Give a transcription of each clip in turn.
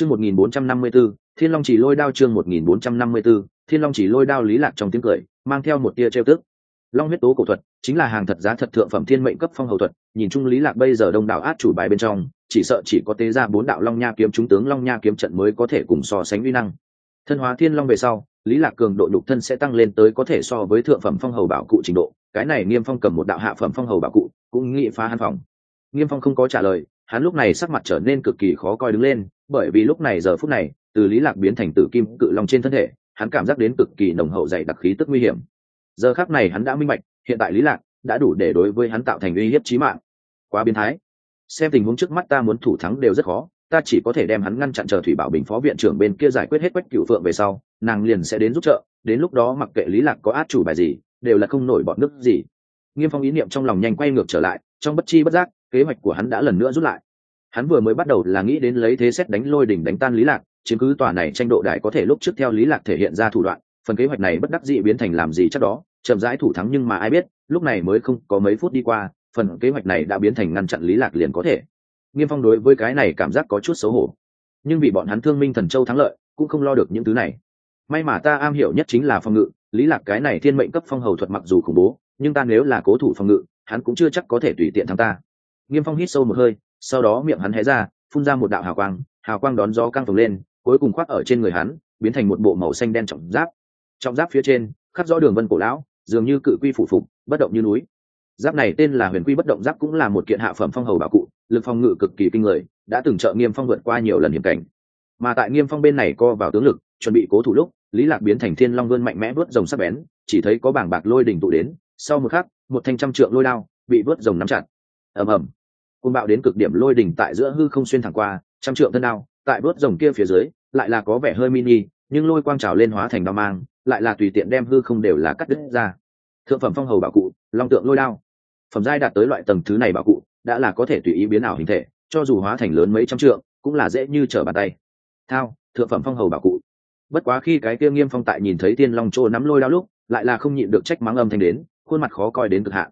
chương một nghìn bốn trăm năm mươi b ố thiên long chỉ lôi đao chương một nghìn bốn trăm năm mươi b ố thiên long chỉ lôi đao lý lạc trong tiếng cười, mang theo một tia trêu tức. Long huyết tố cổ thuật, chính là hàng thật giá thật thượng phẩm thiên mệnh cấp phong hầu thuật, nhìn chung lý lạc bây giờ đông đảo át chủ bài bên trong, chỉ sợ chỉ có tế ra bốn đạo long nha kiếm chúng tướng long nha kiếm trận mới có thể cùng so sánh uy năng. Thân hóa thiên long về sau, lý lạc cường độ nhục thân sẽ tăng lên tới có thể so với thượng phẩm phong hầu bảo cụ trình độ, cái này nghiêm phong cầm một đạo hạ phẩm phong hầu bảo cụ, cũng nghĩ phá hắn phòng. Nghiêm phong không có trả lời hắn lúc này sắc mặt trở nên cực kỳ khó coi đứng lên, bởi vì lúc này giờ phút này, từ lý lạc biến thành tử kim cự long trên thân thể, hắn cảm giác đến cực kỳ nồng hậu dày đặc khí tức nguy hiểm. Giờ khắc này hắn đã minh bạch, hiện tại lý lạc đã đủ để đối với hắn tạo thành uy hiếp chí mạng. Quá biến thái. Xem tình huống trước mắt ta muốn thủ thắng đều rất khó, ta chỉ có thể đem hắn ngăn chặn chờ thủy bảo bình phó viện trưởng bên kia giải quyết hết quách cựu phượng về sau, nàng liền sẽ đến giúp trợ, đến lúc đó mặc kệ lý lạc có át chủ bài gì, đều là không nổi bọn nước gì. Nghiêm phong ý niệm trong lòng nhanh quay ngược trở lại, trong bất chi bất giác kế hoạch của hắn đã lần nữa rút lại. Hắn vừa mới bắt đầu là nghĩ đến lấy thế xét đánh lôi đỉnh đánh tan lý lạc chứng cứ tòa này tranh độ đại có thể lúc trước theo lý lạc thể hiện ra thủ đoạn, phần kế hoạch này bất đắc dĩ biến thành làm gì chắc đó, chậm rãi thủ thắng nhưng mà ai biết, lúc này mới không có mấy phút đi qua, phần kế hoạch này đã biến thành ngăn chặn lý lạc liền có thể. Nghiêm phong đối với cái này cảm giác có chút xấu hổ. Nhưng vì bọn hắn thương minh thần châu thắng lợi, cũng không lo được những thứ này. May mà ta am hiểu nhất chính là phòng ngự, lý lạc cái này thiên mệnh cấp phong hầu thuật mặc dù khủng bố, nhưng ta nếu là cố thủ phòng ngự, hắn cũng chưa chắc có thể tùy tiện thắng ta nghiêm phong hít sâu một hơi, sau đó miệng hắn hé ra, phun ra một đạo hào quang hào quang đón gió căng phồng lên, cuối cùng khoác ở trên người hắn, biến thành một bộ màu xanh đen trọng giáp. Trọng giáp phía trên khắc rõ đường vân cổ lão, dường như cự quy phủ phục, bất động như núi. Giáp này tên là huyền quy bất động giáp cũng là một kiện hạ phẩm phong hầu bảo cụ, lực phòng ngự cực kỳ kinh người, đã từng trợ nghiêm phong vượt qua nhiều lần hiểm cảnh. Mà tại nghiêm phong bên này co vào tướng lực, chuẩn bị cố thủ lúc, lý lạc biến thành thiên long vươn mạnh mẽ vớt rồng sắc bén, chỉ thấy có bảng bạc lôi đỉnh tụ đến, sau một khắc, một thanh trăm trượng lôi đao bị vớt rồng nắm chặt. Ầm ầm côn bạo đến cực điểm lôi đỉnh tại giữa hư không xuyên thẳng qua, trăm trượng thân đao, tại vớt rồng kia phía dưới, lại là có vẻ hơi mini, nhưng lôi quang trào lên hóa thành đao mang, lại là tùy tiện đem hư không đều là cắt đứt ra. Thượng phẩm phong hầu bảo cụ, long tượng lôi đao. Phẩm giai đạt tới loại tầng thứ này bảo cụ, đã là có thể tùy ý biến ảo hình thể, cho dù hóa thành lớn mấy trăm trượng, cũng là dễ như trở bàn tay. Thao, thượng phẩm phong hầu bảo cụ. Bất quá khi cái kia nghiêm phong tại nhìn thấy tiên long trô nắm lôi đao lúc, lại là không nhịn được trách mắng âm thanh đến, khuôn mặt khó coi đến cực hạn.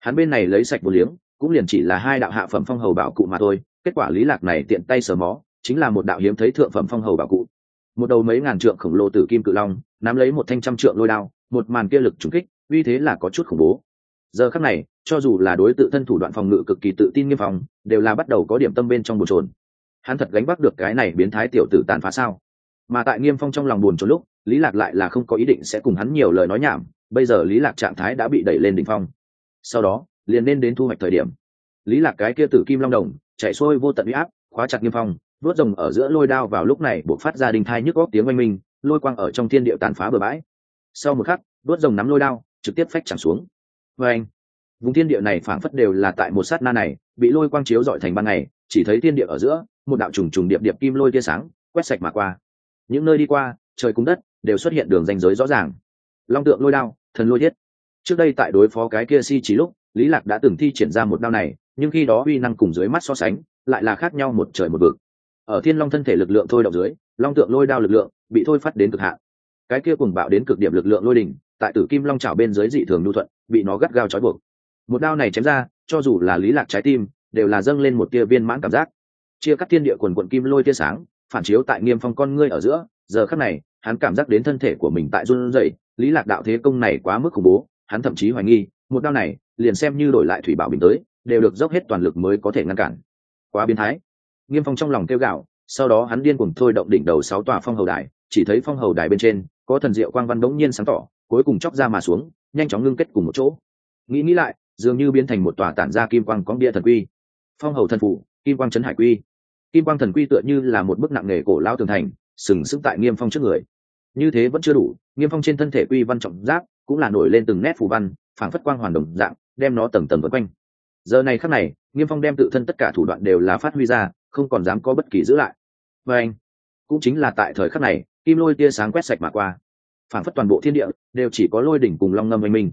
Hắn bên này lấy sạch một liếng cũng liền chỉ là hai đạo hạ phẩm phong hầu bảo cụ mà thôi, kết quả lý lạc này tiện tay sờ mó, chính là một đạo hiếm thấy thượng phẩm phong hầu bảo cụ. Một đầu mấy ngàn trượng khổng lồ tử kim cự long, nắm lấy một thanh trăm trượng lôi đao, một màn kia lực trúng kích, uy thế là có chút khủng bố. Giờ khắc này, cho dù là đối tự thân thủ đoạn phòng ngự cực kỳ tự tin nghiêm phòng đều là bắt đầu có điểm tâm bên trong bồn trồn hắn thật gánh vác được cái này biến thái tiểu tử tàn phá sao? Mà tại nghiêm phong trong lòng buồn trốn lúc, lý lạc lại là không có ý định sẽ cùng hắn nhiều lời nói nhảm, bây giờ lý lạc trạng thái đã bị đẩy lên đỉnh phong. Sau đó liền nên đến thu hoạch thời điểm. Lý lạc cái kia tử kim long đồng, chạy xuôi vô tận uy áp, khóa chặt nghiêm phong đuốt rồng ở giữa lôi đao vào lúc này buộc phát ra đình thai nhức góc tiếng oanh minh, lôi quang ở trong thiên địa tàn phá bừa bãi. Sau một khắc đuốt rồng nắm lôi đao, trực tiếp phách chẳng xuống. Vê anh, vùng thiên địa này phảng phất đều là tại một sát na này, bị lôi quang chiếu dọi thành ban ngày, chỉ thấy thiên địa ở giữa, một đạo trùng trùng điệp điệp kim lôi tia sáng, quét sạch mà qua. Những nơi đi qua, trời cung đất đều xuất hiện đường ranh giới rõ ràng. Long tượng lôi đao, thần lôi thiết. Trước đây tại đối phó cái kia si chỉ lúc lý lạc đã từng thi triển ra một đao này, nhưng khi đó uy năng cùng dưới mắt so sánh, lại là khác nhau một trời một vực. Ở thiên long thân thể lực lượng thôi động dưới, long tượng lôi đao lực lượng bị thôi phát đến cực hạn. Cái kia cùng bạo đến cực điểm lực lượng lôi đỉnh, tại tử kim long chảo bên dưới dị thường nhu thuận, bị nó gắt gao trói buộc. Một đao này chém ra, cho dù là lý lạc trái tim, đều là dâng lên một tia viên mãn cảm giác. Chia cắt thiên địa quần quận kim lôi tia sáng, phản chiếu tại nghiêm phong con ngươi ở giữa, giờ khắc này, hắn cảm giác đến thân thể của mình tại run rẩy, lý lạc đạo thế công này quá mức khủng bố, hắn thậm chí hoài nghi một đao này, liền xem như đổi lại thủy bảo bình tới, đều được dốc hết toàn lực mới có thể ngăn cản. Quá biến thái. Nghiêm phong trong lòng kêu gạo sau đó hắn điên cuồng thôi động đỉnh đầu sáu tòa phong hầu đài, chỉ thấy phong hầu đài bên trên, có thần diệu quang văn bỗng nhiên sáng tỏ, cuối cùng chóc ra mà xuống, nhanh chóng ngưng kết cùng một chỗ. Nghĩ nghĩ lại, dường như biến thành một tòa tản ra kim quang cóng bia thần quy. Phong hầu thần phụ kim quang trấn hải quy. Kim quang thần quy tựa như là một bức nặng nề cổ lao tường thành, sừng sững tại nghiêm phong trước người. Như thế vẫn chưa đủ, nghiêm phong trên thân thể quy văn trọng giáp, cũng là nổi lên từng nét phù văn phảng phất quang hoàn đồng dạng, đem nó tầng tầng vân quanh. Giờ này khắc này, nghiêm phong đem tự thân tất cả thủ đoạn đều là phát huy ra, không còn dám có bất kỳ giữ lại. Và anh, cũng chính là tại thời khắc này, kim lôi tia sáng quét sạch mà qua. Phảng phất toàn bộ thiên địa, đều chỉ có lôi đỉnh cùng long ngâm oanh minh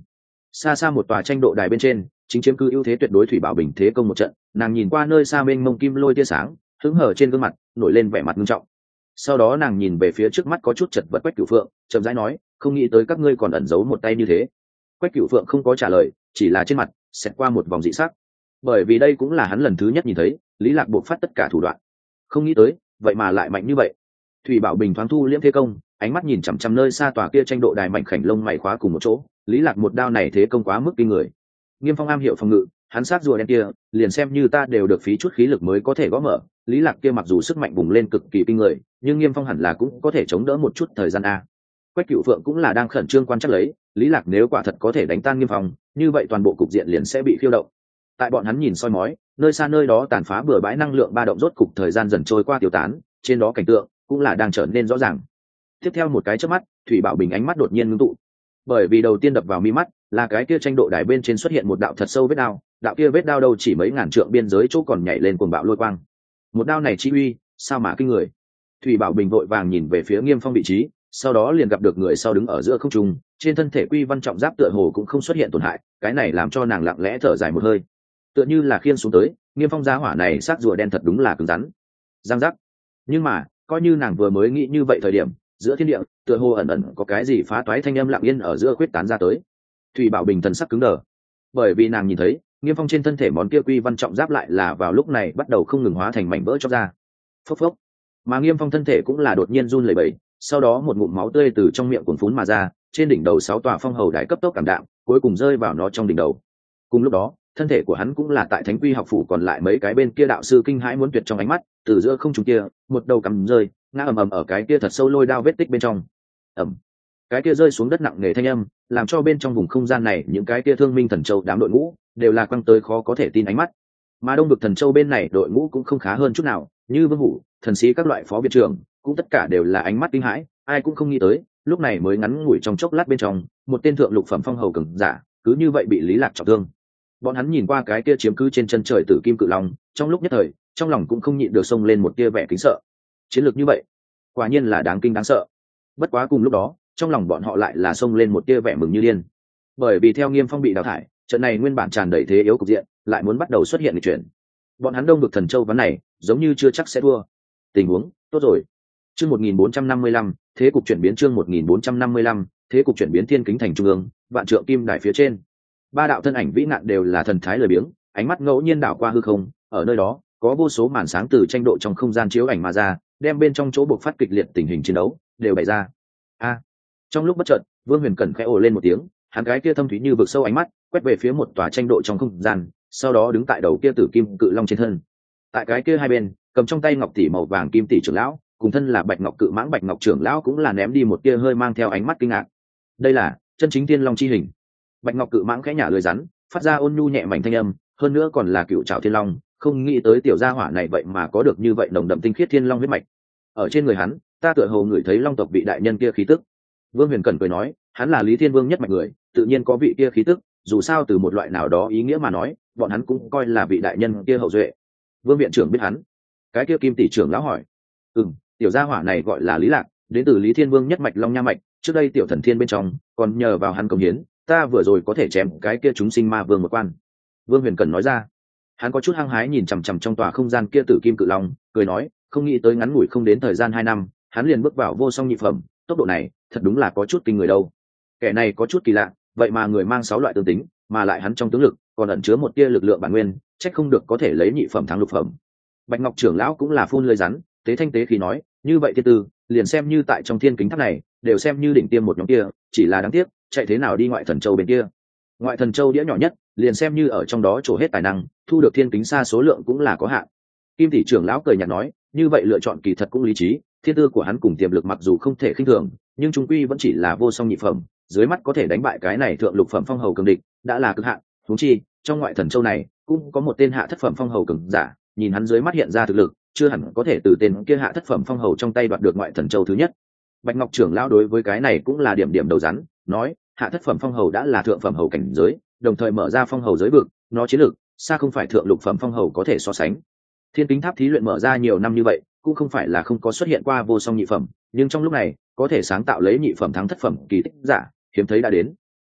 xa xa một tòa tranh độ đài bên trên, chính chiếm cứ ưu thế tuyệt đối thủy bảo bình thế công một trận, nàng nhìn qua nơi xa bên mông kim lôi tia sáng, hứng hở trên gương mặt, nổi lên vẻ mặt nghiêm trọng. Sau đó nàng nhìn về phía trước mắt có chút chật vật quách cửu phượng, chậm rãi nói, không nghĩ tới các ngươi còn ẩn giấu một tay như thế quách cửu phượng không có trả lời, chỉ là trên mặt, xẹt qua một vòng dị sắc. Bởi vì đây cũng là hắn lần thứ nhất nhìn thấy, lý lạc buộc phát tất cả thủ đoạn. Không nghĩ tới, vậy mà lại mạnh như vậy. Thủy bảo bình thoáng thu liễm thế công, ánh mắt nhìn chằm chằm nơi xa tòa kia tranh độ đài mạnh khảnh lông mày khóa cùng một chỗ. Lý lạc một đao này thế công quá mức kinh người. Nghiêm phong am hiểu phòng ngự, hắn sát rùa đen kia, liền xem như ta đều được phí chút khí lực mới có thể gõ mở. Lý lạc kia mặc dù sức mạnh bùng lên cực kỳ kinh người, nhưng nghiêm phong hẳn là cũng có thể chống đỡ một chút thời gian a quách cựu phượng cũng là đang khẩn trương quan chắc lấy, lý lạc nếu quả thật có thể đánh tan nghiêm phong, như vậy toàn bộ cục diện liền sẽ bị khiêu động. Tại bọn hắn nhìn soi mói, nơi xa nơi đó tàn phá bừa bãi năng lượng ba động rốt cục thời gian dần trôi qua tiêu tán, trên đó cảnh tượng cũng là đang trở nên rõ ràng. Tiếp theo một cái chớp mắt, thủy bảo bình ánh mắt đột nhiên ngưng tụ. Bởi vì đầu tiên đập vào mi mắt, là cái kia tranh độ đài bên trên xuất hiện một đạo thật sâu vết đao, đạo kia vết đao đâu chỉ mấy ngàn trượng biên giới chỗ còn nhảy lên cuồng bạo lôi quang. Một đao này chi uy, sao mà kinh người? Thủy bảo bình vội vàng nhìn về phía nghiêm phong vị trí sau đó liền gặp được người sau đứng ở giữa không trung, trên thân thể quy văn trọng giáp tựa hồ cũng không xuất hiện tổn hại, cái này làm cho nàng lặng lẽ thở dài một hơi. Tựa như là khiên xuống tới, nghiêm phong giá hỏa này sát rùa đen thật đúng là cứng rắn. Giang giác. Nhưng mà, coi như nàng vừa mới nghĩ như vậy thời điểm, giữa thiên địa, tựa hồ ẩn ẩn có cái gì phá toái thanh âm lặng yên ở giữa khuyết tán ra tới. Thủy bảo bình thần sắc cứng đờ. Bởi vì nàng nhìn thấy, nghiêm phong trên thân thể món kia quy văn trọng giáp lại là vào lúc này bắt đầu không ngừng hóa thành mảnh vỡ cho ra. Phốc phốc. Mà nghiêm phong thân thể cũng là đột nhiên run lẩy bẩy sau đó một ngụm máu tươi từ trong miệng cuồn phún mà ra, trên đỉnh đầu sáu tòa phong hầu đại cấp tốc cảm đạm, cuối cùng rơi vào nó trong đỉnh đầu. Cùng lúc đó, thân thể của hắn cũng là tại thánh quy học phủ còn lại mấy cái bên kia đạo sư kinh hãi muốn tuyệt trong ánh mắt, từ giữa không trung kia, một đầu cắm rơi, ngã ầm ầm ở cái kia thật sâu lôi đao vết tích bên trong. Ầm. Cái kia rơi xuống đất nặng nề thanh âm, làm cho bên trong vùng không gian này những cái kia thương minh thần châu đám đội ngũ đều là quăng tới khó có thể tin ánh mắt. Mà đông được thần châu bên này đội ngũ cũng không khá hơn chút nào, như vương hủ, thần sĩ các loại phó viện trưởng cũng tất cả đều là ánh mắt kinh hãi, ai cũng không nghĩ tới, lúc này mới ngắn ngủi trong chốc lát bên trong, một tên thượng lục phẩm phong hầu cường giả, cứ như vậy bị lý lạc trọng thương. Bọn hắn nhìn qua cái kia chiếm cứ trên chân trời tử kim cự long, trong lúc nhất thời, trong lòng cũng không nhịn được xông lên một tia vẻ kính sợ. Chiến lược như vậy, quả nhiên là đáng kinh đáng sợ. Bất quá cùng lúc đó, trong lòng bọn họ lại là xông lên một tia vẻ mừng như điên. Bởi vì theo nghiêm phong bị đào thải, trận này nguyên bản tràn đầy thế yếu cục diện, lại muốn bắt đầu xuất hiện lịch chuyển. Bọn hắn đông được thần châu ván này, giống như chưa chắc sẽ thua. Tình huống, tốt rồi chương một nghìn bốn trăm năm mươi lăm, thế cục chuyển biến chương một nghìn bốn trăm năm mươi lăm, thế cục chuyển biến thiên kính thành trung ương, vạn trượng kim đài phía trên. Ba đạo thân ảnh vĩ nạn đều là thần thái lười biếng, ánh mắt ngẫu nhiên đảo qua hư không, ở nơi đó, có vô số màn sáng từ tranh độ trong không gian chiếu ảnh mà ra, đem bên trong chỗ buộc phát kịch liệt tình hình chiến đấu, đều bày ra. A! Trong lúc bất chợt, vương huyền cẩn khẽ ồ lên một tiếng, hắn gái kia thâm thúy như vực sâu ánh mắt, quét về phía một tòa tranh độ trong không gian, sau đó đứng tại đầu kia tử kim cự long trên thân. Tại cái kia hai bên, cầm trong tay ngọc tỷ màu vàng kim tỷ trưởng lão cùng thân là bạch ngọc cự mãng, bạch ngọc trưởng lão cũng là ném đi một tia hơi mang theo ánh mắt kinh ngạc. Đây là chân chính tiên long chi hình. Bạch ngọc cự mãng khẽ nhả lưới rắn, phát ra ôn nhu nhẹ mảnh thanh âm, hơn nữa còn là cựu trào thiên long, không nghĩ tới tiểu gia hỏa này vậy mà có được như vậy nồng đậm tinh khiết thiên long huyết mạch. Ở trên người hắn, ta tựa hồ ngửi thấy long tộc vị đại nhân kia khí tức. Vương huyền cẩn cười nói, hắn là lý thiên vương nhất mạch người, tự nhiên có vị kia khí tức, dù sao từ một loại nào đó ý nghĩa mà nói, bọn hắn cũng coi là vị đại nhân kia hậu duệ. Vương viện trưởng biết hắn. Cái kia kim tỷ trưởng lão hỏi. Ừ tiểu gia hỏa này gọi là lý lạc, đến từ lý thiên vương nhất mạch long nha mạch, trước đây tiểu thần thiên bên trong, còn nhờ vào hắn công hiến, ta vừa rồi có thể chém cái kia chúng sinh ma vương một quan. Vương huyền cần nói ra. Hắn có chút hăng hái nhìn chằm chằm trong tòa không gian kia tử kim cự long, cười nói, không nghĩ tới ngắn ngủi không đến thời gian hai năm, hắn liền bước vào vô song nhị phẩm, tốc độ này, thật đúng là có chút kinh người đâu. Kẻ này có chút kỳ lạ, vậy mà người mang sáu loại tương tính, mà lại hắn trong tướng lực, còn ẩn chứa một tia lực lượng bản nguyên trách không được có thể lấy nhị phẩm thắng lục phẩm. Bạch ngọc trưởng lão cũng là phun lơi rắn tế thanh tế khi nói như vậy thiên tư, liền xem như tại trong thiên kính tháp này, đều xem như đỉnh tiêm một nhóm kia, chỉ là đáng tiếc, chạy thế nào đi ngoại thần châu bên kia. Ngoại thần châu đĩa nhỏ nhất, liền xem như ở trong đó trổ hết tài năng, thu được thiên kính xa số lượng cũng là có hạn. Kim tỷ trưởng lão cười nhạt nói, như vậy lựa chọn kỳ thật cũng lý trí, thiên tư của hắn cùng tiềm lực mặc dù không thể khinh thường, nhưng chúng quy vẫn chỉ là vô song nhị phẩm, dưới mắt có thể đánh bại cái này thượng lục phẩm phong hầu cường địch, đã là cực hạn. Thú chi, trong ngoại thần châu này, cũng có một tên hạ thất phẩm phong hầu cường giả, nhìn hắn dưới mắt hiện ra thực lực chưa hẳn có thể từ tên kia hạ thất phẩm phong hầu trong tay đoạt được ngoại thần châu thứ nhất. Bạch ngọc trưởng lão đối với cái này cũng là điểm điểm đầu rắn, nói, hạ thất phẩm phong hầu đã là thượng phẩm hầu cảnh giới, đồng thời mở ra phong hầu giới vực, nó chiến lược xa không phải thượng lục phẩm phong hầu có thể so sánh. Thiên kính tháp thí luyện mở ra nhiều năm như vậy, cũng không phải là không có xuất hiện qua vô song nhị phẩm, nhưng trong lúc này, có thể sáng tạo lấy nhị phẩm thắng thất phẩm kỳ tích giả, hiếm thấy đã đến.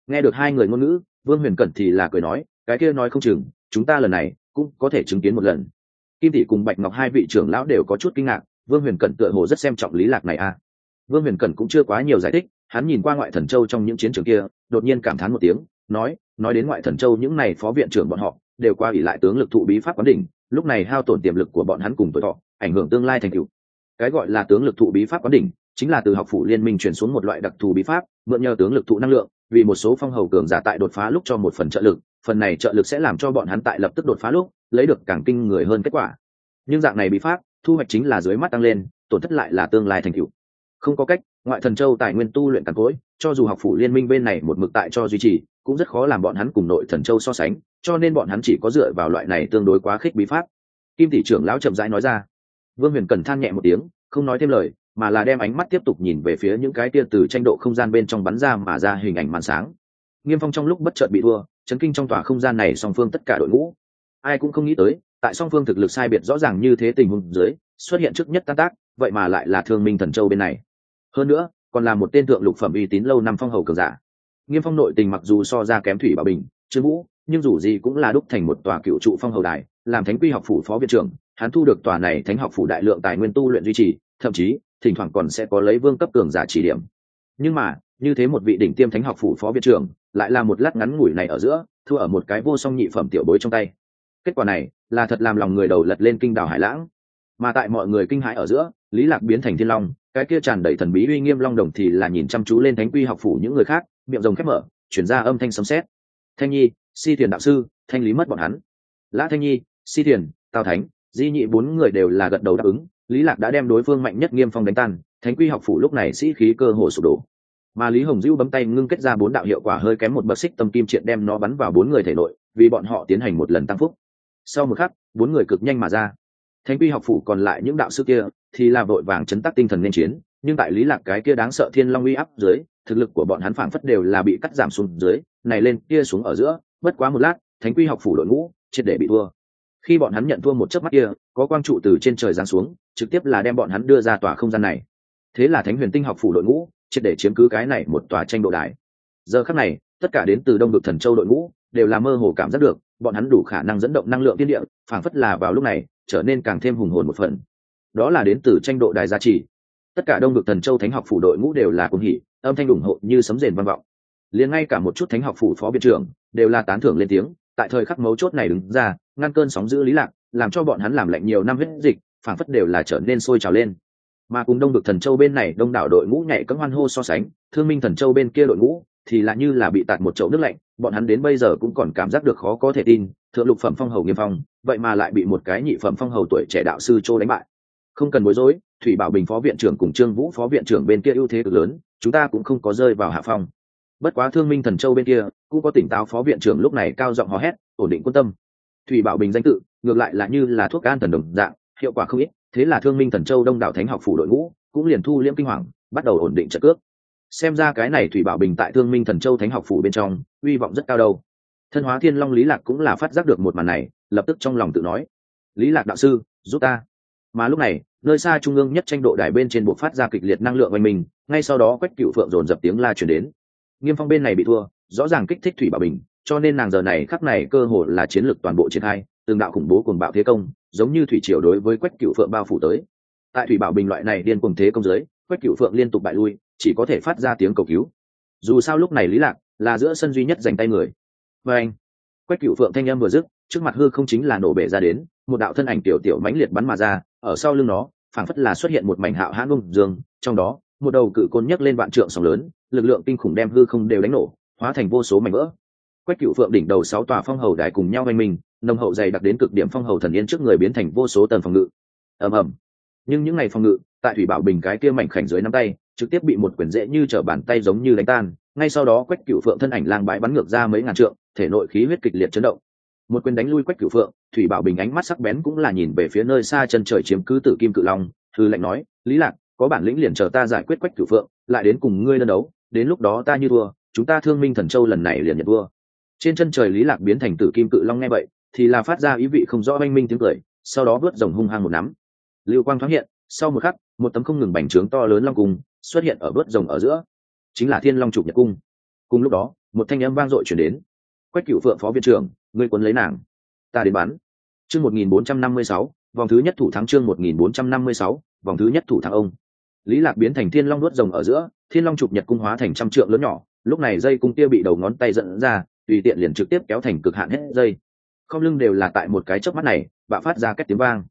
Nghe được hai người ngôn ngữ, vương huyền cẩn thì là cười nói, cái kia nói không chừng, chúng ta lần này cũng có thể chứng kiến một lần kim tỷ cùng bạch ngọc hai vị trưởng lão đều có chút kinh ngạc, vương huyền cẩn tựa hồ rất xem trọng lý lạc này à. Vương huyền cẩn cũng chưa quá nhiều giải thích, hắn nhìn qua ngoại thần châu trong những chiến trường kia, đột nhiên cảm thán một tiếng, nói nói đến ngoại thần châu những này phó viện trưởng bọn họ, đều qua ủy lại tướng lực thụ bí pháp quán đỉnh, lúc này hao tổn tiềm lực của bọn hắn cùng tuổi thọ, ảnh hưởng tương lai thành cựu cái gọi là tướng lực thụ bí pháp quán đỉnh, chính là từ học phủ liên minh chuyển xuống một loại đặc thù bí pháp, mượn nhờ tướng lực thụ năng lượng, vì một số phong hầu cường giả tại đột phá lúc cho một phần trợ lực, phần này trợ lực sẽ làm cho bọn hắn tại lập tức đột phá lúc lấy được càng kinh người hơn kết quả. Nhưng dạng này bị pháp, thu hoạch chính là dưới mắt tăng lên, tổn thất lại là tương lai thành cựu không có cách, ngoại thần châu tài nguyên tu luyện càn cối cho dù học phủ liên minh bên này một mực tại cho duy trì, cũng rất khó làm bọn hắn cùng nội thần châu so sánh, cho nên bọn hắn chỉ có dựa vào loại này tương đối quá khích bí pháp. Kim tỷ trưởng lão chậm rãi nói ra. Vương huyền cần than nhẹ một tiếng, không nói thêm lời, mà là đem ánh mắt tiếp tục nhìn về phía những cái tia từ tranh độ không gian bên trong bắn ra mà ra hình ảnh màn sáng. Nghiêm phong trong lúc bất chợt bị thua, chấn kinh trong tòa không gian này song phương tất cả đội ngũ ai cũng không nghĩ tới, tại song phương thực lực sai biệt rõ ràng như thế tình huống dưới, xuất hiện trước nhất tan tác, vậy mà lại là thương minh thần châu bên này. Hơn nữa, còn là một tên thượng lục phẩm uy tín lâu năm phong hầu cường giả. Nghiêm phong nội tình mặc dù so ra kém thủy bảo bình, trương vũ, nhưng dù gì cũng là đúc thành một tòa cựu trụ phong hầu đài, làm thánh quy học phủ phó viện trưởng, hắn thu được tòa này thánh học phủ đại lượng tài nguyên tu luyện duy trì, thậm chí, thỉnh thoảng còn sẽ có lấy vương cấp cường giả chỉ điểm. Nhưng mà, như thế một vị đỉnh tiêm thánh học phủ phó viện trưởng, lại là một lát ngắn ngủi này ở giữa, thua ở một cái vô song nhị phẩm tiểu bối trong tay kết quả này là thật làm lòng người đầu lật lên kinh đảo hải lãng. Mà tại mọi người kinh hãi ở giữa, lý lạc biến thành thiên long, cái kia tràn đầy thần bí uy nghiêm long đồng thì là nhìn chăm chú lên thánh quy học phủ những người khác, miệng rồng khép mở, chuyển ra âm thanh sấm sét. Thanh nhi, si thiền đạo sư, thanh lý mất bọn hắn. Lã thanh nhi, si thiền, tào thánh, di nhị bốn người đều là gật đầu đáp ứng. Lý lạc đã đem đối phương mạnh nhất nghiêm phong đánh tan, thánh quy học phủ lúc này sĩ khí cơ hồ sụp đổ. Mà lý hồng dữ bấm tay ngưng kết ra bốn đạo hiệu quả hơi kém một bậc xích tâm kim triện đem nó bắn vào bốn người thể nội, vì bọn họ tiến hành một lần tăng phúc sau một khắc, bốn người cực nhanh mà ra. Thánh quy học phủ còn lại những đạo sư kia thì là vội vàng chấn tác tinh thần nên chiến, nhưng tại lý lạc cái kia đáng sợ thiên long uy áp dưới, thực lực của bọn hắn phảng phất đều là bị cắt giảm xuống dưới, này lên kia xuống ở giữa, bất quá một lát, thánh quy học phủ đội ngũ triệt để bị thua. Khi bọn hắn nhận thua một chớp mắt kia, có quang trụ từ trên trời giáng xuống, trực tiếp là đem bọn hắn đưa ra tòa không gian này. Thế là thánh huyền tinh học phủ đội ngũ triệt để chiếm cứ cái này một tòa tranh độ đài. Giờ khắc này, tất cả đến từ đông được thần châu đội ngũ đều là mơ hồ cảm giác được bọn hắn đủ khả năng dẫn động năng lượng tiên địa, phảng phất là vào lúc này, trở nên càng thêm hùng hồn một phần. Đó là đến từ tranh độ đài giá trị tất cả đông được thần châu thánh học phủ đội ngũ đều là cuồng hỉ, âm thanh ủng hộ như sấm rền vang vọng. Liền ngay cả một chút thánh học phủ phó viện trưởng đều là tán thưởng lên tiếng, tại thời khắc mấu chốt này đứng ra, ngăn cơn sóng giữ lý lạc, làm cho bọn hắn làm lạnh nhiều năm huyết dịch, phảng phất đều là trở nên sôi trào lên. Mà cùng đông được thần châu bên này đông đảo đội ngũ nhảy cấm hoan hô so sánh, thương minh thần châu bên kia đội ngũ thì lại như là bị tạt một chậu nước lạnh, bọn hắn đến bây giờ cũng còn cảm giác được khó có thể tin, thượng lục phẩm phong hầu nghiêm phong, vậy mà lại bị một cái nhị phẩm phong hầu tuổi trẻ đạo sư châu đánh bại. Không cần bối rối, thủy bảo bình phó viện trưởng cùng trương vũ phó viện trưởng bên kia ưu thế cực lớn, chúng ta cũng không có rơi vào hạ phong. Bất quá thương minh thần châu bên kia, cũng có tỉnh táo phó viện trưởng lúc này cao giọng hò hét, ổn định quan tâm. Thủy bảo bình danh tự, ngược lại là như là thuốc an thần đồng dạng, hiệu quả không ít, thế là thương minh thần châu đông đảo thánh học phủ đội ngũ, cũng liền thu liễm kinh hoàng, bắt đầu ổn định trợ cước xem ra cái này thủy bảo bình tại thương minh thần châu thánh học phủ bên trong, uy vọng rất cao đâu. Thân hóa thiên long lý lạc cũng là phát giác được một màn này, lập tức trong lòng tự nói, lý lạc đạo sư, giúp ta. Mà lúc này, nơi xa trung ương nhất tranh độ đài bên trên buộc phát ra kịch liệt năng lượng oanh mình ngay sau đó quách cựu phượng dồn dập tiếng la chuyển đến. Nghiêm phong bên này bị thua, rõ ràng kích thích thủy bảo bình, cho nên nàng giờ này khắc này cơ hội là chiến lược toàn bộ triển khai từng đạo khủng bố cùng bạo thế công, giống như thủy triều đối với quách cựu phượng bao phủ tới. Tại thủy bảo bình loại này điên cùng thế công giới quách cựu phượng liên tục bại lui chỉ có thể phát ra tiếng cầu cứu. Dù sao lúc này lý lạc là giữa sân duy nhất dành tay người. Và anh, quách cựu phượng thanh âm vừa dứt, trước mặt hư không chính là nổ bể ra đến, một đạo thân ảnh tiểu tiểu mãnh liệt bắn mà ra, ở sau lưng nó, phảng phất là xuất hiện một mảnh hạo hãn bông dương, trong đó, một đầu cự côn nhấc lên vạn trượng sóng lớn, lực lượng kinh khủng đem hư không đều đánh nổ, hóa thành vô số mảnh vỡ. Quách cựu phượng đỉnh đầu sáu tòa phong hầu đài cùng nhau oanh mình nồng hậu dày đặc đến cực điểm phong hầu thần yên trước người biến thành vô số tầng phòng ngự. Ầm ầm. Nhưng những ngày phòng ngự, tại thủy bảo bình cái kia mảnh khảnh dưới nắm tay trực tiếp bị một quyền dễ như trở bàn tay giống như đánh tan, ngay sau đó quách cựu phượng thân ảnh lang bãi bắn ngược ra mấy ngàn trượng, thể nội khí huyết kịch liệt chấn động. Một quyền đánh lui quách cửu phượng, thủy bảo bình ánh mắt sắc bén cũng là nhìn về phía nơi xa chân trời chiếm cứ tử kim cự long thư lệnh nói, lý lạc, có bản lĩnh liền chờ ta giải quyết quách cửu phượng, lại đến cùng ngươi đơn đấu, đến lúc đó ta như thua, chúng ta thương minh thần châu lần này liền nhận vua trên chân trời lý lạc biến thành tử kim cự long nghe vậy, thì là phát ra ý vị không rõ oanh minh tiếng cười, sau đó vớt rồng hung hăng một nắm. Lưu quang thoáng hiện, sau một khắc, một tấm không ngừng bành trướng to lớn long cung xuất hiện ở vớt rồng ở giữa. Chính là thiên long trục nhật cung. Cùng lúc đó, một thanh âm vang dội chuyển đến. Quách cựu phượng phó viện trưởng, ngươi quấn lấy nàng. Ta đến bắn. Chương một nghìn bốn trăm năm mươi sáu, vòng thứ nhất thủ thắng chương một nghìn bốn trăm năm mươi sáu, vòng thứ nhất thủ thắng ông. Lý lạc biến thành thiên long nuốt rồng ở giữa, thiên long trục nhật cung hóa thành trăm trượng lớn nhỏ. Lúc này dây cung kia bị đầu ngón tay dẫn ra, tùy tiện liền trực tiếp kéo thành cực hạn hết dây. Không lưng đều là tại một cái chớp mắt này, bạo phát ra cách tiếng vang.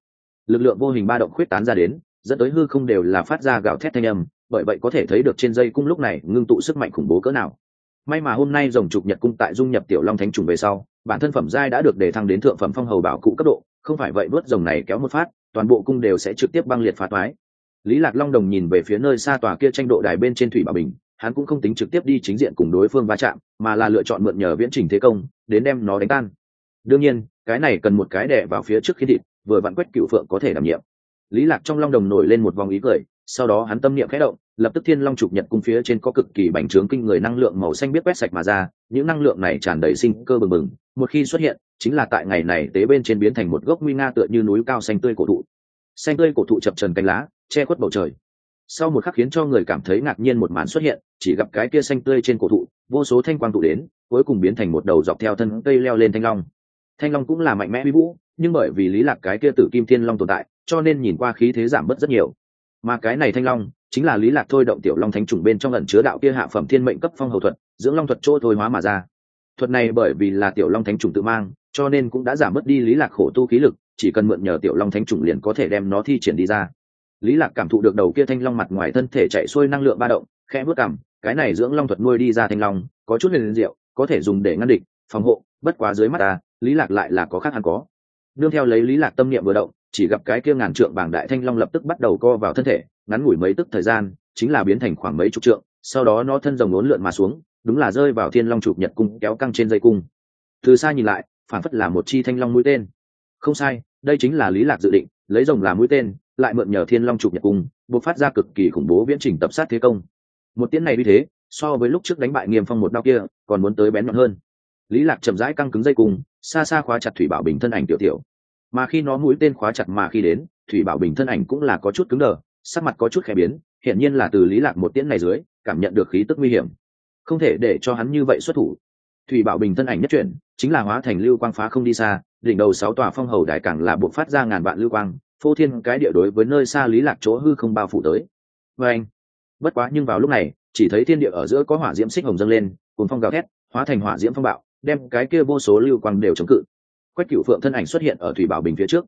Lực lượng vô hình ba động khuyết tán ra đến, dẫn tới hư không đều là phát ra gạo thét thanh âm bởi vậy có thể thấy được trên dây cung lúc này ngưng tụ sức mạnh khủng bố cỡ nào. May mà hôm nay rồng trục nhật cung tại dung nhập tiểu long thánh trùng về sau, bản thân phẩm giai đã được đề thăng đến thượng phẩm phong hầu bảo cụ cấp độ, không phải vậy vớt rồng này kéo một phát, toàn bộ cung đều sẽ trực tiếp băng liệt phá toái. Lý lạc long đồng nhìn về phía nơi xa tòa kia tranh độ đài bên trên thủy bảo bình, hắn cũng không tính trực tiếp đi chính diện cùng đối phương va chạm, mà là lựa chọn mượn nhờ viễn trình thế công, đến đem nó đánh tan. Đương nhiên, cái này cần một cái đè vào phía trước khi thịt, vừa vặn quét cựu phượng có thể đảm nhiệm. Lý lạc trong long đồng nổi lên một vòng ý cười sau đó hắn tâm niệm khẽ động, lập tức thiên long trục nhật cung phía trên có cực kỳ bành trướng kinh người năng lượng màu xanh biết quét sạch mà ra, những năng lượng này tràn đầy sinh cơ bừng bừng. Một khi xuất hiện, chính là tại ngày này tế bên trên biến thành một gốc nguy nga tựa như núi cao xanh tươi cổ thụ. Xanh tươi cổ thụ chập trần cánh lá, che khuất bầu trời. Sau một khắc khiến cho người cảm thấy ngạc nhiên một màn xuất hiện, chỉ gặp cái kia xanh tươi trên cổ thụ, vô số thanh quang tụ đến, cuối cùng biến thành một đầu dọc theo thân cây leo lên thanh long. Thanh long cũng là mạnh mẽ uy vũ, nhưng bởi vì lý lạc cái kia tử kim thiên long tồn tại, cho nên nhìn qua khí thế giảm bớt rất nhiều mà cái này thanh long chính là lý lạc thôi động tiểu long thánh trùng bên trong ẩn chứa đạo kia hạ phẩm thiên mệnh cấp phong hầu thuật, dưỡng long thuật chỗ thôi hóa mà ra. Thuật này bởi vì là tiểu long thánh trùng tự mang, cho nên cũng đã giảm mất đi lý lạc khổ tu khí lực, chỉ cần mượn nhờ tiểu long thánh trùng liền có thể đem nó thi triển đi ra. Lý lạc cảm thụ được đầu kia thanh long mặt ngoài thân thể chạy xuôi năng lượng ba động, khẽ bước cảm cái này dưỡng long thuật nuôi đi ra thanh long, có chút liền diệu, có thể dùng để ngăn địch, phòng hộ, bất quá dưới mắt ta, lý lạc lại là có khác hẳn có. Nương theo lấy lý lạc tâm niệm vừa động chỉ gặp cái kia ngàn trượng bảng đại thanh long lập tức bắt đầu co vào thân thể, ngắn ngủi mấy tức thời gian, chính là biến thành khoảng mấy chục trượng, sau đó nó thân rồng lốn lượn mà xuống, đúng là rơi vào thiên long chụp nhật cung, kéo căng trên dây cung. Từ xa nhìn lại phản phất là một chi thanh long mũi tên. Không sai, đây chính là lý lạc dự định, lấy rồng làm mũi tên, lại mượn nhờ thiên long chụp nhật cung buộc phát ra cực kỳ khủng bố viễn trình tập sát thế công. Một tiếng này như thế, so với lúc trước đánh bại nghiêm phong một đao kia, còn muốn tới bén nhọn hơn. Lý lạc chậm rãi căng cứng dây cung, xa xa khóa chặt thủy bảo bình thân ảnh tiểu tiểu mà khi nó mũi tên khóa chặt mà khi đến, thủy bảo bình thân ảnh cũng là có chút cứng đờ, sắc mặt có chút khẽ biến, hiển nhiên là từ lý lạc một tiễn này dưới, cảm nhận được khí tức nguy hiểm. Không thể để cho hắn như vậy xuất thủ. Thủy bảo bình thân ảnh nhất chuyển, chính là hóa thành lưu quang phá không đi xa, đỉnh đầu sáu tòa phong hầu đại càng là buộc phát ra ngàn vạn lưu quang, phô thiên cái địa đối với nơi xa lý lạc chỗ hư không bao phủ tới. Và anh, bất quá nhưng vào lúc này, chỉ thấy thiên địa ở giữa có hỏa diễm xích hồng dâng lên cùng phong gào thét, hóa thành hỏa diễm phong bạo, đem cái kia vô số lưu quang đều chống cự quách cửu phượng thân ảnh xuất hiện ở thủy bảo bình phía trước.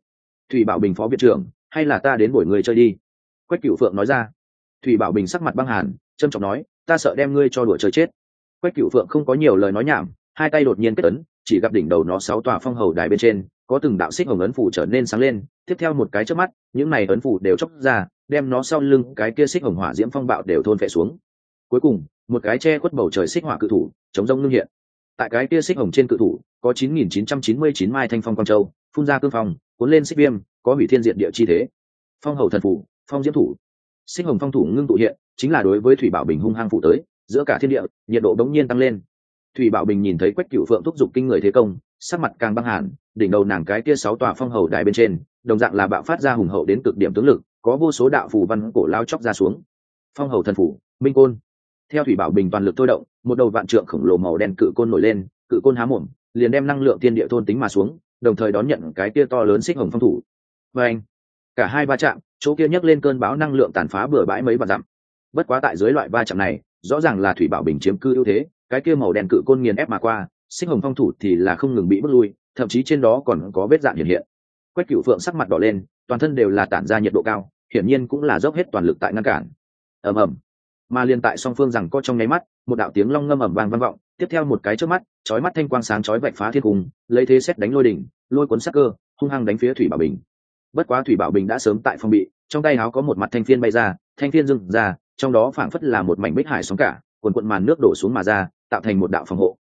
Thủy bảo bình phó viện trưởng, hay là ta đến buổi người chơi đi? Quách cửu phượng nói ra. Thủy bảo bình sắc mặt băng hàn trâm trọng nói, ta sợ đem ngươi cho đùa chơi chết. Quách cửu phượng không có nhiều lời nói nhảm, hai tay đột nhiên kết ấn, chỉ gặp đỉnh đầu nó sáu tòa phong hầu đài bên trên, có từng đạo xích hồng ấn phủ trở nên sáng lên, tiếp theo một cái trước mắt, những này ấn phủ đều chóc ra, đem nó sau lưng cái kia xích hồng hỏa diễm phong bạo đều thôn phệ xuống. Cuối cùng, một cái che khuất bầu trời xích hỏa cự thủ, chống rông ngưng hiện tại cái kia xích hồng trên cự thủ, có 9.999 mai thanh phong quang châu, phun ra cương phong, cuốn lên xích viêm, có hủy thiên diện địa chi thế. Phong hầu thần phủ, phong diễm thủ. Xích hồng phong thủ ngưng tụ hiện, chính là đối với thủy bảo bình hung hăng phụ tới, giữa cả thiên địa, nhiệt độ đống nhiên tăng lên. Thủy bảo bình nhìn thấy quách cựu phượng thúc giục kinh người thế công, sắc mặt càng băng hẳn đỉnh đầu nàng cái kia sáu tòa phong hầu đài bên trên, đồng dạng là bạo phát ra hùng hậu đến cực điểm tướng lực, có vô số đạo phù văn cổ lao chóc ra xuống. Phong hầu thần phủ, minh côn theo thủy bảo bình toàn lực thôi động, một đầu vạn trượng khổng lồ màu đen cự côn nổi lên, cự côn há mồm, liền đem năng lượng tiên địa thôn tính mà xuống, đồng thời đón nhận cái kia to lớn xích hồng phong thủ. Và anh, cả hai va chạm, chỗ kia nhấc lên cơn bão năng lượng tàn phá bừa bãi mấy vạn dặm. Bất quá tại dưới loại va chạm này, rõ ràng là thủy bảo bình chiếm cư ưu thế, cái kia màu đen cự côn nghiền ép mà qua, xích hồng phong thủ thì là không ngừng bị bước lui, thậm chí trên đó còn có vết dạn hiện hiện. Quách cựu phượng sắc mặt đỏ lên, toàn thân đều là tản ra nhiệt độ cao, hiển nhiên cũng là dốc hết toàn lực tại ngăn cản. Ầm ầm mà liên tại song phương rằng có trong nháy mắt một đạo tiếng long ngâm ầm vang vang vọng tiếp theo một cái trước mắt chói mắt thanh quang sáng chói vạch phá thiên hùng, lấy thế xét đánh lôi đỉnh lôi cuốn sắc cơ hung hăng đánh phía thủy bảo bình. Bất quá thủy bảo bình đã sớm tại phòng bị trong tay áo có một mặt thanh phiên bay ra thanh phiên dừng ra trong đó phảng phất là một mảnh bích hải sóng cả quần quận màn nước đổ xuống mà ra tạo thành một đạo phòng hộ.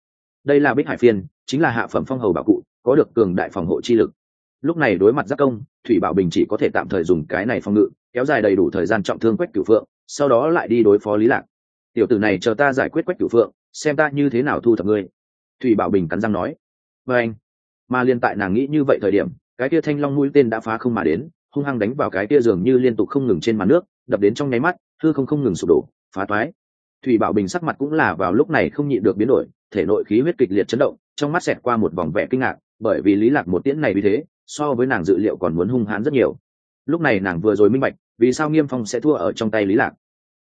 Đây là bích hải phiên chính là hạ phẩm phong hầu bảo cụ có được cường đại phòng hộ chi lực. Lúc này đối mặt giác công thủy bảo bình chỉ có thể tạm thời dùng cái này phòng ngự kéo dài đầy đủ thời gian trọng thương quách cửu phượng sau đó lại đi đối phó lý lạc. Tiểu tử này chờ ta giải quyết quách cửu phượng, xem ta như thế nào thu thập ngươi. Thủy bảo bình cắn răng nói. Vê anh. Mà liên tại nàng nghĩ như vậy thời điểm, cái kia thanh long mũi tên đã phá không mà đến, hung hăng đánh vào cái kia dường như liên tục không ngừng trên mặt nước, đập đến trong nháy mắt, hư không không ngừng sụp đổ, phá toái. Thủy bảo bình sắc mặt cũng là vào lúc này không nhịn được biến đổi, thể nội khí huyết kịch liệt chấn động, trong mắt xẹt qua một vòng vẻ kinh ngạc, bởi vì lý lạc một tiễn này vì thế, so với nàng dự liệu còn muốn hung hãn rất nhiều. Lúc này nàng vừa rồi minh bạch vì sao nghiêm phong sẽ thua ở trong tay lý lạc?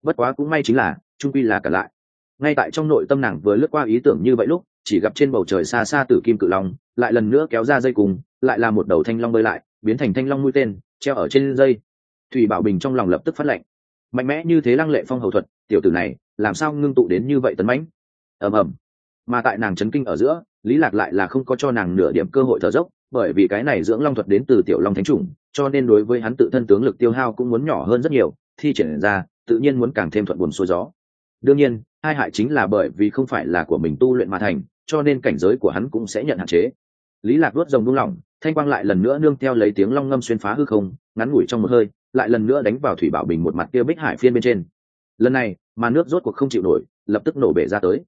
Bất quá cũng may chính là, trung quy là cả lại. Ngay tại trong nội tâm nàng vừa lướt qua ý tưởng như vậy lúc, chỉ gặp trên bầu trời xa xa tử kim cự long, lại lần nữa kéo ra dây cùng, lại là một đầu thanh long bơi lại, biến thành thanh long mũi tên, treo ở trên dây. Thủy bảo bình trong lòng lập tức phát lệnh. Mạnh mẽ như thế lăng lệ phong hầu thuật, tiểu tử này, làm sao ngưng tụ đến như vậy tấn mãnh? Ầm ầm. Mà tại nàng chấn kinh ở giữa, lý lạc lại là không có cho nàng nửa điểm cơ hội thở dốc, bởi vì cái này dưỡng long thuật đến từ tiểu long thánh chủng cho nên đối với hắn tự thân tướng lực tiêu hao cũng muốn nhỏ hơn rất nhiều, thi triển ra, tự nhiên muốn càng thêm thuận buồn xuôi gió. Đương nhiên, hai hại chính là bởi vì không phải là của mình tu luyện mà thành, cho nên cảnh giới của hắn cũng sẽ nhận hạn chế. Lý lạc vớt rồng buông lỏng, thanh quang lại lần nữa nương theo lấy tiếng long ngâm xuyên phá hư không, ngắn ngủi trong một hơi, lại lần nữa đánh vào thủy bảo bình một mặt kia bích hải phiên bên trên. Lần này, mà nước rốt cuộc không chịu nổi, lập tức nổ bể ra tới.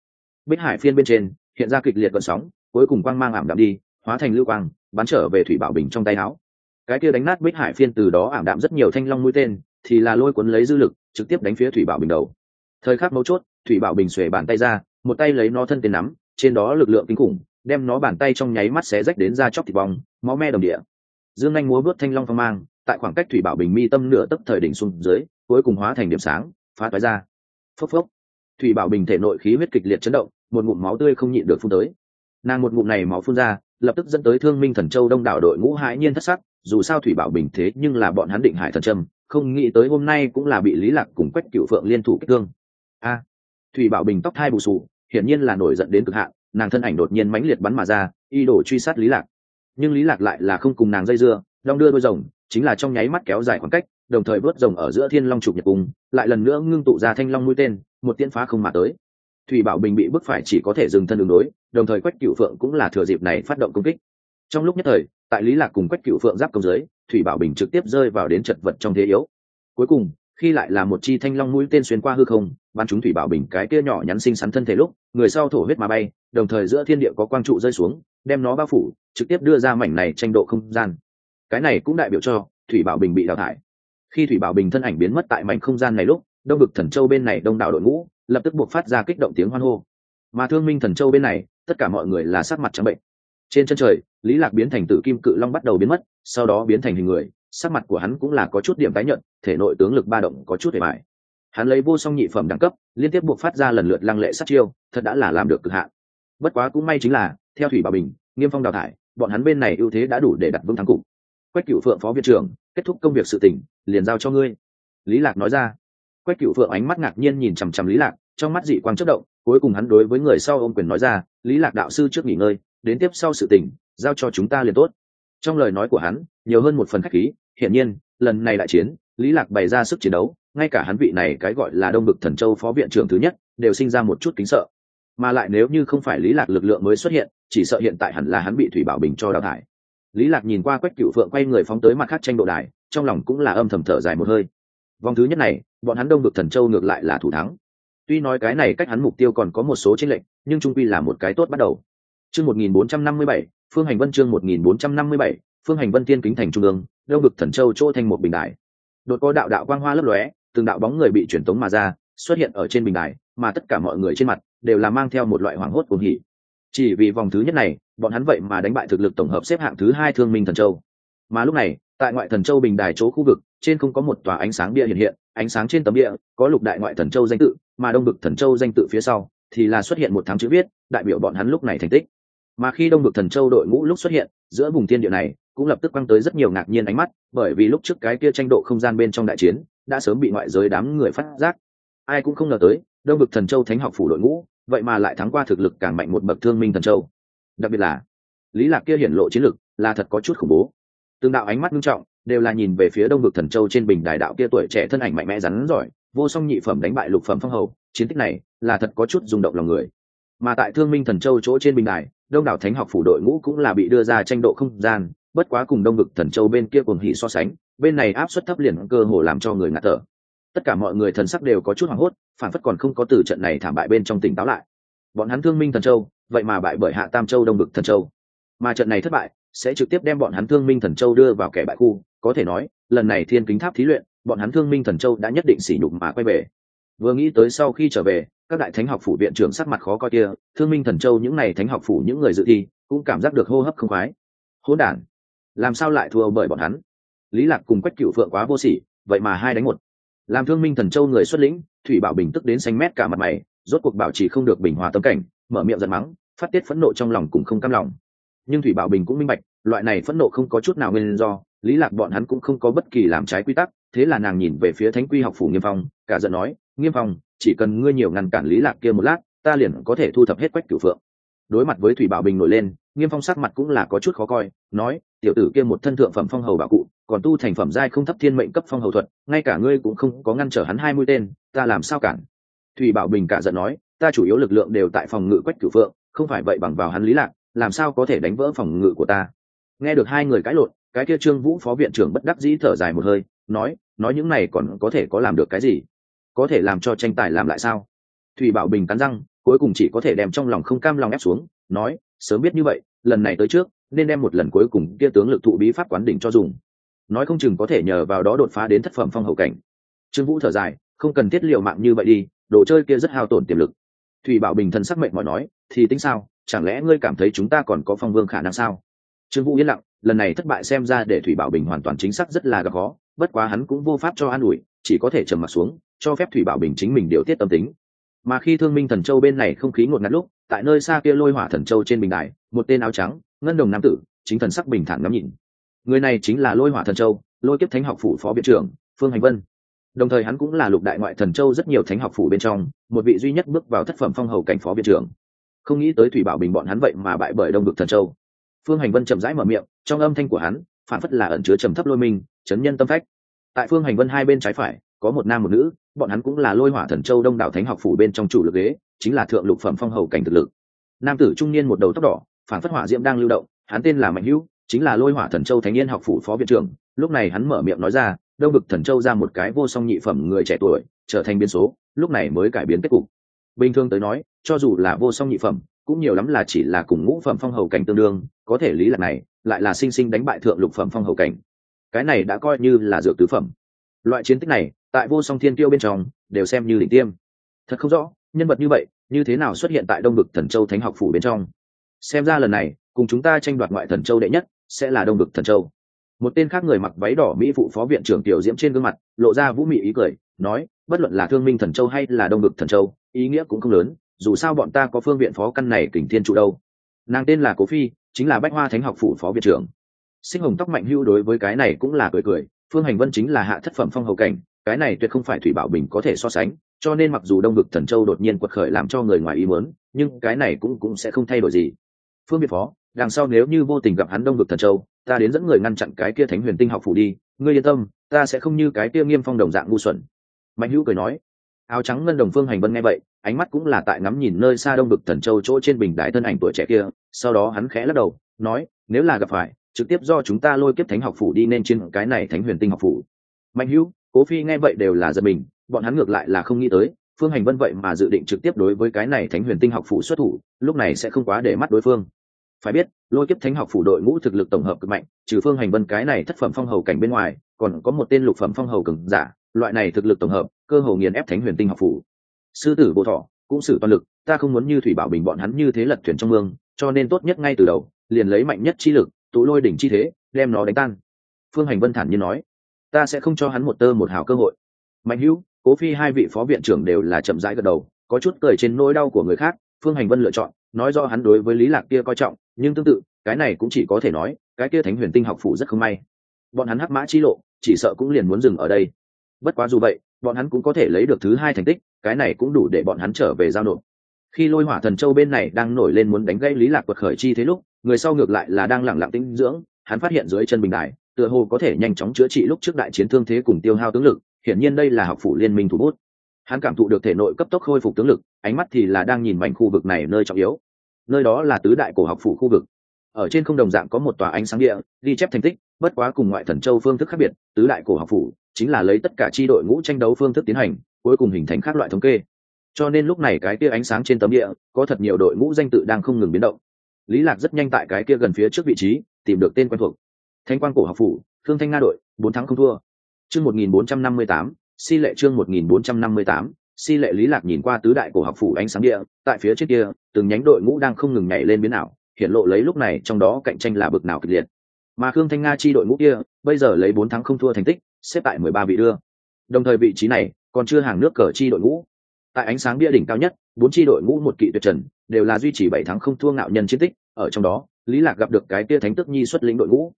Bích hải phiên bên trên, hiện ra kịch liệt cơn sóng, cuối cùng quang mang ảm đạm đi, hóa thành lưu quang, bắn trở về thủy bảo bình trong tay áo cái kia đánh nát bích hải phiên từ đó ảm đạm rất nhiều thanh long mũi tên, thì là lôi cuốn lấy dư lực, trực tiếp đánh phía thủy bảo bình đầu. Thời khắc mấu chốt, thủy bảo bình xuề bàn tay ra, một tay lấy nó thân tên nắm, trên đó lực lượng kinh khủng, đem nó bàn tay trong nháy mắt xé rách đến ra chóc thịt bong, máu me đồng địa. Dương anh múa bước thanh long phong mang, tại khoảng cách thủy bảo bình mi tâm nửa tấc thời đỉnh xuống dưới, cuối cùng hóa thành điểm sáng, phá toái ra. Phốc phốc. Thủy bảo bình thể nội khí huyết kịch liệt chấn động, một ngụm máu tươi không nhịn được phun tới. Nàng một ngụm này máu phun ra, lập tức dẫn tới thương minh thần châu đông đảo đội ngũ hãi nhiên thất sắc dù sao thủy bảo bình thế nhưng là bọn hắn định hải thần trâm không nghĩ tới hôm nay cũng là bị lý lạc cùng quách cựu phượng liên thủ kích thương. A, thủy bảo bình tóc thai bù sù, hiển nhiên là nổi giận đến cực hạn, nàng thân ảnh đột nhiên mãnh liệt bắn mà ra y đổ truy sát lý lạc. Nhưng lý lạc lại là không cùng nàng dây dưa, đong đưa đôi rồng, chính là trong nháy mắt kéo dài khoảng cách, đồng thời vớt rồng ở giữa thiên long trục nhật cung, lại lần nữa ngưng tụ ra thanh long mũi tên, một tiên phá không mà tới. Thủy bảo bình bị bức phải chỉ có thể dừng thân đường đối, đồng thời quách cựu phượng cũng là thừa dịp này phát động công kích. Trong lúc nhất thời tại lý lạc cùng quách cựu phượng giáp công giới, thủy bảo bình trực tiếp rơi vào đến chật vật trong thế yếu. Cuối cùng khi lại là một chi thanh long mũi tên xuyên qua hư không bắn chúng thủy bảo bình cái kia nhỏ nhắn xinh xắn thân thể lúc người sau thổ huyết mà bay đồng thời giữa thiên địa có quang trụ rơi xuống đem nó bao phủ trực tiếp đưa ra mảnh này tranh độ không gian. Cái này cũng đại biểu cho thủy bảo bình bị đào thải. Khi thủy bảo bình thân ảnh biến mất tại mảnh không gian này lúc đông vực thần châu bên này đông đảo đội ngũ lập tức buộc phát ra kích động tiếng hoan hô. Mà thương minh thần châu bên này tất cả mọi người là sát mặt trắng bệnh. Trên chân trời lý lạc biến thành tử kim cự long bắt đầu biến mất, sau đó biến thành hình người, sắc mặt của hắn cũng là có chút điểm tái nhận thể nội tướng lực ba động có chút để bại hắn lấy vô song nhị phẩm đẳng cấp, liên tiếp buộc phát ra lần lượt lăng lệ sát chiêu, thật đã là làm được cực hạn. Bất quá cũng may chính là, theo thủy bảo bình, nghiêm phong đào thải, bọn hắn bên này ưu thế đã đủ để đặt vững thắng cục. Quách cựu phượng phó viện trưởng, kết thúc công việc sự tỉnh liền giao cho ngươi. Lý lạc nói ra. Quách cựu phượng ánh mắt ngạc nhiên nhìn chằm chằm lý lạc, trong mắt dị quang chất động, cuối cùng hắn đối với người sau ôm quyền nói ra, lý lạc đạo sư trước nghỉ ngơi đến tiếp sau sự tình, giao cho chúng ta liền tốt. Trong lời nói của hắn, nhiều hơn một phần khách khí, hiển nhiên, lần này đại chiến, lý lạc bày ra sức chiến đấu, ngay cả hắn vị này cái gọi là đông bực thần châu phó viện trưởng thứ nhất, đều sinh ra một chút kính sợ. Mà lại nếu như không phải lý lạc lực lượng mới xuất hiện, chỉ sợ hiện tại hẳn là hắn bị thủy bảo bình cho đào thải. Lý lạc nhìn qua quách cựu phượng quay người phóng tới mặt khác tranh độ đài, trong lòng cũng là âm thầm thở dài một hơi. Vòng thứ nhất này, bọn hắn đông bực thần châu ngược lại là thủ thắng. Tuy nói cái này cách hắn mục tiêu còn có một số chênh lệch, nhưng trung quy là một cái tốt bắt đầu chương 1457, phương hành vân chương 1457, phương hành vân tiên kính thành trung ương đông vực thần châu chỗ thành một bình đài. Đột có đạo đạo quang hoa lấp lóe từng đạo bóng người bị truyền tống mà ra xuất hiện ở trên bình đài mà tất cả mọi người trên mặt đều là mang theo một loại hoảng hốt cuồng hỉ. Chỉ vì vòng thứ nhất này bọn hắn vậy mà đánh bại thực lực tổng hợp xếp hạng thứ hai thương minh thần châu. Mà lúc này tại ngoại thần châu bình đài chỗ khu vực trên không có một tòa ánh sáng bia hiện hiện ánh sáng trên tấm bia có lục đại ngoại thần châu danh tự mà đông vực thần châu danh tự phía sau thì là xuất hiện một tháng chữ viết đại biểu bọn hắn lúc này thành tích mà khi đông bực thần châu đội ngũ lúc xuất hiện, giữa vùng thiên địa này, cũng lập tức quăng tới rất nhiều ngạc nhiên ánh mắt, bởi vì lúc trước cái kia tranh độ không gian bên trong đại chiến, đã sớm bị ngoại giới đám người phát giác. Ai cũng không ngờ tới, đông bực thần châu thánh học phủ đội ngũ, vậy mà lại thắng qua thực lực càng mạnh một bậc thương minh thần châu. Đặc biệt là, lý lạc kia hiển lộ chiến lực, là thật có chút khủng bố. Tương đạo ánh mắt nghiêm trọng, đều là nhìn về phía đông bực thần châu trên bình đài đạo kia tuổi trẻ thân ảnh mạnh mẽ rắn giỏi, vô song nhị phẩm đánh bại lục phẩm phong hầu, chiến tích này là thật có chút rung động lòng người mà tại thương minh thần châu chỗ trên bình đài, đông đảo thánh học phủ đội ngũ cũng là bị đưa ra tranh độ không gian, bất quá cùng đông vực thần châu bên kia cùng hỉ so sánh, bên này áp suất thấp liền cơ hồ làm cho người ngạt thở. Tất cả mọi người thần sắc đều có chút hoảng hốt, phản phất còn không có từ trận này thảm bại bên trong tỉnh táo lại. Bọn hắn thương minh thần châu, vậy mà bại bởi hạ tam châu đông vực thần châu. Mà trận này thất bại, sẽ trực tiếp đem bọn hắn thương minh thần châu đưa vào kẻ bại khu, có thể nói, lần này thiên kính tháp thí luyện, bọn hắn thương minh thần châu đã nhất định sỉ nhục mà quay về. Vừa nghĩ tới sau khi trở về các đại thánh học phủ viện trưởng sắc mặt khó coi kia, thương minh thần châu những n à y thánh học phủ những người dự thi, cũng cảm giác được hô hấp không khoái. Hỗn đản, làm sao lại thua bởi bọn hắn? Lý lạc cùng quách cựu phượng quá vô sỉ, vậy mà hai đánh một. Làm thương minh thần châu người xuất lĩnh, thủy bảo bình tức đến xanh mét cả mặt mày, rốt cuộc bảo trì không được bình hòa tâm cảnh, mở miệng giận mắng, phát tiết phẫn nộ trong lòng cũng không cam lòng. Nhưng thủy bảo bình cũng minh bạch, loại này phẫn nộ không có chút nào nguyên do, lý lạc bọn hắn cũng không có bất kỳ làm trái quy tắc, thế là nàng nhìn về phía thánh quy học phủ nghiêm phong, cả giận nói nghiêm phong, chỉ cần ngươi nhiều ngăn cản lý lạc kia một lát, ta liền có thể thu thập hết quách cửu phượng. Đối mặt với thủy bảo bình nổi lên, nghiêm phong sắc mặt cũng là có chút khó coi, nói, tiểu tử kia một thân thượng phẩm phong hầu bảo cụ, còn tu thành phẩm giai không thấp thiên mệnh cấp phong hầu thuật, ngay cả ngươi cũng không có ngăn trở hắn hai mươi tên, ta làm sao cản? Thủy bảo bình cả giận nói, ta chủ yếu lực lượng đều tại phòng ngự quách cửu phượng, không phải vậy bằng vào hắn lý lạc, làm sao có thể đánh vỡ phòng ngự của ta? Nghe được hai người cãi lộn, cái kia trương vũ phó viện trưởng bất đắc dĩ thở dài một hơi, nói nói những này còn có thể có làm được cái gì? Có thể làm cho tranh tài làm lại sao? Thủy bảo bình cắn răng, cuối cùng chỉ có thể đem trong lòng không cam lòng ép xuống, nói, sớm biết như vậy, lần này tới trước, nên đem một lần cuối cùng kia tướng lực thụ bí pháp quán đỉnh cho dùng. Nói không chừng có thể nhờ vào đó đột phá đến thất phẩm phong hậu cảnh. Trương vũ thở dài, không cần thiết liệu mạng như vậy đi, đồ chơi kia rất hao tổn tiềm lực. Thủy bảo bình thân sắc mệnh mọi nói, thì tính sao, chẳng lẽ ngươi cảm thấy chúng ta còn có phong vương khả năng sao? Trương vũ yên lặng, lần này thất bại xem ra để thủy bảo bình hoàn toàn chính xác rất là gặp khó, bất quá hắn cũng vô pháp cho an ủi, chỉ có thể trầm mặt xuống cho phép thủy bảo bình chính mình điều tiết tâm tính. Mà khi thương minh thần châu bên này không khí ngột ngạt lúc, tại nơi xa kia lôi hỏa thần châu trên bình đài, một tên áo trắng, ngân đồng nam tử, chính thần sắc bình thản ngắm nhìn. Người này chính là lôi hỏa thần châu, lôi kiếp thánh học phủ phó viện trưởng, phương hành vân. Đồng thời hắn cũng là lục đại ngoại thần châu rất nhiều thánh học phủ bên trong, một vị duy nhất bước vào thất phẩm phong hầu cảnh phó viện trưởng. Không nghĩ tới thủy bảo bình bọn hắn vậy mà bại bởi đông vực thần châu. Phương hành vân chậm rãi mở miệng, trong âm thanh của hắn, phản phất là ẩn chứa trầm thấp lôi minh, chấn nhân tâm phách. Tại phương hành vân hai bên trái phải, có một nam một nữ bọn hắn cũng là lôi hỏa thần châu đông đảo thánh học phủ bên trong chủ lực ghế, chính là thượng lục phẩm phong hầu cảnh thực lực. Nam tử trung niên một đầu tóc đỏ, phản phất hỏa diễm đang lưu động, hắn tên là mạnh hữu, chính là lôi hỏa thần châu thánh niên học phủ phó viện trưởng. Lúc này hắn mở miệng nói ra, đông bực thần châu ra một cái vô song nhị phẩm người trẻ tuổi, trở thành biến số, lúc này mới cải biến kết cục. Bình thường tới nói, cho dù là vô song nhị phẩm, cũng nhiều lắm là chỉ là cùng ngũ phẩm phong hầu cảnh tương đương, có thể lý lạc này, lại là sinh sinh đánh bại thượng lục phẩm phong hầu cảnh. Cái này đã coi như là dược tứ phẩm. Loại chiến tích này tại vô song thiên tiêu bên trong, đều xem như đỉnh tiêm. Thật không rõ, nhân vật như vậy, như thế nào xuất hiện tại đông bực thần châu thánh học phủ bên trong. Xem ra lần này, cùng chúng ta tranh đoạt ngoại thần châu đệ nhất, sẽ là đông bực thần châu. Một tên khác người mặc váy đỏ mỹ phụ phó viện trưởng tiểu diễm trên gương mặt, lộ ra vũ mị ý cười, nói, bất luận là thương minh thần châu hay là đông bực thần châu, ý nghĩa cũng không lớn, dù sao bọn ta có phương viện phó căn này kình thiên trụ đâu. Nàng tên là cố phi, chính là bách hoa thánh học phủ phó viện trưởng. Sinh hồng tóc mạnh hưu đối với cái này cũng là cười cười, phương hành vân chính là hạ thất phẩm phong hầu cảnh cái này tuyệt không phải thủy bảo bình có thể so sánh, cho nên mặc dù đông vực thần châu đột nhiên quật khởi làm cho người ngoài ý muốn, nhưng cái này cũng cũng sẽ không thay đổi gì. Phương biệt phó, đằng sau nếu như vô tình gặp hắn đông vực thần châu, ta đến dẫn người ngăn chặn cái kia thánh huyền tinh học phủ đi, ngươi yên tâm, ta sẽ không như cái kia nghiêm phong đồng dạng ngu xuẩn. Mạnh hữu cười nói, áo trắng ngân đồng phương hành vân nghe vậy, ánh mắt cũng là tại ngắm nhìn nơi xa đông vực thần châu chỗ trên bình đại thân ảnh tuổi trẻ kia, sau đó hắn khẽ lắc đầu, nói, nếu là gặp phải, trực tiếp do chúng ta lôi kiếp thánh học phủ đi nên trên cái này thánh huyền tinh học phủ. Mạnh hữu cố phi nghe vậy đều là giật mình, bọn hắn ngược lại là không nghĩ tới, phương hành vân vậy mà dự định trực tiếp đối với cái này thánh huyền tinh học phủ xuất thủ, lúc này sẽ không quá để mắt đối phương. Phải biết, lôi kiếp thánh học phủ đội ngũ thực lực tổng hợp cực mạnh, trừ phương hành vân cái này thất phẩm phong hầu cảnh bên ngoài, còn có một tên lục phẩm phong hầu cường giả, loại này thực lực tổng hợp, cơ hồ nghiền ép thánh huyền tinh học phủ. Sư tử bộ thọ, cũng xử toàn lực, ta không muốn như thủy bảo bình bọn hắn như thế lật thuyền trong mương, cho nên tốt nhất ngay từ đầu, liền lấy mạnh nhất chi lực, tụ lôi đỉnh chi thế, đem nó đánh tan. Phương hành vân thản nhiên nói ta sẽ không cho hắn một tơ một hào cơ hội. Mạnh hữu, cố phi hai vị phó viện trưởng đều là chậm rãi gật đầu, có chút cười trên nỗi đau của người khác, phương hành vân lựa chọn, nói do hắn đối với lý lạc kia coi trọng, nhưng tương tự, cái này cũng chỉ có thể nói, cái kia thánh huyền tinh học phủ rất không may. Bọn hắn hắc mã chi lộ, chỉ sợ cũng liền muốn dừng ở đây. Bất quá dù vậy, bọn hắn cũng có thể lấy được thứ hai thành tích, cái này cũng đủ để bọn hắn trở về giao nộp. Khi lôi hỏa thần châu bên này đang nổi lên muốn đánh gây lý lạc quật khởi chi thế lúc, người sau ngược lại là đang lặng lặng tĩnh dưỡng, hắn phát hiện dưới chân bình đài tựa hồ có thể nhanh chóng chữa trị lúc trước đại chiến thương thế cùng tiêu hao tướng lực, hiển nhiên đây là học phủ liên minh thủ bút. Hắn cảm thụ được thể nội cấp tốc khôi phục tướng lực, ánh mắt thì là đang nhìn mảnh khu vực này nơi trọng yếu. Nơi đó là tứ đại cổ học phủ khu vực. Ở trên không đồng dạng có một tòa ánh sáng địa, ghi chép thành tích, bất quá cùng ngoại thần châu phương thức khác biệt, tứ đại cổ học phủ chính là lấy tất cả tri đội ngũ tranh đấu phương thức tiến hành, cuối cùng hình thành các loại thống kê. Cho nên lúc này cái kia ánh sáng trên tấm địa, có thật nhiều đội ngũ danh tự đang không ngừng biến động. Lý lạc rất nhanh tại cái kia gần phía trước vị trí, tìm được tên quen thuộc thánh quan cổ học phủ thương thanh nga đội, bốn thắng không thua. Chương một nghìn bốn trăm năm mươi tám, si lệ chương một nghìn bốn trăm năm mươi tám, si lệ lý lạc nhìn qua tứ đại cổ học phủ ánh sáng địa, tại phía trước kia, từng nhánh đội ngũ đang không ngừng nhảy lên biến ảo, hiện lộ lấy lúc này trong đó cạnh tranh là bực nào kịch liệt. Mà khương thanh nga chi đội ngũ kia, bây giờ lấy bốn thắng không thua thành tích, xếp tại mười ba vị đưa. Đồng thời vị trí này, còn chưa hàng nước cờ chi đội ngũ. Tại ánh sáng bia đỉnh cao nhất, bốn chi đội ngũ một kỵ tuyệt trần, đều là duy trì bảy thắng không thua ngạo nhân chiến tích, ở trong đó, lý lạc gặp được cái tia thánh tức nhi xuất lĩnh đội ngũ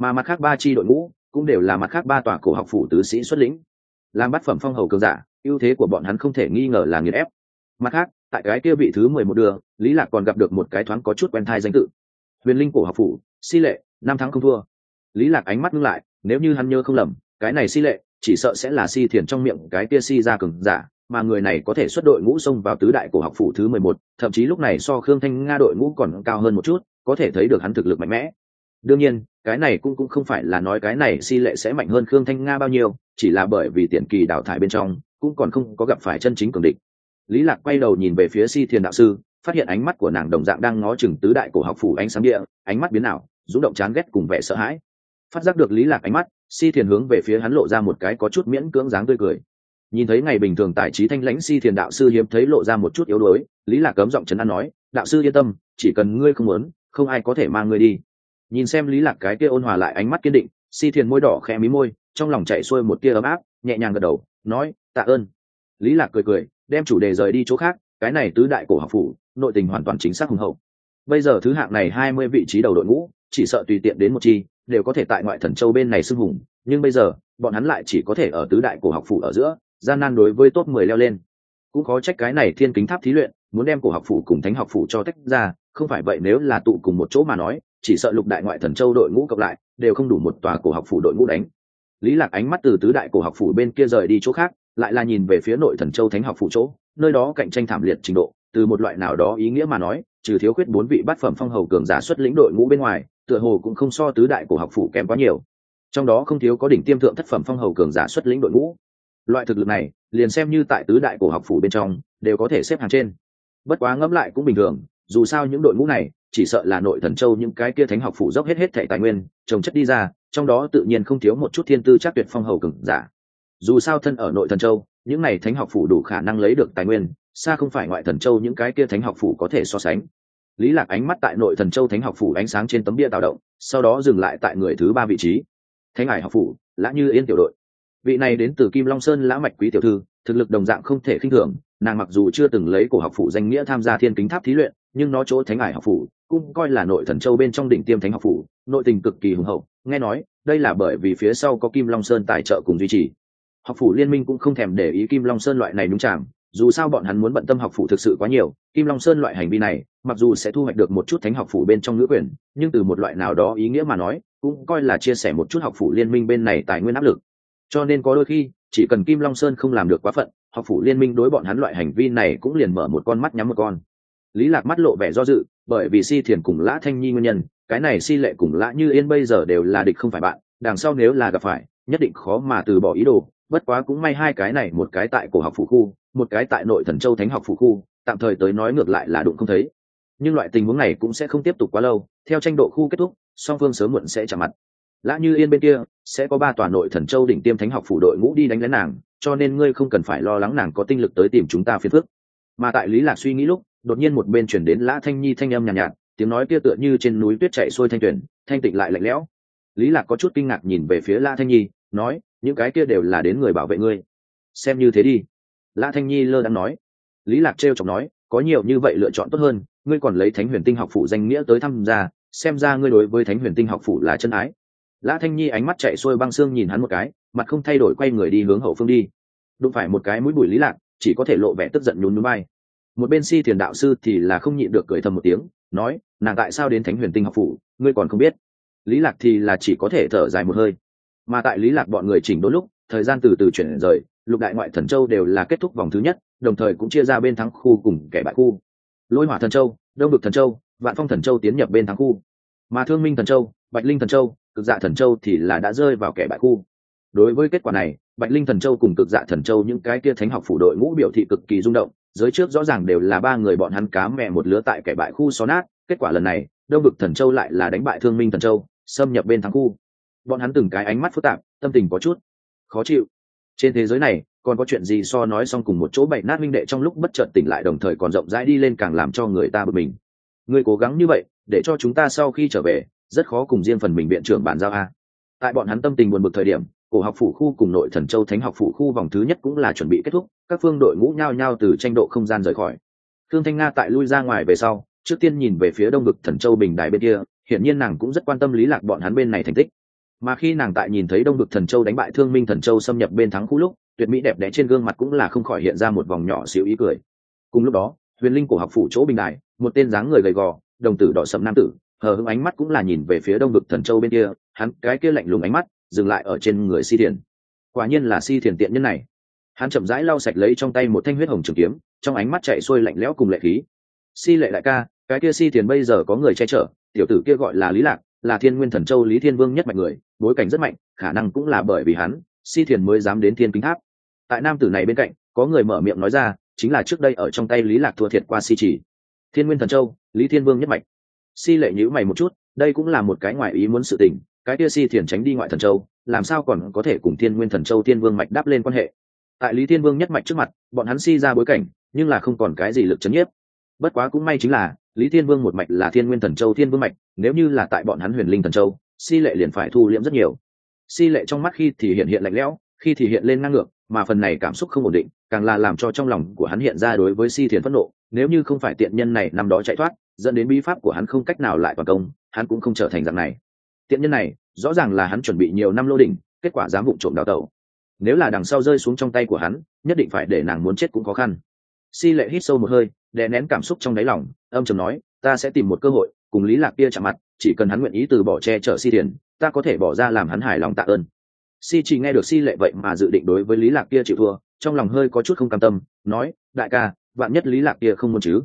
mà mặt khác ba chi đội ngũ cũng đều là mặt khác ba tòa cổ học phủ tứ sĩ xuất lĩnh. Làm bát phẩm phong hầu cường giả, ưu thế của bọn hắn không thể nghi ngờ là nghiền ép. Mặt khác, tại cái kia vị thứ mười một đường, lý lạc còn gặp được một cái thoáng có chút quen thai danh tự. Huyền linh cổ học phủ, si lệ, năm tháng không thua. Lý lạc ánh mắt ngưng lại, nếu như hắn nhớ không lầm, cái này si lệ, chỉ sợ sẽ là si thiền trong miệng cái kia si ra cường giả, mà người này có thể xuất đội ngũ xông vào tứ đại cổ học phủ thứ mười một, thậm chí lúc này so khương thanh nga đội ngũ còn cao hơn một chút, có thể thấy được hắn thực lực mạnh mẽ đương nhiên, cái này cũng cũng không phải là nói cái này si lệ sẽ mạnh hơn khương thanh nga bao nhiêu, chỉ là bởi vì tiền kỳ đào thải bên trong, cũng còn không có gặp phải chân chính cường địch. Lý lạc quay đầu nhìn về phía si thiền đạo sư, phát hiện ánh mắt của nàng đồng dạng đang ngó chừng tứ đại cổ học phủ ánh sáng địa, ánh mắt biến ảo, rúng động chán ghét cùng vẻ sợ hãi. Phát giác được lý lạc ánh mắt, si thiền hướng về phía hắn lộ ra một cái có chút miễn cưỡng dáng tươi cười. Nhìn thấy ngày bình thường tài trí thanh lãnh si thiền đạo sư hiếm thấy lộ ra một chút yếu đuối, lý lạc cấm giọng chấn an nói, đạo sư yên tâm, chỉ cần ngươi không muốn, không ai có thể mang ngươi đi nhìn xem lý lạc cái kia ôn hòa lại ánh mắt kiên định, si thiền môi đỏ khẽ mí môi, trong lòng chạy xuôi một tia ấm áp, nhẹ nhàng gật đầu, nói, tạ ơn. Lý lạc cười cười, đem chủ đề rời đi chỗ khác, cái này tứ đại cổ học phủ, nội tình hoàn toàn chính xác hùng hậu. Bây giờ thứ hạng này hai mươi vị trí đầu đội ngũ, chỉ sợ tùy tiện đến một chi, đều có thể tại ngoại thần châu bên này sưng hùng, nhưng bây giờ, bọn hắn lại chỉ có thể ở tứ đại cổ học phủ ở giữa, gian nan đối với top mười leo lên. Cũng khó trách cái này thiên kính tháp thí luyện, muốn đem cổ học phủ cùng thánh học phủ cho tách ra, không phải vậy nếu là tụ cùng một chỗ mà nói chỉ sợ lục đại ngoại thần châu đội ngũ cộng lại đều không đủ một tòa cổ học phủ đội ngũ đánh. Lý lạc ánh mắt từ tứ đại cổ học phủ bên kia rời đi chỗ khác, lại là nhìn về phía nội thần châu thánh học phủ chỗ, nơi đó cạnh tranh thảm liệt trình độ, từ một loại nào đó ý nghĩa mà nói, trừ thiếu khuyết bốn vị bát phẩm phong hầu cường giả xuất lĩnh đội ngũ bên ngoài, tựa hồ cũng không so tứ đại cổ học phủ kém quá nhiều. Trong đó không thiếu có đỉnh tiêm thượng thất phẩm phong hầu cường giả xuất lĩnh đội ngũ. Loại thực lực này, liền xem như tại tứ đại cổ học phủ bên trong, đều có thể xếp hàng trên. Bất quá ngẫm lại cũng bình thường dù sao những đội ngũ này chỉ sợ là nội thần châu những cái kia thánh học phủ dốc hết hết thẻ tài nguyên, trồng chất đi ra, trong đó tự nhiên không thiếu một chút thiên tư chắc tuyệt phong hầu cừng giả. Dù sao thân ở nội thần châu, những này thánh học phủ đủ khả năng lấy được tài nguyên, xa không phải ngoại thần châu những cái kia thánh học phủ có thể so sánh. Lý lạc ánh mắt tại nội thần châu thánh học phủ ánh sáng trên tấm bia tạo động, sau đó dừng lại tại người thứ ba vị trí. Thánh hải học phủ, lã như yên tiểu đội. Vị này đến từ kim long sơn lã mạch quý tiểu thư, thực lực đồng dạng không thể khinh thường nàng mặc dù chưa từng lấy cổ học phủ danh nghĩa tham gia thiên kính tháp thí luyện, nhưng nó chỗ thánh hải học phủ cũng coi là nội thần châu bên trong đỉnh tiêm thánh học phủ, nội tình cực kỳ hùng hậu. Nghe nói, đây là bởi vì phía sau có kim long sơn tài trợ cùng duy trì. Học phủ liên minh cũng không thèm để ý kim long sơn loại này đúng chẳng dù sao bọn hắn muốn bận tâm học phủ thực sự quá nhiều, kim long sơn loại hành vi này, mặc dù sẽ thu hoạch được một chút thánh học phủ bên trong ngữ quyền, nhưng từ một loại nào đó ý nghĩa mà nói, cũng coi là chia sẻ một chút học phủ liên minh bên này tài nguyên áp lực. Cho nên có đôi khi, chỉ cần kim long sơn không làm được quá phận học phủ liên minh đối bọn hắn loại hành vi này cũng liền mở một con mắt nhắm một con. Lý lạc mắt lộ vẻ do dự, bởi vì si thiền cùng lã thanh nhi nguyên nhân, cái này si lệ cùng lã như yên bây giờ đều là địch không phải bạn, đằng sau nếu là gặp phải, nhất định khó mà từ bỏ ý đồ, bất quá cũng may hai cái này một cái tại cổ học phủ khu, một cái tại nội thần châu thánh học phủ khu, tạm thời tới nói ngược lại là đụng không thấy. Nhưng loại tình huống này cũng sẽ không tiếp tục quá lâu, theo tranh độ khu kết thúc, song phương sớm muộn sẽ chạm mặt. Lã như yên bên kia, sẽ có ba tòa nội thần châu đỉnh tiêm thánh học phủ đội ngũ đi đánh lén nàng cho nên ngươi không cần phải lo lắng nàng có tinh lực tới tìm chúng ta phiền phức. Mà tại lý lạc suy nghĩ lúc đột nhiên một bên chuyển đến lã thanh nhi thanh âm nhàn nhạt, nhạt tiếng nói kia tựa như trên núi tuyết chạy xuôi thanh tuyển thanh tịnh lại lạnh lẽo. Lý lạc có chút kinh ngạc nhìn về phía lã thanh nhi nói những cái kia đều là đến người bảo vệ ngươi. Xem như thế đi. Lã thanh nhi lơ đang nói. Lý lạc treo chọc nói có nhiều như vậy lựa chọn tốt hơn ngươi còn lấy thánh huyền tinh học phủ danh nghĩa tới tham gia xem ra ngươi đối với thánh huyền tinh học phủ là chân ái. Lã thanh nhi ánh mắt chạy xuôi băng xương nhìn hắn một cái mặt không thay đổi quay người đi hướng hậu phương đi. Đụng phải một cái mũi bụi lý lạc, chỉ có thể lộ vẻ tức giận nhún núi bay một bên si thiền đạo sư thì là không nhịn được cười thầm một tiếng, nói, nàng tại sao đến thánh huyền tinh học phủ, ngươi còn không biết? Lý lạc thì là chỉ có thể thở dài một hơi. Mà tại lý lạc bọn người chỉnh đôi lúc, thời gian từ từ chuyển rời, lục đại ngoại thần châu đều là kết thúc vòng thứ nhất, đồng thời cũng chia ra bên thắng khu cùng kẻ bại khu. Lôi hỏa thần châu, đông được thần châu, vạn phong thần châu tiến nhập bên thắng khu. Mà thương minh thần châu, bạch linh thần châu, cực dạ thần châu thì là đã rơi vào kẻ bại khu đối với kết quả này, bạch linh thần châu cùng cực dạ thần châu những cái kia thánh học phủ đội ngũ biểu thị cực kỳ rung động, giới trước rõ ràng đều là ba người bọn hắn cá mẹ một lứa tại kẻ bại khu xó nát, kết quả lần này, đông vực thần châu lại là đánh bại thương minh thần châu, xâm nhập bên thắng khu. Bọn hắn từng cái ánh mắt phức tạp, tâm tình có chút khó chịu. Trên thế giới này, còn có chuyện gì so nói xong cùng một chỗ bậy nát minh đệ trong lúc bất chợt tỉnh lại đồng thời còn rộng rãi đi lên càng làm cho người ta bực mình. Ngươi cố gắng như vậy, để cho chúng ta sau khi trở về, rất khó cùng riêng phần mình viện trưởng bàn giao a. Tại bọn hắn tâm tình buồn bực thời điểm cổ học phủ khu cùng nội thần châu thánh học phủ khu vòng thứ nhất cũng là chuẩn bị kết thúc, các phương đội ngũ nhao nhao từ tranh độ không gian rời khỏi. Thương thanh nga tại lui ra ngoài về sau, trước tiên nhìn về phía đông vực thần châu bình đài bên kia, hiển nhiên nàng cũng rất quan tâm lý lạc bọn hắn bên này thành tích. Mà khi nàng tại nhìn thấy đông vực thần châu đánh bại thương minh thần châu xâm nhập bên thắng khu lúc, tuyệt mỹ đẹp đẽ trên gương mặt cũng là không khỏi hiện ra một vòng nhỏ xíu ý cười. Cùng lúc đó, huyền linh cổ học phủ chỗ bình đài, một tên dáng người gầy gò, đồng tử đỏ sậm nam tử, hờ hững ánh mắt cũng là nhìn về phía đông vực thần châu bên kia, hắn cái kia lạnh lùng ánh mắt dừng lại ở trên người si thiền. Quả nhiên là si thiền tiện nhân này. Hắn chậm rãi lau sạch lấy trong tay một thanh huyết hồng trường kiếm, trong ánh mắt chạy xuôi lạnh lẽo cùng lệ khí. Si lệ đại ca, cái kia si thiền bây giờ có người che chở, tiểu tử kia gọi là lý lạc, là thiên nguyên thần châu lý thiên vương nhất mạnh người, bối cảnh rất mạnh, khả năng cũng là bởi vì hắn, si thiền mới dám đến thiên kính tháp. Tại nam tử này bên cạnh, có người mở miệng nói ra, chính là trước đây ở trong tay lý lạc thua thiệt qua si chỉ. Thiên nguyên thần châu, lý thiên vương nhất mạch si lệ nhữ mày một chút, đây cũng là một cái ngoại ý muốn sự tình cái kia si thiền tránh đi ngoại thần châu, làm sao còn có thể cùng thiên nguyên thần châu, thiên vương mạch đáp lên quan hệ? Tại lý thiên vương nhất mạch trước mặt, bọn hắn si ra bối cảnh, nhưng là không còn cái gì lực chấn nhiếp. Bất quá cũng may chính là, lý thiên vương một mạch là thiên nguyên thần châu, thiên vương mạch, nếu như là tại bọn hắn huyền linh thần châu, si lệ liền phải thu liễm rất nhiều. Si lệ trong mắt khi thì hiện hiện lạnh lẽo, khi thì hiện lên năng lượng mà phần này cảm xúc không ổn định, càng là làm cho trong lòng của hắn hiện ra đối với si thiền phẫn nộ. Nếu như không phải tiện nhân này nằm đó chạy thoát, dẫn đến bi pháp của hắn không cách nào lại toàn công, hắn cũng không trở thành dạng này. Tiện nhân này rõ ràng là hắn chuẩn bị nhiều năm lô đỉnh, kết quả dám vụ trộm đào tẩu. Nếu là đằng sau rơi xuống trong tay của hắn, nhất định phải để nàng muốn chết cũng khó khăn. Si lệ hít sâu một hơi, đè nén cảm xúc trong đáy lòng, âm chầm nói, ta sẽ tìm một cơ hội, cùng lý lạc kia chạm mặt, chỉ cần hắn nguyện ý từ bỏ che chở si tiền ta có thể bỏ ra làm hắn hài lòng tạ ơn. Si chỉ nghe được si lệ vậy mà dự định đối với lý lạc kia chịu thua, trong lòng hơi có chút không cam tâm, nói, đại ca, vạn nhất lý lạc kia không muốn chứ?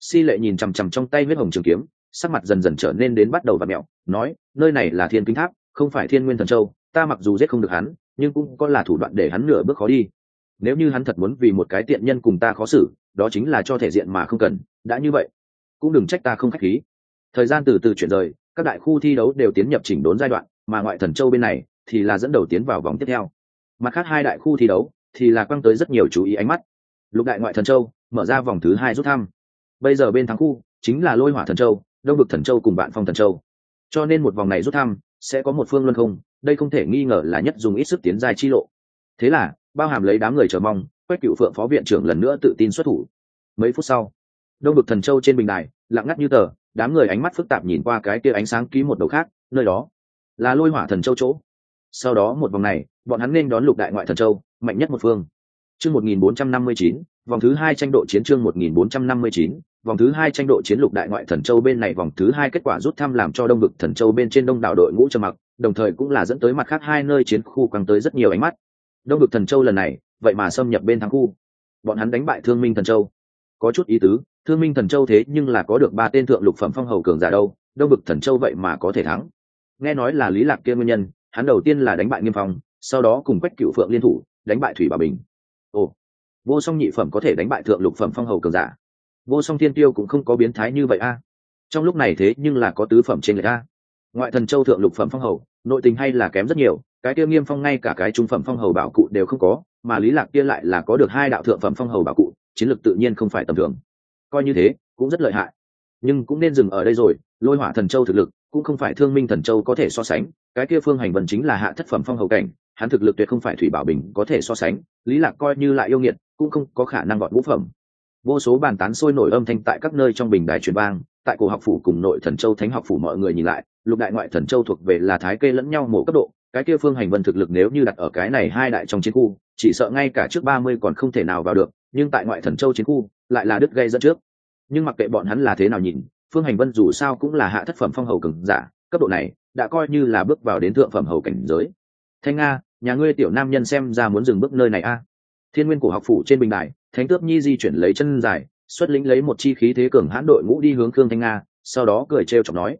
Si lệ nhìn chằm chằm trong tay huyết hồng trường kiếm, sắc mặt dần dần trở nên đến bắt đầu và mẹo nói, nơi này là thiên kinh tháp, không phải thiên nguyên thần châu, ta mặc dù giết không được hắn, nhưng cũng có là thủ đoạn để hắn nửa bước khó đi. Nếu như hắn thật muốn vì một cái tiện nhân cùng ta khó xử, đó chính là cho thể diện mà không cần, đã như vậy, cũng đừng trách ta không khách khí. Thời gian từ từ chuyển rời, các đại khu thi đấu đều tiến nhập chỉnh đốn giai đoạn, mà ngoại thần châu bên này thì là dẫn đầu tiến vào vòng tiếp theo. Mặt khác hai đại khu thi đấu thì là quăng tới rất nhiều chú ý ánh mắt. Lục đại ngoại thần châu mở ra vòng thứ hai rút thăm. Bây giờ bên thắng khu chính là lôi hỏa thần châu, đông vực thần châu cùng bạn phong thần châu cho nên một vòng này rút thăm sẽ có một phương luân không đây không thể nghi ngờ là nhất dùng ít sức tiến dài chi lộ. Thế là bao hàm lấy đám người chờ mong quách cựu phượng phó viện trưởng lần nữa tự tin xuất thủ. Mấy phút sau đông bực thần châu trên bình đài lặng ngắt như tờ đám người ánh mắt phức tạp nhìn qua cái kia ánh sáng ký một đầu khác nơi đó là lôi hỏa thần châu chỗ. Sau đó một vòng này bọn hắn nên đón lục đại ngoại thần châu mạnh nhất một phương. Chương 1459, vòng thứ hai tranh độ chiến chương 1459, vòng thứ hai tranh độ chiến lục đại ngoại thần châu bên này, vòng thứ hai kết quả rút thăm làm cho đông vực thần châu bên trên đông đảo đội ngũ trầm mặc, đồng thời cũng là dẫn tới mặt khác hai nơi chiến khu quăng tới rất nhiều ánh mắt. Đông vực thần châu lần này, vậy mà xâm nhập bên thắng khu. Bọn hắn đánh bại thương minh thần châu. Có chút ý tứ, thương minh thần châu thế nhưng là có được ba tên thượng lục phẩm phong hầu cường giả đâu, đông vực thần châu vậy mà có thể thắng. Nghe nói là lý lạc kia nguyên nhân, hắn đầu tiên là đánh bại nghiêm phong, sau đó cùng quách cựu phượng liên thủ, đánh bại thủy bảo bình. Ồ, vô song nhị phẩm có thể đánh bại thượng lục phẩm phong hầu cường giả vô song thiên tiêu cũng không có biến thái như vậy a. Trong lúc này thế nhưng là có tứ phẩm trên lệch a. Ngoại thần châu thượng lục phẩm phong hầu, nội tình hay là kém rất nhiều, cái kia nghiêm phong ngay cả cái trung phẩm phong hầu bảo cụ đều không có, mà lý lạc kia lại là có được hai đạo thượng phẩm phong hầu bảo cụ, chiến lược tự nhiên không phải tầm thường. Coi như thế, cũng rất lợi hại. Nhưng cũng nên dừng ở đây rồi, lôi hỏa thần châu thực lực, cũng không phải thương minh thần châu có thể so sánh, cái kia phương hành vần chính là hạ thất phẩm phong hầu cảnh, hắn thực lực tuyệt không phải thủy bảo bình có thể so sánh, lý lạc coi như lại yêu nghiệt, cũng không có khả năng gọn vũ phẩm vô số bàn tán sôi nổi âm thanh tại các nơi trong bình đài truyền vang, tại cổ học phủ cùng nội thần châu thánh học phủ mọi người nhìn lại, lục đại ngoại thần châu thuộc về là thái kê lẫn nhau mổ cấp độ, cái kia phương hành vân thực lực nếu như đặt ở cái này hai đại trong chiến khu, chỉ sợ ngay cả trước ba mươi còn không thể nào vào được, nhưng tại ngoại thần châu chiến khu, lại là đứt gây dẫn trước. Nhưng mặc kệ bọn hắn là thế nào nhìn, phương hành vân dù sao cũng là hạ thất phẩm phong hầu cường giả, cấp độ này đã coi như là bước vào đến thượng phẩm hầu cảnh giới. Thanh nga nhà ngươi tiểu nam nhân xem ra muốn dừng bước nơi này a thiên nguyên cổ học phủ trên bình đài, thánh tước nhi di chuyển lấy chân dài, xuất lĩnh lấy một chi khí thế cường hãn đội ngũ đi hướng khương thanh nga, sau đó cười trêu chọc nói.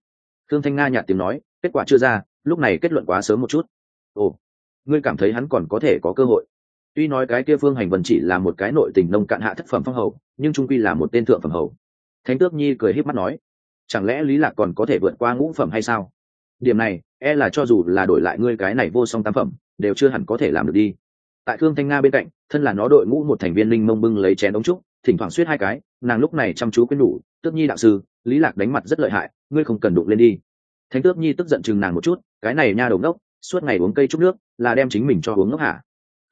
Khương thanh nga nhạt tiếng nói, kết quả chưa ra, lúc này kết luận quá sớm một chút. Ồ, ngươi cảm thấy hắn còn có thể có cơ hội? Tuy nói cái kia phương hành vân chỉ là một cái nội tình nông cạn hạ thất phẩm phong hầu, nhưng trung quy là một tên thượng phẩm hầu. Thánh tước nhi cười híp mắt nói, chẳng lẽ lý lạc còn có thể vượt qua ngũ phẩm hay sao? Điểm này e là cho dù là đổi lại ngươi cái này vô song tam phẩm, đều chưa hẳn có thể làm được đi tại thương thanh nga bên cạnh, thân là nó đội ngũ một thành viên linh mông bưng lấy chén ống trúc, thỉnh thoảng suýt hai cái, nàng lúc này chăm chú quyết nhủ, tước nhi đạo sư, lý lạc đánh mặt rất lợi hại, ngươi không cần đụng lên đi. Thánh tước nhi tức giận chừng nàng một chút, cái này nha đầu ngốc, suốt ngày uống cây trúc nước, là đem chính mình cho uống ngốc hả?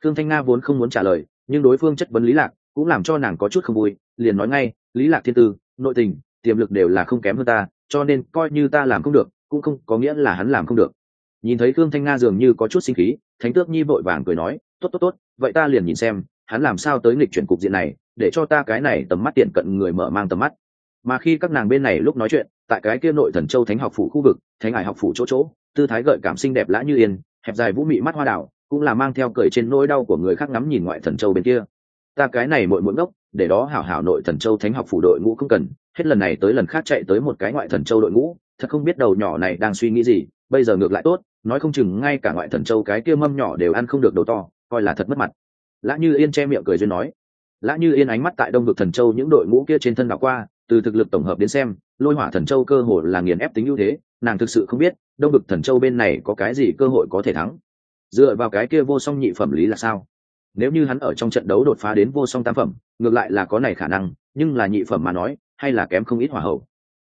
Thương thanh nga vốn không muốn trả lời, nhưng đối phương chất vấn lý lạc, cũng làm cho nàng có chút không vui, liền nói ngay, lý lạc thiên tư, nội tình, tiềm lực đều là không kém hơn ta, cho nên coi như ta làm không được, cũng không có nghĩa là hắn làm không được nhìn thấy khương thanh nga dường như có chút sinh khí, thánh tước nhi vội vàng cười nói, tốt tốt tốt, vậy ta liền nhìn xem, hắn làm sao tới nghịch chuyển cục diện này, để cho ta cái này tầm mắt tiện cận người mở mang tầm mắt. Mà khi các nàng bên này lúc nói chuyện, tại cái kia nội thần châu thánh học phủ khu vực, thánh hải học phủ chỗ chỗ, tư thái gợi cảm xinh đẹp lã như yên, hẹp dài vũ mị mắt hoa đảo cũng là mang theo cười trên nỗi đau của người khác ngắm nhìn ngoại thần châu bên kia. Ta cái này mỗi mỗi ngốc, để đó hảo hảo nội thần châu thánh học phủ đội ngũ không cần, hết lần này tới lần khác chạy tới một cái ngoại thần châu đội ngũ, thật không biết đầu nhỏ này đang suy nghĩ gì, bây giờ ngược lại tốt nói không chừng ngay cả ngoại thần châu cái kia mâm nhỏ đều ăn không được đầu to, coi là thật mất mặt. Lã như yên che miệng cười duyên nói. Lã như yên ánh mắt tại đông vực thần châu những đội ngũ kia trên thân đảo qua, từ thực lực tổng hợp đến xem, lôi hỏa thần châu cơ hội là nghiền ép tính ưu thế, nàng thực sự không biết, đông vực thần châu bên này có cái gì cơ hội có thể thắng. Dựa vào cái kia vô song nhị phẩm lý là sao? Nếu như hắn ở trong trận đấu đột phá đến vô song tam phẩm, ngược lại là có này khả năng, nhưng là nhị phẩm mà nói, hay là kém không ít hỏa hậu.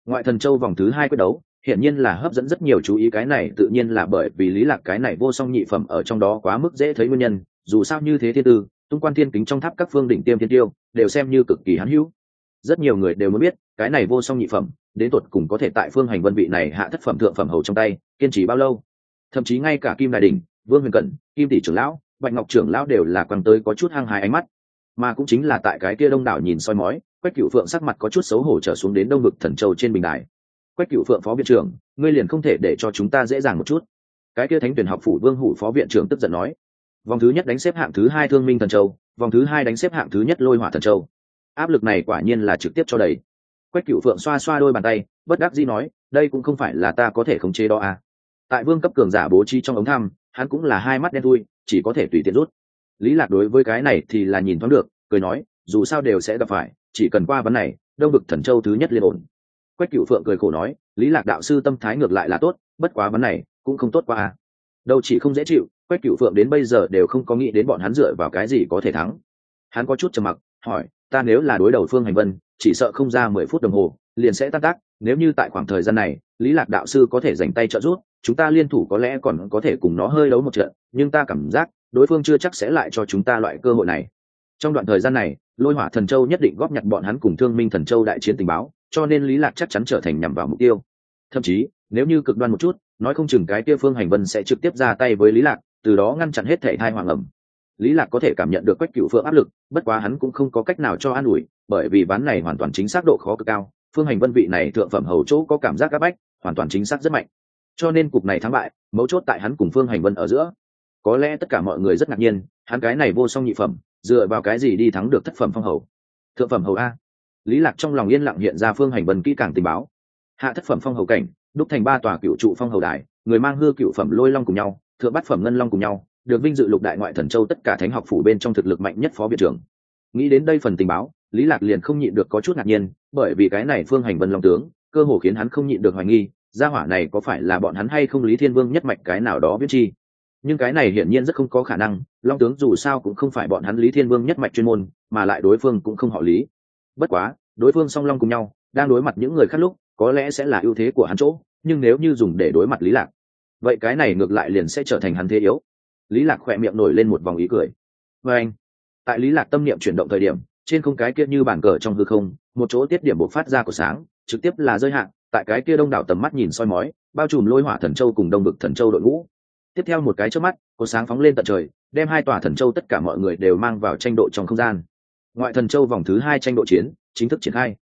Ngoại thần châu vòng thứ hai quyết đấu hiển nhiên là hấp dẫn rất nhiều chú ý cái này, tự nhiên là bởi vì lý lạc cái này vô song nhị phẩm ở trong đó quá mức dễ thấy nguyên nhân, dù sao như thế thiên tư, tung quan thiên kính trong tháp các phương đỉnh tiêm thiên tiêu, đều xem như cực kỳ hán hữu. Rất nhiều người đều muốn biết, cái này vô song nhị phẩm, đến tột cùng có thể tại phương hành vân vị này hạ thất phẩm thượng phẩm hầu trong tay, kiên trì bao lâu? Thậm chí ngay cả kim đại đình vương huyền cẩn, kim tỷ trưởng lão, bạch ngọc trưởng lão đều là quăng tới có chút hăng hái ánh mắt. Mà cũng chính là tại cái kia đông đảo nhìn soi mói, quách cựu phượng sắc mặt có chút xấu hổ trở xuống đến đông ngực thần châu trên bình đài quách cựu phượng phó viện trưởng, ngươi liền không thể để cho chúng ta dễ dàng một chút. Cái kia thánh tuyển học phủ vương hủ phó viện trưởng tức giận nói. Vòng thứ nhất đánh xếp hạng thứ hai thương minh thần châu, vòng thứ hai đánh xếp hạng thứ nhất lôi hỏa thần châu. Áp lực này quả nhiên là trực tiếp cho đầy. Quách cựu phượng xoa xoa đôi bàn tay, bất đắc dĩ nói, đây cũng không phải là ta có thể khống chế đó à. tại vương cấp cường giả bố trí trong ống thăm, hắn cũng là hai mắt đen thui, chỉ có thể tùy tiện rút. Lý lạc đối với cái này thì là nhìn thoáng được, cười nói, dù sao đều sẽ gặp phải, chỉ cần qua vấn này, đông vực thần châu thứ nhất liên ổn quách cựu phượng cười khổ nói, lý lạc đạo sư tâm thái ngược lại là tốt, bất quá vấn này cũng không tốt qua à. đâu chỉ không dễ chịu, quách cựu phượng đến bây giờ đều không có nghĩ đến bọn hắn dựa vào cái gì có thể thắng hắn có chút trầm mặc, hỏi, ta nếu là đối đầu phương hành vân, chỉ sợ không ra mười phút đồng hồ, liền sẽ tan tác, nếu như tại khoảng thời gian này, lý lạc đạo sư có thể dành tay trợ giúp, chúng ta liên thủ có lẽ còn có thể cùng nó hơi đấu một trận, nhưng ta cảm giác, đối phương chưa chắc sẽ lại cho chúng ta loại cơ hội này trong đoạn thời gian này, lôi hỏa thần châu nhất định góp nhặt bọn hắn cùng thương minh thần châu đại chiến tình báo, cho nên lý lạc chắc chắn trở thành nhằm vào mục tiêu. Thậm chí, nếu như cực đoan một chút, nói không chừng cái kia phương hành vân sẽ trực tiếp ra tay với lý lạc, từ đó ngăn chặn hết thể thai hoàng ẩm. Lý lạc có thể cảm nhận được quách cựu phượng áp lực, bất quá hắn cũng không có cách nào cho an ủi, bởi vì ván này hoàn toàn chính xác độ khó cực cao, phương hành vân vị này thượng phẩm hầu chỗ có cảm giác áp bách, hoàn toàn chính xác rất mạnh. Cho nên cục này thắng bại, mấu chốt tại hắn cùng phương hành vân ở giữa. Có lẽ tất cả mọi người rất ngạc nhiên, hắn cái này vô song nhị phẩm dựa vào cái gì đi thắng được thất phẩm phong hầu? Thượng phẩm hầu a. Lý lạc trong lòng yên lặng hiện ra phương hành vân kỹ càng tình báo. Hạ thất phẩm phong hầu cảnh, đúc thành ba tòa cựu trụ phong hầu đài, người mang hư cựu phẩm lôi long cùng nhau, thượng bát phẩm ngân long cùng nhau, được vinh dự lục đại ngoại thần châu tất cả thánh học phủ bên trong thực lực mạnh nhất phó viện trưởng. Nghĩ đến đây phần tình báo, lý lạc liền không nhịn được có chút ngạc nhiên, bởi vì cái này phương hành vân long tướng, cơ hồ khiến hắn không nhịn được hoài nghi, gia hỏa này có phải là bọn hắn hay không lý thiên vương nhất mạch cái nào đó biết chi? Nhưng cái này hiển nhiên rất không có khả năng, long tướng dù sao cũng không phải bọn hắn lý thiên vương nhất mạch chuyên môn, mà lại đối phương cũng không họ lý. Bất quá, đối phương song long cùng nhau, đang đối mặt những người khác lúc, có lẽ sẽ là ưu thế của hắn chỗ, nhưng nếu như dùng để đối mặt lý lạc, vậy cái này ngược lại liền sẽ trở thành hắn thế yếu. Lý lạc khỏe miệng nổi lên một vòng ý cười. Và anh, tại lý lạc tâm niệm chuyển động thời điểm, trên không cái kia như bàn cờ trong hư không, một chỗ tiết điểm bộc phát ra của sáng, trực tiếp là rơi hạn tại cái kia đông đảo tầm mắt nhìn soi mói, bao trùm lôi hỏa thần châu cùng đông bực thần châu đội ngũ tiếp theo một cái trước mắt, có sáng phóng lên tận trời, đem hai tòa thần châu tất cả mọi người đều mang vào tranh độ trong không gian. Ngoại thần châu vòng thứ hai tranh độ chiến, chính thức triển khai.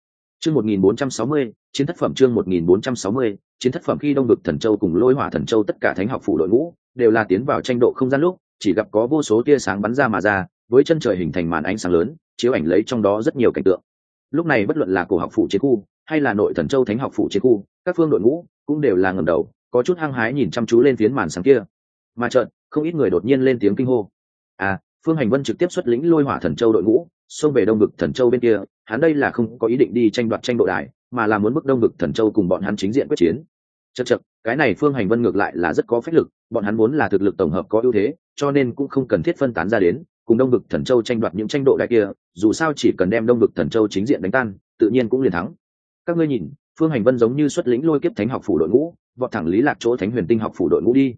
Chương một nghìn bốn trăm sáu mươi, chiến thất phẩm chương một nghìn bốn trăm sáu mươi, chiến thất phẩm khi đông bực thần châu cùng lôi hỏa thần châu tất cả thánh học phủ đội ngũ, đều là tiến vào tranh độ không gian lúc, chỉ gặp có vô số tia sáng bắn ra mà ra, với chân trời hình thành màn ánh sáng lớn, chiếu ảnh lấy trong đó rất nhiều cảnh tượng. Lúc này bất luận là cổ học phủ chiến khu, hay là nội thần châu thánh học phủ chiến khu, các phương đội ngũ cũng đều là ngầm đầu, có chút hăng hái nhìn chăm chú lên phiến màn sáng kia mà trận, không ít người đột nhiên lên tiếng kinh hô. À phương hành vân trực tiếp xuất lĩnh lôi hỏa thần châu đội ngũ xông về đông vực thần châu bên kia hắn đây là không có ý định đi tranh đoạt tranh độ đài mà là muốn bức đông vực thần châu cùng bọn hắn chính diện quyết chiến. Chật chật cái này phương hành vân ngược lại là rất có phép lực bọn hắn muốn là thực lực tổng hợp có ưu thế cho nên cũng không cần thiết phân tán ra đến cùng đông vực thần châu tranh đoạt những tranh độ đại kia dù sao chỉ cần đem đông vực thần châu chính diện đánh tan tự nhiên cũng liền thắng. Các ngươi nhìn phương hành vân giống như xuất lĩnh lôi kiếp thánh học phủ đội ngũ vọt thẳng lý lạc chỗ thánh huyền tinh học phủ đội ngũ đi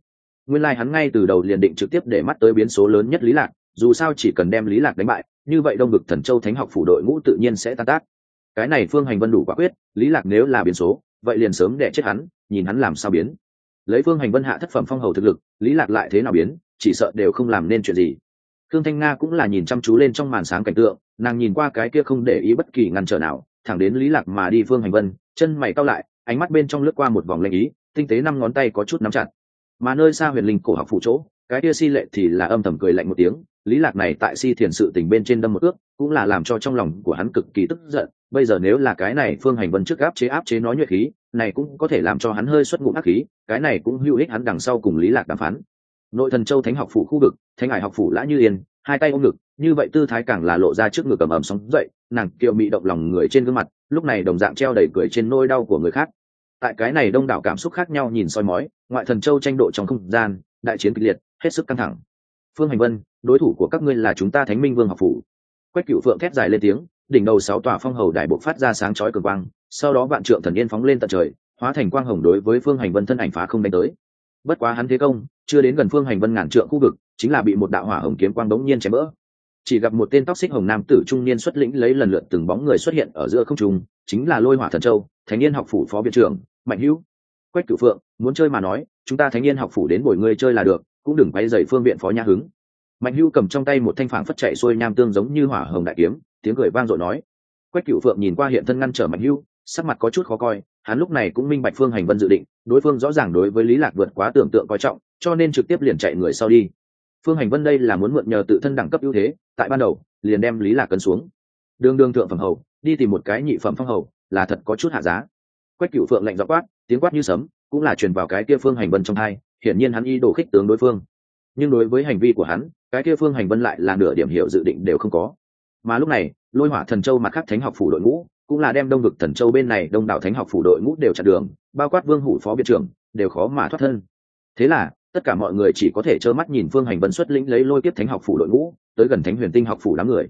nguyên lai like hắn ngay từ đầu liền định trực tiếp để mắt tới biến số lớn nhất lý lạc, dù sao chỉ cần đem lý lạc đánh bại, như vậy đông ngực thần châu thánh học phủ đội ngũ tự nhiên sẽ tan tác. Cái này phương hành vân đủ quả quyết, lý lạc nếu là biến số, vậy liền sớm để chết hắn, nhìn hắn làm sao biến. Lấy phương hành vân hạ thất phẩm phong hầu thực lực, lý lạc lại thế nào biến, chỉ sợ đều không làm nên chuyện gì. Thương thanh nga cũng là nhìn chăm chú lên trong màn sáng cảnh tượng, nàng nhìn qua cái kia không để ý bất kỳ ngăn trở nào, thẳng đến lý lạc mà đi phương hành vân, chân mày cau lại, ánh mắt bên trong lướt qua một vòng lệnh ý, tinh tế năm ngón tay có chút nắm chặt mà nơi xa huyền linh cổ học phụ chỗ, cái kia si lệ thì là âm thầm cười lạnh một tiếng, lý lạc này tại si thiền sự tình bên trên đâm một ước, cũng là làm cho trong lòng của hắn cực kỳ tức giận, bây giờ nếu là cái này phương hành vân trước áp chế áp chế nói nhuệ khí, này cũng có thể làm cho hắn hơi xuất ngụm ác khí, cái này cũng hữu ích hắn đằng sau cùng lý lạc đàm phán. Nội thần châu thánh học phủ khu vực, thánh hải học phủ lã như yên, hai tay ôm ngực, như vậy tư thái càng là lộ ra trước ngực ầm ầm sóng dậy, nàng kiệu mị động lòng người trên gương mặt, lúc này đồng dạng treo đầy cười trên nôi đau của người khác tại cái này đông đảo cảm xúc khác nhau nhìn soi mói, ngoại thần châu tranh độ trong không gian, đại chiến kịch liệt, hết sức căng thẳng. Phương hành vân, đối thủ của các ngươi là chúng ta thánh minh vương học phủ. Quách cựu phượng thét dài lên tiếng, đỉnh đầu sáu tòa phong hầu đại bộ phát ra sáng chói cường quang, sau đó vạn trượng thần yên phóng lên tận trời, hóa thành quang hồng đối với phương hành vân thân ảnh phá không đánh tới. Bất quá hắn thế công, chưa đến gần phương hành vân ngàn trượng khu vực, chính là bị một đạo hỏa hồng kiếm quang đống nhiên chém bỡ chỉ gặp một tên tóc xích hồng nam tử trung niên xuất lĩnh lấy lần lượt từng bóng người xuất hiện ở giữa không trung, chính là lôi hỏa thần châu, thánh niên học phủ phó viện trưởng, mạnh hữu. Quách cửu phượng, muốn chơi mà nói, chúng ta thánh niên học phủ đến bồi ngươi chơi là được, cũng đừng quay dày phương viện phó nhã hứng. Mạnh hữu cầm trong tay một thanh phản phất chạy xuôi nham tương giống như hỏa hồng đại kiếm, tiếng cười vang dội nói. Quách cửu phượng nhìn qua hiện thân ngăn trở mạnh hữu, sắc mặt có chút khó coi, hắn lúc này cũng minh bạch phương hành vân dự định, đối phương rõ ràng đối với lý lạc vượt quá tưởng tượng coi trọng, cho nên trực tiếp liền chạy người sau đi phương hành vân đây là muốn mượn nhờ tự thân đẳng cấp ưu thế, tại ban đầu, liền đem lý lạc cấn xuống. Đường đường thượng phẩm hầu, đi tìm một cái nhị phẩm phong hầu, là thật có chút hạ giá. Quách cựu phượng lạnh giọng quát, tiếng quát như sấm, cũng là truyền vào cái kia phương hành vân trong hai, hiển nhiên hắn y đổ khích tướng đối phương. Nhưng đối với hành vi của hắn, cái kia phương hành vân lại là nửa điểm hiệu dự định đều không có. Mà lúc này, lôi hỏa thần châu mặt khác thánh học phủ đội ngũ, cũng là đem đông vực thần châu bên này đông đảo thánh học phủ đội ngũ đều chặn đường, bao quát vương hủ phó viện trưởng, đều khó mà thoát thân. Thế là tất cả mọi người chỉ có thể trơ mắt nhìn phương hành vân xuất lĩnh lấy lôi kiếp thánh học phủ đội ngũ, tới gần thánh huyền tinh học phủ đám người.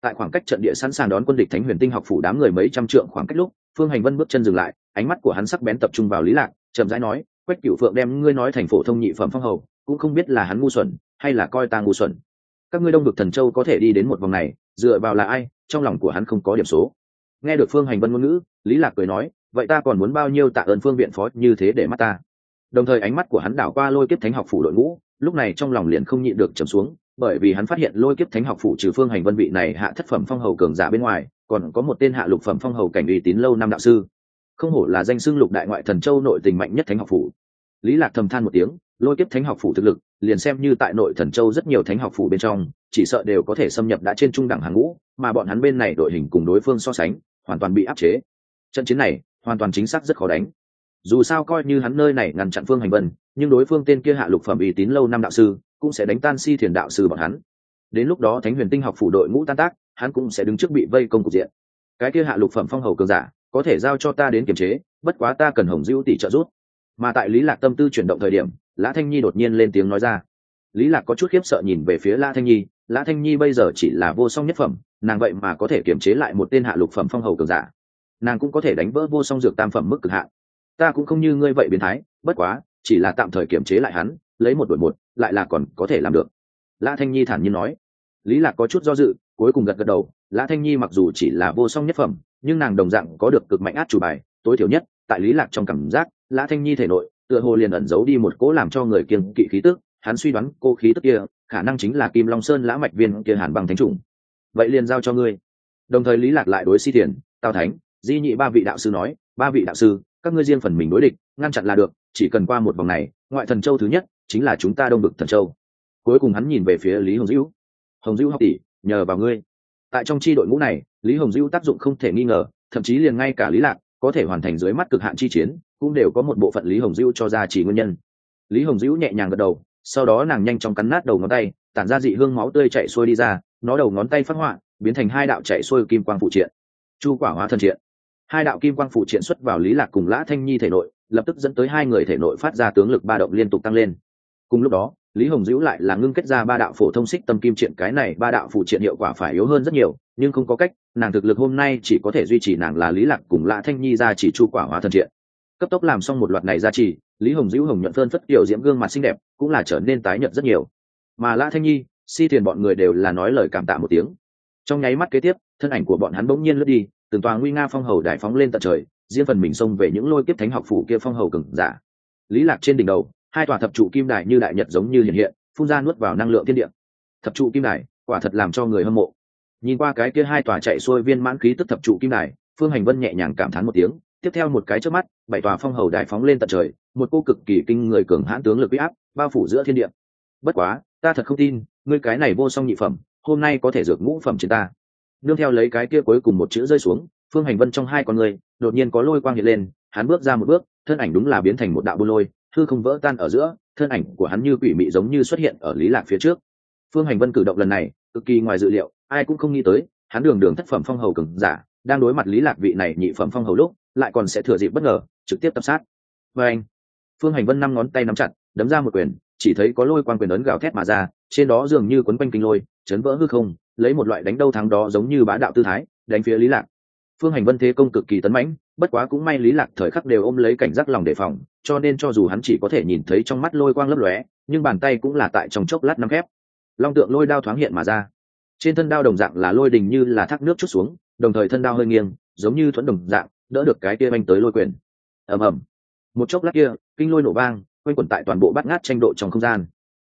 Tại khoảng cách trận địa sẵn sàng đón quân địch thánh huyền tinh học phủ đám người mấy trăm trượng khoảng cách lúc, phương hành vân bước chân dừng lại, ánh mắt của hắn sắc bén tập trung vào lý lạc, chậm rãi nói, quách cửu phượng đem ngươi nói thành phổ thông nhị phẩm phong hầu, cũng không biết là hắn ngu xuẩn, hay là coi ta ngu xuẩn. Các ngươi đông vực thần châu có thể đi đến một vòng này, dựa vào là ai, trong lòng của hắn không có điểm số. Nghe được phương hành vân ngôn ngữ, lý lạc cười nói, vậy ta còn muốn bao nhiêu tạ ơn phương viện phó như thế để mắt ta? Đồng thời ánh mắt của hắn đảo qua lôi kiếp thánh học phủ đội ngũ, lúc này trong lòng liền không nhịn được trầm xuống, bởi vì hắn phát hiện lôi kiếp thánh học phủ trừ phương hành vân vị này hạ thất phẩm phong hầu cường giả bên ngoài, còn có một tên hạ lục phẩm phong hầu cảnh uy tín lâu năm đạo sư. Không hổ là danh xưng lục đại ngoại thần châu nội tình mạnh nhất thánh học phủ. Lý lạc thầm than một tiếng, lôi kiếp thánh học phủ thực lực, liền xem như tại nội thần châu rất nhiều thánh học phủ bên trong, chỉ sợ đều có thể xâm nhập đã trên trung đẳng hàng ngũ, mà bọn hắn bên này đội hình cùng đối phương so sánh, hoàn toàn bị áp chế. Trận chiến này, hoàn toàn chính xác rất khó đánh dù sao coi như hắn nơi này ngăn chặn phương hành vân, nhưng đối phương tên kia hạ lục phẩm uy tín lâu năm đạo sư, cũng sẽ đánh tan si thiền đạo sư bọn hắn. Đến lúc đó thánh huyền tinh học phủ đội ngũ tan tác, hắn cũng sẽ đứng trước bị vây công cục diện. Cái kia hạ lục phẩm phong hầu cường giả, có thể giao cho ta đến kiềm chế, bất quá ta cần hồng dữ tỷ trợ giúp. Mà tại lý lạc tâm tư chuyển động thời điểm, lã thanh nhi đột nhiên lên tiếng nói ra. Lý lạc có chút khiếp sợ nhìn về phía lã thanh nhi, lã thanh nhi bây giờ chỉ là vô song nhất phẩm, nàng vậy mà có thể kiềm chế lại một tên hạ lục phẩm phong hầu cường giả. Nàng cũng có thể đánh vỡ vô song dược tam phẩm mức cực hạn ta cũng không như ngươi vậy biến thái, bất quá, chỉ là tạm thời kiềm chế lại hắn, lấy một đội một, lại là còn có thể làm được. Lã thanh nhi thản nhiên nói. Lý lạc có chút do dự, cuối cùng gật gật đầu, lã thanh nhi mặc dù chỉ là vô song nhất phẩm, nhưng nàng đồng dạng có được cực mạnh át chủ bài, tối thiểu nhất, tại lý lạc trong cảm giác, lã thanh nhi thể nội, tựa hồ liền ẩn giấu đi một cố làm cho người kiêng kỵ khí tức, hắn suy đoán cô khí tức kia, khả năng chính là kim long sơn lã mạch viên kia hàn bằng thánh trùng vậy liền giao cho ngươi. Đồng thời lý lạc lại đối si thiền, tào thánh, di nhị ba vị đạo sư nói, ba vị đạo sư các ngươi riêng phần mình đối địch, ngăn chặn là được, chỉ cần qua một vòng này, ngoại thần châu thứ nhất chính là chúng ta đông bực thần châu. Cuối cùng hắn nhìn về phía lý hồng dữ hồng dữ học tỷ, nhờ vào ngươi. Tại trong chi đội ngũ này, lý hồng dữ tác dụng không thể nghi ngờ, thậm chí liền ngay cả lý lạc có thể hoàn thành dưới mắt cực hạn chi chiến, cũng đều có một bộ phận lý hồng dữ cho ra chỉ nguyên nhân. Lý hồng dữ nhẹ nhàng gật đầu, sau đó nàng nhanh chóng cắn nát đầu ngón tay, tản ra dị hương máu tươi chạy xuôi đi ra, nó đầu ngón tay phát họa, biến thành hai đạo chạy xuôi kim quang phụ triện. Chu quả hóa thân triện hai đạo kim quang phụ triển xuất vào lý lạc cùng lã thanh nhi thể nội, lập tức dẫn tới hai người thể nội phát ra tướng lực ba động liên tục tăng lên. Cùng lúc đó, lý hồng dữ lại là ngưng kết ra ba đạo phổ thông xích tâm kim triện, cái này ba đạo phụ triện hiệu quả phải yếu hơn rất nhiều, nhưng không có cách, nàng thực lực hôm nay chỉ có thể duy trì nàng là lý lạc cùng lã thanh nhi ra chỉ chu quả hóa thần triện. Cấp tốc làm xong một loạt này ra chỉ, lý hồng dữ hồng nhuận phơn phất kiểu diễm gương mặt xinh đẹp, cũng là trở nên tái nhợt rất nhiều. Mà lã thanh nhi, si tiền bọn người đều là nói lời cảm tạ một tiếng. Trong nháy mắt kế tiếp, thân ảnh của bọn hắn bỗng nhiên lướt đi từng tòa nguy nga phong hầu đại phóng lên tận trời, riêng phần mình xông về những lôi kiếp thánh học phủ kia phong hầu cừng giả. Lý lạc trên đỉnh đầu, hai tòa thập trụ kim đài như đại nhật giống như hiện hiện, phun ra nuốt vào năng lượng thiên địa. Thập trụ kim đài, quả thật làm cho người hâm mộ. Nhìn qua cái kia hai tòa chạy xuôi viên mãn khí tức thập trụ kim đài, phương hành vân nhẹ nhàng cảm thán một tiếng, tiếp theo một cái trước mắt, bảy tòa phong hầu đài phóng lên tận trời, một cô cực kỳ kinh người cường hãn tướng lực uy áp, bao phủ giữa thiên địa. Bất quá, ta thật không tin, ngươi cái này vô song nhị phẩm, hôm nay có thể dược ngũ phẩm trên ta nương theo lấy cái kia cuối cùng một chữ rơi xuống, phương hành vân trong hai con người, đột nhiên có lôi quang hiện lên, hắn bước ra một bước, thân ảnh đúng là biến thành một đạo bô lôi thư không vỡ tan ở giữa, thân ảnh của hắn như quỷ mị giống như xuất hiện ở lý lạc phía trước. Phương hành vân cử động lần này, cực kỳ ngoài dự liệu, ai cũng không nghĩ tới, hắn đường đường thất phẩm phong hầu cường giả, đang đối mặt lý lạc vị này nhị phẩm phong hầu lúc, lại còn sẽ thừa dịp bất ngờ, trực tiếp tập sát. Với anh, phương hành vân năm ngón tay nắm chặt, đấm ra một quyền, chỉ thấy có lôi quang quyền ấn gào thét mà ra, trên đó dường như quấn quanh kinh lôi, chấn vỡ hư không lấy một loại đánh đâu thắng đó giống như bá đạo tư thái, đánh phía lý lạc. Phương hành vân thế công cực kỳ tấn mãnh, bất quá cũng may lý lạc thời khắc đều ôm lấy cảnh giác lòng đề phòng, cho nên cho dù hắn chỉ có thể nhìn thấy trong mắt lôi quang lấp lóe, nhưng bàn tay cũng là tại trong chốc lát nắm khép. Long tượng lôi đao thoáng hiện mà ra. Trên thân đao đồng dạng là lôi đình như là thác nước chút xuống, đồng thời thân đao hơi nghiêng, giống như thuẫn đồng dạng, đỡ được cái kia anh tới lôi quyền. Ầm ầm. Một chốc lát kia, kinh lôi nổ vang, quanh quẩn tại toàn bộ bát ngát tranh độ trong không gian.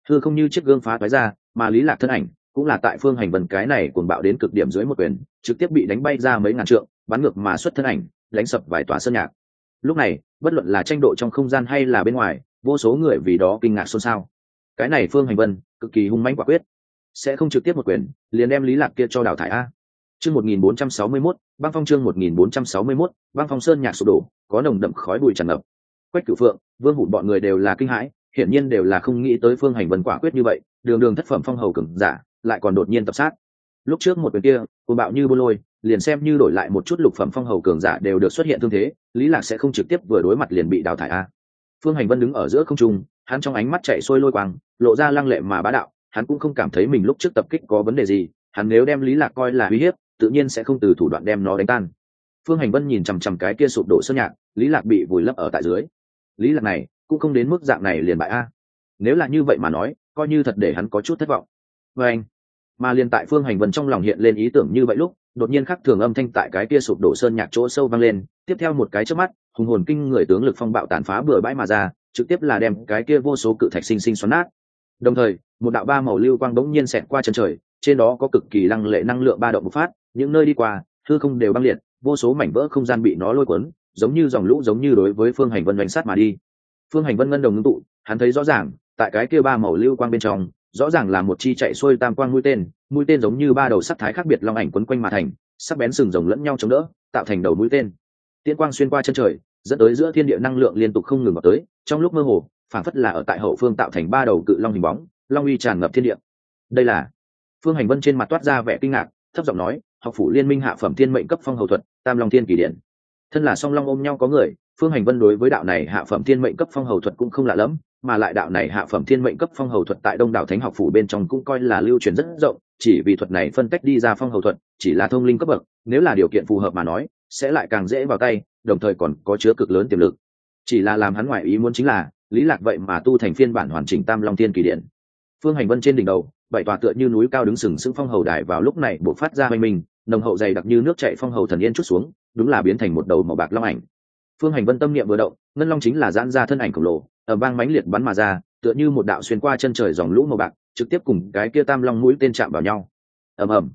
Thưa không như chiếc gương phá thoái ra, mà lý lạc thân ảnh cũng là tại phương hành vần cái này cuồng bạo đến cực điểm dưới một quyền trực tiếp bị đánh bay ra mấy ngàn trượng bắn ngược mà xuất thân ảnh đánh sập vài tòa sơn nhạc. Lúc này bất luận là tranh độ trong không gian hay là bên ngoài vô số người vì đó kinh ngạc xôn xao. Cái này phương hành vân cực kỳ hung mãnh quả quyết. Sẽ không trực tiếp một quyền liền đem lý lạc kia cho đào thải a. Chương 1461, băng phong chương 1461, băng phong sơn nhạc sụp đổ có nồng đậm khói bụi tràn ngập. Quách cửu phượng vương hụt bọn người đều là kinh hãi hiển nhiên đều là không nghĩ tới phương hành vân quả quyết như vậy đường đường thất phẩm phong hầu cường giả lại còn đột nhiên tập sát. Lúc trước một quyền kia, cuồng bạo như bô lôi, liền xem như đổi lại một chút lục phẩm phong hầu cường giả đều được xuất hiện thương thế, lý lạc sẽ không trực tiếp vừa đối mặt liền bị đào thải a. Phương hành vân đứng ở giữa không trung, hắn trong ánh mắt chạy xuôi lôi quang, lộ ra lăng lệ mà bá đạo, hắn cũng không cảm thấy mình lúc trước tập kích có vấn đề gì, hắn nếu đem lý lạc coi là uy hiếp, tự nhiên sẽ không từ thủ đoạn đem nó đánh tan. Phương hành vân nhìn chằm chằm cái kia sụp đổ sơn nhạc, lý lạc bị vùi lấp ở tại dưới. Lý lạc này, cũng không đến mức dạng này liền bại a. Nếu là như vậy mà nói, coi như thật để hắn có chút thất vọng. Và anh mà liền tại phương hành vân trong lòng hiện lên ý tưởng như vậy lúc, đột nhiên khắc thường âm thanh tại cái kia sụp đổ sơn nhạc chỗ sâu vang lên, tiếp theo một cái trước mắt, hùng hồn kinh người tướng lực phong bạo tàn phá bừa bãi mà ra, trực tiếp là đem cái kia vô số cự thạch sinh sinh xoắn nát. Đồng thời, một đạo ba màu lưu quang bỗng nhiên xẹt qua chân trời, trên đó có cực kỳ lăng lệ năng lượng ba động bộc phát, những nơi đi qua, hư không đều băng liệt, vô số mảnh vỡ không gian bị nó lôi cuốn, giống như dòng lũ giống như đối với phương hành vân đánh sát mà đi. Phương hành vân ngân đồng ngưng tụ, hắn thấy rõ ràng, tại cái kia ba màu lưu quang bên trong rõ ràng là một chi chạy xuôi tam quang mũi tên mũi tên giống như ba đầu sắc thái khác biệt long ảnh quấn quanh mà thành, sắc bén sừng rồng lẫn nhau chống đỡ, tạo thành đầu mũi tên. Tiên quang xuyên qua chân trời, dẫn tới giữa thiên địa năng lượng liên tục không ngừng vào tới, trong lúc mơ hồ phản phất là ở tại hậu phương tạo thành ba đầu cự long hình bóng, long uy tràn ngập thiên địa. Đây là phương hành vân trên mặt toát ra vẻ kinh ngạc, thấp giọng nói, học phủ liên minh hạ phẩm thiên mệnh cấp phong hầu thuật, tam long thiên kỳ điển thân là song long ôm nhau có người, phương hành vân đối với đạo này hạ phẩm thiên mệnh cấp phong hầu thuật cũng không lạ lẫm mà lại đạo này hạ phẩm thiên mệnh cấp phong hầu thuật tại đông đảo thánh học phủ bên trong cũng coi là lưu truyền rất rộng, chỉ vì thuật này phân cách đi ra phong hầu thuật, chỉ là thông linh cấp bậc, nếu là điều kiện phù hợp mà nói, sẽ lại càng dễ vào tay, đồng thời còn có chứa cực lớn tiềm lực. Chỉ là làm hắn ngoại ý muốn chính là, lý lạc vậy mà tu thành phiên bản hoàn chỉnh tam long thiên kỳ điện. Phương hành vân trên đỉnh đầu, bảy tòa tựa như núi cao đứng sừng sững phong hầu đài vào lúc này buộc phát ra mênh mình, nồng hậu dày đặc như nước chảy phong hầu thần yên chút xuống, đúng là biến thành một đầu màu bạc long ảnh. Phương hành vân tâm niệm vừa động ngân long chính là giãn ra thân ảnh khổng lồ, ở bang mãnh liệt bắn mà ra, tựa như một đạo xuyên qua chân trời dòng lũ màu bạc, trực tiếp cùng cái kia tam long mũi tên chạm vào nhau. Ầm ầm.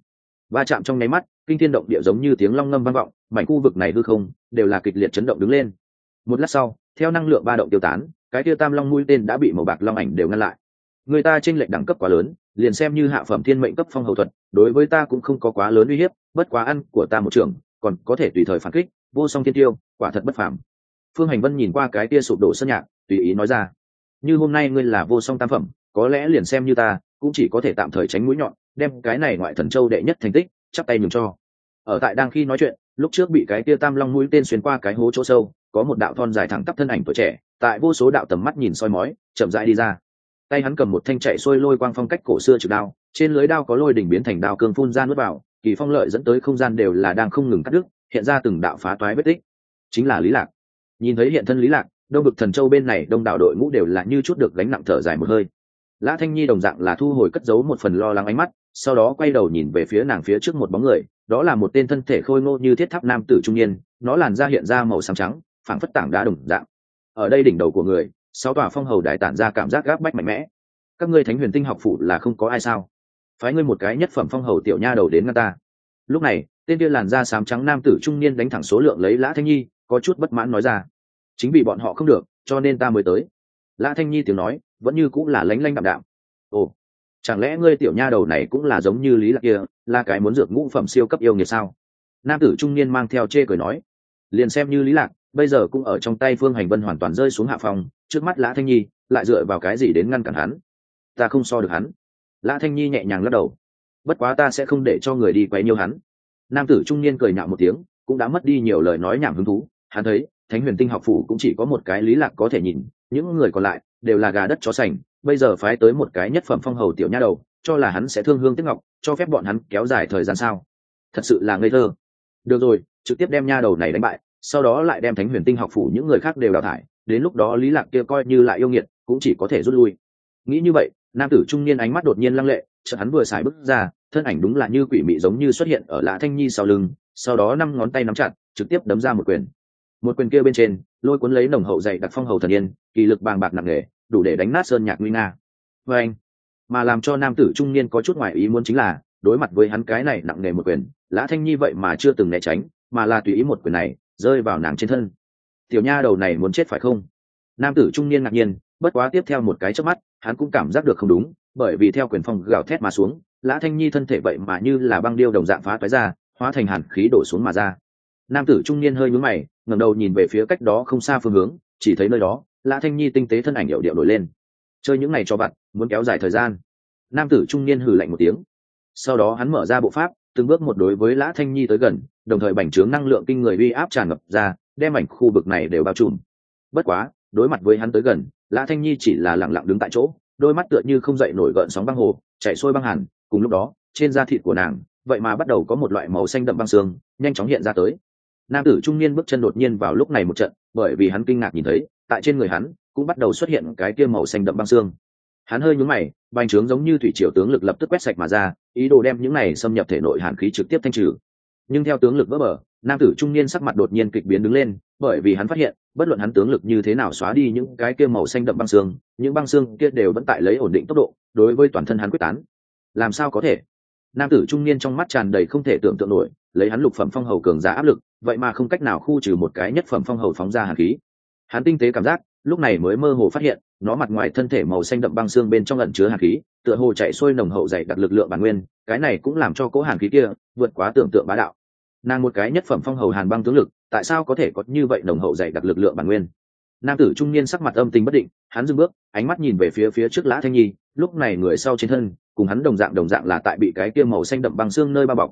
Va chạm trong nháy mắt, kinh thiên động địa giống như tiếng long ngâm vang vọng, mảnh khu vực này hư không đều là kịch liệt chấn động đứng lên. Một lát sau, theo năng lượng ba động tiêu tán, cái kia tam long mũi tên đã bị màu bạc long ảnh đều ngăn lại. Người ta trên lệch đẳng cấp quá lớn, liền xem như hạ phẩm thiên mệnh cấp phong hầu thuật, đối với ta cũng không có quá lớn uy hiếp, bất quá ăn của ta một trường, còn có thể tùy thời phản kích, vô song thiên tiêu, quả thật bất phàm phương hành vân nhìn qua cái tia sụp đổ sân nhạc, tùy ý nói ra, như hôm nay ngươi là vô song tam phẩm, có lẽ liền xem như ta, cũng chỉ có thể tạm thời tránh mũi nhọn, đem cái này ngoại thần châu đệ nhất thành tích, chắp tay nhường cho. Ở tại đang khi nói chuyện, lúc trước bị cái tia tam long mũi tên xuyên qua cái hố chỗ sâu, có một đạo thon dài thẳng tắp thân ảnh tuổi trẻ, tại vô số đạo tầm mắt nhìn soi mói, chậm rãi đi ra. Tay hắn cầm một thanh chạy xuôi lôi quang phong cách cổ xưa trực đao, trên lưới đao có lôi đỉnh biến thành đao cương phun ra nuốt vào, kỳ phong lợi dẫn tới không gian đều là đang không ngừng cắt đứt, hiện ra từng đạo phá toái vết tích. Chính là lý lạc nhìn thấy hiện thân lý lạc, đông vực thần châu bên này đông đảo đội ngũ đều là như chút được gánh nặng thở dài một hơi. Lã thanh nhi đồng dạng là thu hồi cất giấu một phần lo lắng ánh mắt, sau đó quay đầu nhìn về phía nàng phía trước một bóng người, đó là một tên thân thể khôi ngô như thiết tháp nam tử trung niên, nó làn da hiện ra màu xám trắng, phảng phất tảng đá đồng dạng. Ở đây đỉnh đầu của người, sáu tòa phong hầu đại tản ra cảm giác gáp bách mạnh mẽ. Các ngươi thánh huyền tinh học phủ là không có ai sao? Phái ngươi một cái nhất phẩm phong hầu tiểu nha đầu đến ngăn ta. Lúc này, tên kia làn da xám trắng nam tử trung niên đánh thẳng số lượng lấy lã thanh nhi có chút bất mãn nói ra. Chính vì bọn họ không được, cho nên ta mới tới. Lã thanh nhi tiếng nói, vẫn như cũng là lánh lanh đạm đạm. Ồ, chẳng lẽ ngươi tiểu nha đầu này cũng là giống như lý lạc kia, là cái muốn dược ngũ phẩm siêu cấp yêu nghiệt sao? Nam tử trung niên mang theo chê cười nói, liền xem như lý lạc, bây giờ cũng ở trong tay phương hành vân hoàn toàn rơi xuống hạ phòng, trước mắt lã thanh nhi lại dựa vào cái gì đến ngăn cản hắn? Ta không so được hắn. Lã thanh nhi nhẹ nhàng lắc đầu. Bất quá ta sẽ không để cho người đi quấy nhiêu hắn. Nam tử trung niên cười nhạo một tiếng, cũng đã mất đi nhiều lời nói nhảm hứng thú hắn thấy, thánh huyền tinh học phủ cũng chỉ có một cái lý lạc có thể nhìn, những người còn lại đều là gà đất chó sành, bây giờ phái tới một cái nhất phẩm phong hầu tiểu nha đầu, cho là hắn sẽ thương hương tiếc ngọc, cho phép bọn hắn kéo dài thời gian sao? Thật sự là ngây thơ. Được rồi, trực tiếp đem nha đầu này đánh bại, sau đó lại đem thánh huyền tinh học phủ những người khác đều đào thải, đến lúc đó lý lạc kia coi như lại yêu nghiệt, cũng chỉ có thể rút lui. Nghĩ như vậy, nam tử trung niên ánh mắt đột nhiên lăng lệ, chợt hắn vừa xài bước ra, thân ảnh đúng là như quỷ mị giống như xuất hiện ở lã thanh nhi sau lưng, sau đó năm ngón tay nắm chặt, trực tiếp đấm ra một quyền một quyền kia bên trên, lôi cuốn lấy nồng hậu dày đặc phong hầu thần yên, kỳ lực bàng bạc nặng nề, đủ để đánh nát sơn nhạc nguy nga. Vê anh, mà làm cho nam tử trung niên có chút ngoài ý muốn chính là, đối mặt với hắn cái này nặng nề một quyền, lã thanh nhi vậy mà chưa từng né tránh, mà là tùy ý một quyền này, rơi vào nàng trên thân. Tiểu nha đầu này muốn chết phải không? Nam tử trung niên ngạc nhiên, bất quá tiếp theo một cái chớp mắt, hắn cũng cảm giác được không đúng, bởi vì theo quyền phong gào thét mà xuống, lã thanh nhi thân thể vậy mà như là băng điêu đồng dạng phá toái ra, hóa thành hàn khí đổ xuống mà ra. Nam tử trung niên hơi nhướng mày ngẩng đầu nhìn về phía cách đó không xa phương hướng, chỉ thấy nơi đó, lã thanh nhi tinh tế thân ảnh điệu điệu nổi lên. Chơi những ngày cho bạn muốn kéo dài thời gian. Nam tử trung niên hừ lạnh một tiếng. Sau đó hắn mở ra bộ pháp, từng bước một đối với lã thanh nhi tới gần, đồng thời bành trướng năng lượng kinh người uy áp tràn ngập ra, đem ảnh khu vực này đều bao trùm. Bất quá, đối mặt với hắn tới gần, lã thanh nhi chỉ là lặng lặng đứng tại chỗ, đôi mắt tựa như không dậy nổi gợn sóng băng hồ, chạy xuôi băng hẳn cùng lúc đó, trên da thịt của nàng, vậy mà bắt đầu có một loại màu xanh đậm băng xương, nhanh chóng hiện ra tới nam tử trung niên bước chân đột nhiên vào lúc này một trận, bởi vì hắn kinh ngạc nhìn thấy, tại trên người hắn, cũng bắt đầu xuất hiện cái kia màu xanh đậm băng xương. Hắn hơi nhúng mày bành trướng giống như thủy triều tướng lực lập tức quét sạch mà ra, ý đồ đem những này xâm nhập thể nội hàn khí trực tiếp thanh trừ. Nhưng theo tướng lực vỡ bờ, nam tử trung niên sắc mặt đột nhiên kịch biến đứng lên, bởi vì hắn phát hiện, bất luận hắn tướng lực như thế nào xóa đi những cái kia màu xanh đậm băng xương, những băng xương kia đều vẫn tại lấy ổn định tốc độ, đối với toàn thân hắn quyết tán. Làm sao có thể? Nam tử trung niên trong mắt tràn đầy không thể tưởng tượng nổi, lấy hắn lục phẩm phong hầu cường giả áp lực vậy mà không cách nào khu trừ một cái nhất phẩm phong hầu phóng ra hàn khí. Hắn tinh tế cảm giác, lúc này mới mơ hồ phát hiện, nó mặt ngoài thân thể màu xanh đậm băng xương bên trong lẩn chứa hàn khí, tựa hồ chạy xuôi nồng hậu dày đặc lực lượng bản nguyên, cái này cũng làm cho cố hàn khí kia vượt quá tưởng tượng bá đạo. Nàng một cái nhất phẩm phong hầu hàn băng tướng lực, tại sao có thể có như vậy nồng hậu dày đặc lực lượng bản nguyên? Nam tử trung niên sắc mặt âm tình bất định, hắn dừng bước, ánh mắt nhìn về phía phía trước lã thanh nhi, lúc này người sau trên thân, cùng hắn đồng dạng đồng dạng là tại bị cái kia màu xanh đậm băng xương nơi bao bọc.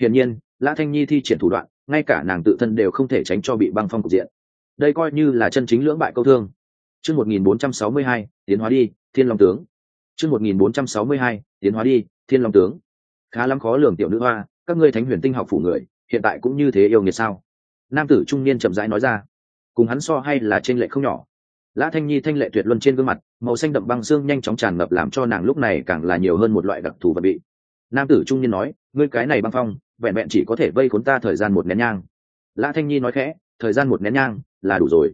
Hiển nhiên, lã thanh nhi thi triển thủ đoạn ngay cả nàng tự thân đều không thể tránh cho bị băng phong cục diện. Đây coi như là chân chính lưỡng bại câu thương. Chương một nghìn bốn trăm sáu mươi hai, tiến hóa đi, thiên long tướng. Chương một nghìn bốn trăm sáu mươi hai, tiến hóa đi, thiên long tướng. Khá lắm khó lường tiểu nữ hoa, các ngươi thánh huyền tinh học phủ người, hiện tại cũng như thế yêu nghiệt sao? Nam tử trung niên chậm rãi nói ra. Cùng hắn so hay là trên lệ không nhỏ. Lã thanh nhi thanh lệ tuyệt luân trên gương mặt, màu xanh đậm băng xương nhanh chóng tràn ngập làm cho nàng lúc này càng là nhiều hơn một loại đặc thù vật bị nam tử trung niên nói, ngươi cái này băng phong, vẹn vẹn chỉ có thể vây khốn ta thời gian một nén nhang. Lã thanh nhi nói khẽ, thời gian một nén nhang là đủ rồi.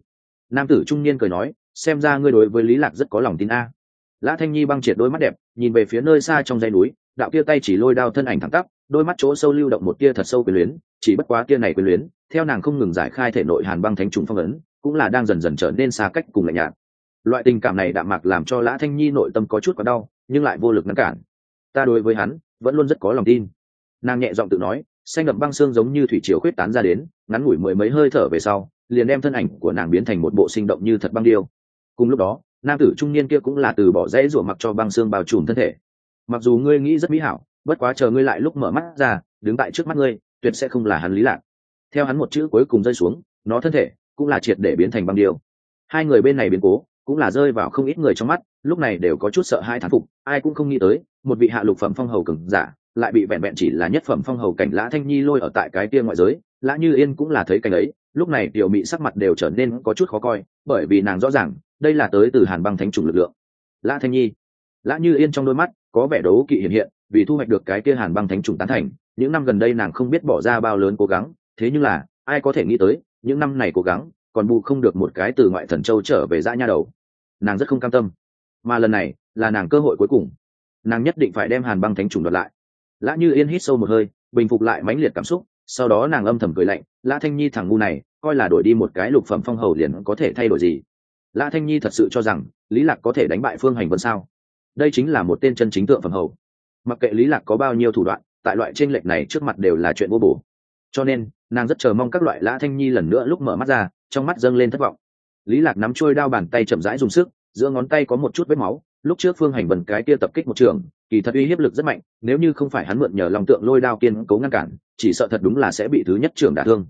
Nam tử trung niên cười nói, xem ra ngươi đối với lý lạc rất có lòng tin a. Lã thanh nhi băng triệt đôi mắt đẹp, nhìn về phía nơi xa trong dãy núi, đạo kia tay chỉ lôi đao thân ảnh thẳng tắp, đôi mắt chỗ sâu lưu động một tia thật sâu quyền luyến, chỉ bất quá tia này quyền luyến, theo nàng không ngừng giải khai thể nội hàn băng thánh trùng phong ấn, cũng là đang dần dần trở nên xa cách cùng lạnh nhạt. Loại tình cảm này đạm mạc làm cho lã thanh nhi nội tâm có chút quá đau, nhưng lại vô lực ngăn cản. Ta đối với hắn vẫn luôn rất có lòng tin. Nàng nhẹ giọng tự nói, xanh ngậm băng xương giống như thủy chiều khuyết tán ra đến, ngắn ngủi mười mấy hơi thở về sau, liền đem thân ảnh của nàng biến thành một bộ sinh động như thật băng điêu. Cùng lúc đó, nam tử trung niên kia cũng là từ bỏ rẽ rủa mặc cho băng xương bao trùm thân thể. Mặc dù ngươi nghĩ rất mỹ hảo, bất quá chờ ngươi lại lúc mở mắt ra, đứng tại trước mắt ngươi, tuyệt sẽ không là hắn lý lạc. Theo hắn một chữ cuối cùng rơi xuống, nó thân thể cũng là triệt để biến thành băng điêu. Hai người bên này biến cố, cũng là rơi vào không ít người trong mắt lúc này đều có chút sợ hai thán phục, ai cũng không nghĩ tới, một vị hạ lục phẩm phong hầu cường giả, lại bị vẹn vẹn chỉ là nhất phẩm phong hầu cảnh lã thanh nhi lôi ở tại cái kia ngoại giới. Lã như yên cũng là thấy cảnh ấy, lúc này tiểu mị sắc mặt đều trở nên có chút khó coi, bởi vì nàng rõ ràng, đây là tới từ hàn băng thánh trùng lực lượng. Lã thanh nhi, lã như yên trong đôi mắt có vẻ đấu kỵ hiện hiện, vì thu hoạch được cái kia hàn băng thánh trùng tán thành, những năm gần đây nàng không biết bỏ ra bao lớn cố gắng, thế nhưng là, ai có thể nghĩ tới, những năm này cố gắng còn bù không được một cái từ ngoại thần châu trở về dã nha đầu. Nàng rất không cam tâm mà lần này là nàng cơ hội cuối cùng. Nàng nhất định phải đem hàn băng thánh trùng đoạt lại. Lã như yên hít sâu một hơi, bình phục lại mãnh liệt cảm xúc, sau đó nàng âm thầm cười lạnh, lã thanh nhi thằng ngu này, coi là đổi đi một cái lục phẩm phong hầu liền có thể thay đổi gì? Lã thanh nhi thật sự cho rằng, lý lạc có thể đánh bại phương hành vân sao? Đây chính là một tên chân chính tượng phẩm hầu. Mặc kệ lý lạc có bao nhiêu thủ đoạn, tại loại trên lệch này trước mặt đều là chuyện vô bổ. Cho nên, nàng rất chờ mong các loại lã thanh nhi lần nữa lúc mở mắt ra, trong mắt dâng lên thất vọng. Lý lạc nắm trôi đao bàn tay chậm rãi dùng sức giữa ngón tay có một chút vết máu, lúc trước phương hành Bần cái kia tập kích một trường, kỳ thật uy hiếp lực rất mạnh, nếu như không phải hắn mượn nhờ lòng tượng lôi đao kiên cố ngăn cản, chỉ sợ thật đúng là sẽ bị thứ nhất trưởng đả thương.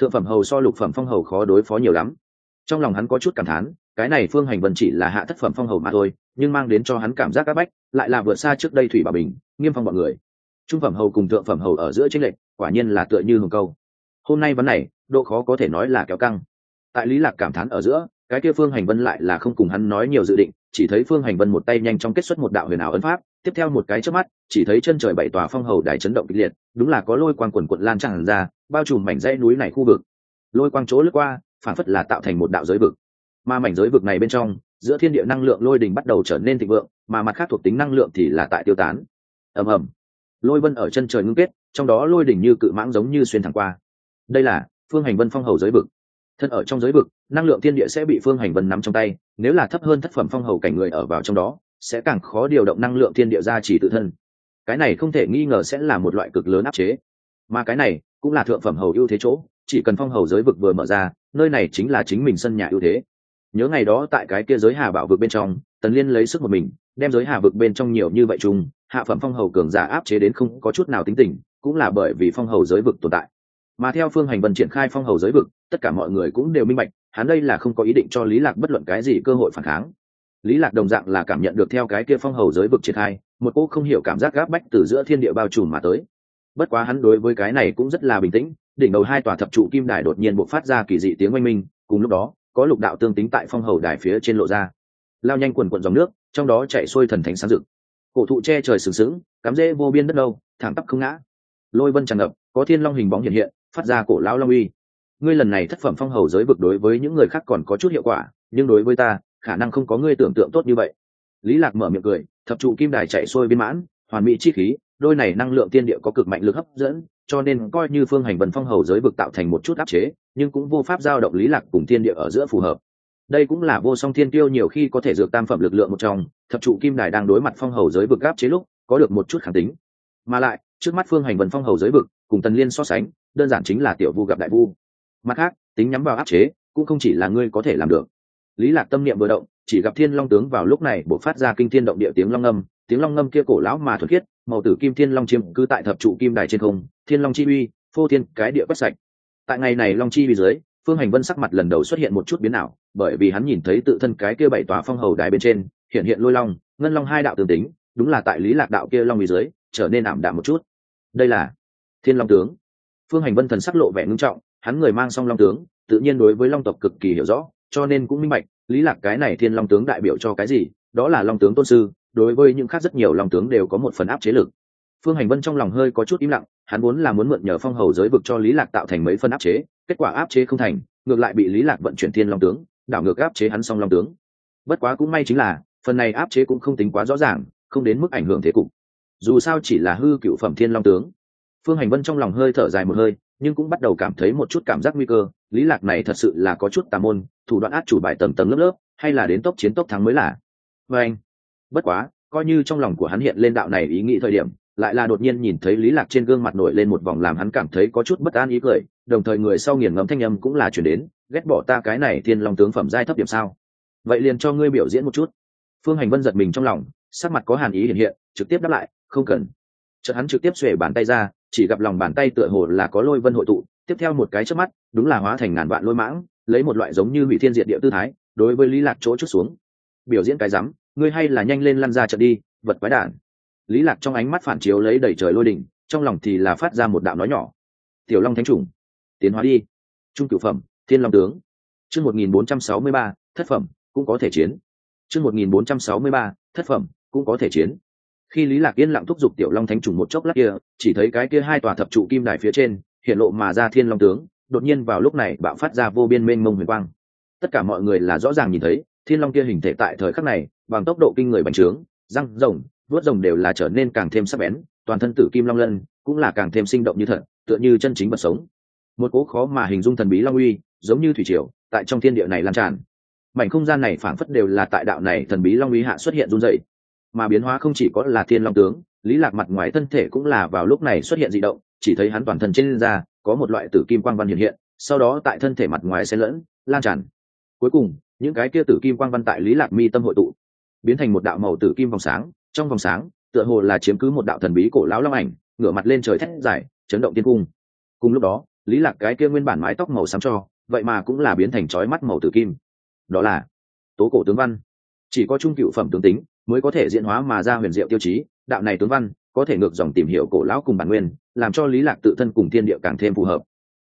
Thượng phẩm hầu so lục phẩm phong hầu khó đối phó nhiều lắm. Trong lòng hắn có chút cảm thán, cái này phương hành Bần chỉ là hạ thất phẩm phong hầu mà thôi, nhưng mang đến cho hắn cảm giác áp bách, lại là vượt xa trước đây thủy bảo bình, nghiêm phong bọn người. Trung phẩm hầu cùng thượng phẩm hầu ở giữa tranh lệch, quả nhiên là tựa như hồng câu. Hôm nay vấn này, độ khó có thể nói là kéo căng. Tại lý lạc cảm thán ở giữa cái kia phương hành vân lại là không cùng hắn nói nhiều dự định, chỉ thấy phương hành vân một tay nhanh chóng kết xuất một đạo huyền ảo ấn pháp, tiếp theo một cái trước mắt, chỉ thấy chân trời bảy tòa phong hầu đài chấn động kịch liệt, đúng là có lôi quang quần quận lan tràn ra, bao trùm mảnh dãy núi này khu vực. Lôi quang chỗ lướt qua, phản phất là tạo thành một đạo giới vực. Mà mảnh giới vực này bên trong, giữa thiên địa năng lượng lôi đình bắt đầu trở nên thịnh vượng, mà mặt khác thuộc tính năng lượng thì là tại tiêu tán. Ầm ầm. Lôi vân ở chân trời ngưng kết, trong đó lôi đỉnh như cự mãng giống như xuyên thẳng qua. Đây là phương hành vân phong hầu giới vực thân ở trong giới vực, năng lượng thiên địa sẽ bị phương hành vân nắm trong tay, nếu là thấp hơn thất phẩm phong hầu cảnh người ở vào trong đó, sẽ càng khó điều động năng lượng thiên địa ra chỉ tự thân. Cái này không thể nghi ngờ sẽ là một loại cực lớn áp chế. Mà cái này, cũng là thượng phẩm hầu ưu thế chỗ, chỉ cần phong hầu giới vực vừa mở ra, nơi này chính là chính mình sân nhà ưu thế. Nhớ ngày đó tại cái kia giới hà bảo vực bên trong, tần liên lấy sức một mình, đem giới hà vực bên trong nhiều như vậy chung, hạ phẩm phong hầu cường giả áp chế đến không có chút nào tính tình, cũng là bởi vì phong hầu giới vực tồn tại mà theo phương hành vân triển khai phong hầu giới vực, tất cả mọi người cũng đều minh bạch, hắn đây là không có ý định cho lý lạc bất luận cái gì cơ hội phản kháng. Lý lạc đồng dạng là cảm nhận được theo cái kia phong hầu giới vực triển khai, một cô không hiểu cảm giác gáp bách từ giữa thiên địa bao trùm mà tới. Bất quá hắn đối với cái này cũng rất là bình tĩnh, đỉnh đầu hai tòa thập trụ kim đài đột nhiên bộc phát ra kỳ dị tiếng oanh minh, cùng lúc đó, có lục đạo tương tính tại phong hầu đài phía trên lộ ra. Lao nhanh quần quận dòng nước, trong đó chạy xuôi thần thánh sáng rực. Cổ thụ che trời sừng sững, cắm rễ vô biên đất đâu thẳng tắp không ngã. Lôi vân tràn ngập, có thiên long hình bóng hiện hiện phát ra cổ lão long uy. Ngươi lần này thất phẩm phong hầu giới vực đối với những người khác còn có chút hiệu quả, nhưng đối với ta, khả năng không có ngươi tưởng tượng tốt như vậy. Lý lạc mở miệng cười, thập trụ kim đài chạy xuôi viên mãn, hoàn mỹ chi khí, đôi này năng lượng tiên địa có cực mạnh lực hấp dẫn, cho nên coi như phương hành vần phong hầu giới vực tạo thành một chút áp chế, nhưng cũng vô pháp giao động lý lạc cùng thiên địa ở giữa phù hợp. Đây cũng là vô song thiên tiêu nhiều khi có thể dược tam phẩm lực lượng một trong, thập trụ kim đài đang đối mặt phong hầu giới vực áp chế lúc, có được một chút khẳng tính. Mà lại, trước mắt phương hành vần phong hầu giới vực cùng tần liên so sánh, đơn giản chính là tiểu vu gặp đại vu. Mặt khác, tính nhắm vào áp chế, cũng không chỉ là ngươi có thể làm được. Lý lạc tâm niệm vừa động, chỉ gặp thiên long tướng vào lúc này bộc phát ra kinh thiên động địa tiếng long ngâm, tiếng long ngâm kia cổ lão mà thuật khiết, màu tử kim thiên long chiếm cứ tại thập trụ kim đài trên không, thiên long chi uy, phô thiên cái địa quét sạch. Tại ngày này long chi uy dưới, phương hành vân sắc mặt lần đầu xuất hiện một chút biến ảo, bởi vì hắn nhìn thấy tự thân cái kia bảy tòa phong hầu đài bên trên, hiện hiện lôi long, ngân long hai đạo tương tính, đúng là tại lý lạc đạo kia long uy dưới, trở nên ảm đạm một chút. Đây là thiên long tướng. Phương hành vân thần sắc lộ vẻ ngưng trọng, hắn người mang song long tướng, tự nhiên đối với long tộc cực kỳ hiểu rõ, cho nên cũng minh bạch, lý lạc cái này thiên long tướng đại biểu cho cái gì, đó là long tướng tôn sư, đối với những khác rất nhiều long tướng đều có một phần áp chế lực. Phương hành vân trong lòng hơi có chút im lặng, hắn vốn là muốn mượn nhờ phong hầu giới vực cho lý lạc tạo thành mấy phần áp chế, kết quả áp chế không thành, ngược lại bị lý lạc vận chuyển thiên long tướng, đảo ngược áp chế hắn song long tướng. Bất quá cũng may chính là, phần này áp chế cũng không tính quá rõ ràng, không đến mức ảnh hưởng thế cục. Dù sao chỉ là hư cựu phẩm thiên long tướng phương hành vân trong lòng hơi thở dài một hơi, nhưng cũng bắt đầu cảm thấy một chút cảm giác nguy cơ, lý lạc này thật sự là có chút tà môn, thủ đoạn át chủ bài tầng tầng lớp lớp, hay là đến tốc chiến tốc thắng mới là. Vê anh, bất quá, coi như trong lòng của hắn hiện lên đạo này ý nghĩ thời điểm, lại là đột nhiên nhìn thấy lý lạc trên gương mặt nổi lên một vòng làm hắn cảm thấy có chút bất an ý cười, đồng thời người sau nghiền ngẫm thanh âm cũng là chuyển đến, ghét bỏ ta cái này thiên long tướng phẩm giai thấp điểm sao? Vậy liền cho ngươi biểu diễn một chút. Phương hành vân giật mình trong lòng, sắc mặt có hàn ý hiện hiện, trực tiếp đáp lại, không cần. Chợt hắn trực tiếp xuề bàn tay ra chỉ gặp lòng bàn tay tựa hồ là có lôi vân hội tụ, tiếp theo một cái trước mắt, đúng là hóa thành ngàn vạn lôi mãng, lấy một loại giống như hủy thiên diệt địa tư thái, đối với lý lạc chỗ chút xuống. Biểu diễn cái rắm, ngươi hay là nhanh lên lăn ra trận đi, vật quái đản. Lý lạc trong ánh mắt phản chiếu lấy đầy trời lôi đỉnh trong lòng thì là phát ra một đạo nói nhỏ. Tiểu long thánh trùng tiến hóa đi. Trung cửu phẩm, thiên long tướng. Chương một nghìn bốn trăm sáu mươi ba, thất phẩm, cũng có thể chiến. Chương một nghìn bốn trăm sáu mươi ba, thất phẩm, cũng có thể chiến khi lý lạc yên lặng thúc giục tiểu long thánh trùng một chốc lát kia, chỉ thấy cái kia hai tòa thập trụ kim đài phía trên, hiện lộ mà ra thiên long tướng, đột nhiên vào lúc này bạo phát ra vô biên mênh mông huyền quang. Tất cả mọi người là rõ ràng nhìn thấy, thiên long kia hình thể tại thời khắc này, bằng tốc độ kinh người bành trướng, răng rồng, vuốt rồng đều là trở nên càng thêm sắc bén, toàn thân tử kim long lân cũng là càng thêm sinh động như thật, tựa như chân chính vật sống. Một cố khó mà hình dung thần bí long uy, giống như thủy triều, tại trong thiên địa này lan tràn. Mảnh không gian này phảng phất đều là tại đạo này thần bí long uy hạ xuất hiện run dậy mà biến hóa không chỉ có là thiên long tướng, lý lạc mặt ngoài thân thể cũng là vào lúc này xuất hiện dị động, chỉ thấy hắn toàn thân trên da có một loại tử kim quang văn hiện hiện, sau đó tại thân thể mặt ngoài xen lẫn, lan tràn. Cuối cùng, những cái kia tử kim quang văn tại lý lạc mi tâm hội tụ, biến thành một đạo màu tử kim vòng sáng, trong vòng sáng, tựa hồ là chiếm cứ một đạo thần bí cổ lão long ảnh, ngửa mặt lên trời thét dài, chấn động tiên cung. Cùng lúc đó, lý lạc cái kia nguyên bản mái tóc màu xám cho, vậy mà cũng là biến thành chói mắt màu tử kim. Đó là tố cổ tướng văn. Chỉ có trung cựu phẩm tướng tính mới có thể diễn hóa mà ra huyền diệu tiêu chí, đạo này tướng văn, có thể ngược dòng tìm hiểu cổ lão cùng bản nguyên, làm cho lý lạc tự thân cùng thiên địa càng thêm phù hợp.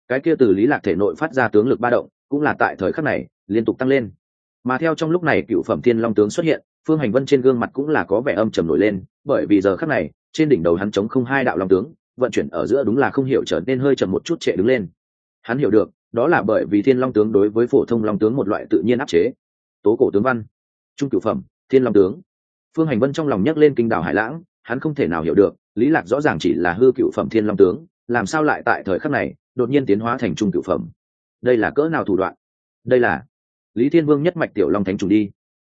Cái kia từ lý lạc thể nội phát ra tướng lực ba động, cũng là tại thời khắc này, liên tục tăng lên. Mà theo trong lúc này cựu phẩm thiên long tướng xuất hiện, phương hành vân trên gương mặt cũng là có vẻ âm trầm nổi lên, bởi vì giờ khắc này, trên đỉnh đầu hắn chống không hai đạo long tướng, vận chuyển ở giữa đúng là không hiểu trở nên hơi chậm một chút trệ đứng lên. Hắn hiểu được, đó là bởi vì thiên long tướng đối với phổ thông long tướng một loại tự nhiên áp chế. Tố cổ tướng văn, trung cửu phẩm, thiên long tướng phương hành vân trong lòng nhắc lên kinh đảo hải lãng, hắn không thể nào hiểu được, lý lạc rõ ràng chỉ là hư cựu phẩm thiên long tướng, làm sao lại tại thời khắc này, đột nhiên tiến hóa thành trung cựu phẩm? Đây là cỡ nào thủ đoạn? Đây là lý thiên vương nhất mạch tiểu long thánh trùng đi.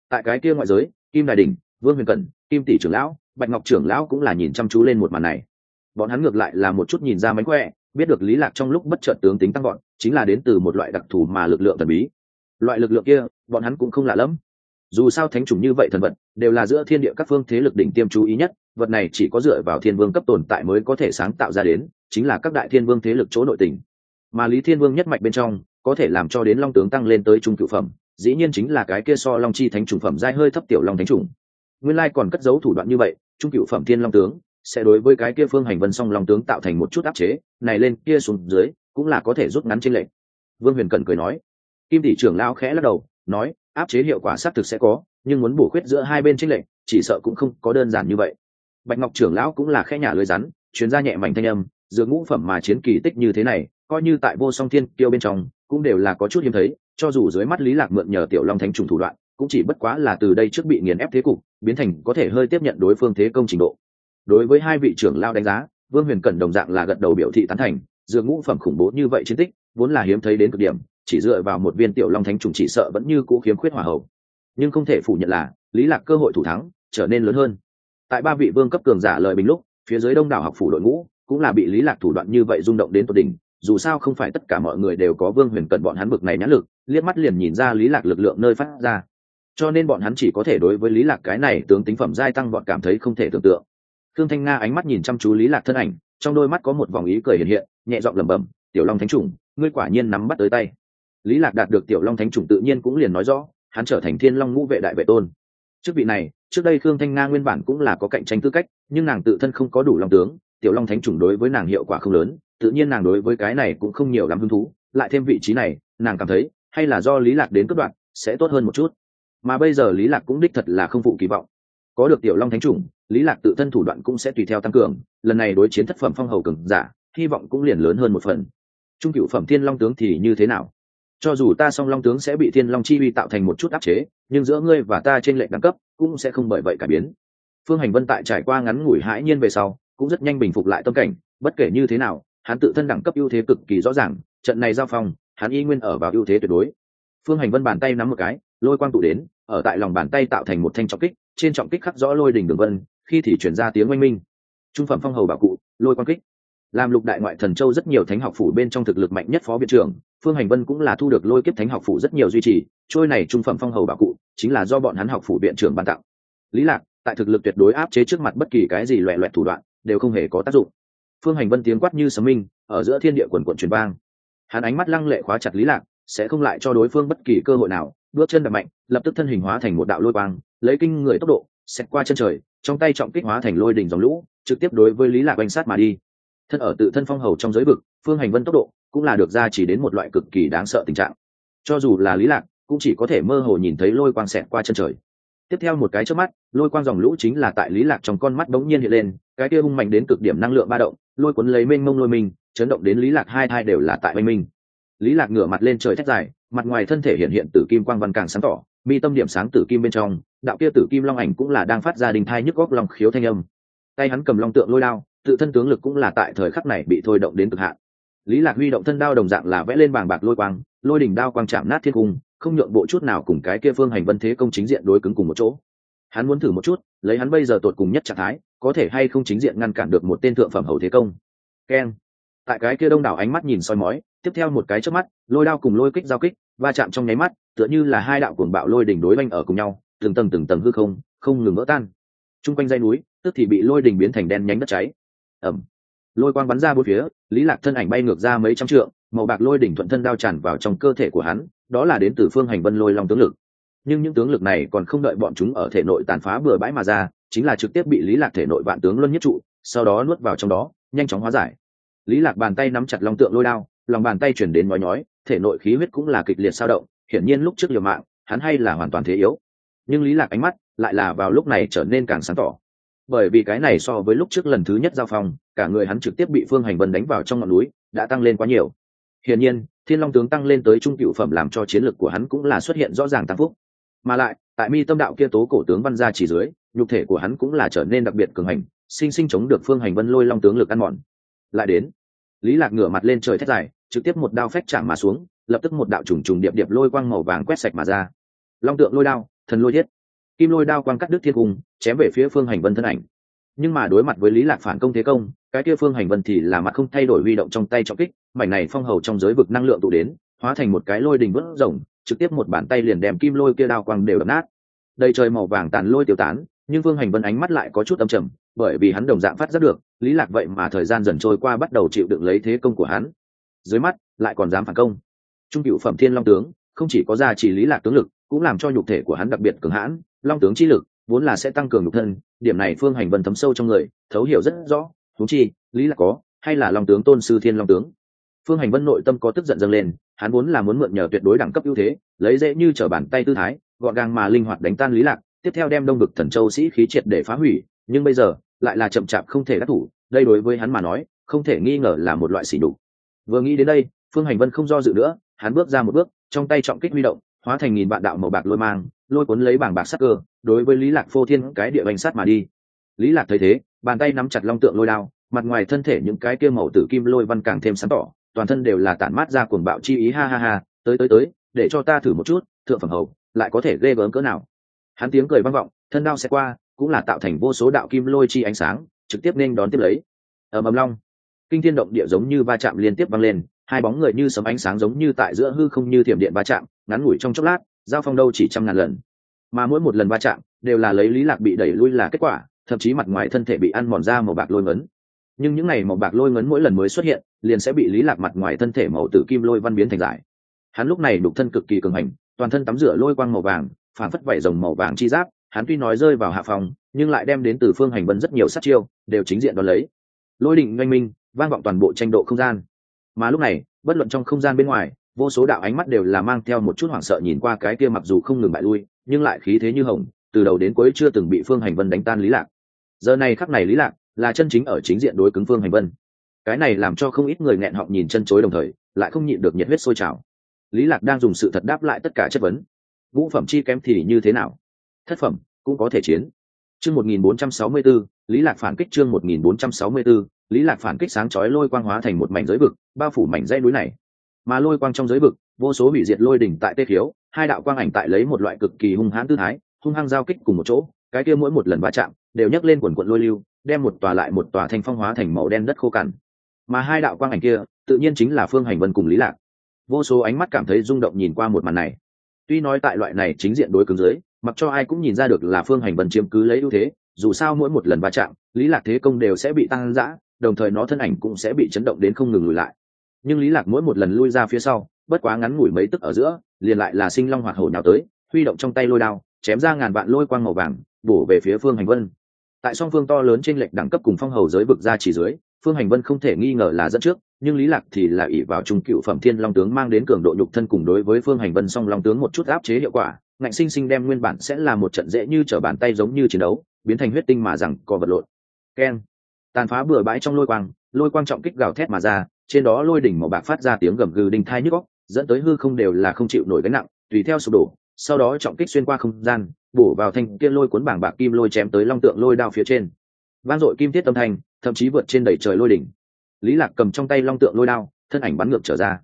Tại cái kia ngoại giới, kim đại đình vương huyền cẩn, kim tỷ trưởng lão, bạch ngọc trưởng lão cũng là nhìn chăm chú lên một màn này. Bọn hắn ngược lại là một chút nhìn ra mánh khỏe, biết được lý lạc trong lúc bất chợt tướng tính tăng gọn chính là đến từ một loại đặc thù mà lực lượng thần bí. Loại lực lượng kia, bọn hắn cũng không lạ lắm dù sao thánh chủng như vậy thần vật, đều là giữa thiên địa các phương thế lực đỉnh tiêm chú ý nhất, vật này chỉ có dựa vào thiên vương cấp tồn tại mới có thể sáng tạo ra đến, chính là các đại thiên vương thế lực chỗ nội tình. Mà lý thiên vương nhất mạch bên trong, có thể làm cho đến long tướng tăng lên tới trung cựu phẩm, dĩ nhiên chính là cái kia so long chi thánh chủng phẩm dai hơi thấp tiểu long thánh chủng. Nguyên lai còn cất giấu thủ đoạn như vậy, trung cựu phẩm thiên long tướng, sẽ đối với cái kia phương hành vân song long tướng tạo thành một chút áp chế, này lên kia xuống dưới, cũng là có thể rút ngắn trên lệnh vương huyền cẩn cười nói. Kim tỷ trưởng lao khẽ lắc đầu, nói áp chế hiệu quả xác thực sẽ có nhưng muốn bổ khuyết giữa hai bên tranh lệch, chỉ sợ cũng không có đơn giản như vậy. Bạch ngọc trưởng lão cũng là khẽ nhả lưới rắn chuyến ra nhẹ mảnh thanh âm giữa ngũ phẩm mà chiến kỳ tích như thế này coi như tại vô song thiên tiêu bên trong cũng đều là có chút hiếm thấy cho dù dưới mắt lý lạc mượn nhờ tiểu long thánh trùng thủ đoạn cũng chỉ bất quá là từ đây trước bị nghiền ép thế cục biến thành có thể hơi tiếp nhận đối phương thế công trình độ. Đối với hai vị trưởng lao đánh giá vương huyền cẩn đồng dạng là gật đầu biểu thị tán thành Dường ngũ phẩm khủng bố như vậy chiến tích vốn là hiếm thấy đến cực điểm chỉ dựa vào một viên tiểu long thánh trùng chỉ sợ vẫn như cũ khiếm khuyết hỏa hậu. Nhưng không thể phủ nhận là, lý lạc cơ hội thủ thắng trở nên lớn hơn. Tại ba vị vương cấp cường giả lời bình lúc, phía dưới đông đảo học phủ đội ngũ cũng là bị lý lạc thủ đoạn như vậy rung động đến tột đỉnh, dù sao không phải tất cả mọi người đều có vương huyền cận bọn hắn bực này nhãn lực, liếc mắt liền nhìn ra lý lạc lực lượng nơi phát ra. Cho nên bọn hắn chỉ có thể đối với lý lạc cái này tướng tính phẩm giai tăng bọn cảm thấy không thể tưởng tượng. Thương thanh nga ánh mắt nhìn chăm chú lý lạc thân ảnh, trong đôi mắt có một vòng ý cười hiện hiện, nhẹ giọng lẩm bẩm, tiểu long thánh trùng ngươi quả nhiên nắm bắt tới tay lý lạc đạt được tiểu long thánh trùng tự nhiên cũng liền nói rõ, hắn trở thành thiên long ngũ vệ đại vệ tôn. Chức vị này, trước đây khương thanh nga nguyên bản cũng là có cạnh tranh tư cách, nhưng nàng tự thân không có đủ long tướng, tiểu long thánh trùng đối với nàng hiệu quả không lớn, tự nhiên nàng đối với cái này cũng không nhiều lắm hứng thú, lại thêm vị trí này, nàng cảm thấy, hay là do lý lạc đến cất đoạn sẽ tốt hơn một chút. Mà bây giờ lý lạc cũng đích thật là không phụ kỳ vọng. Có được tiểu long thánh trùng lý lạc tự thân thủ đoạn cũng sẽ tùy theo tăng cường, lần này đối chiến thất phẩm phong hầu cường giả, hy vọng cũng liền lớn hơn một phần. Trung cựu phẩm thiên long tướng thì như thế nào? Cho dù ta song long tướng sẽ bị thiên long chi uy tạo thành một chút áp chế, nhưng giữa ngươi và ta trên lệnh đẳng cấp cũng sẽ không bởi vậy cải biến. Phương hành vân tại trải qua ngắn ngủi hãi nhiên về sau, cũng rất nhanh bình phục lại tâm cảnh, bất kể như thế nào, hắn tự thân đẳng cấp ưu thế cực kỳ rõ ràng, trận này giao phong, hắn y nguyên ở vào ưu thế tuyệt đối. Phương hành vân bàn tay nắm một cái, lôi quang tụ đến, ở tại lòng bàn tay tạo thành một thanh trọng kích, trên trọng kích khắc rõ lôi đỉnh đường vân, khi thì chuyển ra tiếng oanh minh. Trung phẩm phong hầu bảo cụ, lôi quang kích. Làm lục đại ngoại thần châu rất nhiều thánh học phủ bên trong thực lực mạnh nhất phó viện trưởng phương hành vân cũng là thu được lôi kiếp thánh học phủ rất nhiều duy trì, trôi này trung phẩm phong hầu bảo cụ, chính là do bọn hắn học phủ viện trưởng ban tặng. Lý lạc, tại thực lực tuyệt đối áp chế trước mặt bất kỳ cái gì loẹ loẹt thủ đoạn, đều không hề có tác dụng. Phương hành vân tiếng quát như sấm minh, ở giữa thiên địa quần quận truyền vang. Hắn ánh mắt lăng lệ khóa chặt lý lạc, sẽ không lại cho đối phương bất kỳ cơ hội nào, bước chân đập mạnh, lập tức thân hình hóa thành một đạo lôi quang, lấy kinh người tốc độ, xẹt qua chân trời, trong tay trọng kích hóa thành lôi đỉnh dòng lũ, trực tiếp đối với lý lạc oanh sát mà đi. Thân ở tự thân phong hầu trong giới vực, phương hành vân tốc độ cũng là được ra chỉ đến một loại cực kỳ đáng sợ tình trạng. Cho dù là lý lạc, cũng chỉ có thể mơ hồ nhìn thấy lôi quang xẹt qua chân trời. Tiếp theo một cái trước mắt, lôi quang dòng lũ chính là tại lý lạc trong con mắt bỗng nhiên hiện lên, cái kia hung mạnh đến cực điểm năng lượng ba động, lôi cuốn lấy mênh mông lôi mình, chấn động đến lý lạc hai thai đều là tại mênh minh. Lý lạc ngửa mặt lên trời thét dài, mặt ngoài thân thể hiện hiện tử kim quang văn càng sáng tỏ, mi tâm điểm sáng tử kim bên trong, đạo kia tử kim long ảnh cũng là đang phát ra đình thai nhức góc lòng khiếu thanh âm. Tay hắn cầm long tượng lôi đao, tự thân tướng lực cũng là tại thời khắc này bị thôi động đến cực hạn lý lạc huy động thân đao đồng dạng là vẽ lên bảng bạc lôi quang, lôi đỉnh đao quang chạm nát thiên cung, không nhượng bộ chút nào cùng cái kia phương hành vân thế công chính diện đối cứng cùng một chỗ. Hắn muốn thử một chút, lấy hắn bây giờ tột cùng nhất trạng thái, có thể hay không chính diện ngăn cản được một tên thượng phẩm hầu thế công. Keng tại cái kia đông đảo ánh mắt nhìn soi mói, tiếp theo một cái trước mắt, lôi đao cùng lôi kích giao kích, va chạm trong nháy mắt, tựa như là hai đạo cuồng bạo lôi đỉnh đối banh ở cùng nhau, từng tầng từng tầng hư không không ngừng vỡ tan. T quanh dây núi, tức thì bị lôi đỉnh biến thành đen nhánh đất cháy. Ẩm lôi quang bắn ra bốn phía, lý lạc thân ảnh bay ngược ra mấy trăm trượng, màu bạc lôi đỉnh thuận thân đao tràn vào trong cơ thể của hắn, đó là đến từ phương hành vân lôi long tướng lực. Nhưng những tướng lực này còn không đợi bọn chúng ở thể nội tàn phá bừa bãi mà ra, chính là trực tiếp bị lý lạc thể nội vạn tướng luân nhất trụ, sau đó nuốt vào trong đó, nhanh chóng hóa giải. Lý lạc bàn tay nắm chặt long tượng lôi đao, lòng bàn tay chuyển đến nói nhói, thể nội khí huyết cũng là kịch liệt sao động, hiển nhiên lúc trước liều mạng, hắn hay là hoàn toàn thế yếu. Nhưng lý lạc ánh mắt lại là vào lúc này trở nên càng sáng tỏ. Bởi vì cái này so với lúc trước lần thứ nhất giao phong cả người hắn trực tiếp bị phương hành vân đánh vào trong ngọn núi, đã tăng lên quá nhiều. Hiển nhiên, thiên long tướng tăng lên tới trung cựu phẩm làm cho chiến lược của hắn cũng là xuất hiện rõ ràng tăng phúc. Mà lại, tại mi tâm đạo kia tố cổ tướng văn gia chỉ dưới, nhục thể của hắn cũng là trở nên đặc biệt cường hành, sinh sinh chống được phương hành vân lôi long tướng lực ăn mòn. Lại đến, lý lạc ngửa mặt lên trời thét dài, trực tiếp một đao phách chạm mà xuống, lập tức một đạo trùng trùng điệp điệp lôi quang màu vàng quét sạch mà ra. Long tượng lôi đao, thần lôi thiết. Kim lôi đao quang cắt đứt thiên cung, chém về phía phương hành vân thân ảnh. Nhưng mà đối mặt với lý lạc phản công thế công cái kia phương hành vân thì là mặt không thay đổi huy động trong tay trọng kích, mảnh này phong hầu trong giới vực năng lượng tụ đến, hóa thành một cái lôi đình vỡ rồng, trực tiếp một bàn tay liền đem kim lôi kia đao quang đều đập nát. Đầy trời màu vàng tàn lôi tiêu tán, nhưng phương hành vân ánh mắt lại có chút âm trầm, bởi vì hắn đồng dạng phát giác được, lý lạc vậy mà thời gian dần trôi qua bắt đầu chịu đựng lấy thế công của hắn. Dưới mắt, lại còn dám phản công. Trung cựu phẩm thiên long tướng, không chỉ có gia trì lý lạc tướng lực, cũng làm cho nhục thể của hắn đặc biệt cường hãn, long tướng chi lực vốn là sẽ tăng cường nhục thân, điểm này phương hành vân thấm sâu trong người, thấu hiểu rất rõ thú chi, lý lạc có, hay là long tướng tôn sư thiên long tướng. Phương hành vân nội tâm có tức giận dâng lên, hắn vốn là muốn mượn nhờ tuyệt đối đẳng cấp ưu thế, lấy dễ như trở bàn tay tư thái, gọn gàng mà linh hoạt đánh tan lý lạc, tiếp theo đem đông vực thần châu sĩ khí triệt để phá hủy, nhưng bây giờ, lại là chậm chạp không thể đắc thủ, đây đối với hắn mà nói, không thể nghi ngờ là một loại xỉ đục vừa nghĩ đến đây, phương hành vân không do dự nữa, hắn bước ra một bước, trong tay trọng kích huy động, hóa thành nghìn vạn đạo màu bạc lôi mang, lôi cuốn lấy bảng bạc sắc cơ, đối với lý lạc phô thiên cái địa bành sát mà đi. Lý lạc thấy thế bàn tay nắm chặt long tượng lôi đao, mặt ngoài thân thể những cái kia màu tử kim lôi văn càng thêm sáng tỏ, toàn thân đều là tản mát ra cuồng bạo chi ý, ha ha ha, tới tới tới, để cho ta thử một chút, thượng phẩm hầu, lại có thể ghê gớm cỡ nào. Hắn tiếng cười vang vọng, thân đao sẽ qua, cũng là tạo thành vô số đạo kim lôi chi ánh sáng, trực tiếp nên đón tiếp lấy. Ở ầm long. Kinh thiên động địa giống như va chạm liên tiếp vang lên, hai bóng người như sấm ánh sáng giống như tại giữa hư không như thiểm điện va chạm, ngắn ngủi trong chốc lát, giao phong đâu chỉ trăm ngàn lần. Mà mỗi một lần va chạm, đều là lấy lý lạc bị đẩy lui là kết quả thậm chí mặt ngoài thân thể bị ăn mòn ra màu bạc lôi ngấn. Nhưng những này màu bạc lôi ngấn mỗi lần mới xuất hiện, liền sẽ bị lý lạc mặt ngoài thân thể màu tử kim lôi văn biến thành giải hắn lúc này đục thân cực kỳ cường hành, toàn thân tắm rửa lôi quang màu vàng, phản phất vảy rồng màu vàng chi giáp, hắn tuy nói rơi vào hạ phòng, nhưng lại đem đến từ phương hành vân rất nhiều sát chiêu, đều chính diện đón lấy. Lôi định doanh minh, vang vọng toàn bộ tranh độ không gian. Mà lúc này, bất luận trong không gian bên ngoài, vô số đạo ánh mắt đều là mang theo một chút hoảng sợ nhìn qua cái kia mặc dù không ngừng bại lui, nhưng lại khí thế như hồng, từ đầu đến cuối chưa từng bị phương hành vân đánh tan lý lạc giờ này khắc này lý lạc là chân chính ở chính diện đối cứng phương hành vân. Cái này làm cho không ít người nghẹn họng nhìn chân chối đồng thời lại không nhịn được nhiệt huyết sôi trào. Lý lạc đang dùng sự thật đáp lại tất cả chất vấn. Vũ phẩm chi kém thì như thế nào? Thất phẩm cũng có thể chiến. Chương 1464, lý lạc phản kích chương 1464, lý lạc phản kích sáng chói lôi quang hóa thành một mảnh giới vực bao phủ mảnh dãy núi này. Mà lôi quang trong giới vực vô số hủy diệt lôi đỉnh tại tê khiếu hai đạo quang ảnh tại lấy một loại cực kỳ hung hãn tư thái hung hăng giao kích cùng một chỗ cái kia mỗi một lần va chạm đều nhấc lên quần quận lôi lưu, đem một tòa lại một tòa thanh phong hóa thành màu đen đất khô cằn. Mà hai đạo quang ảnh kia, tự nhiên chính là phương hành vân cùng lý lạc. Vô số ánh mắt cảm thấy rung động nhìn qua một màn này. Tuy nói tại loại này chính diện đối cứng dưới, mặc cho ai cũng nhìn ra được là phương hành vân chiếm cứ lấy ưu thế, dù sao mỗi một lần va chạm, lý lạc thế công đều sẽ bị tăng dã, đồng thời nó thân ảnh cũng sẽ bị chấn động đến không ngừng lùi lại. Nhưng lý lạc mỗi một lần lui ra phía sau, bất quá ngắn ngủi mấy tức ở giữa, liền lại là sinh long hoạt hổ nhào tới, huy động trong tay lôi đao, chém ra ngàn vạn lôi quang màu vàng, bổ về phía phương hành vân tại song phương to lớn trên lệch đẳng cấp cùng phong hầu giới vực ra chỉ dưới, phương hành vân không thể nghi ngờ là dẫn trước, nhưng lý lạc thì là ỷ vào trung cựu phẩm thiên long tướng mang đến cường độ nhục thân cùng đối với phương hành vân song long tướng một chút áp chế hiệu quả, ngạnh sinh sinh đem nguyên bản sẽ là một trận dễ như trở bàn tay giống như chiến đấu, biến thành huyết tinh mà rằng, co vật lộn. Keng tàn phá bừa bãi trong lôi quang lôi quang trọng kích gào thét mà ra, trên đó lôi đỉnh màu bạc phát ra tiếng gầm gừ đinh thai nhức óc, dẫn tới hư không đều là không chịu nổi gánh nặng, tùy theo sụp đổ sau đó trọng kích xuyên qua không gian, bổ vào thanh kia lôi cuốn bảng bạc kim lôi chém tới long tượng lôi đao phía trên. Vang dội kim tiết tâm thanh, thậm chí vượt trên đầy trời lôi đỉnh. Lý lạc cầm trong tay long tượng lôi đao, thân ảnh bắn ngược trở ra.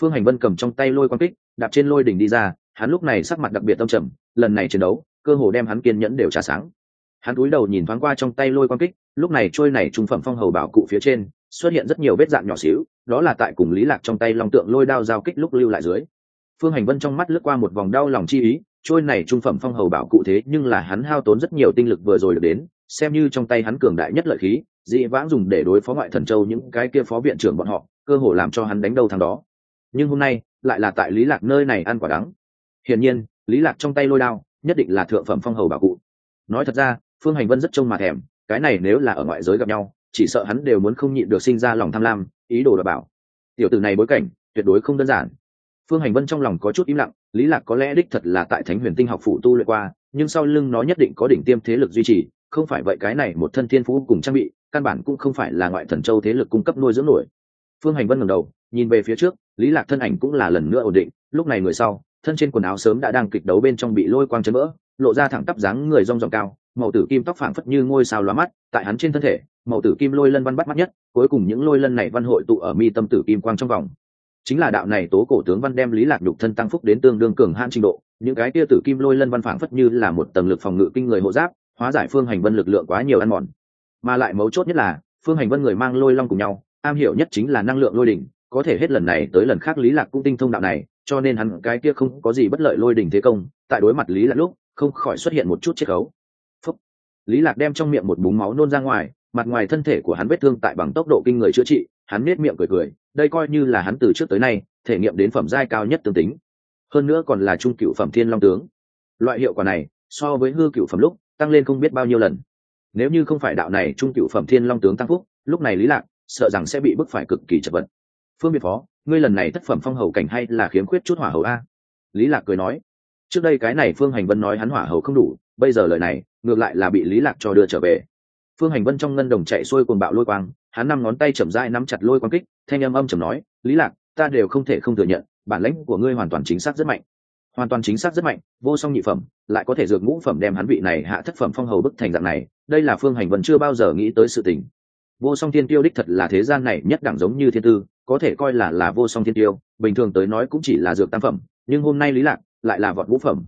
Phương hành vân cầm trong tay lôi quan kích, đạp trên lôi đỉnh đi ra, hắn lúc này sắc mặt đặc biệt tâm trầm, lần này chiến đấu, cơ hồ đem hắn kiên nhẫn đều trả sáng. Hắn cúi đầu nhìn thoáng qua trong tay lôi quan kích, lúc này trôi này trung phẩm phong hầu bảo cụ phía trên, xuất hiện rất nhiều vết dạn nhỏ xíu, đó là tại cùng lý lạc trong tay long tượng lôi đao giao kích lúc lưu lại dưới phương hành vân trong mắt lướt qua một vòng đau lòng chi ý, trôi này trung phẩm phong hầu bảo cụ thế nhưng là hắn hao tốn rất nhiều tinh lực vừa rồi được đến, xem như trong tay hắn cường đại nhất lợi khí, dị vãng dùng để đối phó ngoại thần châu những cái kia phó viện trưởng bọn họ, cơ hồ làm cho hắn đánh đầu thằng đó. Nhưng hôm nay, lại là tại lý lạc nơi này ăn quả đắng. Hiển nhiên, lý lạc trong tay lôi đao, nhất định là thượng phẩm phong hầu bảo cụ. Nói thật ra, phương hành vân rất trông mà thèm, cái này nếu là ở ngoại giới gặp nhau, chỉ sợ hắn đều muốn không nhịn được sinh ra lòng tham lam, ý đồ đảm bảo. Tiểu tử này bối cảnh, tuyệt đối không đơn giản phương hành vân trong lòng có chút im lặng, lý lạc có lẽ đích thật là tại thánh huyền tinh học phụ tu luyện qua, nhưng sau lưng nó nhất định có đỉnh tiêm thế lực duy trì, không phải vậy cái này một thân thiên phú cùng trang bị, căn bản cũng không phải là ngoại thần châu thế lực cung cấp nuôi dưỡng nổi. Phương hành vân ngẩng đầu, nhìn về phía trước, lý lạc thân ảnh cũng là lần nữa ổn định, lúc này người sau, thân trên quần áo sớm đã đang kịch đấu bên trong bị lôi quang chấn vỡ, lộ ra thẳng tắp dáng người rong ròng cao, màu tử kim tóc phảng phất như ngôi sao lóa mắt, tại hắn trên thân thể, màu tử kim lôi lân văn bắt mắt nhất, cuối cùng những lôi lân này văn hội tụ ở mi tâm tử kim quang trong vòng chính là đạo này tố cổ tướng văn đem lý lạc nhục thân tăng phúc đến tương đương cường hạn trình độ, những cái kia tử kim lôi lân văn phảng phất như là một tầng lực phòng ngự kinh người hộ giáp, hóa giải phương hành vân lực lượng quá nhiều ăn mòn. Mà lại mấu chốt nhất là, phương hành vân người mang lôi long cùng nhau, am hiểu nhất chính là năng lượng lôi đỉnh, có thể hết lần này tới lần khác lý lạc cũng tinh thông đạo này, cho nên hắn cái kia không có gì bất lợi lôi đỉnh thế công, tại đối mặt lý lạc lúc, không khỏi xuất hiện một chút chiết khấu. Phúc. lý lạc đem trong miệng một búng máu nôn ra ngoài, mặt ngoài thân thể của hắn vết thương tại bằng tốc độ kinh người chữa trị, hắn nết miệng cười cười đây coi như là hắn từ trước tới nay, thể nghiệm đến phẩm giai cao nhất tương tính. Hơn nữa còn là trung cựu phẩm thiên long tướng. Loại hiệu quả này, so với hư cựu phẩm lúc, tăng lên không biết bao nhiêu lần. Nếu như không phải đạo này trung cựu phẩm thiên long tướng tăng phúc, lúc này lý lạc, sợ rằng sẽ bị bức phải cực kỳ chật vật. Phương biệt phó, ngươi lần này thất phẩm phong hầu cảnh hay là khiếm khuyết chút hỏa hầu a? Lý lạc cười nói. Trước đây cái này phương hành vân nói hắn hỏa hầu không đủ, bây giờ lời này, ngược lại là bị lý lạc cho đưa trở về. Phương hành vân trong ngân đồng chạy xuôi cuồng bạo lôi quang hắn năm ngón tay chậm rãi nắm chặt lôi quang kích, thanh âm âm chầm nói, lý lạc, ta đều không thể không thừa nhận, bản lãnh của ngươi hoàn toàn chính xác rất mạnh. Hoàn toàn chính xác rất mạnh, vô song nhị phẩm, lại có thể dược ngũ phẩm đem hắn vị này hạ thất phẩm phong hầu bức thành dạng này, đây là phương hành vân chưa bao giờ nghĩ tới sự tình. Vô song thiên tiêu đích thật là thế gian này nhất đẳng giống như thiên tư, có thể coi là là vô song thiên tiêu, bình thường tới nói cũng chỉ là dược tam phẩm, nhưng hôm nay lý lạc lại là vọt ngũ phẩm.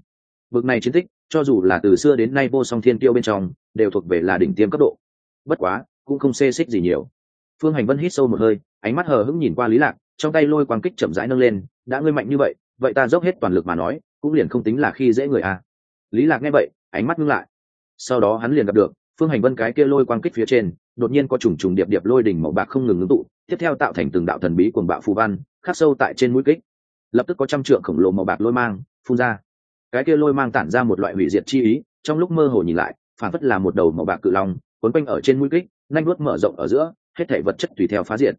Bực này chiến tích, cho dù là từ xưa đến nay vô song thiên tiêu bên trong, đều thuộc về là đỉnh tiêm cấp độ. Bất quá, cũng không xê xích gì nhiều phương hành vân hít sâu một hơi, ánh mắt hờ hững nhìn qua lý lạc, trong tay lôi quang kích chậm rãi nâng lên, đã ngươi mạnh như vậy vậy ta dốc hết toàn lực mà nói, cũng liền không tính là khi dễ người à lý lạc nghe vậy, ánh mắt ngưng lại. Sau đó hắn liền gặp được, phương hành vân cái kia lôi quang kích phía trên, đột nhiên có trùng trùng điệp điệp lôi đỉnh màu bạc không ngừng ngưng tụ, tiếp theo tạo thành từng đạo thần bí cuồng bạo phù văn, khắc sâu tại trên mũi kích. Lập tức có trăm trượng khổng lồ màu bạc lôi mang phun ra. Cái kia lôi mang tản ra một loại hủy diệt chi ý, trong lúc mơ hồ nhìn lại, phản phất là một đầu màu bạc cự long quấn quanh ở trên mũi kích nanh đuốt mở rộng ở giữa hết thể vật chất tùy theo phá diện.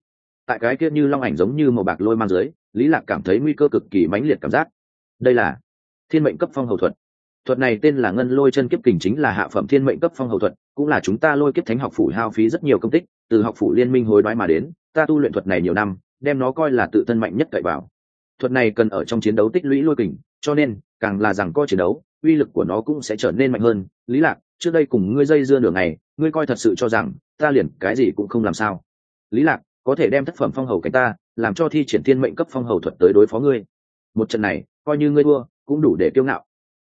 tại cái kia như long ảnh giống như màu bạc lôi mang dưới, lý lạc cảm thấy nguy cơ cực kỳ mãnh liệt cảm giác. Đây là thiên mệnh cấp phong hầu thuật. Thuật này tên là ngân lôi chân kiếp kình chính là hạ phẩm thiên mệnh cấp phong hầu thuật, cũng là chúng ta lôi kiếp thánh học phủ hao phí rất nhiều công tích, từ học phủ liên minh hối đoái mà đến, ta tu luyện thuật này nhiều năm, đem nó coi là tự thân mạnh nhất cậy vào. Thuật này cần ở trong chiến đấu tích lũy lôi kình, cho nên, càng là rằng co chiến đấu, uy lực của nó cũng sẽ trở nên mạnh hơn, lý lạc trước đây cùng ngươi dây dưa nửa ngày, ngươi coi thật sự cho rằng ta liền cái gì cũng không làm sao. Lý lạc, có thể đem thất phẩm phong hầu cánh ta, làm cho thi triển thiên mệnh cấp phong hầu thuật tới đối phó ngươi. Một trận này, coi như ngươi thua, cũng đủ để kiêu ngạo.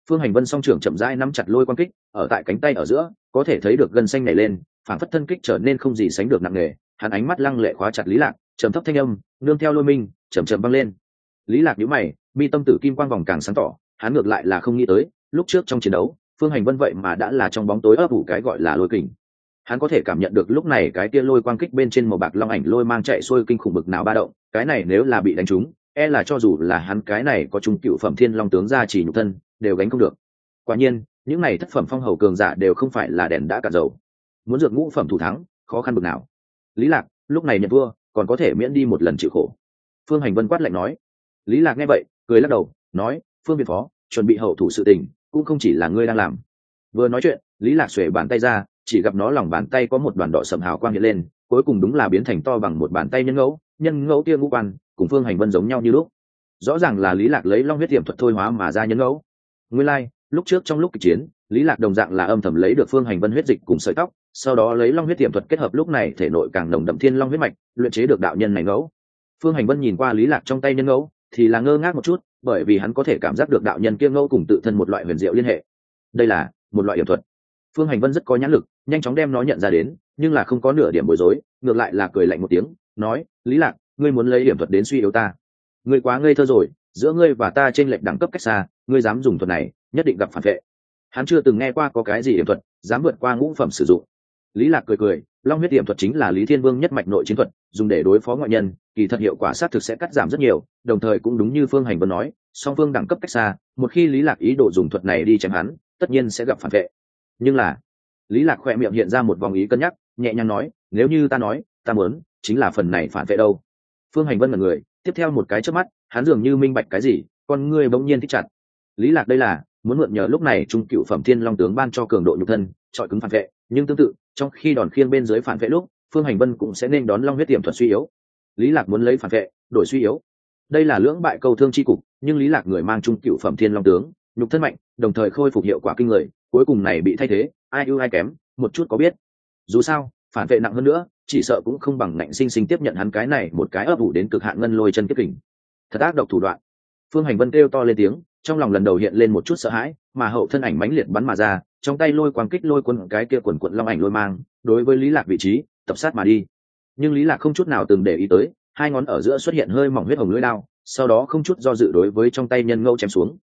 Phương hành vân song trưởng chậm rãi nắm chặt lôi quan kích, ở tại cánh tay ở giữa, có thể thấy được gân xanh nảy lên, phản phất thân kích trở nên không gì sánh được nặng nề. Hắn ánh mắt lăng lệ khóa chặt lý lạc, trầm thấp thanh âm, nương theo lôi minh chầm chầm băng lên. Lý lạc nhíu mày, mi tâm tử kim quang vòng càng sáng tỏ, hắn ngược lại là không nghĩ tới, lúc trước trong chiến đấu phương hành vân vậy mà đã là trong bóng tối ấp ủ cái gọi là lôi kình. Hắn có thể cảm nhận được lúc này cái tia lôi quang kích bên trên màu bạc long ảnh lôi mang chạy xuôi kinh khủng bực nào ba động, cái này nếu là bị đánh trúng e là cho dù là hắn cái này có trung cựu phẩm thiên long tướng ra chỉ nhục thân, đều gánh không được. Quả nhiên, những này thất phẩm phong hầu cường giả đều không phải là đèn đã cạn dầu. Muốn dược ngũ phẩm thủ thắng, khó khăn bực nào. Lý lạc, lúc này nhận vua còn có thể miễn đi một lần chịu khổ. Phương hành vân quát lạnh nói. Lý lạc nghe vậy, cười lắc đầu, nói, phương việt phó, chuẩn bị hậu thủ sự tình cũng không chỉ là ngươi đang làm. Vừa nói chuyện lý lạc xuể bàn tay ra chỉ gặp nó lòng bàn tay có một đoàn đỏ sầm hào quang hiện lên cuối cùng đúng là biến thành to bằng một bàn tay nhân ngẫu nhân ngẫu tia ngũ quan cùng phương hành vân giống nhau như lúc. Rõ ràng là lý lạc lấy long huyết tiềm thuật thôi hóa mà ra nhân ngẫu. Nguyên lai、like, lúc trước trong lúc kịch chiến lý lạc đồng dạng là âm thầm lấy được phương hành vân huyết dịch cùng sợi tóc sau đó lấy long huyết tiềm thuật kết hợp lúc này thể nội càng nồng đậm thiên long huyết mạch luyện chế được đạo nhân này ngẫu. Phương hành vân nhìn qua lý lạc trong tay nhân ngẫu thì là ngơ ngác một chút, bởi vì hắn có thể cảm giác được đạo nhân kia ngẫu cùng tự thân một loại huyền diệu liên hệ. Đây là một loại hiểm thuật. Phương hành vân rất có nhãn lực, nhanh chóng đem nó nhận ra đến, nhưng là không có nửa điểm bối rối, ngược lại là cười lạnh một tiếng, nói, lý lạc, ngươi muốn lấy hiểm thuật đến suy yếu ta. Ngươi quá ngây thơ rồi, giữa ngươi và ta trên lệch đẳng cấp cách xa, ngươi dám dùng thuật này, nhất định gặp phản vệ. Hắn chưa từng nghe qua có cái gì hiểm thuật dám vượt qua ngũ phẩm sử dụng. Lý lạc cười cười long huyết hiểm thuật chính là lý thiên vương nhất mạch nội chiến thuật, dùng để đối phó ngoại nhân, kỳ thật hiệu quả sát thực sẽ cắt giảm rất nhiều, đồng thời cũng đúng như phương hành vân nói, song phương đẳng cấp cách xa, một khi lý lạc ý đồ dùng thuật này đi chém hắn, tất nhiên sẽ gặp phản vệ. Nhưng là, lý lạc khoe miệng hiện ra một vòng ý cân nhắc, nhẹ nhàng nói, nếu như ta nói, ta muốn, chính là phần này phản vệ đâu. Phương hành vân là người, tiếp theo một cái trước mắt, hắn dường như minh bạch cái gì, con ngươi bỗng nhiên thích chặt. Lý lạc đây là, muốn mượn nhờ lúc này trung cựu phẩm thiên long tướng ban cho cường độ nhục thân trọi cứng phản vệ nhưng tương tự, trong khi đòn khiêng bên dưới phản vệ lúc, phương hành vân cũng sẽ nên đón long huyết tiềm thuật suy yếu. Lý lạc muốn lấy phản vệ, đổi suy yếu. Đây là lưỡng bại câu thương chi cục, nhưng lý lạc người mang trung cựu phẩm thiên long tướng, nhục thân mạnh, đồng thời khôi phục hiệu quả kinh người, cuối cùng này bị thay thế, ai ưu ai kém, một chút có biết. Dù sao, phản vệ nặng hơn nữa, chỉ sợ cũng không bằng ngạnh sinh sinh tiếp nhận hắn cái này một cái ấp ủ đến cực hạn ngân lôi chân kiếp kình. Thật ác độc thủ đoạn. Phương hành vân kêu to lên tiếng, trong lòng lần đầu hiện lên một chút sợ hãi, mà hậu thân ảnh mãnh liệt bắn mà ra trong tay lôi quang kích lôi quân cái kia quần quận long ảnh lôi mang đối với lý lạc vị trí tập sát mà đi. Nhưng lý lạc không chút nào từng để ý tới hai ngón ở giữa xuất hiện hơi mỏng huyết hồng lưỡi lao sau đó không chút do dự đối với trong tay nhân ngẫu chém xuống.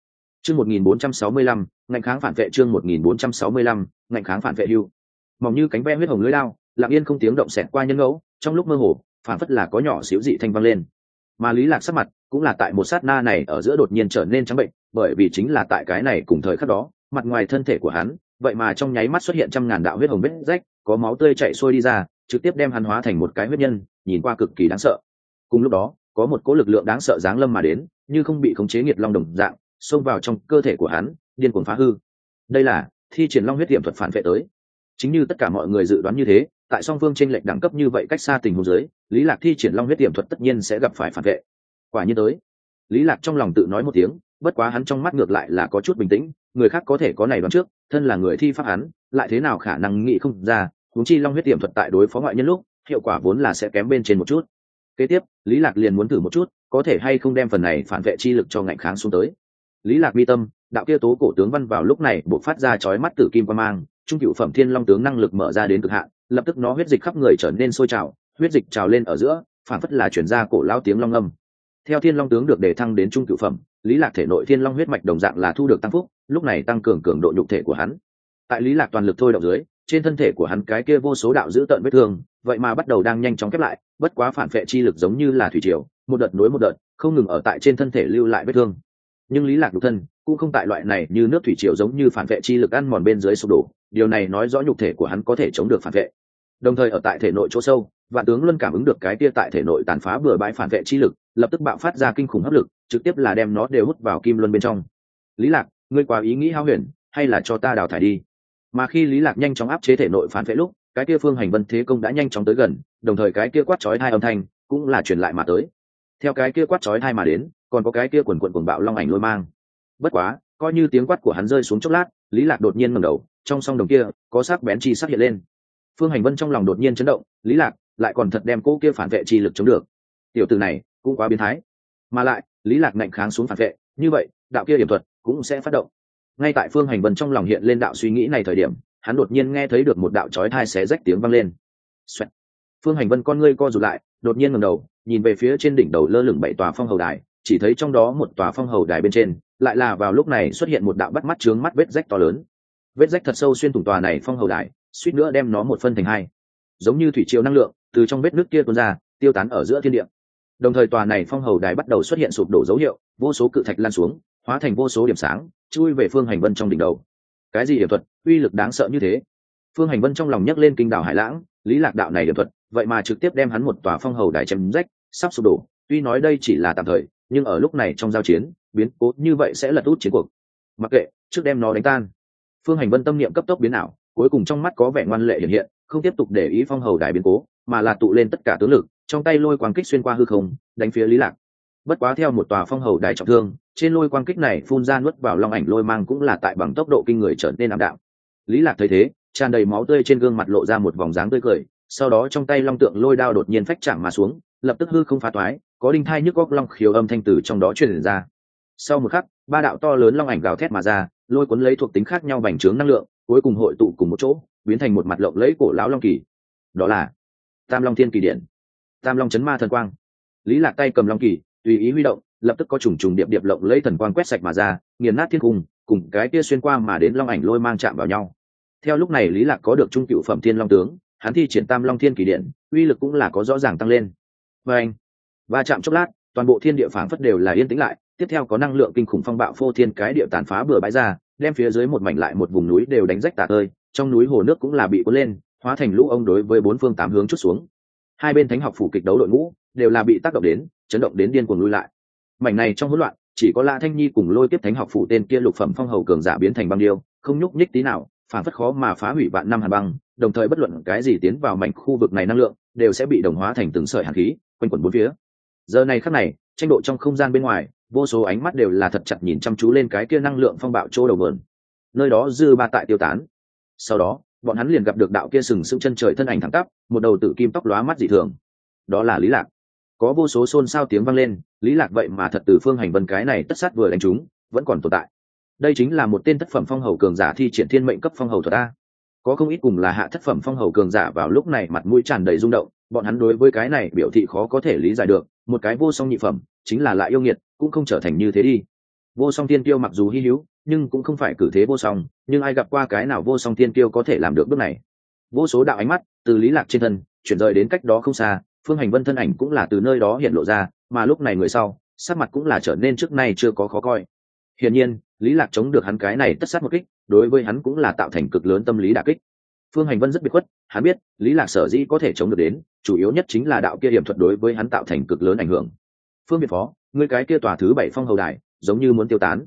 Chương 1465, ngạnh kháng phản vệ chương 1465, ngạnh kháng phản vệ hưu. Mỏng như cánh ve huyết hồng lưỡi lao lặng yên không tiếng động xẹt qua nhân ngẫu trong lúc mơ hồ phản phất là có nhỏ xíu dị thanh vang lên. Mà lý lạc sắc mặt cũng là tại một sát na này ở giữa đột nhiên trở nên trắng bệnh bởi vì chính là tại cái này cùng thời khắc đó mặt ngoài thân thể của hắn vậy mà trong nháy mắt xuất hiện trăm ngàn đạo huyết hồng vết rách, có máu tươi chảy xuôi đi ra, trực tiếp đem hắn hóa thành một cái huyết nhân, nhìn qua cực kỳ đáng sợ. Cùng lúc đó, có một cỗ lực lượng đáng sợ giáng lâm mà đến, như không bị khống chế nghiệt long đồng dạng, xông vào trong cơ thể của hắn, điên cuồng phá hư. Đây là thi triển long huyết tiệm thuật phản vệ tới. Chính như tất cả mọi người dự đoán như thế, tại song phương tranh lệch đẳng cấp như vậy cách xa tình huống giới lý lạc thi triển long huyết tiệm thuật tất nhiên sẽ gặp phải phản vệ. Quả nhiên tới. Lý lạc trong lòng tự nói một tiếng bất quá hắn trong mắt ngược lại là có chút bình tĩnh, người khác có thể có này đoán trước, thân là người thi pháp hắn, lại thế nào khả năng nghĩ không ra, huống chi long huyết tiềm thuật tại đối phó ngoại nhân lúc, hiệu quả vốn là sẽ kém bên trên một chút. Kế tiếp, lý lạc liền muốn thử một chút, có thể hay không đem phần này phản vệ chi lực cho ngạnh kháng xuống tới. Lý lạc mi tâm, đạo kia tố cổ tướng văn vào lúc này buộc phát ra chói mắt tử kim quan mang, trung cựu phẩm thiên long tướng năng lực mở ra đến cực hạn, lập tức nó huyết dịch khắp người trở nên sôi trào, huyết dịch trào lên ở giữa, phản phất là chuyển ra cổ lao tiếng long âm. Theo thiên long tướng được đề thăng đến trung cựu phẩm lý lạc thể nội thiên long huyết mạch đồng dạng là thu được tăng phúc, lúc này tăng cường cường độ nhục thể của hắn. Tại lý lạc toàn lực thôi động dưới, trên thân thể của hắn cái kia vô số đạo giữ tận vết thương, vậy mà bắt đầu đang nhanh chóng khép lại, bất quá phản vệ chi lực giống như là thủy triều, một đợt nối một đợt, không ngừng ở tại trên thân thể lưu lại vết thương. Nhưng lý lạc nhục thân cũng không tại loại này như nước thủy triều giống như phản vệ chi lực ăn mòn bên dưới sụp đổ, điều này nói rõ nhục thể của hắn có thể chống được phản vệ đồng thời ở tại thể nội chỗ sâu, vạn tướng luôn cảm ứng được cái kia tại thể nội tàn phá bừa bãi phản vệ chi lực, lập tức bạo phát ra kinh khủng hấp lực trực tiếp là đem nó đều hút vào kim luân bên trong. Lý lạc, ngươi quá ý nghĩ hao huyền, hay là cho ta đào thải đi? Mà khi lý lạc nhanh chóng áp chế thể nội phản vệ lúc, cái kia phương hành vân thế công đã nhanh chóng tới gần, đồng thời cái kia quát chói hai âm thanh cũng là truyền lại mà tới. Theo cái kia quát chói hai mà đến, còn có cái kia quần quần cuồng bạo long ảnh lôi mang. Bất quá, coi như tiếng quát của hắn rơi xuống chốc lát, lý lạc đột nhiên ngẩng đầu, trong song đồng kia, có sắc bén chi sắc hiện lên. Phương hành vân trong lòng đột nhiên chấn động, lý lạc, lại còn thật đem cô kia phản vệ chi lực chống được. Tiểu tử này, cũng quá biến thái mà lại, lý lạc ngạnh kháng xuống phản vệ, như vậy, đạo kia điểm thuật cũng sẽ phát động. Ngay tại phương hành vân trong lòng hiện lên đạo suy nghĩ này thời điểm, hắn đột nhiên nghe thấy được một đạo chói thai xé rách tiếng vang lên. Xoẹt. phương hành vân con ngươi co rụt lại, đột nhiên ngẩng đầu, nhìn về phía trên đỉnh đầu lơ lửng bảy tòa phong hầu đài, chỉ thấy trong đó một tòa phong hầu đài bên trên, lại là vào lúc này xuất hiện một đạo bắt mắt trướng mắt vết rách to lớn. Vết rách thật sâu xuyên thủng tòa này phong hầu đài, suýt nữa đem nó một phân thành hai. Giống như thủy triều năng lượng, từ trong vết nước kia tuôn ra, tiêu tán ở giữa thiên địa đồng thời tòa này phong hầu đài bắt đầu xuất hiện sụp đổ dấu hiệu, vô số cự thạch lan xuống, hóa thành vô số điểm sáng, chui về phương hành vân trong đỉnh đầu. Cái gì điểm thuật? Uy lực đáng sợ như thế. Phương hành vân trong lòng nhấc lên kinh đảo hải lãng, lý lạc đạo này điểm thuật, vậy mà trực tiếp đem hắn một tòa phong hầu đài chém rách, sắp sụp đổ. Tuy nói đây chỉ là tạm thời, nhưng ở lúc này trong giao chiến, biến cố như vậy sẽ lật út chiến cuộc. Mặc kệ, trước đem nó đánh tan. Phương hành vân tâm niệm cấp tốc biến ảo, cuối cùng trong mắt có vẻ ngoan lệ hiện hiện, không tiếp tục để ý phong hầu đài biến cố, mà là tụ lên tất cả tướng lực trong tay lôi quang kích xuyên qua hư không, đánh phía lý lạc. Bất quá theo một tòa phong hầu đài trọng thương, trên lôi quang kích này phun ra nuốt vào long ảnh lôi mang cũng là tại bằng tốc độ kinh người trở nên ảm đạm. Lý lạc thấy thế, tràn đầy máu tươi trên gương mặt lộ ra một vòng dáng tươi cười, sau đó trong tay long tượng lôi đao đột nhiên phách chạm mà xuống, lập tức hư không phá toái, có đinh thai nhức góc long khiếu âm thanh từ trong đó truyền ra. Sau một khắc, ba đạo to lớn long ảnh gào thét mà ra, lôi cuốn lấy thuộc tính khác nhau bành trướng năng lượng, cuối cùng hội tụ cùng một chỗ, biến thành một mặt lộng lẫy cổ lão long kỳ. Đó là tam long thiên kỳ điện tam long chấn ma thần quang. Lý lạc tay cầm long kỳ, tùy ý huy động, lập tức có trùng trùng điệp điệp lộng lấy thần quang quét sạch mà ra, nghiền nát thiên cung, cùng cái kia xuyên qua mà đến long ảnh lôi mang chạm vào nhau. Theo lúc này lý lạc có được trung cựu phẩm thiên long tướng, hắn thi triển tam long thiên kỳ điện, uy lực cũng là có rõ ràng tăng lên. Và anh, va chạm chốc lát, toàn bộ thiên địa phảng phất đều là yên tĩnh lại, tiếp theo có năng lượng kinh khủng phong bạo phô thiên cái địa tàn phá bừa bãi ra, đem phía dưới một mảnh lại một vùng núi đều đánh rách tả tơi, trong núi hồ nước cũng là bị cuốn lên, hóa thành lũ ông đối với bốn phương tám hướng chút xuống hai bên thánh học phủ kịch đấu đội ngũ đều là bị tác động đến, chấn động đến điên cuồng lui lại. Mảnh này trong hỗn loạn, chỉ có la thanh nhi cùng lôi tiếp thánh học phủ tên kia lục phẩm phong hầu cường giả biến thành băng điêu, không nhúc nhích tí nào, phản phất khó mà phá hủy vạn năm hàn băng, đồng thời bất luận cái gì tiến vào mảnh khu vực này năng lượng, đều sẽ bị đồng hóa thành từng sợi hàn khí, quanh quẩn bốn phía. Giờ này khắc này, tranh độ trong không gian bên ngoài, vô số ánh mắt đều là thật chặt nhìn chăm chú lên cái kia năng lượng phong bạo chỗ đầu vườn. Nơi đó dư ba tại tiêu tán. Sau đó bọn hắn liền gặp được đạo kia sừng sững chân trời thân ảnh thẳng tắp, một đầu tử kim tóc lóa mắt dị thường. Đó là lý lạc. Có vô số xôn xao tiếng vang lên, lý lạc vậy mà thật từ phương hành vân cái này tất sát vừa đánh chúng, vẫn còn tồn tại. Đây chính là một tên thất phẩm phong hầu cường giả thi triển thiên mệnh cấp phong hầu thuật a. Có không ít cùng là hạ thất phẩm phong hầu cường giả vào lúc này mặt mũi tràn đầy rung động, bọn hắn đối với cái này biểu thị khó có thể lý giải được, một cái vô song nhị phẩm, chính là lại yêu nghiệt, cũng không trở thành như thế đi. Vô song tiên tiêu mặc dù hy hữu nhưng cũng không phải cử thế vô song, nhưng ai gặp qua cái nào vô song tiên tiêu có thể làm được bước này? Vô số đạo ánh mắt từ lý lạc trên thân chuyển rời đến cách đó không xa, phương hành vân thân ảnh cũng là từ nơi đó hiện lộ ra, mà lúc này người sau, sắc mặt cũng là trở nên trước nay chưa có khó coi. Hiển nhiên, lý lạc chống được hắn cái này tất sát một kích, đối với hắn cũng là tạo thành cực lớn tâm lý đả kích. Phương hành vân rất biệt khuất, hắn biết lý lạc sở dĩ có thể chống được đến, chủ yếu nhất chính là đạo kia điểm thuật đối với hắn tạo thành cực lớn ảnh hưởng. Phương biệt phó, ngươi cái kia tòa thứ bảy phong hầu đài, giống như muốn tiêu tán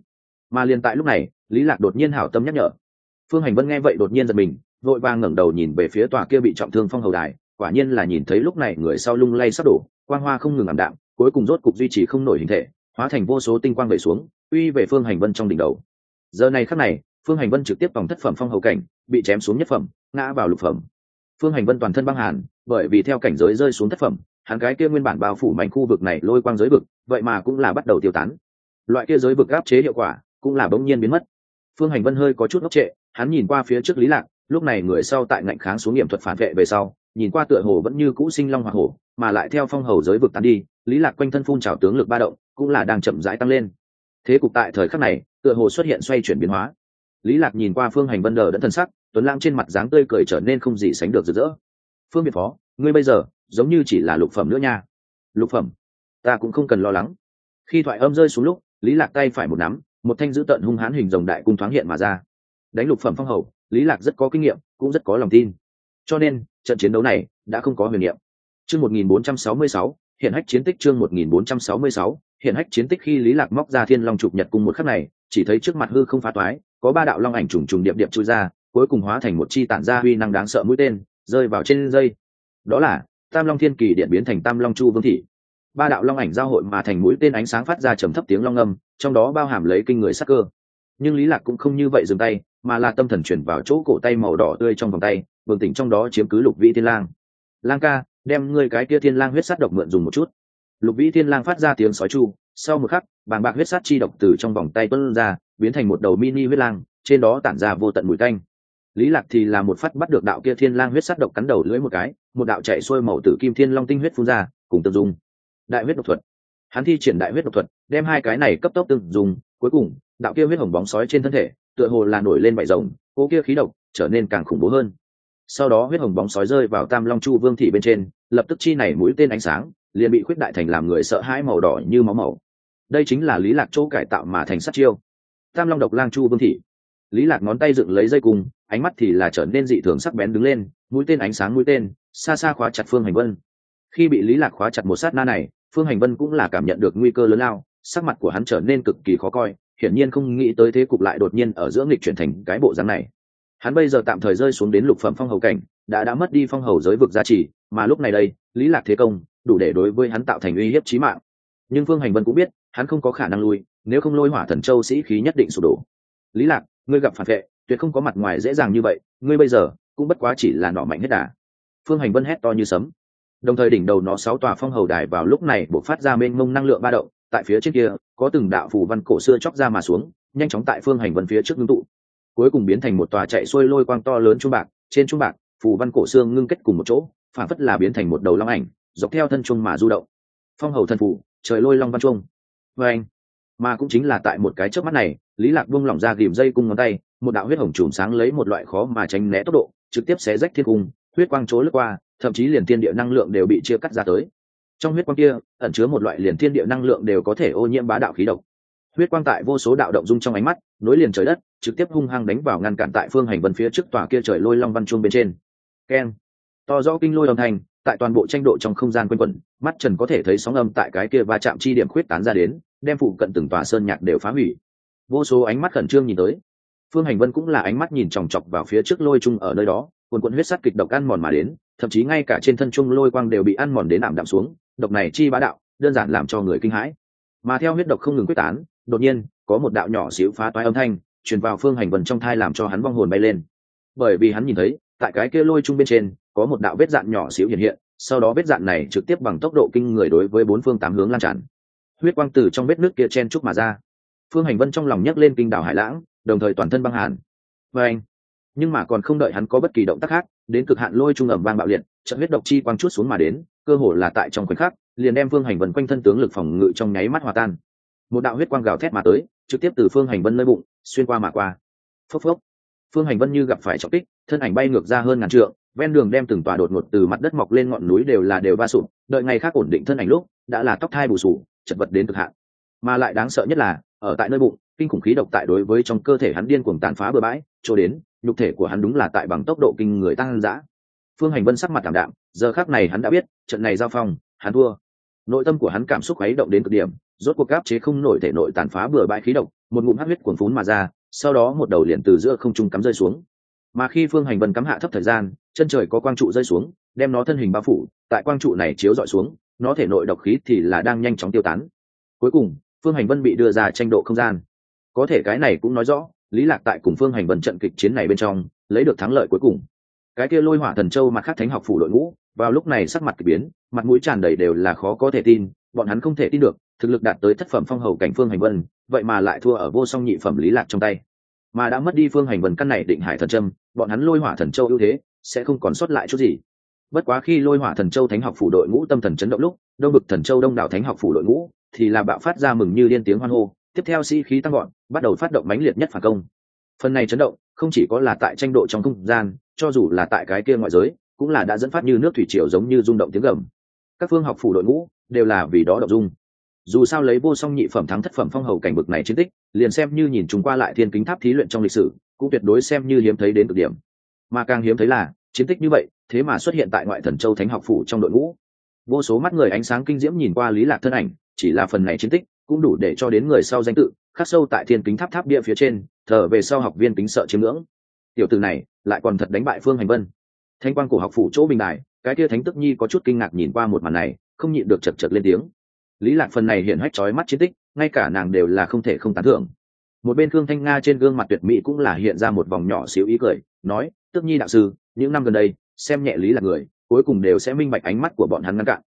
mà liền tại lúc này, lý lạc đột nhiên hảo tâm nhắc nhở. Phương hành vân nghe vậy đột nhiên giật mình, vội vàng ngẩng đầu nhìn về phía tòa kia bị trọng thương phong hầu đài, quả nhiên là nhìn thấy lúc này người sau lung lay sắp đổ, quang hoa không ngừng ảm đạm, cuối cùng rốt cục duy trì không nổi hình thể, hóa thành vô số tinh quang về xuống, uy về phương hành vân trong đỉnh đầu. Giờ này khắc này, phương hành vân trực tiếp vòng thất phẩm phong hầu cảnh, bị chém xuống nhất phẩm, ngã vào lục phẩm. Phương hành vân toàn thân băng hàn, bởi vì theo cảnh giới rơi xuống thất phẩm, hắn cái kia nguyên bản bao phủ mạnh khu vực này lôi quang giới vực, vậy mà cũng là bắt đầu tiêu tán. Loại kia giới vực áp chế hiệu quả cũng là bỗng nhiên biến mất. Phương hành vân hơi có chút ngốc trệ, hắn nhìn qua phía trước lý lạc, lúc này người sau tại ngạnh kháng xuống nghiệm thuật phản vệ về sau, nhìn qua tựa hồ vẫn như cũ sinh long hoa hổ, mà lại theo phong hầu giới vực tán đi, lý lạc quanh thân phun trào tướng lực ba động, cũng là đang chậm rãi tăng lên. Thế cục tại thời khắc này, tựa hồ xuất hiện xoay chuyển biến hóa. Lý lạc nhìn qua phương hành vân đờ đẫn thần sắc, tuấn lãng trên mặt dáng tươi cười trở nên không gì sánh được rực rỡ. Phương biệt phó, ngươi bây giờ giống như chỉ là lục phẩm nữa nha. Lục phẩm? Ta cũng không cần lo lắng. Khi thoại âm rơi xuống lúc, lý lạc tay phải một nắm một thanh dữ tận hung hãn hình rồng đại cung thoáng hiện mà ra. Đánh lục phẩm phong hầu, lý lạc rất có kinh nghiệm, cũng rất có lòng tin. Cho nên, trận chiến đấu này đã không có huyền niệm. Chương 1466 hiện hách chiến tích chương 1466 hiện hách chiến tích khi lý lạc móc ra thiên long trục nhật cung một khắc này, chỉ thấy trước mặt hư không phá toái, có ba đạo long ảnh trùng trùng điệp điệp chui ra, cuối cùng hóa thành một chi tản ra huy năng đáng sợ mũi tên, rơi vào trên dây. Đó là tam long thiên kỳ điện biến thành tam long chu vương thị ba đạo long ảnh giao hội mà thành mũi tên ánh sáng phát ra trầm thấp tiếng long âm, trong đó bao hàm lấy kinh người sắc cơ. Nhưng lý lạc cũng không như vậy dừng tay, mà là tâm thần chuyển vào chỗ cổ tay màu đỏ tươi trong vòng tay vương tỉnh trong đó chiếm cứ lục vĩ thiên lang. Lang ca, đem ngươi cái kia thiên lang huyết sát độc mượn dùng một chút. Lục vĩ thiên lang phát ra tiếng sói chu, sau một khắc, bàng bạc huyết sát chi độc từ trong vòng tay tuôn ra, biến thành một đầu mini huyết lang, trên đó tản ra vô tận mùi tanh. Lý lạc thì là một phát bắt được đạo kia thiên lang huyết sát độc cắn đầu lưỡi một cái, một đạo chạy xuôi màu tử kim thiên long tinh huyết phun ra, cùng tương dung đại huyết độc thuật. Hắn thi triển đại huyết độc thuật, đem hai cái này cấp tốc tương dùng, cuối cùng, đạo kia huyết hồng bóng sói trên thân thể, tựa hồ là nổi lên bảy rồng ô kia khí độc trở nên càng khủng bố hơn. Sau đó huyết hồng bóng sói rơi vào tam long chu vương thị bên trên, lập tức chi này mũi tên ánh sáng, liền bị khuyết đại thành làm người sợ hãi màu đỏ như máu màu. Đây chính là lý lạc chỗ cải tạo mà thành sát chiêu. Tam long độc lang chu vương thị. Lý lạc ngón tay dựng lấy dây cung, ánh mắt thì là trở nên dị thường sắc bén đứng lên, mũi tên ánh sáng mũi tên, xa xa khóa chặt phương hành vân. Khi bị lý lạc khóa chặt một sát na này phương hành vân cũng là cảm nhận được nguy cơ lớn lao, sắc mặt của hắn trở nên cực kỳ khó coi, hiển nhiên không nghĩ tới thế cục lại đột nhiên ở giữa nghịch chuyển thành cái bộ dáng này. Hắn bây giờ tạm thời rơi xuống đến lục phẩm phong hầu cảnh, đã đã mất đi phong hầu giới vực gia trì, mà lúc này đây, lý lạc thế công, đủ để đối với hắn tạo thành uy hiếp chí mạng. Nhưng phương hành vân cũng biết, hắn không có khả năng lui, nếu không lôi hỏa thần châu sĩ khí nhất định sụp đổ. Lý lạc, ngươi gặp phản vệ, tuyệt không có mặt ngoài dễ dàng như vậy, ngươi bây giờ cũng bất quá chỉ là nọ mạnh hết đà. Phương hành vân hét to như sấm đồng thời đỉnh đầu nó sáu tòa phong hầu đài vào lúc này buộc phát ra mênh mông năng lượng ba động, tại phía trên kia, có từng đạo phù văn cổ xưa chóc ra mà xuống, nhanh chóng tại phương hành vân phía trước ngưng tụ. Cuối cùng biến thành một tòa chạy xuôi lôi quang to lớn trung bạc, trên trung bạc, phù văn cổ xương ngưng kết cùng một chỗ, phản phất là biến thành một đầu long ảnh, dọc theo thân trung mà du động. Phong hầu thân phủ, trời lôi long văn trung vê anh, mà cũng chính là tại một cái trước mắt này, lý lạc buông lỏng ra ghìm dây cung ngón tay, một đạo huyết hồng chùm sáng lấy một loại khó mà tránh né tốc độ, trực tiếp xé rách thiên cung, huyết quang chỗ lướt qua thậm chí liền thiên địa năng lượng đều bị chia cắt ra tới. Trong huyết quang kia, ẩn chứa một loại liền thiên địa năng lượng đều có thể ô nhiễm bá đạo khí độc. Huyết quang tại vô số đạo động dung trong ánh mắt, nối liền trời đất, trực tiếp hung hăng đánh vào ngăn cản tại phương hành vân phía trước tòa kia trời lôi long văn chuông bên trên. Keng. To rõ kinh lôi âm thanh, tại toàn bộ tranh độ trong không gian quanh quẩn, mắt trần có thể thấy sóng âm tại cái kia va chạm chi điểm khuyết tán ra đến, đem phụ cận từng tòa sơn nhạc đều phá hủy. Vô số ánh mắt khẩn trương nhìn tới. Phương hành vân cũng là ánh mắt nhìn chòng chọc vào phía trước lôi chung ở nơi đó quần quận huyết sắt kịch độc ăn mòn mà đến thậm chí ngay cả trên thân trung lôi quang đều bị ăn mòn đến ảm đạm xuống, độc này chi bá đạo, đơn giản làm cho người kinh hãi. Mà theo huyết độc không ngừng quyết tán, đột nhiên, có một đạo nhỏ xíu phá toái âm thanh truyền vào phương hành vân trong thai làm cho hắn vong hồn bay lên. Bởi vì hắn nhìn thấy, tại cái kia lôi chung bên trên, có một đạo vết dạn nhỏ xíu hiện hiện, sau đó vết dạn này trực tiếp bằng tốc độ kinh người đối với bốn phương tám hướng lan tràn. Huyết quang từ trong vết nước kia chen trúc mà ra. Phương hành vân trong lòng nhấc lên kinh đảo hải lãng, đồng thời toàn thân băng hàn. Và anh, nhưng mà còn không đợi hắn có bất kỳ động tác khác đến cực hạn lôi trung ẩm vang bạo liệt, trận huyết độc chi quang chút xuống mà đến, cơ hồ là tại trong khoảnh khắc, liền đem phương hành vân quanh thân tướng lực phòng ngự trong nháy mắt hòa tan. Một đạo huyết quang gào thét mà tới, trực tiếp từ phương hành vân nơi bụng, xuyên qua mà qua. Phốc phốc. Phương hành vân như gặp phải trọng kích, thân ảnh bay ngược ra hơn ngàn trượng, ven đường đem từng tòa đột ngột từ mặt đất mọc lên ngọn núi đều là đều va sụp, đợi ngày khác ổn định thân ảnh lúc, đã là tóc thai bù sù, chật vật đến cực hạn. Mà lại đáng sợ nhất là, ở tại nơi bụng, kinh khủng khí độc tại đối với trong cơ thể hắn điên cuồng tàn phá bừa bãi, cho đến nhục thể của hắn đúng là tại bằng tốc độ kinh người tăng dã. Phương hành vân sắc mặt cảm đạm, giờ khác này hắn đã biết, trận này giao phong, hắn thua. Nội tâm của hắn cảm xúc khuấy động đến cực điểm, rốt cuộc áp chế không nổi thể nội tàn phá bừa bãi khí độc, một ngụm hát huyết cuồn phún mà ra, sau đó một đầu liền từ giữa không trung cắm rơi xuống. Mà khi phương hành vân cắm hạ thấp thời gian, chân trời có quang trụ rơi xuống, đem nó thân hình bao phủ, tại quang trụ này chiếu dọi xuống, nó thể nội độc khí thì là đang nhanh chóng tiêu tán. Cuối cùng, phương hành vân bị đưa ra tranh độ không gian. Có thể cái này cũng nói rõ lý lạc tại cùng phương hành vân trận kịch chiến này bên trong, lấy được thắng lợi cuối cùng. Cái kia lôi hỏa thần châu mặt khác thánh học phủ đội ngũ, vào lúc này sắc mặt kỳ biến, mặt mũi tràn đầy đều là khó có thể tin, bọn hắn không thể tin được, thực lực đạt tới thất phẩm phong hầu cảnh phương hành vân, vậy mà lại thua ở vô song nhị phẩm lý lạc trong tay. Mà đã mất đi phương hành vân căn này định hải thần trâm bọn hắn lôi hỏa thần châu ưu thế, sẽ không còn sót lại chút gì. Bất quá khi lôi hỏa thần châu thánh học phủ đội ngũ tâm thần chấn động lúc, đông bực thần châu đông đảo thánh học phủ đội ngũ, thì là bạo phát ra mừng như liên tiếng hoan hô tiếp theo sĩ、si、khí tăng gọn bắt đầu phát động mãnh liệt nhất phản công. Phần này chấn động, không chỉ có là tại tranh độ trong không gian, cho dù là tại cái kia ngoại giới, cũng là đã dẫn phát như nước thủy triều giống như rung động tiếng gầm. Các phương học phủ đội ngũ, đều là vì đó động dung. Dù sao lấy vô song nhị phẩm thắng thất phẩm phong hầu cảnh bực này chiến tích, liền xem như nhìn chúng qua lại thiên kính tháp thí luyện trong lịch sử, cũng tuyệt đối xem như hiếm thấy đến cực điểm. Mà càng hiếm thấy là, chiến tích như vậy, thế mà xuất hiện tại ngoại thần châu thánh học phủ trong đội ngũ. Vô số mắt người ánh sáng kinh diễm nhìn qua lý lạc thân ảnh, chỉ là phần này chiến tích cũng đủ để cho đến người sau danh tự, khắc sâu tại thiên kính tháp tháp địa phía trên, thờ về sau học viên kính sợ chiếm ngưỡng. Tiểu từ này lại còn thật đánh bại phương hành vân. Thanh quan cổ học phủ chỗ bình đài, cái kia thánh tức nhi có chút kinh ngạc nhìn qua một màn này, không nhịn được chật chật lên tiếng. Lý lạc phần này hiện hách chói mắt chiến tích, ngay cả nàng đều là không thể không tán thưởng. Một bên thương thanh nga trên gương mặt tuyệt mỹ cũng là hiện ra một vòng nhỏ xíu ý cười, nói, tức nhi đạo sư, những năm gần đây, xem nhẹ lý là người, cuối cùng đều sẽ minh bạch ánh mắt của bọn hắn ngăn cạn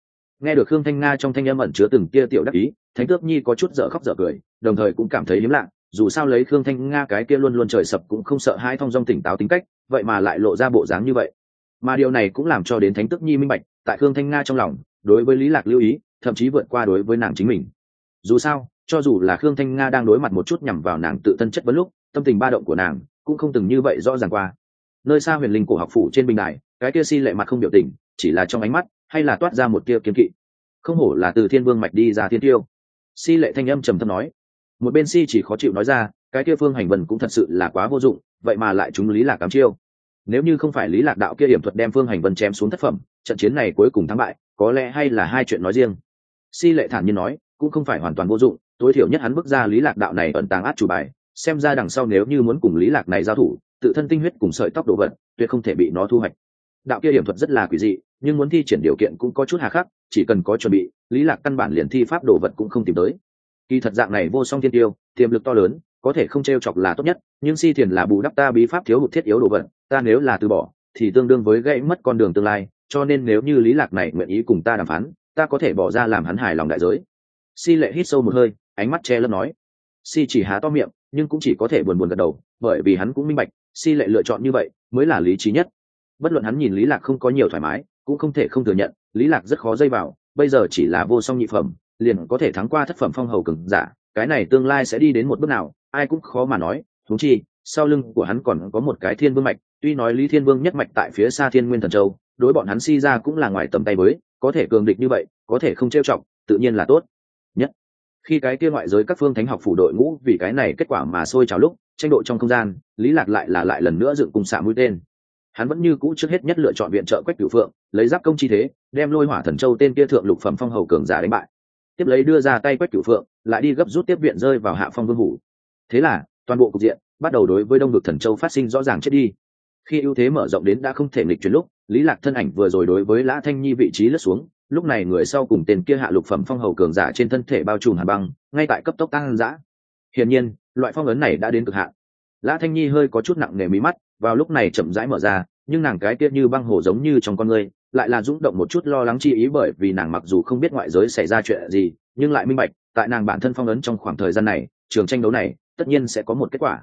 nghe được khương thanh nga trong thanh âm ẩn chứa từng tia tiểu đắc ý, thánh tước nhi có chút dở khóc dở cười, đồng thời cũng cảm thấy hiếm lạ, dù sao lấy khương thanh nga cái kia luôn luôn trời sập cũng không sợ hai thong dong tỉnh táo tính cách, vậy mà lại lộ ra bộ dáng như vậy. Mà điều này cũng làm cho đến thánh tước nhi minh bạch, tại khương thanh nga trong lòng, đối với lý lạc lưu ý, thậm chí vượt qua đối với nàng chính mình. Dù sao, cho dù là khương thanh nga đang đối mặt một chút nhằm vào nàng tự thân chất vấn lúc, tâm tình ba động của nàng cũng không từng như vậy rõ ràng qua. Nơi xa huyền linh cổ học phủ trên bình đài, cái kia si lệ mặt không biểu tình, chỉ là trong ánh mắt hay là toát ra một tia kiếm kỵ? Không hổ là từ thiên vương mạch đi ra thiên tiêu. Si lệ thanh âm trầm thâm nói. Một bên si chỉ khó chịu nói ra, cái kia phương hành vân cũng thật sự là quá vô dụng, vậy mà lại chúng lý lạc cám chiêu. Nếu như không phải lý lạc đạo kia điểm thuật đem phương hành vân chém xuống thất phẩm, trận chiến này cuối cùng thắng bại, có lẽ hay là hai chuyện nói riêng. Si lệ thản nhiên nói, cũng không phải hoàn toàn vô dụng, tối thiểu nhất hắn bước ra lý lạc đạo này ẩn tàng át chủ bài, xem ra đằng sau nếu như muốn cùng lý lạc này giao thủ, tự thân tinh huyết cùng sợi tóc đồ vật, tuyệt không thể bị nó thu hoạch đạo kia hiểm thuật rất là quỷ dị, nhưng muốn thi triển điều kiện cũng có chút hà khắc, chỉ cần có chuẩn bị, lý lạc căn bản liền thi pháp đồ vật cũng không tìm tới. Kỳ thật dạng này vô song thiên tiêu, tiềm lực to lớn, có thể không t chọc là tốt nhất, nhưng si thiền là bù đắp ta bí pháp thiếu hụt thiết yếu đồ vật, ta nếu là từ bỏ, thì tương đương với gãy mất con đường tương lai, cho nên nếu như lý lạc này nguyện ý cùng ta đàm phán, ta có thể bỏ ra làm hắn hài lòng đại giới. Si lệ hít sâu một hơi, ánh mắt che lấp nói. Si chỉ há to miệng, nhưng cũng chỉ có thể buồn buồn gật đầu, bởi vì hắn cũng minh bạch, si lệ lựa chọn như vậy mới là lý trí nhất bất luận hắn nhìn lý lạc không có nhiều thoải mái, cũng không thể không thừa nhận, lý lạc rất khó dây vào, bây giờ chỉ là vô song nhị phẩm, liền có thể thắng qua thất phẩm phong hầu cường giả, cái này tương lai sẽ đi đến một bước nào, ai cũng khó mà nói thú chi, sau lưng của hắn còn có một cái thiên vương mạch, tuy nói lý thiên vương nhất mạch tại phía xa thiên nguyên thần châu, đối bọn hắn si ra cũng là ngoài tầm tay với, có thể cường địch như vậy, có thể không trêu trọng tự nhiên là tốt. Nhất, khi cái kia ngoại giới các phương thánh học phủ đội ngũ vì cái này kết quả mà sôi trào lúc, tranh độ trong không gian, lý lạc lại là lại lần nữa dựng cùng xạ mũi tên hắn vẫn như cũ trước hết nhất lựa chọn viện trợ quách cửu phượng, lấy giáp công chi thế, đem lôi hỏa thần châu tên kia thượng lục phẩm phong hầu cường giả đánh bại. Tiếp lấy đưa ra tay quách cửu phượng, lại đi gấp rút tiếp viện rơi vào hạ phong vương hủ. Thế là, toàn bộ cục diện, bắt đầu đối với đông được thần châu phát sinh rõ ràng chết đi. Khi ưu thế mở rộng đến đã không thể nghịch chuyển lúc, lý lạc thân ảnh vừa rồi đối với lã thanh nhi vị trí lướt xuống, lúc này người sau cùng tên kia hạ lục phẩm phong hầu cường giả trên thân thể bao trùm hà băng, ngay tại cấp tốc tăng dã. Hiển nhiên, loại phong ấn này đã đến cực hạn. Lã thanh nhi hơi có chút nặng nề mí mắt vào lúc này chậm rãi mở ra, nhưng nàng cái kia như băng hổ giống như trong con người lại là rung động một chút lo lắng chi ý bởi vì nàng mặc dù không biết ngoại giới xảy ra chuyện gì, nhưng lại minh bạch, tại nàng bản thân phong ấn trong khoảng thời gian này, trường tranh đấu này, tất nhiên sẽ có một kết quả.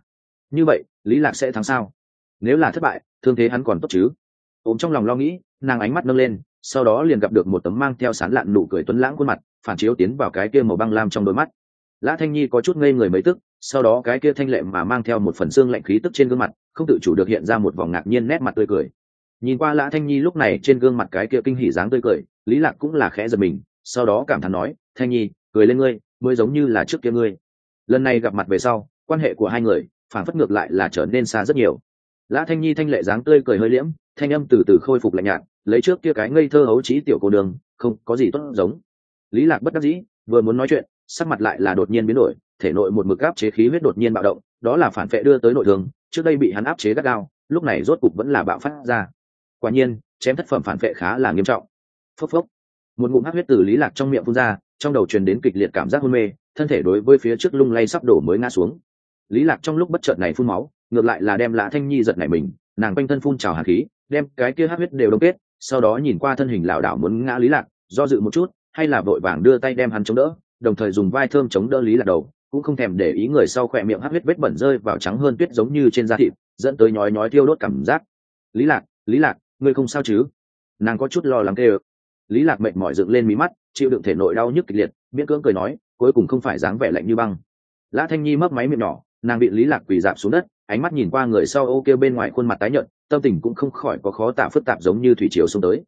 Như vậy, lý lạc sẽ thắng sao? Nếu là thất bại, thương thế hắn còn tốt chứ? Ôm trong lòng lo nghĩ, nàng ánh mắt nâng lên, sau đó liền gặp được một tấm mang theo sán lạn nụ cười tuấn lãng khuôn mặt, phản chiếu tiến vào cái kia màu băng lam trong đôi mắt. Lã thanh nhi có chút ngây người mấy tức, sau đó cái kia thanh lệ mà mang theo một phần xương lạnh khí tức trên gương mặt không tự chủ được hiện ra một vòng ngạc nhiên nét mặt tươi cười. Nhìn qua lã thanh nhi lúc này trên gương mặt cái kia kinh hỉ dáng tươi cười, lý lạc cũng là khẽ giật mình, sau đó cảm thán nói, thanh nhi, cười lên ngươi, mới giống như là trước kia ngươi. Lần này gặp mặt về sau, quan hệ của hai người, phản phất ngược lại là trở nên xa rất nhiều. Lã thanh nhi thanh lệ dáng tươi cười hơi liễm, thanh âm từ từ khôi phục lạnh nhạt, lấy trước kia cái ngây thơ hấu trí tiểu cô đường không có gì tốt giống. Lý lạc bất đắc dĩ, vừa muốn nói chuyện, sắc mặt lại là đột nhiên biến đổi thể nội một mực áp chế khí huyết đột nhiên bạo động, đó là phản vệ đưa tới nội thương, trước đây bị hắn áp chế gắt gao, lúc này rốt cục vẫn là bạo phát ra. Quả nhiên, chém thất phẩm phản vệ khá là nghiêm trọng. Phốc phốc. Một ngụm hắc huyết từ lý lạc trong miệng phun ra, trong đầu truyền đến kịch liệt cảm giác hôn mê, thân thể đối với phía trước lung lay sắp đổ mới ngã xuống. Lý lạc trong lúc bất chợt này phun máu, ngược lại là đem lã thanh nhi giật nảy mình, nàng quanh thân phun trào hàn khí, đem cái kia hắc huyết đều đông kết, sau đó nhìn qua thân hình lảo đảo muốn ngã lý lạc, do dự một chút, hay là vội vàng đưa tay đem hắn chống đỡ, đồng thời dùng vai thơm chống đỡ lý lạc đầu cũng không thèm để ý người sau khỏe miệng hắc huyết vết bẩn rơi vào trắng hơn tuyết giống như trên da thịt dẫn tới nhói nhói thiêu đốt cảm giác. Lý lạc lý lạc ngươi không sao chứ? Nàng có chút lo lắng kêu. Lý lạc mệt mỏi dựng lên mí mắt chịu đựng thể nội đau nhức kịch liệt miễn cưỡng cười nói cuối cùng không phải dáng vẻ lạnh như băng. Lã thanh nhi mấp máy miệng nhỏ nàng bị lý lạc quỳ dạp xuống đất ánh mắt nhìn qua người sau ô kêu bên ngoài khuôn mặt tái nhợt tâm tình cũng không khỏi có khó tả phức tạp giống như thủy triều xuống tới.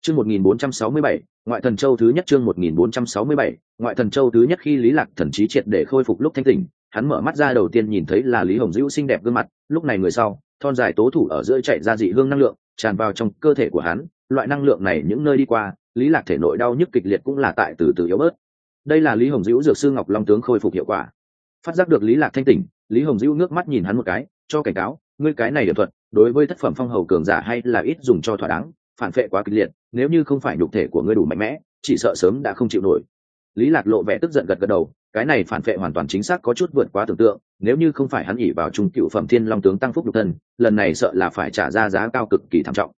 Chương 1467, ngoại thần châu thứ nhất chương 1467, ngoại thần châu thứ nhất khi lý lạc thần trí triệt để khôi phục lúc thanh tỉnh hắn mở mắt ra đầu tiên nhìn thấy là lý hồng dữ xinh đẹp gương mặt lúc này người sau thon dài tố thủ ở giữa chạy ra dị hương năng lượng tràn vào trong cơ thể của hắn loại năng lượng này những nơi đi qua lý lạc thể nội đau nhức kịch liệt cũng là tại từ từ yếu bớt. Đây là lý hồng dữ dược sư ngọc long tướng khôi phục hiệu quả. Phát giác được lý lạc thanh tỉnh lý hồng dữ nước mắt nhìn hắn một cái cho cảnh cáo ngươi cái này điều thuật đối với tác phẩm phong hầu cường giả hay là ít dùng cho thỏa đáng phản phệ quá kịch liệt nếu như không phải nhục thể của ngươi đủ mạnh mẽ, chỉ sợ sớm đã không chịu nổi. Lý lạc lộ vẻ tức giận gật gật đầu, cái này phản vệ hoàn toàn chính xác có chút vượt quá tưởng tượng, nếu như không phải hắn ỉ vào trung cựu phẩm thiên long tướng tăng phúc nhục thân, lần này sợ là phải trả ra giá cao cực kỳ thảm trọng.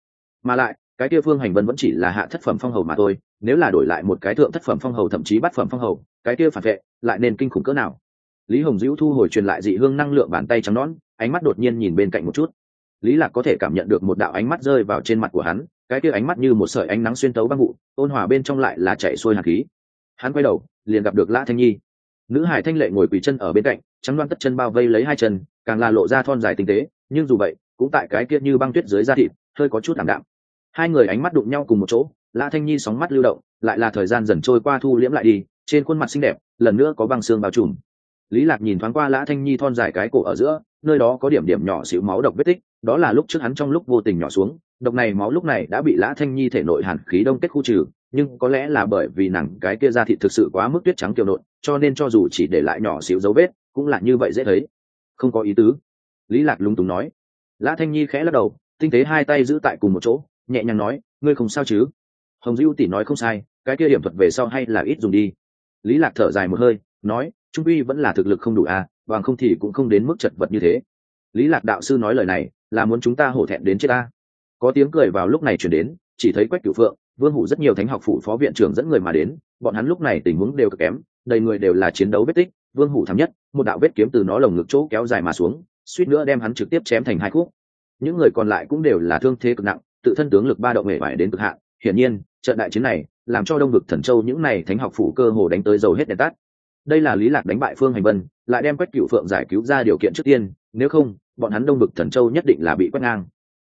Mà lại, cái kia phương hành vân vẫn chỉ là hạ thất phẩm phong hầu mà thôi, nếu là đổi lại một cái thượng thất phẩm phong hầu thậm chí bắt phẩm phong hầu, cái kia phản vệ lại nên kinh khủng cỡ nào? Lý hồng dữ thu hồi truyền lại dị hương năng lượng bàn tay trắng nón ánh mắt đột nhiên nhìn bên cạnh một chút. Lý lạc có thể cảm nhận được một đạo ánh mắt rơi vào trên mặt của hắn cái kia ánh mắt như một sợi ánh nắng xuyên tấu băng vụ, ôn hòa bên trong lại là chạy xuôi hạt khí. Hắn quay đầu, liền gặp được lã thanh nhi. Nữ hải thanh lệ ngồi quỳ chân ở bên cạnh, trắng đoan tất chân bao vây lấy hai chân, càng là lộ ra thon dài tinh tế, nhưng dù vậy, cũng tại cái kia như băng tuyết dưới da thịt, hơi có chút thảm đạm. Hai người ánh mắt đụng nhau cùng một chỗ, lã thanh nhi sóng mắt lưu động, lại là thời gian dần trôi qua thu liễm lại đi, trên khuôn mặt xinh đẹp, lần nữa có băng xương bao trùm. Lý lạc nhìn thoáng qua lã thanh nhi thon dài cái cổ ở giữa, nơi đó có điểm điểm nhỏ xíu máu độc vết tích, đó là lúc trước hắn trong lúc vô tình nhỏ xuống độc này máu lúc này đã bị lã thanh nhi thể nội hàn khí đông kết khu trừ, nhưng có lẽ là bởi vì nàng cái kia da thịt thực sự quá mức tuyết trắng kiều nộn, cho nên cho dù chỉ để lại nhỏ xíu dấu vết, cũng là như vậy dễ thấy. Không có ý tứ. Lý lạc lung túng nói. Lã thanh nhi khẽ lắc đầu, tinh tế hai tay giữ tại cùng một chỗ, nhẹ nhàng nói, ngươi không sao chứ? Hồng dữ tỷ nói không sai, cái kia điểm thuật về sau hay là ít dùng đi. Lý lạc thở dài một hơi, nói, trung uy vẫn là thực lực không đủ à bằng không thì cũng không đến mức chật vật như thế. Lý lạc đạo sư nói lời này, là muốn chúng ta hổ thẹn đến chết ta có tiếng cười vào lúc này chuyển đến, chỉ thấy quách cửu phượng, vương hủ rất nhiều thánh học phụ phó viện trưởng dẫn người mà đến, bọn hắn lúc này tình huống đều cực kém, đầy người đều là chiến đấu vết tích, vương hủ thảm nhất, một đạo vết kiếm từ nó lồng ngực chỗ kéo dài mà xuống, suýt nữa đem hắn trực tiếp chém thành hai khúc. Những người còn lại cũng đều là thương thế cực nặng, tự thân tướng lực ba động hệ vải đến cực hạn. Hiển nhiên, trận đại chiến này làm cho đông vực thần châu những này thánh học phủ cơ hồ đánh tới dầu hết đèn tắt. Đây là lý lạc đánh bại phương hành vân, lại đem quách cựu phượng giải cứu ra điều kiện trước tiên, nếu không, bọn hắn đông vực thần châu nhất định là bị quét ngang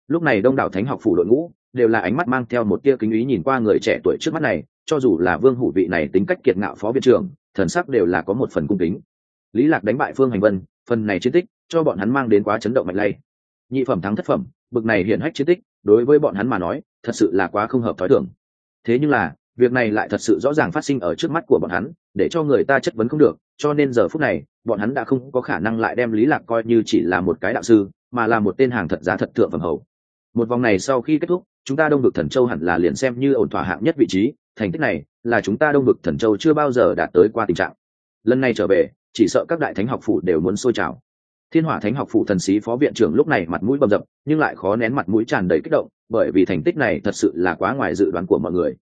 lúc này đông đảo thánh học phủ đội ngũ đều là ánh mắt mang theo một tia kính ý nhìn qua người trẻ tuổi trước mắt này, cho dù là vương hủ vị này tính cách kiệt ngạo phó viện trưởng, thần sắc đều là có một phần cung kính. Lý lạc đánh bại phương hành vân, phần này chiến tích cho bọn hắn mang đến quá chấn động mạnh lay nhị phẩm thắng thất phẩm, bực này hiện hách chiến tích, đối với bọn hắn mà nói, thật sự là quá không hợp thói thường. Thế nhưng là, việc này lại thật sự rõ ràng phát sinh ở trước mắt của bọn hắn, để cho người ta chất vấn không được, cho nên giờ phút này, bọn hắn đã không có khả năng lại đem lý lạc coi như chỉ là một cái đạo sư, mà là một tên hàng thật giá thật thượng phẩm hầu một vòng này sau khi kết thúc, chúng ta đông vực thần châu hẳn là liền xem như ổn thỏa hạng nhất vị trí, thành tích này là chúng ta đông vực thần châu chưa bao giờ đạt tới qua tình trạng. Lần này trở về, chỉ sợ các đại thánh học phủ đều muốn sôi trào. Thiên hỏa thánh học phủ thần sĩ phó viện trưởng lúc này mặt mũi bầm dập, nhưng lại khó nén mặt mũi tràn đầy kích động, bởi vì thành tích này thật sự là quá ngoài dự đoán của mọi người.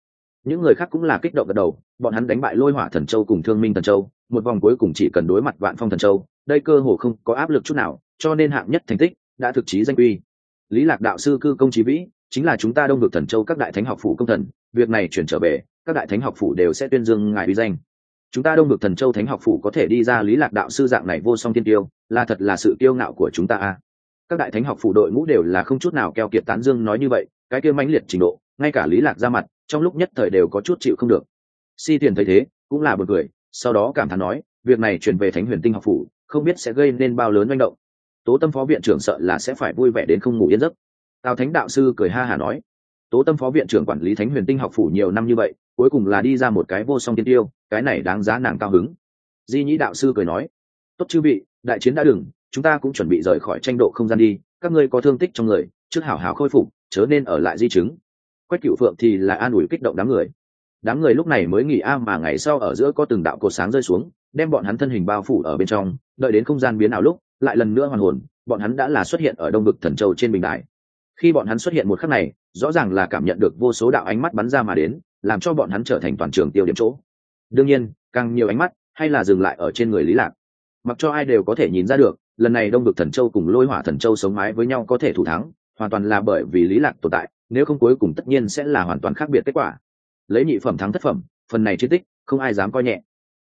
Những người khác cũng là kích động gật đầu, bọn hắn đánh bại lôi hỏa thần châu cùng thương minh thần châu, một vòng cuối cùng chỉ cần đối mặt vạn phong thần châu, đây cơ hồ không có áp lực chút nào, cho nên hạng nhất thành tích đã thực chí danh uy lý lạc đạo sư cư công trí vĩ, chính là chúng ta đông được thần châu các đại thánh học phủ công thần, việc này chuyển trở về, các đại thánh học phủ đều sẽ tuyên dương ngài uy danh. Chúng ta đông được thần châu thánh học phủ có thể đi ra lý lạc đạo sư dạng này vô song tiên tiêu là thật là sự kiêu ngạo của chúng ta a. Các đại thánh học phủ đội ngũ đều là không chút nào keo kiệt tán dương nói như vậy, cái kia mãnh liệt trình độ, ngay cả lý lạc ra mặt, trong lúc nhất thời đều có chút chịu không được. Si tiền thấy thế, cũng là buồn cười, sau đó cảm thán nói, việc này chuyển về thánh huyền tinh học phủ, không biết sẽ gây nên bao lớn manh động tố tâm phó viện trưởng sợ là sẽ phải vui vẻ đến không ngủ yên giấc. Tào thánh đạo sư cười ha hà nói, tố tâm phó viện trưởng quản lý thánh huyền tinh học phủ nhiều năm như vậy, cuối cùng là đi ra một cái vô song tiên tiêu, cái này đáng giá nàng cao hứng. Di nhĩ đạo sư cười nói, tốt chư vị, đại chiến đã đừng, chúng ta cũng chuẩn bị rời khỏi tranh độ không gian đi, các ngươi có thương tích trong người, trước hảo hảo khôi phục, chớ nên ở lại di chứng. Quách cựu phượng thì là an ủi kích động đám người. Đám người lúc này mới nghỉ a mà ngày sau ở giữa có từng đạo cột sáng rơi xuống, đem bọn hắn thân hình bao phủ ở bên trong, đợi đến không gian biến ảo lúc lại lần nữa hoàn hồn, bọn hắn đã là xuất hiện ở đông vực thần châu trên bình đại khi bọn hắn xuất hiện một khắc này, rõ ràng là cảm nhận được vô số đạo ánh mắt bắn ra mà đến, làm cho bọn hắn trở thành toàn trường tiêu điểm chỗ. Đương nhiên, càng nhiều ánh mắt, hay là dừng lại ở trên người lý lạc. Mặc cho ai đều có thể nhìn ra được, lần này đông vực thần châu cùng lôi hỏa thần châu sống mái với nhau có thể thủ thắng, hoàn toàn là bởi vì lý lạc tồn tại, nếu không cuối cùng tất nhiên sẽ là hoàn toàn khác biệt kết quả. Lấy nhị phẩm thắng thất phẩm, phần này chiến tích, không ai dám coi nhẹ.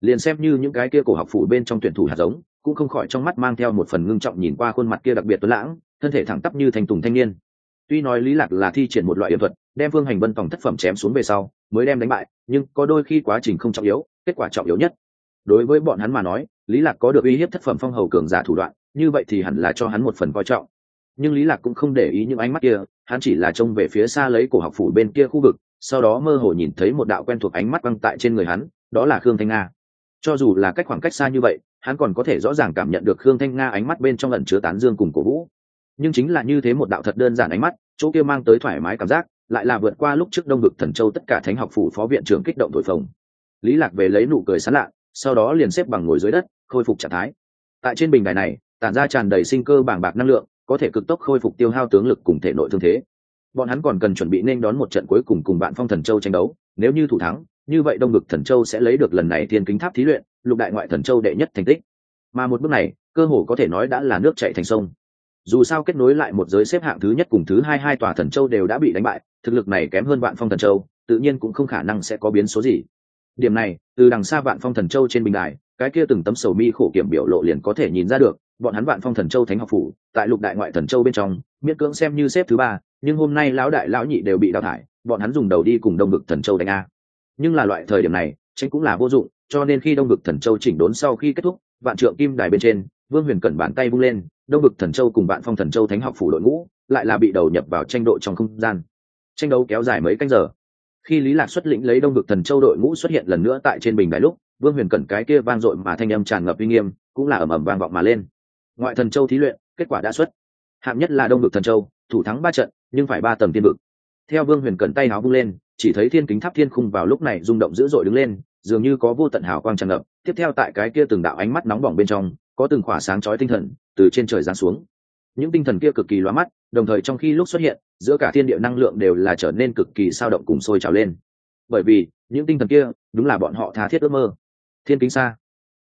Liền xem như những cái kia cổ học phủ bên trong tuyển thủ hạt giống cũng không khỏi trong mắt mang theo một phần ngưng trọng nhìn qua khuôn mặt kia đặc biệt tuấn lãng, thân thể thẳng tắp như thành tùng thanh niên. Tuy nói lý lạc là thi triển một loại yểm thuật, đem phương hành vân phòng thất phẩm chém xuống về sau, mới đem đánh bại, nhưng có đôi khi quá trình không trọng yếu, kết quả trọng yếu nhất. Đối với bọn hắn mà nói, lý lạc có được uy hiếp thất phẩm phong hầu cường giả thủ đoạn, như vậy thì hẳn là cho hắn một phần coi trọng. Nhưng lý lạc cũng không để ý những ánh mắt kia, hắn chỉ là trông về phía xa lấy cổ học phủ bên kia khu vực, sau đó mơ hồ nhìn thấy một đạo quen thuộc ánh mắt băng tại trên người hắn, đó là khương thanh nga. Cho dù là cách khoảng cách xa như vậy hắn còn có thể rõ ràng cảm nhận được khương thanh nga ánh mắt bên trong lần chứa tán dương cùng cổ vũ. Nhưng chính là như thế một đạo thật đơn giản ánh mắt, chỗ kia mang tới thoải mái cảm giác, lại là vượt qua lúc trước đông vực thần châu tất cả thánh học phủ phó viện trưởng kích động thổi phồng. Lý lạc về lấy nụ cười sán lạ, sau đó liền xếp bằng ngồi dưới đất, khôi phục trạng thái. Tại trên bình đài này, tản ra tràn đầy sinh cơ bàng bạc năng lượng, có thể cực tốc khôi phục tiêu hao tướng lực cùng thể nội thương thế. Bọn hắn còn cần chuẩn bị nên đón một trận cuối cùng cùng bạn phong thần châu tranh đấu, nếu như thủ thắng, như vậy đông ngực thần châu sẽ lấy được lần này thiên kính tháp thí luyện lục đại ngoại thần châu đệ nhất thành tích. Mà một bước này, cơ hồ có thể nói đã là nước chạy thành sông. Dù sao kết nối lại một giới xếp hạng thứ nhất cùng thứ hai hai tòa thần châu đều đã bị đánh bại, thực lực này kém hơn vạn phong thần châu, tự nhiên cũng không khả năng sẽ có biến số gì. Điểm này, từ đằng xa vạn phong thần châu trên bình đài, cái kia từng tấm sầu mi khổ kiểm biểu lộ liền có thể nhìn ra được, bọn hắn vạn phong thần châu thánh học phủ, tại lục đại ngoại thần châu bên trong, miễn cưỡng xem như xếp thứ ba, nhưng hôm nay lão đại lão nhị đều bị đào thải, bọn hắn dùng đầu đi cùng đông bực thần châu đánh a. Nhưng là loại thời điểm này tranh cũng là vô dụng cho nên khi đông vực thần châu chỉnh đốn sau khi kết thúc, vạn trượng kim đài bên trên, vương huyền cẩn bàn tay vung lên, đông vực thần châu cùng vạn phong thần châu thánh học phủ đội ngũ lại là bị đầu nhập vào tranh độ trong không gian. Tranh đấu kéo dài mấy canh giờ. Khi lý lạc xuất lĩnh lấy đông vực thần châu đội ngũ xuất hiện lần nữa tại trên bình đài lúc, vương huyền cẩn cái kia vang dội mà thanh âm tràn ngập uy nghiêm cũng là ầm ầm vang vọng mà lên. Ngoại thần châu thí luyện, kết quả đã xuất. Hạng nhất là đông vực thần châu, thủ thắng ba trận, nhưng phải ba tầng tiên vực. Theo vương huyền cẩn tay áo vung lên, chỉ thấy thiên kính tháp thiên khung vào lúc này rung động dữ dội đứng lên dường như có vô tận hào quang tràn ngập, tiếp theo tại cái kia từng đạo ánh mắt nóng bỏng bên trong, có từng khỏa sáng chói tinh thần từ trên trời giáng xuống. Những tinh thần kia cực kỳ loa mắt, đồng thời trong khi lúc xuất hiện, giữa cả thiên địa năng lượng đều là trở nên cực kỳ sao động cùng sôi trào lên. Bởi vì, những tinh thần kia, đúng là bọn họ tha thiết ước mơ. Thiên kính xa.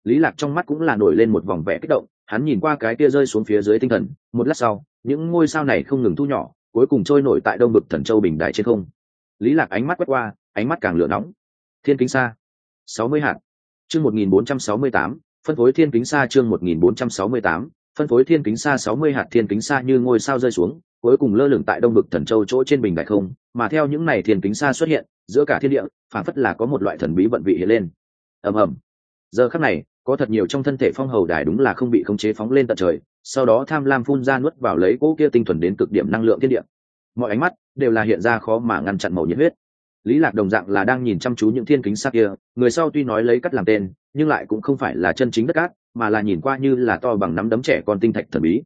Lý lạc trong mắt cũng là nổi lên một vòng vẻ kích động, hắn nhìn qua cái kia rơi xuống phía dưới tinh thần, một lát sau, những ngôi sao này không ngừng thu nhỏ, cuối cùng trôi nổi tại đông bực thần châu bình đại trên không. Lý lạc ánh mắt quét qua, ánh mắt càng lửa nóng. Thiên kính xa sáu mươi hạt. Chương một nghìn bốn trăm sáu mươi tám, phân phối thiên kính xa chương một nghìn bốn trăm sáu mươi tám, phân phối thiên kính xa sáu mươi hạt thiên kính xa như ngôi sao rơi xuống, cuối cùng lơ lửng tại đông bực thần châu chỗ trên bình đại không, mà theo những này thiên kính xa xuất hiện, giữa cả thiên địa phản phất là có một loại thần bí vận vị hiện lên. Ầm ầm. Giờ khắc này, có thật nhiều trong thân thể phong hầu đài đúng là không bị khống chế phóng lên tận trời, sau đó tham lam phun ra nuốt vào lấy cỗ kia tinh thuần đến cực điểm năng lượng thiên địa. Mọi ánh mắt đều là hiện ra khó mà ngăn chặn màu nhiệt huyết lý lạc đồng dạng là đang nhìn chăm chú những thiên kính sắc kia, người sau tuy nói lấy cắt làm tên, nhưng lại cũng không phải là chân chính đất cát, mà là nhìn qua như là to bằng nắm đấm trẻ con tinh thạch thần bí.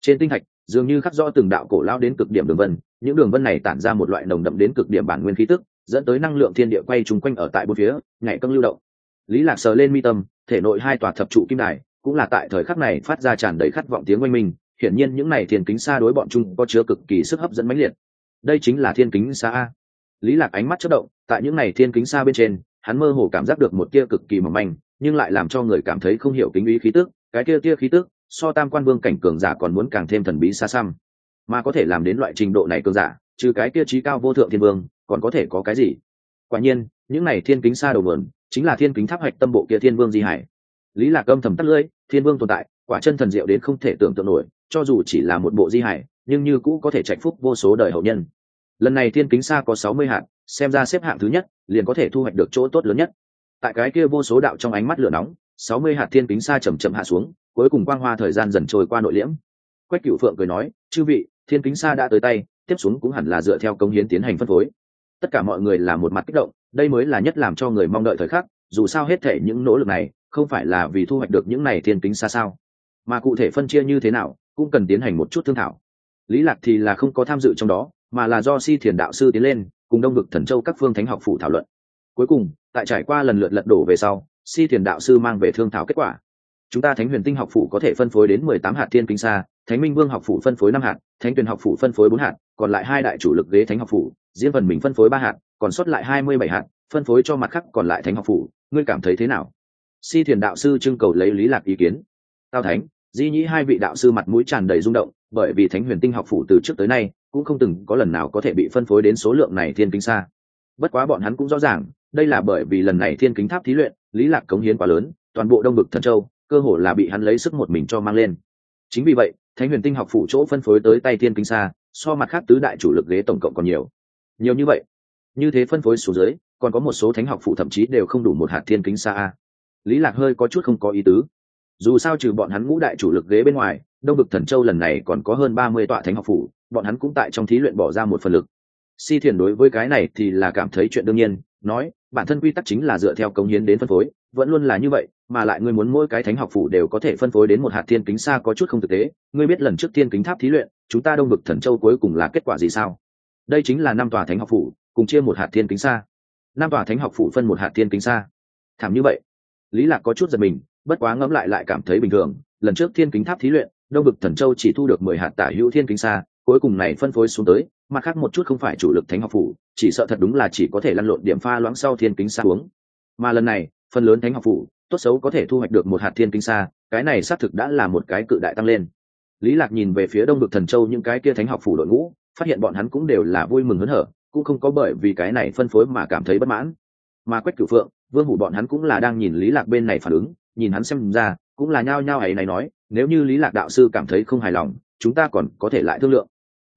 Trên tinh thạch, dường như khắc rõ từng đạo cổ lao đến cực điểm đường vân, những đường vân này tản ra một loại nồng đậm đến cực điểm bản nguyên khí tức, dẫn tới năng lượng thiên địa quay trúng quanh ở tại bốn phía, nhảy cân lưu động. Lý lạc sờ lên mi tâm, thể nội hai tòa thập trụ kim đài, cũng là tại thời khắc này phát ra tràn đầy khát vọng tiếng oanh minh, hiển nhiên những này thiên kính xa đối bọn chúng có chứa cực kỳ sức hấp dẫn mãnh liệt. Đây chính là thiên kính xa a lý lạc ánh mắt chớp động, tại những này thiên kính xa bên trên, hắn mơ hồ cảm giác được một tia cực kỳ mỏng manh, nhưng lại làm cho người cảm thấy không hiểu kính ý khí tức, cái tia tia khí tức, so tam quan vương cảnh cường giả còn muốn càng thêm thần bí xa xăm. Mà có thể làm đến loại trình độ này cường giả, trừ cái tia trí cao vô thượng thiên vương, còn có thể có cái gì? Quả nhiên, những này thiên kính xa đầu vườn chính là thiên kính tháp hạch tâm bộ kia thiên vương di hải. Lý lạc âm thầm tắt lưỡi, thiên vương tồn tại, quả chân thần diệu đến không thể tưởng tượng nổi, cho dù chỉ là một bộ di hải, nhưng như cũ có thể trạch phúc vô số đời hậu nhân lần này thiên kính xa có sáu mươi hạng, xem ra xếp hạng thứ nhất, liền có thể thu hoạch được chỗ tốt lớn nhất. Tại cái kia vô số đạo trong ánh mắt lửa nóng, sáu mươi hạt thiên kính xa chầm chậm hạ xuống, cuối cùng quang hoa thời gian dần trôi qua nội liễm. Quách cựu phượng cười nói, chư vị, thiên kính xa đã tới tay, tiếp xuống cũng hẳn là dựa theo công hiến tiến hành phân phối. Tất cả mọi người là một mặt kích động, đây mới là nhất làm cho người mong đợi thời khắc, dù sao hết thể những nỗ lực này, không phải là vì thu hoạch được những này thiên kính xa sao? Mà cụ thể phân chia như thế nào, cũng cần tiến hành một chút thương thảo. Lý lạc thì là không có tham dự trong đó mà là do si thiền đạo sư tiến lên, cùng đông vực thần châu các phương thánh học phủ thảo luận. Cuối cùng, tại trải qua lần lượt lật đổ về sau, si thiền đạo sư mang về thương thảo kết quả. Chúng ta thánh huyền tinh học phủ có thể phân phối đến mười tám hạt thiên kinh xa, thánh minh vương học phủ phân phối năm hạt, thánh tuyền học phủ phân phối bốn hạt, còn lại hai đại chủ lực ghế thánh học phủ diễn phần mình phân phối ba hạt, còn sót lại hai mươi bảy hạt, phân phối cho mặt khác còn lại thánh học phủ ngươi cảm thấy thế nào? Si thiền đạo sư trưng cầu lấy lý lạc ý kiến. Tao thánh, di nhĩ hai vị đạo sư mặt mũi tràn đầy rung động, bởi vì thánh huyền tinh học phủ từ trước tới nay cũng không từng có lần nào có thể bị phân phối đến số lượng này thiên kính xa. Bất quá bọn hắn cũng rõ ràng, đây là bởi vì lần này thiên kính tháp thí luyện, lý lạc cống hiến quá lớn, toàn bộ đông bực thần châu, cơ hồ là bị hắn lấy sức một mình cho mang lên. Chính vì vậy, thánh huyền tinh học phủ chỗ phân phối tới tay thiên kính xa, so mặt khác tứ đại chủ lực ghế tổng cộng còn nhiều. Nhiều như vậy, như thế phân phối xuống dưới, còn có một số thánh học phủ thậm chí đều không đủ một hạt thiên kính xa a. Lý lạc hơi có chút không có ý tứ. Dù sao trừ bọn hắn ngũ đại chủ lực ghế bên ngoài, đông vực thần châu lần này còn có hơn ba mươi tọa thánh học phủ bọn hắn cũng tại trong thí luyện bỏ ra một phần lực. Si thiền đối với cái này thì là cảm thấy chuyện đương nhiên, nói, bản thân quy tắc chính là dựa theo công hiến đến phân phối, vẫn luôn là như vậy, mà lại ngươi muốn mỗi cái thánh học phủ đều có thể phân phối đến một hạt thiên kính xa có chút không thực tế, ngươi biết lần trước thiên kính tháp thí luyện, chúng ta đông vực thần châu cuối cùng là kết quả gì sao? Đây chính là năm tòa thánh học phủ, cùng chia một hạt thiên kính xa. Năm tòa thánh học phủ phân một hạt thiên kính xa. Thảm như vậy. Lý lạc có chút giật mình, bất quá ngẫm lại lại cảm thấy bình thường, lần trước thiên kính tháp thí luyện, đông vực thần châu chỉ thu được mười hạt tả hữu thiên kính xa cuối cùng này phân phối xuống tới, mặt khác một chút không phải chủ lực thánh học phủ, chỉ sợ thật đúng là chỉ có thể lăn lộn điểm pha loãng sau thiên kính xa uống mà lần này, phần lớn thánh học phủ, tốt xấu có thể thu hoạch được một hạt thiên kính xa, cái này xác thực đã là một cái cự đại tăng lên. Lý lạc nhìn về phía đông được thần châu những cái kia thánh học phủ đội ngũ, phát hiện bọn hắn cũng đều là vui mừng hớn hở, cũng không có bởi vì cái này phân phối mà cảm thấy bất mãn. Mà quách cửu phượng, vương hủ bọn hắn cũng là đang nhìn lý lạc bên này phản ứng, nhìn hắn xem ra, cũng là nhao nhao ấy này nói, nếu như lý lạc đạo sư cảm thấy không hài lòng, chúng ta còn có thể lại thương lượng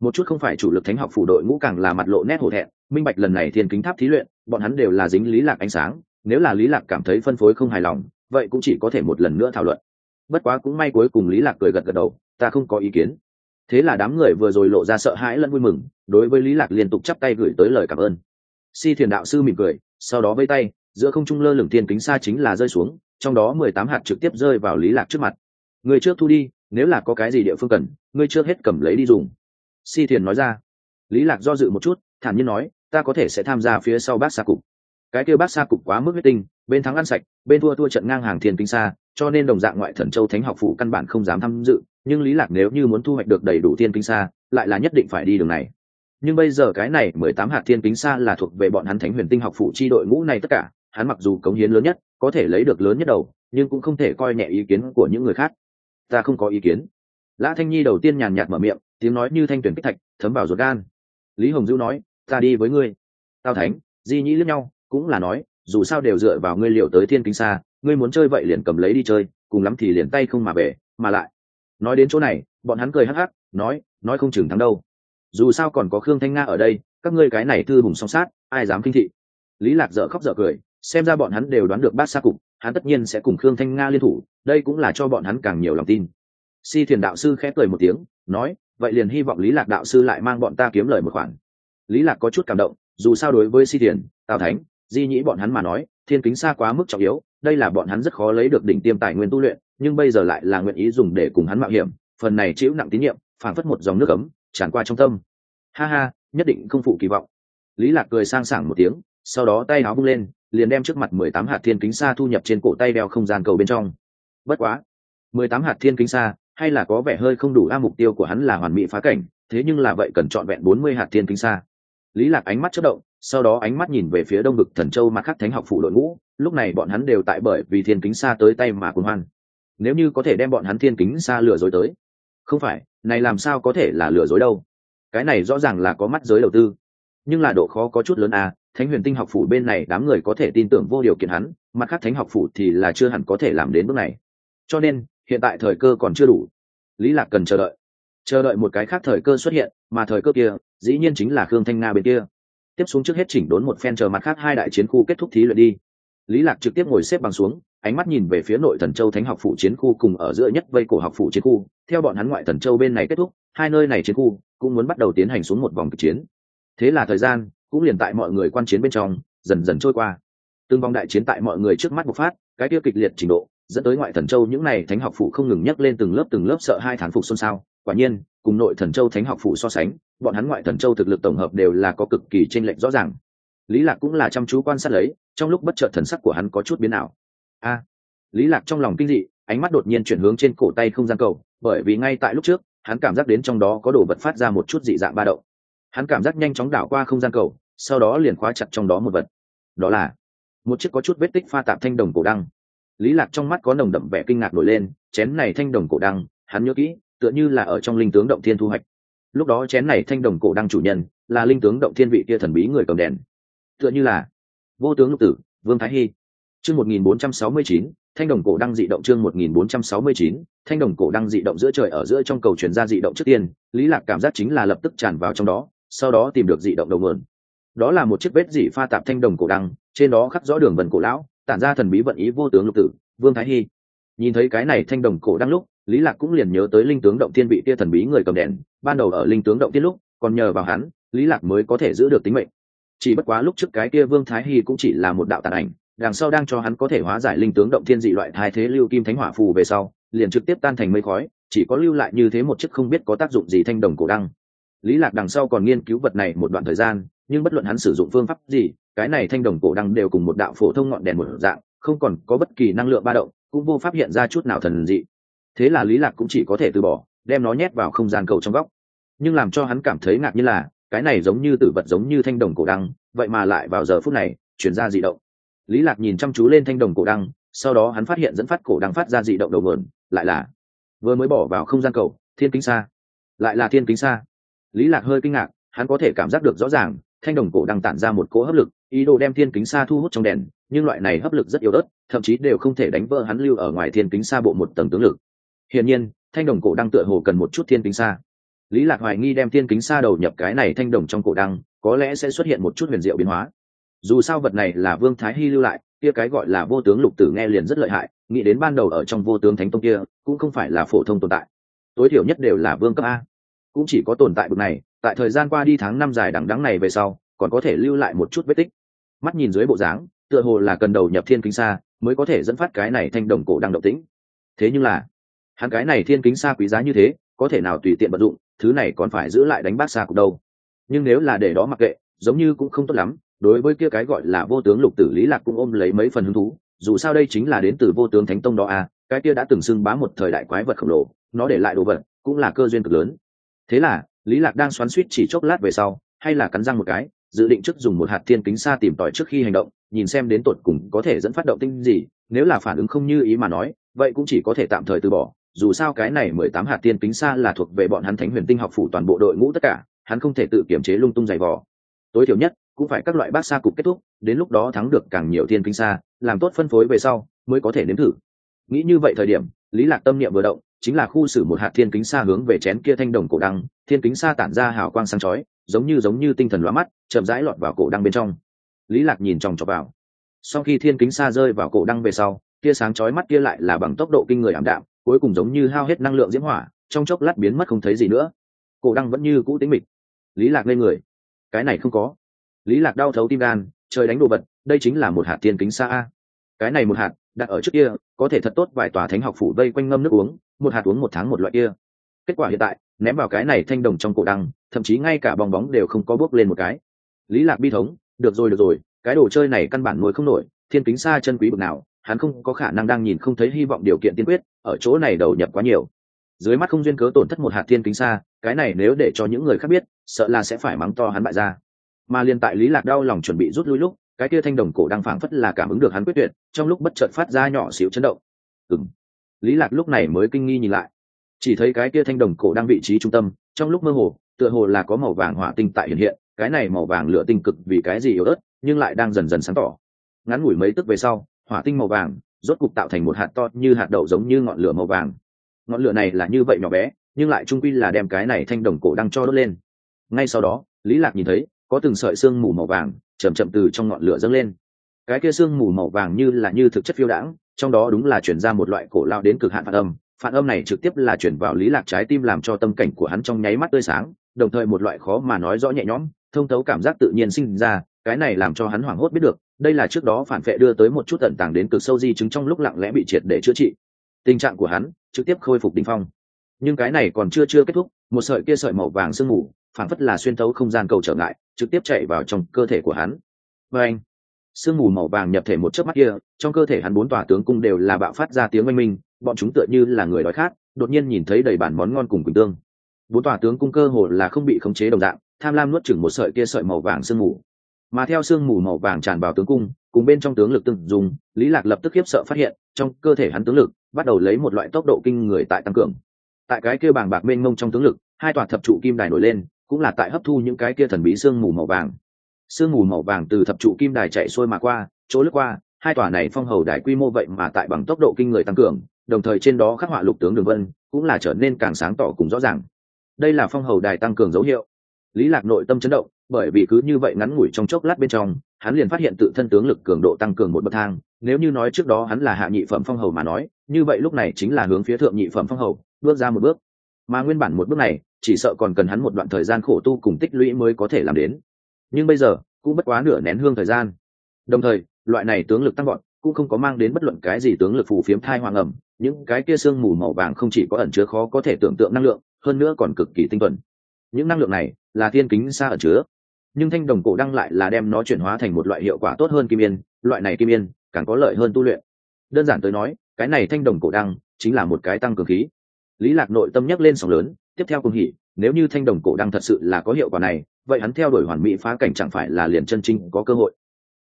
một chút không phải chủ lực thánh học phủ đội ngũ càng là mặt lộ nét hổ thẹn, minh bạch lần này thiên kính tháp thí luyện, bọn hắn đều là dính lý lạc ánh sáng, nếu là lý lạc cảm thấy phân phối không hài lòng, vậy cũng chỉ có thể một lần nữa thảo luận. Bất quá cũng may cuối cùng lý lạc cười gật gật đầu, ta không có ý kiến. Thế là đám người vừa rồi lộ ra sợ hãi lẫn vui mừng, đối với lý lạc liên tục chắp tay gửi tới lời cảm ơn. Si thiền đạo sư mỉm cười, sau đó vây tay, giữa không trung lơ lửng thiên kính xa chính là rơi xuống, trong đó mười tám hạt trực tiếp rơi vào lý lạc trước mặt. Người trước thu đi, nếu là có cái gì địa phương cần ngươi trước hết cầm lấy đi dùng si thiền nói ra. Lý lạc do dự một chút, thản nhiên nói, ta có thể sẽ tham gia phía sau bác xa cục. Cái kêu bác xa cục quá mức huyết tinh, bên thắng ăn sạch, bên thua thua trận ngang hàng thiên kinh xa cho nên đồng dạng ngoại thần châu thánh học phụ căn bản không dám tham dự, nhưng lý lạc nếu như muốn thu hoạch được đầy đủ thiên kinh xa lại là nhất định phải đi đường này. Nhưng bây giờ cái này mười tám hạt thiên kính xa là thuộc về bọn hắn thánh huyền tinh học phụ chi đội ngũ này tất cả, hắn mặc dù cống hiến lớn nhất, có thể lấy được lớn nhất đầu, nhưng cũng không thể coi nhẹ ý kiến của những người khác. Ta không có ý kiến. Lã thanh nhi đầu tiên nhàn nhạt mở miệng tiếng nói như thanh tuyển kích thạch, thấm vào ruột gan. Lý hồng dữ nói, ta đi với ngươi. Tao thánh, di nhĩ lẫn nhau, cũng là nói, dù sao đều dựa vào ngươi liệu tới thiên kính xa, ngươi muốn chơi vậy liền cầm lấy đi chơi, cùng lắm thì liền tay không mà về, mà lại. Nói đến chỗ này, bọn hắn cười hắc hắc, nói nói không chừng thắng đâu. Dù sao còn có khương thanh nga ở đây, các ngươi cái này thư hùng song sát, ai dám kinh thị? Lý lạc dở khóc dở cười, xem ra bọn hắn đều đoán được bát sa cục, hắn tất nhiên sẽ cùng khương thanh nga liên thủ, đây cũng là cho bọn hắn càng nhiều lòng tin. Si thiền đạo sư khẽ cười một tiếng, nói vậy liền hy vọng lý lạc đạo sư lại mang bọn ta kiếm lời một khoản. Lý lạc có chút cảm động, dù sao đối với si tiền tào thánh, di nhĩ bọn hắn mà nói, thiên kính xa quá mức trọng yếu, đây là bọn hắn rất khó lấy được đỉnh tiêm tài nguyên tu luyện, nhưng bây giờ lại là nguyện ý dùng để cùng hắn mạo hiểm, phần này chịu nặng tín nhiệm phản phất một dòng nước ấm, tràn qua trong tâm. Ha ha, nhất định không phụ kỳ vọng. Lý lạc cười sang sảng một tiếng, sau đó tay áo bung lên, liền đem trước mặt mười tám hạt thiên kính xa thu nhập trên cổ tay đeo không gian cầu bên trong. Bất quá, mười tám hạt thiên kính xa hay là có vẻ hơi không đủ a, mục tiêu của hắn là hoàn mỹ phá cảnh, thế nhưng là vậy cần chọn vẹn bốn mươi hạt thiên kính xa. Lý lạc ánh mắt chớp động, sau đó ánh mắt nhìn về phía đông vực thần châu mặt khắc thánh học phụ đội ngũ, lúc này bọn hắn đều tại bởi vì thiên kính xa tới tay mà cuồng hoan. Nếu như có thể đem bọn hắn thiên kính xa lừa dối tới, không phải, này làm sao có thể là lừa dối đâu? Cái này rõ ràng là có mắt giới đầu tư. Nhưng là độ khó có chút lớn à thánh huyền tinh học phủ bên này đám người có thể tin tưởng vô điều kiện hắn, mặt khác thánh học phủ thì là chưa hẳn có thể làm đến bước này. Cho nên hiện tại thời cơ còn chưa đủ. Lý lạc cần chờ đợi. Chờ đợi một cái khác thời cơ xuất hiện, mà thời cơ kia, dĩ nhiên chính là khương thanh nga bên kia. Tiếp xuống trước hết chỉnh đốn một phen chờ mặt khác hai đại chiến khu kết thúc thí luyện đi. Lý lạc trực tiếp ngồi xếp bằng xuống, ánh mắt nhìn về phía nội thần châu thánh học phủ chiến khu cùng ở giữa nhất vây cổ học phủ chiến khu. Theo bọn hắn ngoại thần châu bên này kết thúc, hai nơi này chiến khu cũng muốn bắt đầu tiến hành xuống một vòng kịch chiến. Thế là thời gian cũng liền tại mọi người quan chiến bên trong dần dần trôi qua. Từng vòng đại chiến tại mọi người trước mắt bộc phát, cái tiêu kịch liệt trình độ dẫn tới ngoại thần châu những này thánh học phụ không ngừng nhắc lên từng lớp từng lớp sợ hai thán phục xôn xao. Quả nhiên, cùng nội thần châu thánh học phụ so sánh, bọn hắn ngoại thần châu thực lực tổng hợp đều là có cực kỳ tranh lệch rõ ràng. Lý lạc cũng là chăm chú quan sát lấy, trong lúc bất chợt thần sắc của hắn có chút biến ảo. A! Lý lạc trong lòng kinh dị, ánh mắt đột nhiên chuyển hướng trên cổ tay không gian cầu, bởi vì ngay tại lúc trước, hắn cảm giác đến trong đó có đồ vật phát ra một chút dị dạng ba động. Hắn cảm giác nhanh chóng đảo qua không gian cầu, sau đó liền khóa chặt trong đó một vật. Đó là một chiếc có chút vết tích pha tạp thanh đồng cổ đăng lý lạc trong mắt có nồng đậm vẻ kinh ngạc nổi lên, chén này thanh đồng cổ đăng, hắn nhớ kỹ, tựa như là ở trong linh tướng động thiên thu hoạch. Lúc đó chén này thanh đồng cổ đăng chủ nhân, là linh tướng động thiên vị kia thần bí người cầm đèn. Tựa như là vô tướng lục tử, vương thái hy. Chương một nghìn bốn trăm sáu mươi chín, thanh đồng cổ đăng dị động chương một nghìn bốn trăm sáu mươi chín, thanh đồng cổ đăng dị động giữa trời ở giữa trong cầu chuyển ra dị động trước tiên, lý lạc cảm giác chính là lập tức tràn vào trong đó, sau đó tìm được dị động đầu nguồn. Đó là một chiếc vết dị pha tạp thanh đồng cổ đăng, trên đó khắc rõ đường vần cổ lão tản ra thần bí vận ý vô tướng lục tử, vương thái hy. Nhìn thấy cái này thanh đồng cổ đăng lúc, lý lạc cũng liền nhớ tới linh tướng động thiên vị kia thần bí người cầm đèn, ban đầu ở linh tướng động tiên lúc, còn nhờ vào hắn, lý lạc mới có thể giữ được tính mệnh. Chỉ bất quá lúc trước cái kia vương thái hy cũng chỉ là một đạo tàn ảnh, đằng sau đang cho hắn có thể hóa giải linh tướng động thiên dị loại thái thế lưu kim thánh hỏa phù về sau, liền trực tiếp tan thành mây khói, chỉ có lưu lại như thế một chiếc không biết có tác dụng gì thanh đồng cổ đăng. Lý lạc đằng sau còn nghiên cứu vật này một đoạn thời gian nhưng bất luận hắn sử dụng phương pháp gì, cái này thanh đồng cổ đăng đều cùng một đạo phổ thông ngọn đèn một dạng, không còn có bất kỳ năng lượng ba động, cũng vô pháp hiện ra chút nào thần dị. Thế là lý lạc cũng chỉ có thể từ bỏ, đem nó nhét vào không gian cầu trong góc. Nhưng làm cho hắn cảm thấy ngạc như là, cái này giống như tử vật giống như thanh đồng cổ đăng, vậy mà lại vào giờ phút này, chuyển ra dị động. Lý lạc nhìn chăm chú lên thanh đồng cổ đăng, sau đó hắn phát hiện dẫn phát cổ đăng phát ra dị động đầu nguồn, lại là vừa mới bỏ vào không gian cầu, thiên kính xa. Lại là thiên kính xa. Lý lạc hơi kinh ngạc, hắn có thể cảm giác được rõ ràng thanh đồng cổ đang tản ra một cỗ hấp lực, ý đồ đem thiên kính xa thu hút trong đèn, nhưng loại này hấp lực rất yếu ớt, thậm chí đều không thể đánh vỡ hắn lưu ở ngoài thiên kính xa bộ một tầng tướng lực. Hiển nhiên, thanh đồng cổ đang tựa hồ cần một chút thiên kính xa. Lý lạc hoài nghi đem thiên kính xa đầu nhập cái này thanh đồng trong cổ đăng, có lẽ sẽ xuất hiện một chút huyền diệu biến hóa. Dù sao vật này là vương thái hy lưu lại, kia cái gọi là vô tướng lục tử nghe liền rất lợi hại, nghĩ đến ban đầu ở trong vô tướng thánh tông kia, cũng không phải là phổ thông tồn tại. Tối thiểu nhất đều là vương cấp a. Cũng chỉ có tồn tại bực này tại thời gian qua đi tháng năm dài đằng đắng này về sau, còn có thể lưu lại một chút vết tích. Mắt nhìn dưới bộ dáng, tựa hồ là cần đầu nhập thiên kính xa mới có thể dẫn phát cái này thanh đồng cổ đang động tĩnh. Thế nhưng là, hắn cái này thiên kính xa quý giá như thế, có thể nào tùy tiện vận dụng, thứ này còn phải giữ lại đánh bác xa cục đâu. Nhưng nếu là để đó mặc kệ, giống như cũng không tốt lắm, đối với kia cái gọi là vô tướng lục tử lý lạc cũng ôm lấy mấy phần hứng thú, dù sao đây chính là đến từ vô tướng thánh tông đó à cái kia đã từng xưng bá một thời đại quái vật khổng lồ, nó để lại đồ vật cũng là cơ duyên cực lớn. Thế là lý lạc đang xoắn suýt chỉ chốc lát về sau, hay là cắn răng một cái, dự định trước dùng một hạt thiên kính xa tìm tòi trước khi hành động, nhìn xem đến tột cùng có thể dẫn phát động tinh gì, nếu là phản ứng không như ý mà nói, vậy cũng chỉ có thể tạm thời từ bỏ, dù sao cái này mười tám hạt thiên kính xa là thuộc về bọn hắn thánh huyền tinh học phủ toàn bộ đội ngũ tất cả, hắn không thể tự kiểm chế lung tung giày vò. Tối thiểu nhất, cũng phải các loại bát xa cục kết thúc, đến lúc đó thắng được càng nhiều thiên kính xa làm tốt phân phối về sau, mới có thể nếm thử. Nghĩ như vậy thời điểm, lý lạc tâm niệm vừa động, chính là khu xử một hạt thiên kính xa hướng về chén kia thanh đồng cổ đăng thiên kính xa tản ra hào quang sáng chói, giống như giống như tinh thần lóa mắt, chậm rãi lọt vào cổ đăng bên trong. Lý lạc nhìn chòng chọc vào. Sau khi thiên kính xa rơi vào cổ đăng về sau, tia sáng chói mắt kia lại là bằng tốc độ kinh người ảm đạm, cuối cùng giống như hao hết năng lượng diễm hỏa, trong chốc lát biến mất không thấy gì nữa. Cổ đăng vẫn như cũ tĩnh mịch. Lý lạc lên người. Cái này không có. Lý lạc đau thấu tim gan, trời đánh đồ vật, đây chính là một hạt thiên kính xa a. Cái này một hạt, đặt ở trước kia, có thể thật tốt vài tòa thánh học phủ vây quanh ngâm nước uống, một hạt uống một tháng một loại kia kết quả hiện tại, ném vào cái này thanh đồng trong cổ đăng, thậm chí ngay cả bong bóng đều không có bước lên một cái. Lý lạc bi thống, được rồi được rồi, cái đồ chơi này căn bản nuôi không nổi, thiên kính xa chân quý bực nào, hắn không có khả năng đang nhìn không thấy hy vọng điều kiện tiên quyết, ở chỗ này đầu nhập quá nhiều. Dưới mắt không duyên cớ tổn thất một hạt thiên kính xa, cái này nếu để cho những người khác biết, sợ là sẽ phải mắng to hắn bại ra. Mà liên tại lý lạc đau lòng chuẩn bị rút lui lúc, cái kia thanh đồng cổ đang phảng phất là cảm ứng được hắn quyết tuyệt, trong lúc bất chợt phát ra nhỏ xíu chấn động. Ừm. Lý lạc lúc này mới kinh nghi nhìn lại chỉ thấy cái kia thanh đồng cổ đang vị trí trung tâm, trong lúc mơ hồ, tựa hồ là có màu vàng hỏa tinh tại hiện hiện, cái này màu vàng lửa tinh cực vì cái gì yếu ớt, nhưng lại đang dần dần sáng tỏ. Ngắn ngủi mấy tức về sau, hỏa tinh màu vàng rốt cục tạo thành một hạt to như hạt đậu giống như ngọn lửa màu vàng. Ngọn lửa này là như vậy nhỏ bé, nhưng lại trung quy là đem cái này thanh đồng cổ đang cho đốt lên. Ngay sau đó, lý lạc nhìn thấy, có từng sợi xương mù màu vàng chậm chậm từ trong ngọn lửa dâng lên. Cái kia xương mù màu vàng như là như thực chất phiêu đãng, trong đó đúng là chuyển ra một loại cổ lao đến cực hạn phản âm phản âm này trực tiếp là chuyển vào lý lạc trái tim làm cho tâm cảnh của hắn trong nháy mắt tươi sáng, đồng thời một loại khó mà nói rõ nhẹ nhõm, thông thấu cảm giác tự nhiên sinh ra, cái này làm cho hắn hoảng hốt biết được, đây là trước đó phản vệ đưa tới một chút tận tàng đến cực sâu di chứng trong lúc lặng lẽ bị triệt để chữa trị. Tình trạng của hắn trực tiếp khôi phục đỉnh phong. Nhưng cái này còn chưa chưa kết thúc, một sợi kia sợi màu vàng sương mù, phản phất là xuyên thấu không gian cầu trở ngại, trực tiếp chạy vào trong cơ thể của hắn. Và anh sương mù màu vàng nhập thể một chớp mắt kia, trong cơ thể hắn bốn tòa tướng cung đều là bạo phát ra tiếng oanh minh bọn chúng tựa như là người đói khát, đột nhiên nhìn thấy đầy bản món ngon cùng quỳnh tương. Bốn tòa tướng cung cơ hồ là không bị khống chế đồng dạng, tham lam nuốt chửng một sợi kia sợi màu vàng sương mù. Mà theo sương mù màu vàng tràn vào tướng cung, cùng bên trong tướng lực từng dùng lý lạc lập tức khiếp sợ phát hiện, trong cơ thể hắn tướng lực bắt đầu lấy một loại tốc độ kinh người tại tăng cường. Tại cái kia bàng bạc mênh mông trong tướng lực, hai tòa thập trụ kim đài nổi lên, cũng là tại hấp thu những cái kia thần bí sương mù màu vàng. Sương mù màu vàng từ thập trụ kim đài chạy xuôi mà qua, chỗ lướt qua, hai tòa này phong hầu đài quy mô vậy mà tại bằng tốc độ kinh người tăng cường đồng thời trên đó khắc họa lục tướng đường vân, cũng là trở nên càng sáng tỏ cùng rõ ràng. Đây là phong hầu đài tăng cường dấu hiệu. Lý lạc nội tâm chấn động, bởi vì cứ như vậy ngắn ngủi trong chốc lát bên trong, hắn liền phát hiện tự thân tướng lực cường độ tăng cường một bậc thang, nếu như nói trước đó hắn là hạ nhị phẩm phong hầu mà nói, như vậy lúc này chính là hướng phía thượng nhị phẩm phong hầu, bước ra một bước. Mà nguyên bản một bước này, chỉ sợ còn cần hắn một đoạn thời gian khổ tu cùng tích lũy mới có thể làm đến. Nhưng bây giờ, cũng bất quá nửa nén hương thời gian. Đồng thời, loại này tướng lực tăng gọn cũng không có mang đến bất luận cái gì tướng lực phù phiếm thai hoàng ẩm, những cái kia sương mù màu vàng không chỉ có ẩn chứa khó có thể tưởng tượng năng lượng, hơn nữa còn cực kỳ tinh thuần. Những năng lượng này là thiên kính xa ẩn chứa, nhưng thanh đồng cổ đăng lại là đem nó chuyển hóa thành một loại hiệu quả tốt hơn kim yên, loại này kim yên càng có lợi hơn tu luyện. Đơn giản tới nói, cái này thanh đồng cổ đăng chính là một cái tăng cường khí. Lý lạc nội tâm nhắc lên sóng lớn, tiếp theo cùng hỉ, nếu như thanh đồng cổ đăng thật sự là có hiệu quả này, vậy hắn theo đuổi hoàn mỹ phá cảnh chẳng phải là liền chân chính có cơ hội.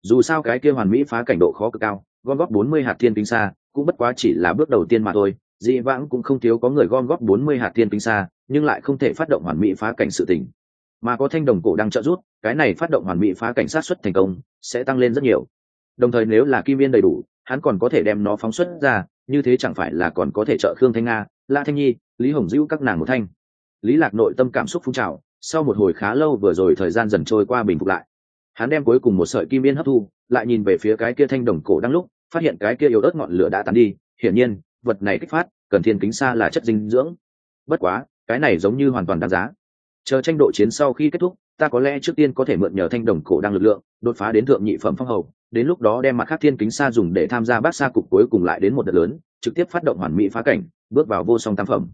Dù sao cái kia hoàn mỹ phá cảnh độ khó cực cao gom góp bốn mươi hạt thiên kính xa, cũng bất quá chỉ là bước đầu tiên mà thôi. Dị vãng cũng không thiếu có người gom góp bốn mươi hạt thiên kính xa, nhưng lại không thể phát động hoàn mỹ phá cảnh sự tình. Mà có thanh đồng cổ đang trợ giúp, cái này phát động hoàn mỹ phá cảnh sát xuất thành công, sẽ tăng lên rất nhiều. Đồng thời nếu là kim viên đầy đủ, hắn còn có thể đem nó phóng xuất ra, như thế chẳng phải là còn có thể trợ khương thanh nga, la thanh nhi, lý hồng dữ các nàng một thanh. Lý lạc nội tâm cảm xúc phun trào, sau một hồi khá lâu vừa rồi thời gian dần trôi qua bình phục lại. Hắn đem cuối cùng một sợi kim viên hấp thu lại nhìn về phía cái kia thanh đồng cổ đang lúc, phát hiện cái kia yếu ớt ngọn lửa đã tàn đi, hiển nhiên, vật này kích phát, cần thiên kính xa là chất dinh dưỡng. Bất quá, cái này giống như hoàn toàn đáng giá. Chờ tranh độ chiến sau khi kết thúc, ta có lẽ trước tiên có thể mượn nhờ thanh đồng cổ đang lực lượng, đột phá đến thượng nhị phẩm phong hầu, đến lúc đó đem mặt khác thiên kính xa dùng để tham gia bát xa cục cuối cùng lại đến một đợt lớn, trực tiếp phát động hoàn mỹ phá cảnh, bước vào vô song tam phẩm.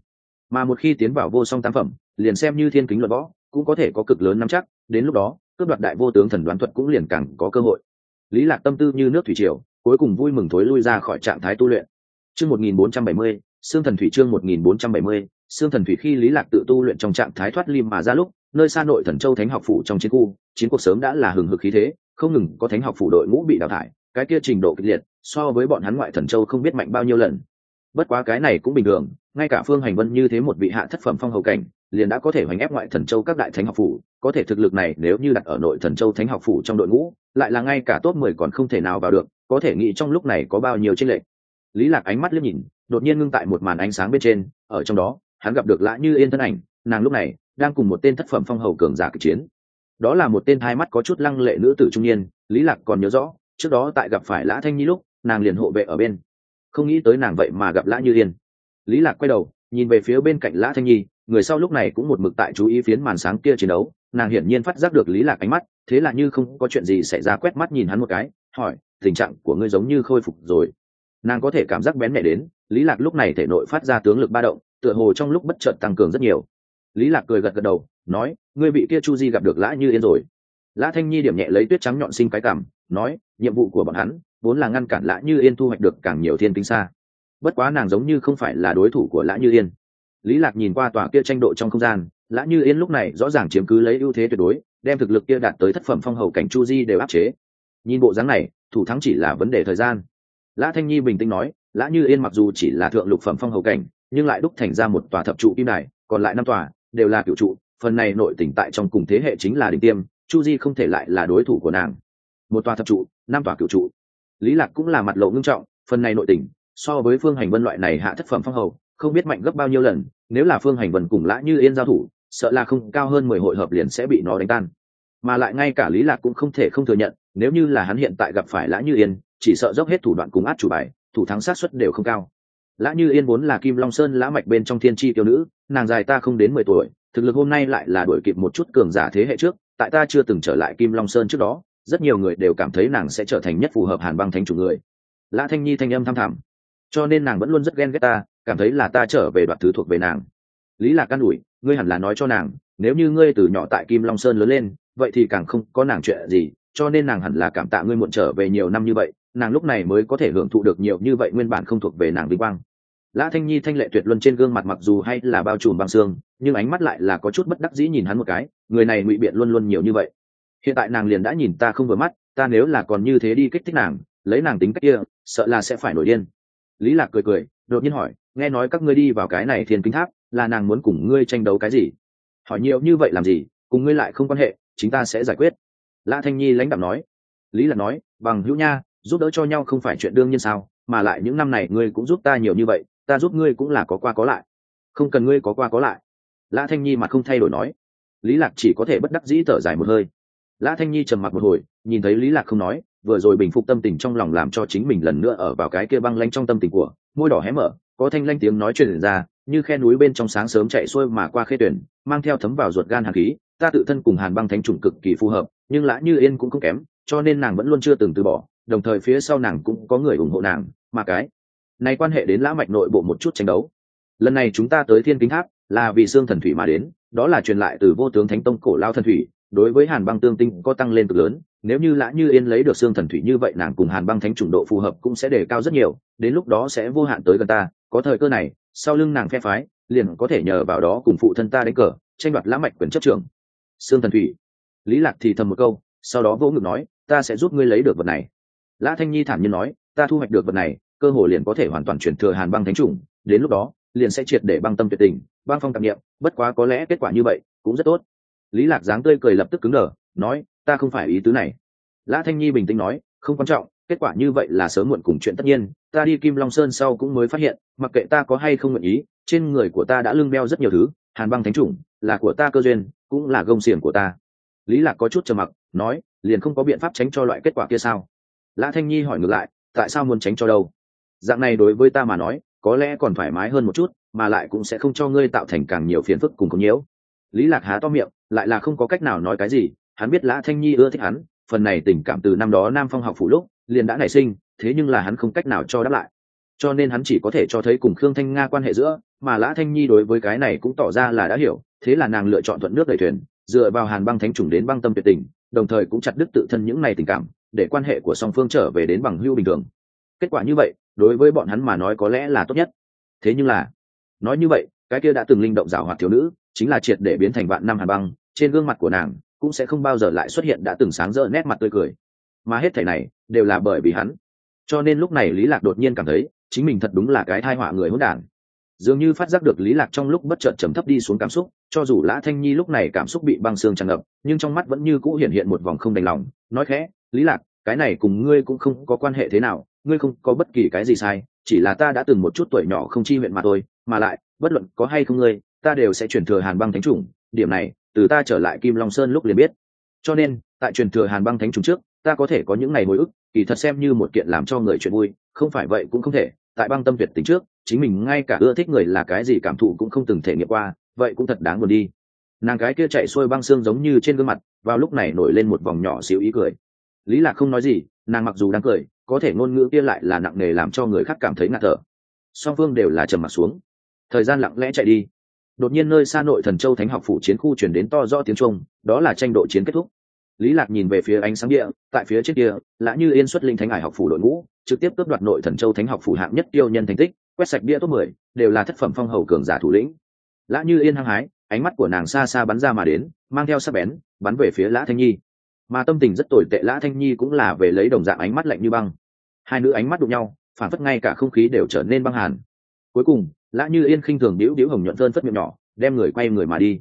Mà một khi tiến vào vô song tam phẩm, liền xem như thiên kính luận võ, cũng có thể có cực lớn nắm chắc, đến lúc đó, cướp đoạt đại vô tướng thần đoán thuật cũng liền càng có cơ hội lý lạc tâm tư như nước thủy triều cuối cùng vui mừng thối lui ra khỏi trạng thái tu luyện. Chương 1470, xương thần thủy chương 1470, xương thần thủy khi lý lạc tự tu luyện trong trạng thái thoát lim mà ra lúc nơi xa nội thần châu thánh học phủ trong chiến khu chiến cuộc sớm đã là hừng hực khí thế không ngừng có thánh học phủ đội ngũ bị đào thải cái kia trình độ kịch liệt so với bọn hắn ngoại thần châu không biết mạnh bao nhiêu lần. Bất quá cái này cũng bình thường ngay cả phương hành vân như thế một vị hạ thất phẩm phong hầu cảnh liền đã có thể hoành ép ngoại thần châu các đại thánh học phủ có thể thực lực này nếu như đặt ở nội thần châu thánh học phủ trong đội ngũ lại là ngay cả top mười còn không thể nào vào được, có thể nghĩ trong lúc này có bao nhiêu tranh lệch. Lý lạc ánh mắt liếc nhìn, đột nhiên ngưng tại một màn ánh sáng bên trên, ở trong đó, hắn gặp được lã như yên thân ảnh, nàng lúc này đang cùng một tên thất phẩm phong hầu cường giả kịch chiến. Đó là một tên hai mắt có chút lăng lệ nữ tử trung niên, lý lạc còn nhớ rõ, trước đó tại gặp phải lã thanh nhi lúc, nàng liền hộ vệ ở bên. Không nghĩ tới nàng vậy mà gặp lã như yên. Lý lạc quay đầu, nhìn về phía bên cạnh lã thanh nhi, người sau lúc này cũng một mực tại chú ý phiến màn sáng kia chiến đấu nàng hiển nhiên phát giác được lý lạc ánh mắt, thế là như không có chuyện gì xảy ra quét mắt nhìn hắn một cái, hỏi, tình trạng của ngươi giống như khôi phục rồi. Nàng có thể cảm giác bén mẹ đến, lý lạc lúc này thể nội phát ra tướng lực ba động, tựa hồ trong lúc bất chợt tăng cường rất nhiều. Lý lạc cười gật gật đầu, nói, ngươi bị kia chu di gặp được lã như yên rồi. Lã thanh nhi điểm nhẹ lấy tuyết trắng nhọn sinh cái cảm, nói, nhiệm vụ của bọn hắn vốn là ngăn cản lã như yên thu hoạch được càng nhiều thiên tinh xa. Bất quá nàng giống như không phải là đối thủ của lã như yên. Lý lạc nhìn qua tòa kia tranh độ trong không gian lã như yên lúc này rõ ràng chiếm cứ lấy ưu thế tuyệt đối, đem thực lực kia đạt tới thất phẩm phong hầu cảnh chu di đều áp chế. Nhìn bộ dáng này, thủ thắng chỉ là vấn đề thời gian. Lã thanh nhi bình tĩnh nói, lã như yên mặc dù chỉ là thượng lục phẩm phong hầu cảnh, nhưng lại đúc thành ra một tòa thập trụ kim đài, còn lại năm tòa đều là cựu trụ, phần này nội tỉnh tại trong cùng thế hệ chính là đỉnh tiêm, chu di không thể lại là đối thủ của nàng. Một tòa thập trụ, năm tòa cựu trụ. Lý lạc cũng là mặt lộ ngưng trọng, phần này nội tỉnh, so với phương hành vân loại này hạ thất phẩm phong hầu, không biết mạnh gấp bao nhiêu lần, nếu là phương hành vân cùng lã như yên giao thủ sợ là không cao hơn mười hội hợp liền sẽ bị nó đánh tan. Mà lại ngay cả lý lạc cũng không thể không thừa nhận, nếu như là hắn hiện tại gặp phải lã như yên, chỉ sợ dốc hết thủ đoạn cùng át chủ bài, thủ thắng sát suất đều không cao. Lã như yên vốn là kim long sơn lã mạch bên trong thiên tri tiểu nữ, nàng dài ta không đến mười tuổi, thực lực hôm nay lại là đuổi kịp một chút cường giả thế hệ trước, tại ta chưa từng trở lại kim long sơn trước đó, rất nhiều người đều cảm thấy nàng sẽ trở thành nhất phù hợp hàn băng thánh chủ người. Lã thanh nhi thanh âm tham thẳm. Cho nên nàng vẫn luôn rất ghen ghét ta, cảm thấy là ta trở về đoạt thứ thuộc về nàng. Lý lạc can đuổi ngươi hẳn là nói cho nàng, nếu như ngươi từ nhỏ tại kim long sơn lớn lên, vậy thì càng không có nàng chuyện gì, cho nên nàng hẳn là cảm tạ ngươi muộn trở về nhiều năm như vậy, nàng lúc này mới có thể hưởng thụ được nhiều như vậy nguyên bản không thuộc về nàng vinh quang. Lã thanh nhi thanh lệ tuyệt luân trên gương mặt mặc dù hay là bao trùm băng xương, nhưng ánh mắt lại là có chút bất đắc dĩ nhìn hắn một cái, người này ngụy biện luôn luôn nhiều như vậy. Hiện tại nàng liền đã nhìn ta không vừa mắt, ta nếu là còn như thế đi kích thích nàng, lấy nàng tính cách kia, sợ là sẽ phải nổi điên. Lý lạc cười cười, đột nhiên hỏi, nghe nói các ngươi đi vào cái này thiên kính tháp là nàng muốn cùng ngươi tranh đấu cái gì? Hỏi nhiều như vậy làm gì? Cùng ngươi lại không quan hệ, chính ta sẽ giải quyết. Lã thanh nhi lãnh đạo nói. Lý lạc nói, bằng hữu nha, giúp đỡ cho nhau không phải chuyện đương nhiên sao, mà lại những năm này ngươi cũng giúp ta nhiều như vậy, ta giúp ngươi cũng là có qua có lại. Không cần ngươi có qua có lại. Lã thanh nhi mà không thay đổi nói. Lý lạc chỉ có thể bất đắc dĩ thở dài một hơi. Lã thanh nhi trầm mặc một hồi, nhìn thấy lý lạc không nói, vừa rồi bình phục tâm tình trong lòng làm cho chính mình lần nữa ở vào cái kia băng lanh trong tâm tình của, môi đỏ hé mở, có thanh lanh tiếng nói truyền ra như khe núi bên trong sáng sớm chạy xuôi mà qua khê tuyển, mang theo thấm vào ruột gan hàn khí, ta tự thân cùng hàn băng thánh trùng cực kỳ phù hợp, nhưng lã như yên cũng không kém, cho nên nàng vẫn luôn chưa từng từ bỏ, đồng thời phía sau nàng cũng có người ủng hộ nàng, mà cái này quan hệ đến lã mạch nội bộ một chút tranh đấu. Lần này chúng ta tới thiên kính tháp, là vì xương thần thủy mà đến, đó là truyền lại từ vô tướng thánh tông cổ lao thần thủy, đối với hàn băng tương tinh có tăng lên cực lớn, nếu như lã như yên lấy được xương thần thủy như vậy nàng cùng hàn băng thánh chủng độ phù hợp cũng sẽ đề cao rất nhiều, đến lúc đó sẽ vô hạn tới gần ta, có thời cơ này sau lưng nàng phe phái, liền có thể nhờ vào đó cùng phụ thân ta đánh cờ, tranh đoạt lã mạch quyền chấp trường xương thần thủy. Lý lạc thì thầm một câu, sau đó vỗ ngực nói, ta sẽ giúp ngươi lấy được vật này. Lã thanh nhi thản nhiên nói, ta thu hoạch được vật này, cơ hội liền có thể hoàn toàn chuyển thừa hàn băng thánh chủng, đến lúc đó, liền sẽ triệt để băng tâm tuyệt tình, băng phong tạp nghiệm bất quá có lẽ kết quả như vậy cũng rất tốt. Lý lạc dáng tươi cười lập tức cứng đờ, nói, ta không phải ý tứ này. Lã thanh nhi bình tĩnh nói, không quan trọng kết quả như vậy là sớm muộn cùng chuyện tất nhiên, ta đi kim long sơn sau cũng mới phát hiện, mặc kệ ta có hay không nguyện ý, trên người của ta đã lưng beo rất nhiều thứ, hàn băng thánh chủng, là của ta cơ duyên, cũng là gông xiềng của ta. Lý lạc có chút trầm mặc, nói, liền không có biện pháp tránh cho loại kết quả kia sao? Lã thanh nhi hỏi ngược lại, tại sao muốn tránh cho đâu? Dạng này đối với ta mà nói, có lẽ còn thoải mái hơn một chút, mà lại cũng sẽ không cho ngươi tạo thành càng nhiều phiền phức cùng công nhiễu. Lý lạc há to miệng, lại là không có cách nào nói cái gì, hắn biết lã thanh nhi ưa thích hắn, phần này tình cảm từ năm đó nam phong học phủ lúc liền đã nảy sinh, thế nhưng là hắn không cách nào cho đáp lại. Cho nên hắn chỉ có thể cho thấy cùng khương thanh nga quan hệ giữa, mà lã thanh nhi đối với cái này cũng tỏ ra là đã hiểu, thế là nàng lựa chọn thuận nước đẩy thuyền, dựa vào hàn băng thánh trùng đến băng tâm tuyệt tình, đồng thời cũng chặt đứt tự thân những này tình cảm, để quan hệ của song phương trở về đến bằng hưu bình thường. Kết quả như vậy, đối với bọn hắn mà nói có lẽ là tốt nhất. Thế nhưng là, nói như vậy, cái kia đã từng linh động rào hoạt thiếu nữ, chính là triệt để biến thành vạn năm hàn băng, trên gương mặt của nàng cũng sẽ không bao giờ lại xuất hiện đã từng sáng rỡ nét mặt tươi cười. Mà hết thảy này đều là bởi vì hắn. Cho nên lúc này lý lạc đột nhiên cảm thấy, chính mình thật đúng là cái thai họa người hỗn đản. Dường như phát giác được lý lạc trong lúc bất chợt trầm thấp đi xuống cảm xúc, cho dù lã thanh nhi lúc này cảm xúc bị băng xương tràn ngập, nhưng trong mắt vẫn như cũ hiện hiện một vòng không đành lòng, nói khẽ, lý lạc, cái này cùng ngươi cũng không có quan hệ thế nào, ngươi không có bất kỳ cái gì sai, chỉ là ta đã từng một chút tuổi nhỏ không chi huyện mà thôi, mà lại, bất luận có hay không ngươi, ta đều sẽ chuyển thừa hàn băng thánh chủng, điểm này, từ ta trở lại kim long sơn lúc liền biết. Cho nên, tại truyền thừa hàn băng thánh chủng trước ta có thể có những ngày hồi ức, kỳ thật xem như một kiện làm cho người chuyện vui, không phải vậy cũng không thể. Tại băng tâm tuyệt tính trước, chính mình ngay cả ưa thích người là cái gì cảm thụ cũng không từng thể nghiệm qua, vậy cũng thật đáng buồn đi. Nàng cái kia chạy xuôi băng xương giống như trên gương mặt, vào lúc này nổi lên một vòng nhỏ xíu ý cười. Lý lạc không nói gì, nàng mặc dù đang cười, có thể ngôn ngữ kia lại là nặng nề làm cho người khác cảm thấy ngạt thở. Song phương đều là trầm mặt xuống. Thời gian lặng lẽ chạy đi. Đột nhiên nơi xa nội thần châu thánh học phủ chiến khu chuyển đến to rõ tiếng trung đó là tranh độ chiến kết thúc lý lạc nhìn về phía ánh sáng địa, tại phía trước kia, lã như yên xuất linh thánh hải học phủ đội ngũ, trực tiếp cướp đoạt nội thần châu thánh học phủ hạng nhất tiêu nhân thành tích, quét sạch bia top mười, đều là thất phẩm phong hầu cường giả thủ lĩnh. Lã như yên hăng hái, ánh mắt của nàng xa xa bắn ra mà đến, mang theo sắc bén, bắn về phía lã thanh nhi. Mà tâm tình rất tồi tệ, lã thanh nhi cũng là về lấy đồng dạng ánh mắt lạnh như băng. Hai nữ ánh mắt đụng nhau, phản phất ngay cả không khí đều trở nên băng hàn. Cuối cùng, lã như yên khinh thường điếu điếu hồng nhuận thơn phất miệng nhỏ, đem người quay người mà đi.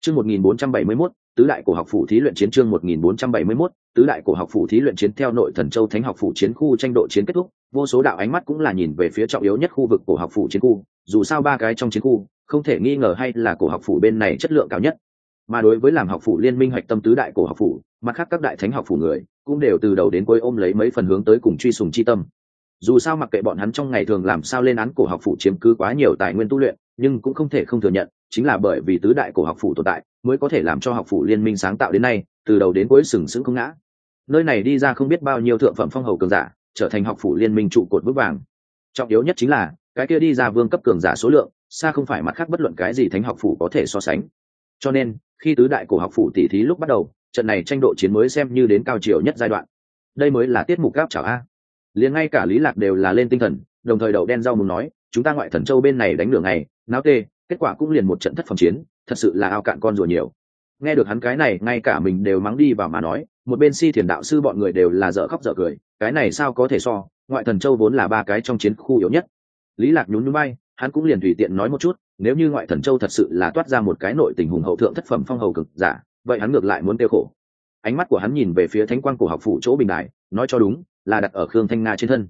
Chương một nghìn bốn trăm bảy mươi mốt tứ đại cổ học phủ thí luyện chiến chương một nghìn bốn trăm bảy mươi mốt, tứ đại cổ học phủ thí luyện chiến theo nội thần châu thánh học phủ chiến khu tranh độ chiến kết thúc, vô số đạo ánh mắt cũng là nhìn về phía trọng yếu nhất khu vực cổ học phủ chiến khu, dù sao ba cái trong chiến khu, không thể nghi ngờ hay là cổ học phủ bên này chất lượng cao nhất. Mà đối với làm học phủ liên minh hoạch tâm tứ đại cổ học phủ, mặt khác các đại thánh học phủ người cũng đều từ đầu đến cuối ôm lấy mấy phần hướng tới cùng truy sùng chi tâm. Dù sao mặc kệ bọn hắn trong ngày thường làm sao lên án cổ học phủ chiếm cứ quá nhiều tài nguyên tu luyện, nhưng cũng không thể không thừa nhận chính là bởi vì tứ đại cổ học phủ tồn tại, mới có thể làm cho học phủ liên minh sáng tạo đến nay, từ đầu đến cuối sừng sững không ngã. Nơi này đi ra không biết bao nhiêu thượng phẩm phong hầu cường giả, trở thành học phủ liên minh trụ cột vững vàng. Trọng yếu nhất chính là, cái kia đi ra vương cấp cường giả số lượng, xa không phải mặt khác bất luận cái gì thánh học phủ có thể so sánh. Cho nên, khi tứ đại cổ học phủ tỉ thí lúc bắt đầu, trận này tranh độ chiến mới xem như đến cao chiều nhất giai đoạn. Đây mới là tiết mục gáp chảo a. Liền ngay cả lý lạc đều là lên tinh thần, đồng thời đầu đen rau muốn nói, chúng ta ngoại thần châu bên này đánh đường này náo tê kết quả cũng liền một trận thất phẩm chiến, thật sự là ao cạn con rùa nhiều. Nghe được hắn cái này, ngay cả mình đều mắng đi vào mà nói, một bên si thiền đạo sư bọn người đều là dở khóc dở cười, cái này sao có thể so, ngoại thần châu vốn là ba cái trong chiến khu yếu nhất. Lý lạc nhún nhún bay, hắn cũng liền tùy tiện nói một chút, nếu như ngoại thần châu thật sự là toát ra một cái nội tình hùng hậu thượng thất phẩm phong hầu cực giả, vậy hắn ngược lại muốn tiêu khổ. Ánh mắt của hắn nhìn về phía thánh quang cổ học phủ chỗ bình đại nói cho đúng, là đặt ở khương thanh nga trên thân.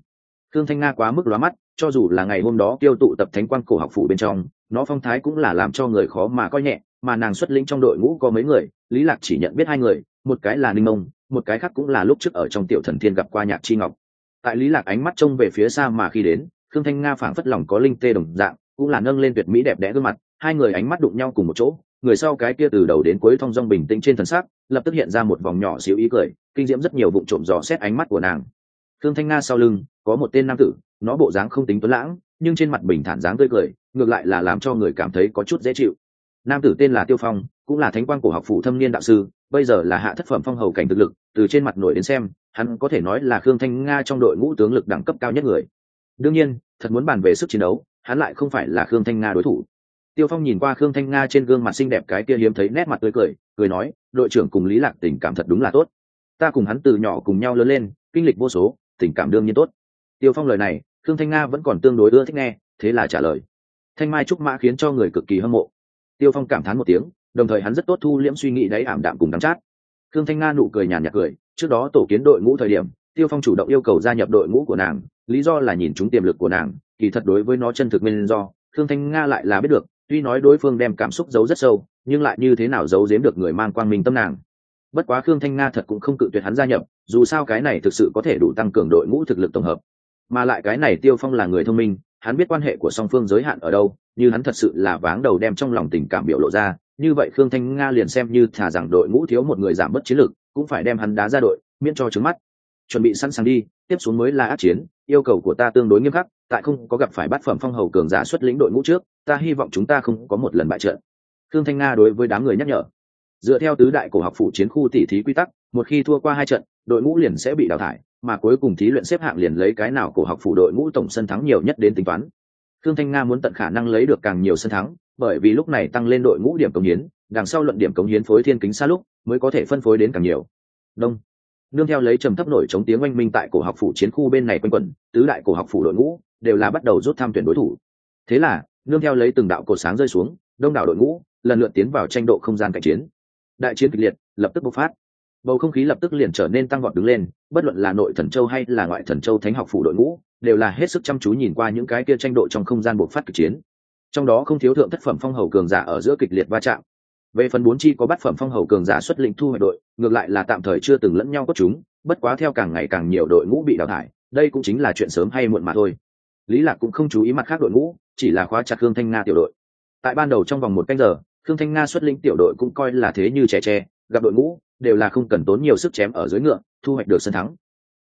Khương thanh nga quá mức lóa mắt, cho dù là ngày hôm đó tiêu tụ tập thánh quang cổ học phủ bên trong nó phong thái cũng là làm cho người khó mà coi nhẹ, mà nàng xuất lĩnh trong đội ngũ có mấy người, lý lạc chỉ nhận biết hai người, một cái là ninh mông, một cái khác cũng là lúc trước ở trong tiểu thần thiên gặp qua nhạc chi ngọc. Tại lý lạc ánh mắt trông về phía xa mà khi đến, khương thanh nga phảng phất lòng có linh tê đồng dạng, cũng là nâng lên tuyệt mỹ đẹp đẽ gương mặt, hai người ánh mắt đụng nhau cùng một chỗ, người sau cái kia từ đầu đến cuối thong dong bình tĩnh trên thần sắc lập tức hiện ra một vòng nhỏ xíu ý cười, kinh diễm rất nhiều vụ trộm dò xét ánh mắt của nàng. Khương thanh nga sau lưng, có một tên nam tử, nó bộ dáng không tính tuấn lãng, nhưng trên mặt bình thản dáng tươi cười ngược lại là làm cho người cảm thấy có chút dễ chịu. Nam tử tên là tiêu phong, cũng là thánh quan cổ học phủ thâm niên đạo sư, bây giờ là hạ thất phẩm phong hầu cảnh thực lực, từ trên mặt nổi đến xem, hắn có thể nói là khương thanh nga trong đội ngũ tướng lực đẳng cấp cao nhất người. Đương nhiên, thật muốn bàn về sức chiến đấu, hắn lại không phải là khương thanh nga đối thủ. Tiêu phong nhìn qua khương thanh nga trên gương mặt xinh đẹp cái kia hiếm thấy nét mặt tươi cười cười nói, đội trưởng cùng lý lạc tình cảm thật đúng là tốt. Ta cùng hắn từ nhỏ cùng nhau lớn lên, kinh lịch vô số, tình cảm đương nhiên tốt. Tiêu phong lời này, khương thanh nga vẫn còn tương đối ưa thích nghe, thế là trả lời thanh mai trúc mã khiến cho người cực kỳ hâm mộ. Tiêu phong cảm thán một tiếng, đồng thời hắn rất tốt thu liễm suy nghĩ đấy ảm đạm cùng đắm chát. Khương thanh nga nụ cười nhàn nhạt cười, trước đó tổ kiến đội ngũ thời điểm, tiêu phong chủ động yêu cầu gia nhập đội ngũ của nàng, lý do là nhìn chúng tiềm lực của nàng, kỳ thật đối với nó chân thực nguyên do, khương thanh nga lại là biết được, tuy nói đối phương đem cảm xúc giấu rất sâu, nhưng lại như thế nào giấu giếm được người mang quang minh tâm nàng. Bất quá khương thanh nga thật cũng không cự tuyệt hắn gia nhập, dù sao cái này thực sự có thể đủ tăng cường đội ngũ thực lực tổng hợp. Mà lại cái này tiêu phong là người thông minh hắn biết quan hệ của song phương giới hạn ở đâu, như hắn thật sự là váng đầu đem trong lòng tình cảm biểu lộ ra, như vậy khương thanh nga liền xem như thả rằng đội ngũ thiếu một người giảm bớt chiến lược, cũng phải đem hắn đá ra đội, miễn cho trứng mắt. Chuẩn bị sẵn sàng đi, tiếp xuống mới là át chiến, yêu cầu của ta tương đối nghiêm khắc, tại không có gặp phải bát phẩm phong hầu cường giả xuất lĩnh đội ngũ trước, ta hy vọng chúng ta không có một lần bại trận. Khương thanh nga đối với đám người nhắc nhở dựa theo tứ đại cổ học phụ chiến khu tỉ thí quy tắc, một khi thua qua hai trận, đội ngũ liền sẽ bị đào thải, mà cuối cùng thí luyện xếp hạng liền lấy cái nào cổ học phụ đội ngũ tổng sân thắng nhiều nhất đến tính toán. Thương thanh nga muốn tận khả năng lấy được càng nhiều sân thắng, bởi vì lúc này tăng lên đội ngũ điểm cống hiến, đằng sau luận điểm cống hiến phối thiên kính xa lúc, mới có thể phân phối đến càng nhiều. Đông. Nương theo lấy trầm thấp nổi chống tiếng oanh minh tại cổ học phủ chiến khu bên này quanh quẩn, tứ đại cổ học phủ đội ngũ đều là bắt đầu rút tham tuyển đối thủ. Thế là, nương theo lấy từng đạo cột sáng rơi xuống, đông đảo đội ngũ lần lượt tiến vào tranh độ không gian cạnh chiến đại chiến kịch liệt, lập tức bộc phát. Bầu không khí lập tức liền trở nên tăng vọt đứng lên, bất luận là nội thần châu hay là ngoại thần châu thánh học phủ đội ngũ, đều là hết sức chăm chú nhìn qua những cái kia tranh độ trong không gian bộc phát kịch chiến. Trong đó không thiếu thượng thất phẩm phong hầu cường giả ở giữa kịch liệt va chạm. Về phần bốn chi có bát phẩm phong hầu cường giả xuất lĩnh thu hoạch đội, ngược lại là tạm thời chưa từng lẫn nhau có chúng, bất quá theo càng ngày càng nhiều đội ngũ bị đào thải, đây cũng chính là chuyện sớm hay muộn mà thôi. Lý lạc cũng không chú ý mặt khác đội ngũ, chỉ là khóa chặt hương thanh nga tiểu đội. Tại ban đầu trong vòng một canh giờ khương thanh nga xuất lĩnh tiểu đội cũng coi là thế như trẻ tre, gặp đội ngũ, đều là không cần tốn nhiều sức chém ở dưới ngựa, thu hoạch được sân thắng.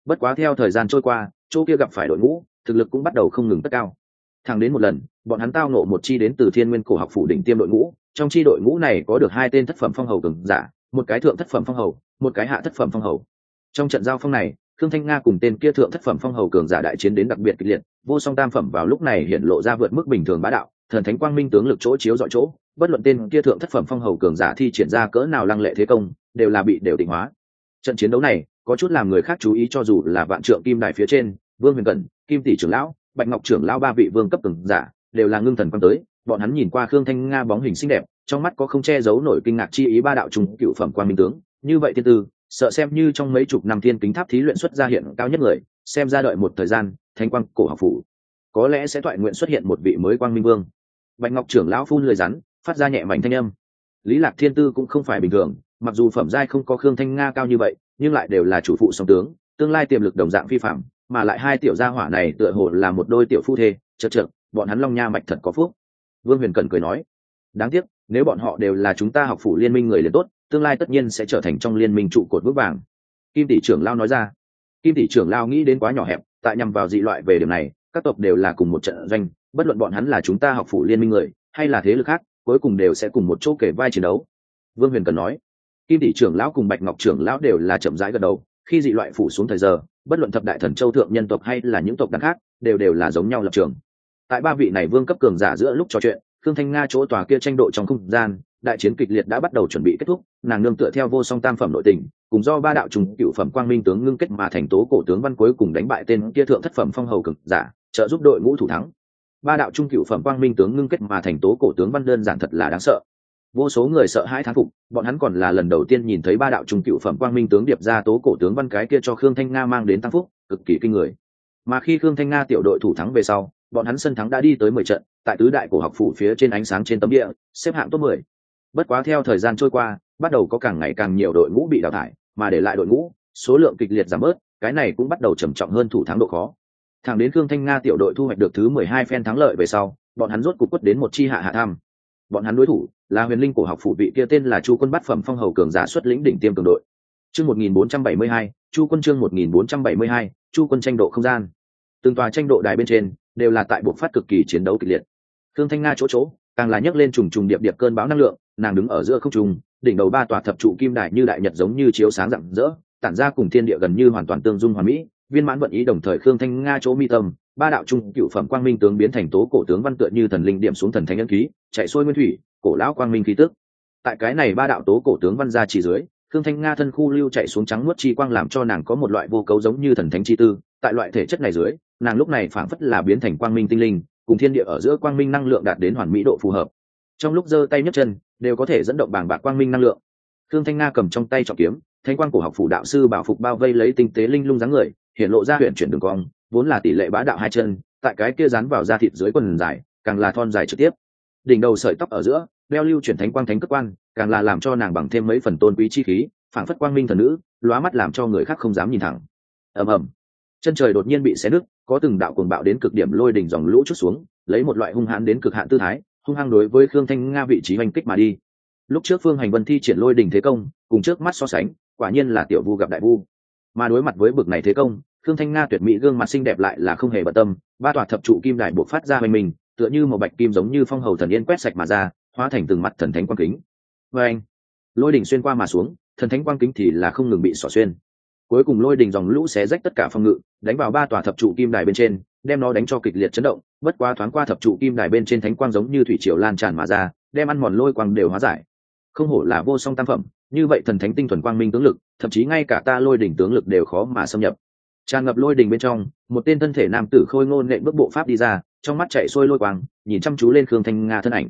Bất quá theo thời gian trôi qua, chỗ kia gặp phải đội ngũ, thực lực cũng bắt đầu không ngừng tất cao. Thẳng đến một lần, bọn hắn tao nộ một chi đến từ thiên nguyên cổ học phủ đỉnh tiêm đội ngũ, trong chi đội ngũ này có được hai tên thất phẩm phong hầu cường giả, một cái thượng thất phẩm phong hầu, một cái hạ thất phẩm phong hầu. Trong trận giao phong này, khương thanh nga cùng tên kia thượng thất phẩm phong hầu cường giả đại chiến đến đặc biệt kịch liệt, vô song tam phẩm vào lúc này hiện lộ ra vượt mức bình thường bá đạo thần thánh quang minh tướng lực chỗ chiếu dọi chỗ, bất luận tên kia thượng thất phẩm phong hầu cường giả thi triển ra cỡ nào lăng lệ thế công, đều là bị đều định hóa. Trận chiến đấu này, có chút làm người khác chú ý cho dù là vạn trượng kim đài phía trên, vương huyền cẩn, kim tỷ trưởng lão, bạch ngọc trưởng lão ba vị vương cấp cường giả, đều là ngưng thần quan tới. Bọn hắn nhìn qua khương thanh nga bóng hình xinh đẹp, trong mắt có không che giấu nổi kinh ngạc chi ý ba đạo trùng cựu phẩm quan minh tướng. Như vậy thiên tư, sợ xem như trong mấy chục năm thiên kính tháp thí luyện xuất ra hiện cao nhất người, xem ra đợi một thời gian thanh quang cổ học phủ, có lẽ sẽ thoại nguyện xuất hiện một vị mới quang minh vương bạch ngọc trưởng lão phun lời rắn, phát ra nhẹ mảnh thanh âm. Lý lạc thiên tư cũng không phải bình thường, mặc dù phẩm giai không có khương thanh nga cao như vậy, nhưng lại đều là chủ phụ song tướng, tương lai tiềm lực đồng dạng phi phạm, mà lại hai tiểu gia hỏa này tựa hồ là một đôi tiểu phu thê, chật chật, bọn hắn long nha mạch thật có phúc. Vương huyền cẩn cười nói, đáng tiếc, nếu bọn họ đều là chúng ta học phủ liên minh người liền tốt, tương lai tất nhiên sẽ trở thành trong liên minh trụ cột vững vàng. Kim tỷ trưởng lao nói ra. Kim tỷ trưởng lao nghĩ đến quá nhỏ hẹp, tại nhằm vào dị loại về điểm này, các tộc đều là cùng một trận doanh bất luận bọn hắn là chúng ta học phủ liên minh người, hay là thế lực khác, cuối cùng đều sẽ cùng một chỗ kể vai chiến đấu. Vương huyền cần nói. Kim tỷ trưởng lão cùng bạch ngọc trưởng lão đều là chậm rãi gật đầu, khi dị loại phủ xuống thời giờ, bất luận thập đại thần châu thượng nhân tộc hay là những tộc đàn khác, đều đều là giống nhau lập trường. Tại ba vị này vương cấp cường giả giữa lúc trò chuyện, khương thanh nga chỗ tòa kia tranh độ trong không gian, đại chiến kịch liệt đã bắt đầu chuẩn bị kết thúc, nàng nương tựa theo vô song tam phẩm nội tình, cùng do ba đạo trùng cựu phẩm quang minh tướng ngưng kết mà thành tố cổ tướng văn cuối cùng đánh bại tên kia thượng thất phẩm phong hầu cực giả, trợ giúp đội ngũ thủ thắng ba đạo trung cựu phẩm quang minh tướng ngưng kết mà thành tố cổ tướng văn đơn giản thật là đáng sợ. Vô số người sợ hãi thán phục, bọn hắn còn là lần đầu tiên nhìn thấy ba đạo trung cựu phẩm quang minh tướng điệp ra tố cổ tướng văn cái kia cho khương thanh nga mang đến tăng phúc, cực kỳ kinh người. Mà khi khương thanh nga tiểu đội thủ thắng về sau, bọn hắn sân thắng đã đi tới mười trận, tại tứ đại cổ học phủ phía trên ánh sáng trên tấm địa xếp hạng top mười. Bất quá theo thời gian trôi qua, bắt đầu có càng ngày càng nhiều đội ngũ bị đào thải, mà để lại đội ngũ, số lượng kịch liệt giảm bớt, cái này cũng bắt đầu trầm trọng hơn thủ thắng độ khó thẳng đến khương thanh nga tiểu đội thu hoạch được thứ mười hai phen thắng lợi về sau, bọn hắn rốt cục quất đến một chi hạ hạ tham bọn hắn đối thủ là huyền linh cổ học phụ vị kia tên là chu quân bát phẩm phong hầu cường giả xuất lĩnh đỉnh tiêm cường đội. Chương một nghìn bốn trăm bảy mươi hai, chu quân chương một nghìn bốn trăm bảy mươi hai, chu quân tranh độ không gian. Từng tòa tranh độ đài bên trên đều là tại buộc phát cực kỳ chiến đấu kịch liệt. Khương thanh nga chỗ chỗ, càng là nhấc lên trùng trùng điệp điệp cơn bão năng lượng, nàng đứng ở giữa không trung, đỉnh đầu ba tòa thập trụ kim đại như đại nhật giống như chiếu sáng rạng rỡ, tản ra cùng thiên địa gần như hoàn toàn tương dung hoàn mỹ viên mãn vận ý đồng thời khương thanh nga chỗ mi tâm, ba đạo trung cựu phẩm quang minh tướng biến thành tố cổ tướng văn tựa như thần linh điểm xuống thần thánh ân khí chạy xuôi nguyên thủy, cổ lão quang minh khí tức. Tại cái này ba đạo tố cổ tướng văn ra chỉ dưới, khương thanh nga thân khu lưu chạy xuống trắng nuốt chi quang làm cho nàng có một loại vô cấu giống như thần thánh chi tư. Tại loại thể chất này dưới, nàng lúc này phảng phất là biến thành quang minh tinh linh, cùng thiên địa ở giữa quang minh năng lượng đạt đến hoàn mỹ độ phù hợp. Trong lúc giơ tay nhấc chân, đều có thể dẫn động bảng bạc quang minh năng lượng. Khương thanh nga cầm trong tay trọng kiếm thanh quang cổ học phủ đạo sư bảo phục bao vây lấy tinh tế linh lung dáng người, hiện lộ ra huyện chuyển đường cong, vốn là tỷ lệ bá đạo hai chân, tại cái kia dán vào da thịt dưới quần dài, càng là thon dài trực tiếp. Đỉnh đầu sợi tóc ở giữa, đeo lưu chuyển thánh quang thánh cất quan càng là làm cho nàng bằng thêm mấy phần tôn quý chi khí, phảng phất quang minh thần nữ, lóa mắt làm cho người khác không dám nhìn thẳng. Ầm ầm. Chân trời đột nhiên bị xé nứt, có từng đạo cuồng bạo đến cực điểm lôi đỉnh dòng lũ chút xuống, lấy một loại hung hãn đến cực hạn tư thái, hung hăng đối với khương thanh nga vị trí hành kích mà đi. Lúc trước phương hành vân thi triển lôi đỉnh thế công, cùng trước mắt so sánh quả nhiên là tiểu vu gặp đại vu. Mà đối mặt với bực này thế công thương thanh nga tuyệt mỹ gương mặt xinh đẹp lại là không hề bận tâm, ba tòa thập trụ kim đài buộc phát ra hoành mình, tựa như một bạch kim giống như phong hầu thần yên quét sạch mà ra, hóa thành từng mặt thần thánh quang kính. Và anh, lôi đỉnh xuyên qua mà xuống, thần thánh quang kính thì là không ngừng bị xỏ xuyên. Cuối cùng lôi đình dòng lũ xé rách tất cả phòng ngự, đánh vào ba tòa thập trụ kim đài bên trên, đem nó đánh cho kịch liệt chấn động, bất quá thoáng qua thập trụ kim đài bên trên thánh quang giống như thủy triều lan tràn mà ra, đem ăn mòn lôi quang đều hóa giải. Không hổ là vô song tam phẩm như vậy thần thánh tinh thuần quang minh tướng lực, thậm chí ngay cả ta lôi đỉnh tướng lực đều khó mà xâm nhập. Tràn ngập lôi đỉnh bên trong, một tên thân thể nam tử khôi ngôn nện bước bộ pháp đi ra, trong mắt chạy sôi lôi quang, nhìn chăm chú lên khương thanh nga thân ảnh.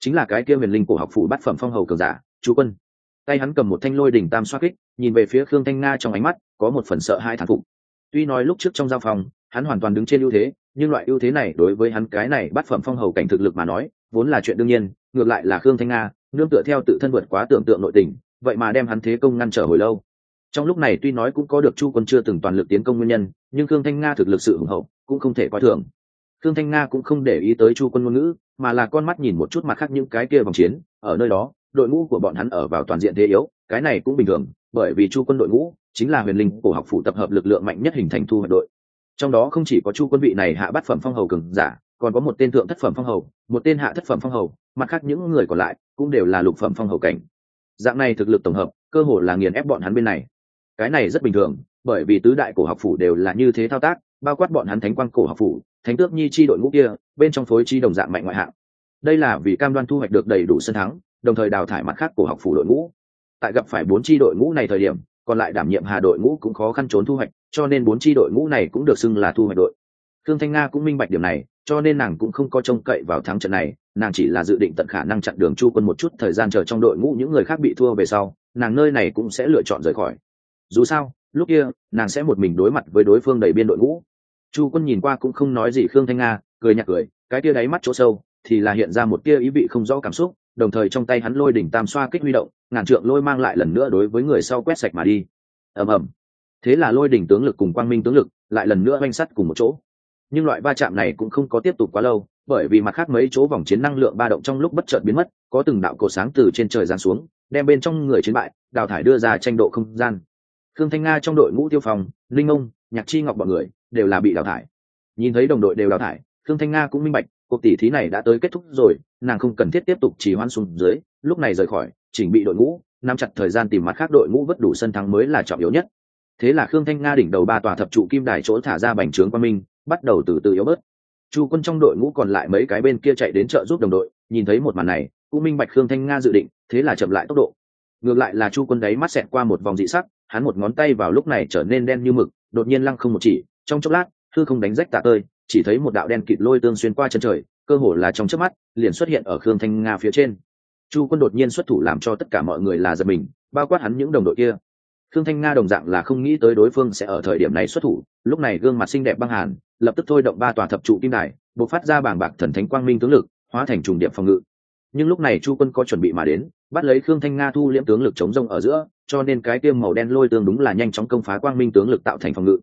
Chính là cái kia huyền linh cổ học phủ bát phẩm phong hầu cường giả chú quân. Tay hắn cầm một thanh lôi đỉnh tam xoa kích, nhìn về phía khương thanh nga trong ánh mắt, có một phần sợ hai thán phục. Tuy nói lúc trước trong giao phòng, hắn hoàn toàn đứng trên ưu thế, nhưng loại ưu thế này đối với hắn cái này bát phẩm phong hầu cảnh thực lực mà nói, vốn là chuyện đương nhiên, ngược lại là khương thanh nga, nương tựa theo tự thân vượt quá tưởng tượng nội tình vậy mà đem hắn thế công ngăn trở hồi lâu. Trong lúc này tuy nói cũng có được chu quân chưa từng toàn lực tiến công nguyên nhân, nhưng khương thanh nga thực lực sự hùng hậu cũng không thể coi thường. Khương thanh nga cũng không để ý tới chu quân ngôn ngữ, mà là con mắt nhìn một chút mặt khác những cái kia vòng chiến, ở nơi đó, đội ngũ của bọn hắn ở vào toàn diện thế yếu, cái này cũng bình thường, bởi vì chu quân đội ngũ chính là huyền linh cổ học phủ tập hợp lực lượng mạnh nhất hình thành thu hoạch đội. Trong đó không chỉ có chu quân vị này hạ bát phẩm phong hầu cường giả, còn có một tên thượng thất phẩm phong hầu, một tên hạ thất phẩm phong hầu, mặt khác những người còn lại cũng đều là lục phẩm phong hầu cảnh dạng này thực lực tổng hợp, cơ hồ là nghiền ép bọn hắn bên này. Cái này rất bình thường, bởi vì tứ đại cổ học phủ đều là như thế thao tác, bao quát bọn hắn thánh quang cổ học phủ, thánh tước nhi chi đội ngũ kia, bên trong phối chi đồng dạng mạnh ngoại hạng. Đây là vì cam đoan thu hoạch được đầy đủ sân thắng, đồng thời đào thải mặt khác cổ học phủ đội ngũ. Tại gặp phải bốn chi đội ngũ này thời điểm, còn lại đảm nhiệm hà đội ngũ cũng khó khăn trốn thu hoạch, cho nên bốn chi đội ngũ này cũng được xưng là thu hoạch đội. Thương thanh nga cũng minh bạch điểm này cho nên nàng cũng không có trông cậy vào thắng trận này, nàng chỉ là dự định tận khả năng chặn đường chu quân một chút thời gian chờ trong đội ngũ những người khác bị thua về sau, nàng nơi này cũng sẽ lựa chọn rời khỏi. Dù sao, lúc kia, nàng sẽ một mình đối mặt với đối phương đầy biên đội ngũ. Chu quân nhìn qua cũng không nói gì khương thanh nga, cười nhạt cười, cái kia đáy mắt chỗ sâu, thì là hiện ra một tia ý vị không rõ cảm xúc, đồng thời trong tay hắn lôi đỉnh tam xoa kích huy động, ngàn trượng lôi mang lại lần nữa đối với người sau quét sạch mà đi. Ầm ầm. Thế là lôi đỉnh tướng lực cùng quang minh tướng lực lại lần nữa oanh sắt cùng một chỗ nhưng loại va chạm này cũng không có tiếp tục quá lâu, bởi vì mặt khác mấy chỗ vòng chiến năng lượng ba động trong lúc bất chợt biến mất, có từng đạo cổ sáng từ trên trời giáng xuống, đem bên trong người chiến bại, đào thải đưa ra tranh độ không gian. Khương thanh nga trong đội ngũ tiêu phòng, linh ông, nhạc chi ngọc bọn người đều là bị đào thải. Nhìn thấy đồng đội đều đào thải, khương thanh nga cũng minh bạch, cuộc tỷ thí này đã tới kết thúc rồi, nàng không cần thiết tiếp tục chỉ hoan xuống dưới, lúc này rời khỏi, chỉnh bị đội ngũ, nắm chặt thời gian tìm mặt khác đội ngũ vất đủ sân thắng mới là trọng yếu nhất. Thế là khương thanh nga đỉnh đầu ba tòa thập trụ kim đài chỗ thả ra bành trướng quan minh bắt đầu từ từ yếu bớt. Chu quân trong đội ngũ còn lại mấy cái bên kia chạy đến chợ giúp đồng đội, nhìn thấy một màn này, cũng minh bạch khương thanh nga dự định, thế là chậm lại tốc độ. Ngược lại là chu quân đấy mắt xẹt qua một vòng dị sắc, hắn một ngón tay vào lúc này trở nên đen như mực, đột nhiên lăng không một chỉ, trong chốc lát thư không đánh rách tạ tơi, chỉ thấy một đạo đen kịt lôi tương xuyên qua chân trời, cơ hồ là trong chớp mắt, liền xuất hiện ở khương thanh nga phía trên. Chu quân đột nhiên xuất thủ làm cho tất cả mọi người là giật mình, bao quát hắn những đồng đội kia. Khương thanh nga đồng dạng là không nghĩ tới đối phương sẽ ở thời điểm này xuất thủ, lúc này gương mặt xinh đẹp băng hàn lập tức thôi động ba tòa thập trụ kim đài b ộ c phát ra bảng bạc thần thánh quang minh tướng lực, hóa thành trùng điệp phòng ngự. Nhưng lúc này chu quân có chuẩn bị mà đến, bắt lấy khương thanh nga thu liễm tướng lực chống rông ở giữa, cho nên cái tiêm màu đen lôi tương đúng là nhanh chóng công phá quang minh tướng lực tạo thành phòng ngự.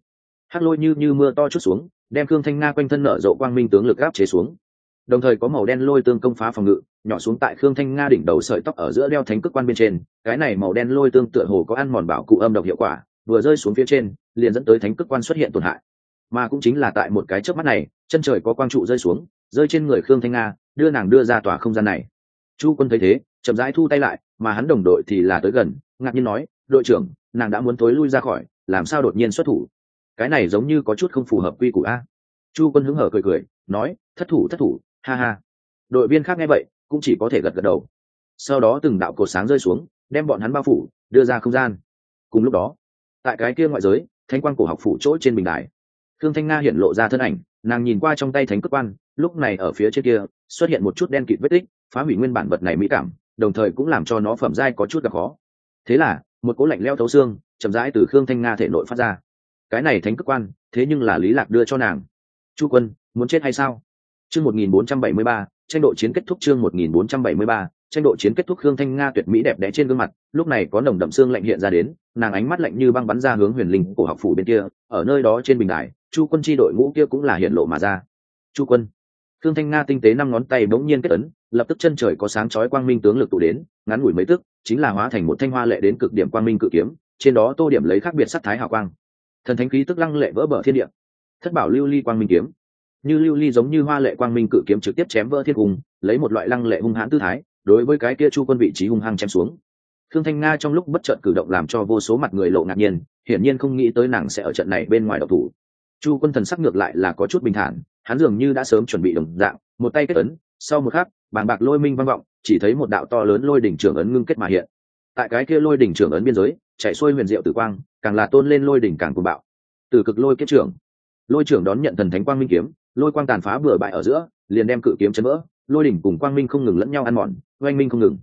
Hát lôi như như mưa to chút xuống, đem khương thanh nga quanh thân nở rộ quang minh tướng lực gáp chế xuống. Đồng thời có màu đen lôi tương công phá phòng ngự, nhỏ xuống tại khương thanh nga đỉnh đầu sợi tóc ở giữa đeo thánh cước quan bên trên, cái này màu đen lôi tương tựa hồ có ăn mòn bảo cụ âm độc hiệu quả, vừa rơi xuống phía trên, liền dẫn tới thánh cước quan xuất hiện tổn hại mà cũng chính là tại một cái chớp mắt này, chân trời có quang trụ rơi xuống, rơi trên người khương thanh nga, đưa nàng đưa ra tòa không gian này. Chu quân thấy thế, chậm rãi thu tay lại, mà hắn đồng đội thì là tới gần, ngạc nhiên nói, đội trưởng, nàng đã muốn tối lui ra khỏi, làm sao đột nhiên xuất thủ? Cái này giống như có chút không phù hợp quy củ a. Chu quân hứng hở cười cười, nói, thất thủ thất thủ, ha ha. Đội viên khác nghe vậy, cũng chỉ có thể gật gật đầu. Sau đó từng đạo cột sáng rơi xuống, đem bọn hắn bao phủ, đưa ra không gian. Cùng lúc đó, tại cái kia ngoại giới thanh quan cổ học phủ chỗ trên bình đài khương thanh nga hiện lộ ra thân ảnh nàng nhìn qua trong tay thánh Cực quan lúc này ở phía trên kia xuất hiện một chút đen kịt vết tích phá hủy nguyên bản vật này mỹ cảm đồng thời cũng làm cho nó phẩm giai có chút gặp khó. Thế là một cố lạnh leo thấu xương chậm rãi từ khương thanh nga thể nội phát ra. Cái này thánh Cực quan thế nhưng là lý lạc đưa cho nàng. Chu quân muốn chết hay sao? Chương 1473, tranh độ chiến kết thúc chương 1473, tranh độ chiến kết thúc Khương Thanh Nga tuyệt mỹ đẹp đẽ trên gương mặt, lúc này có nồng đậm xương lạnh hiện ra đến, nàng ánh mắt lạnh như băng bắn ra hướng Huyền Linh cổ học phủ bên kia, ở nơi đó trên bình đài, Chu Quân chi đội ngũ kia cũng là hiện lộ mà ra. Chu Quân. Thương Thanh Nga tinh tế năm ngón tay bỗng nhiên kết ấn, lập tức chân trời có sáng chói quang minh tướng lực tụ đến, ngắn ngủi mấy tức, chính là hóa thành một thanh hoa lệ đến cực điểm quang minh cự kiếm, trên đó tô điểm lấy khác biệt sắc thái hào quang. Thần thánh khí tức lăng lệ vỡ bờ thiên địa. Thất bảo lưu ly quang minh kiếm, như lưu ly giống như hoa lệ quang minh cự kiếm trực tiếp chém vỡ thiên hùng lấy một loại lăng lệ hung hãn tư thái đối với cái kia chu quân vị trí hung hăng chém xuống Thương Thanh Nga trong lúc bất chợt cử động làm cho vô số mặt người lộ ngạc nhiên, hiển nhiên không nghĩ tới nàng sẽ ở trận này bên ngoài độc thủ. Chu Quân thần sắc ngược lại là có chút bình thản, hắn dường như đã sớm chuẩn bị đồng dạng, một tay kết ấn, sau một khắc, bàng bạc lôi minh vang vọng, chỉ thấy một đạo to lớn lôi đỉnh trưởng ấn ngưng kết mà hiện. Tại cái kia lôi đỉnh trưởng ấn biên giới, chạy xuôi huyền diệu tử quang, càng là tôn lên lôi đỉnh càng cuồng bạo. Từ cực lôi kết trưởng, lôi trưởng đón nhận thần thánh quang minh kiếm, lôi quang tàn phá bừa bãi ở giữa, liền đem cự kiếm chấn vỡ, lôi đỉnh cùng quang minh không ngừng lẫn nhau ăn mòn, oanh minh không ngừng.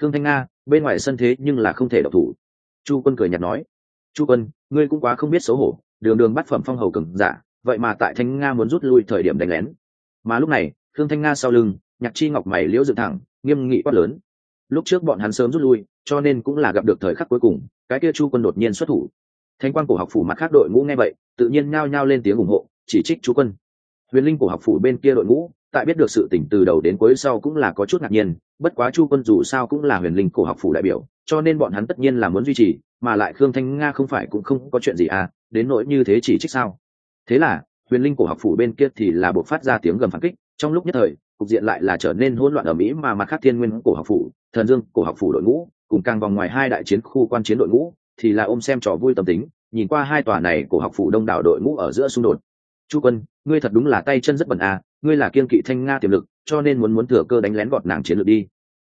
Khương Thanh Nga, bên ngoài sân thế nhưng là không thể độc thủ chu quân cười nhạt nói chu quân ngươi cũng quá không biết xấu hổ đường đường bắt phẩm phong hầu cường giả, vậy mà tại thanh nga muốn rút lui thời điểm đánh lén. Mà lúc này thương thanh nga sau lưng, nhạc chi ngọc mày liễu dựng thẳng, nghiêm nghị quát lớn. Lúc trước bọn hắn sớm rút lui, cho nên cũng là gặp được thời khắc cuối cùng, cái kia chu quân đột nhiên xuất thủ. Thanh quan cổ học phủ mặt khác đội ngũ nghe vậy, tự nhiên nhao nhao lên tiếng ủng hộ, chỉ trích chu quân. Huyền linh cổ học phủ bên kia đội ngũ, tại biết được sự tỉnh từ đầu đến cuối sau cũng là có chút ngạc nhiên, bất quá chu quân dù sao cũng là huyền linh cổ học phủ đại biểu, cho nên bọn hắn tất nhiên là muốn duy trì, mà lại khương thanh nga không phải cũng không có chuyện gì à đến nỗi như thế chỉ trích sao? Thế là, huyền linh cổ học phủ bên kia thì là buộc phát ra tiếng gầm phản kích, trong lúc nhất thời, cục diện lại là trở nên hỗn loạn ở mỹ mà mặt khác thiên nguyên cổ học phủ, thần dương cổ học phủ đội ngũ, cùng càng vòng ngoài hai đại chiến khu quan chiến đội ngũ, thì là ôm xem trò vui tâm tính, nhìn qua hai tòa này cổ học phủ đông đảo đội ngũ ở giữa xung đột. Chu quân, ngươi thật đúng là tay chân rất bẩn à ngươi là kiên kỵ thanh nga tiềm lực, cho nên muốn muốn thừa cơ đánh lén gọt nàng chiến lược đi.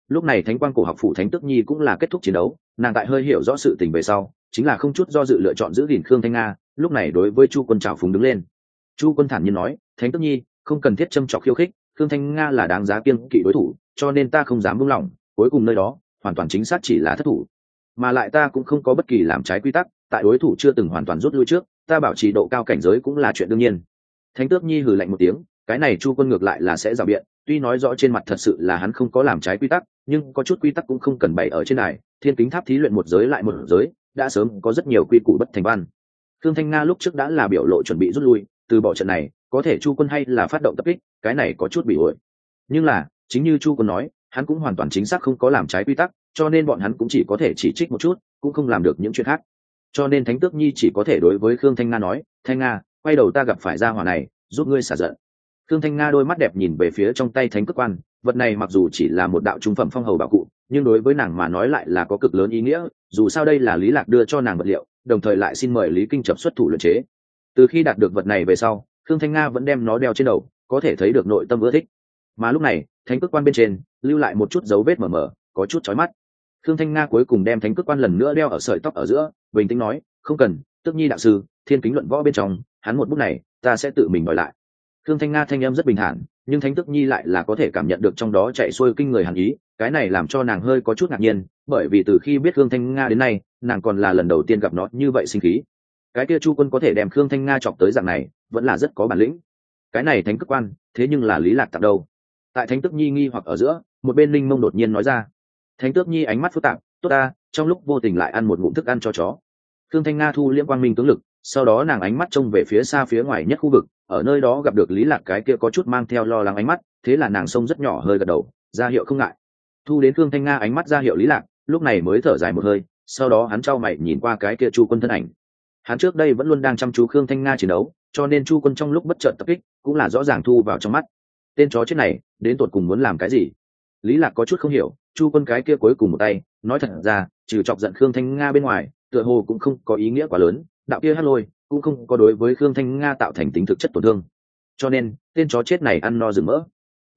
Lúc này thánh quan cổ học phủ thánh tức nhi cũng là kết thúc chiến đấu, nàng tại hơi hiểu rõ sự tình về sau chính là không chút do dự lựa chọn giữ gìn khương thanh nga, lúc này đối với chu quân trào phúng đứng lên. Chu quân thản nhiên nói, thánh tức nhi, không cần thiết châm trọc khiêu khích, khương thanh nga là đáng giá kiên kỵ đối thủ, cho nên ta không dám buông lỏng, cuối cùng nơi đó, hoàn toàn chính xác chỉ là thất thủ. Mà lại ta cũng không có bất kỳ làm trái quy tắc, tại đối thủ chưa từng hoàn toàn rút lui trước, ta bảo trì độ cao cảnh giới cũng là chuyện đương nhiên. Thánh tước nhi hừ lạnh một tiếng, cái này chu quân ngược lại là sẽ rào biện, tuy nói rõ trên mặt thật sự là hắn không có làm trái quy tắc, nhưng có chút quy tắc cũng không cần bày ở trên này thiên kính tháp thí luyện một giới lại một giới đã sớm có rất nhiều quy củ bất thành văn. Thương thanh nga lúc trước đã là biểu lộ chuẩn bị rút lui từ bỏ trận này có thể chu quân hay là phát động tập kích cái này có chút bị ổi. Nhưng là chính như chu quân nói hắn cũng hoàn toàn chính xác không có làm trái quy tắc cho nên bọn hắn cũng chỉ có thể chỉ trích một chút cũng không làm được những chuyện khác. Cho nên thánh tước nhi chỉ có thể đối với khương thanh nga nói thanh nga quay đầu ta gặp phải gia hỏa này giúp ngươi xả giận. Thương Thanh Nga đôi mắt đẹp nhìn về phía trong tay thánh cước quan, vật này mặc dù chỉ là một đạo trung phẩm phong hầu bảo cụ, nhưng đối với nàng mà nói lại là có cực lớn ý nghĩa, dù sao đây là Lý Lạc đưa cho nàng vật liệu, đồng thời lại xin mời Lý Kinh Chập xuất thủ luyện chế. Từ khi đạt được vật này về sau, Thương Thanh Nga vẫn đem nó đeo trên đầu, có thể thấy được nội tâm ưa thích. Mà lúc này, thánh cước quan bên trên lưu lại một chút dấu vết mờ mờ, có chút chói mắt. Thương Thanh Nga cuối cùng đem thánh cước quan lần nữa đeo ở sợi tóc ở giữa, bình tĩnh nói, "Không cần, Tức Nhi đạo sư, thiên kính luận võ bên trong, hắn một bút này, ta sẽ tự mình đòi lại." Khương Thanh Nga thanh âm rất bình thản, nhưng Thánh Tức Nhi lại là có thể cảm nhận được trong đó chạy xuôi kinh người hàn ý, cái này làm cho nàng hơi có chút ngạc nhiên, bởi vì từ khi biết Khương Thanh Nga đến nay, nàng còn là lần đầu tiên gặp nó như vậy sinh khí. Cái kia Chu Quân có thể đem Khương Thanh Nga chọc tới dạng này, vẫn là rất có bản lĩnh. Cái này Thánh Cực Quan, thế nhưng là Lý Lạc tặng đâu? Tại Thánh Tức Nhi nghi hoặc ở giữa, một bên Linh Mông đột nhiên nói ra. Thánh Tước Nhi ánh mắt phức tạp, tốt ta, trong lúc vô tình lại ăn một ngụm thức ăn cho chó. Khương Thanh Nga thu liễm quang minh tướng lực, sau đó nàng ánh mắt trông về phía xa phía ngoài nhất khu vực ở nơi đó gặp được lý lạc cái kia có chút mang theo lo lắng ánh mắt, thế là nàng sông rất nhỏ hơi gật đầu, ra hiệu không ngại. Thu đến thương thanh nga ánh mắt ra hiệu lý lạc, lúc này mới thở dài một hơi, sau đó hắn trao mày nhìn qua cái kia chu quân thân ảnh. Hắn trước đây vẫn luôn đang chăm chú khương thanh nga chiến đấu, cho nên chu quân trong lúc bất chợt tập kích, cũng là rõ ràng thu vào trong mắt. Tên chó chết này, đến tột cùng muốn làm cái gì? Lý lạc có chút không hiểu, chu quân cái kia cuối cùng một tay, nói thật ra, trừ chọc giận khương thanh nga bên ngoài, tựa hồ cũng không có ý nghĩa quá lớn, đạo kia hát lôi cũng không có đối với khương thanh nga tạo thành tính thực chất tổn thương. Cho nên, tên chó chết này ăn no rừng mỡ.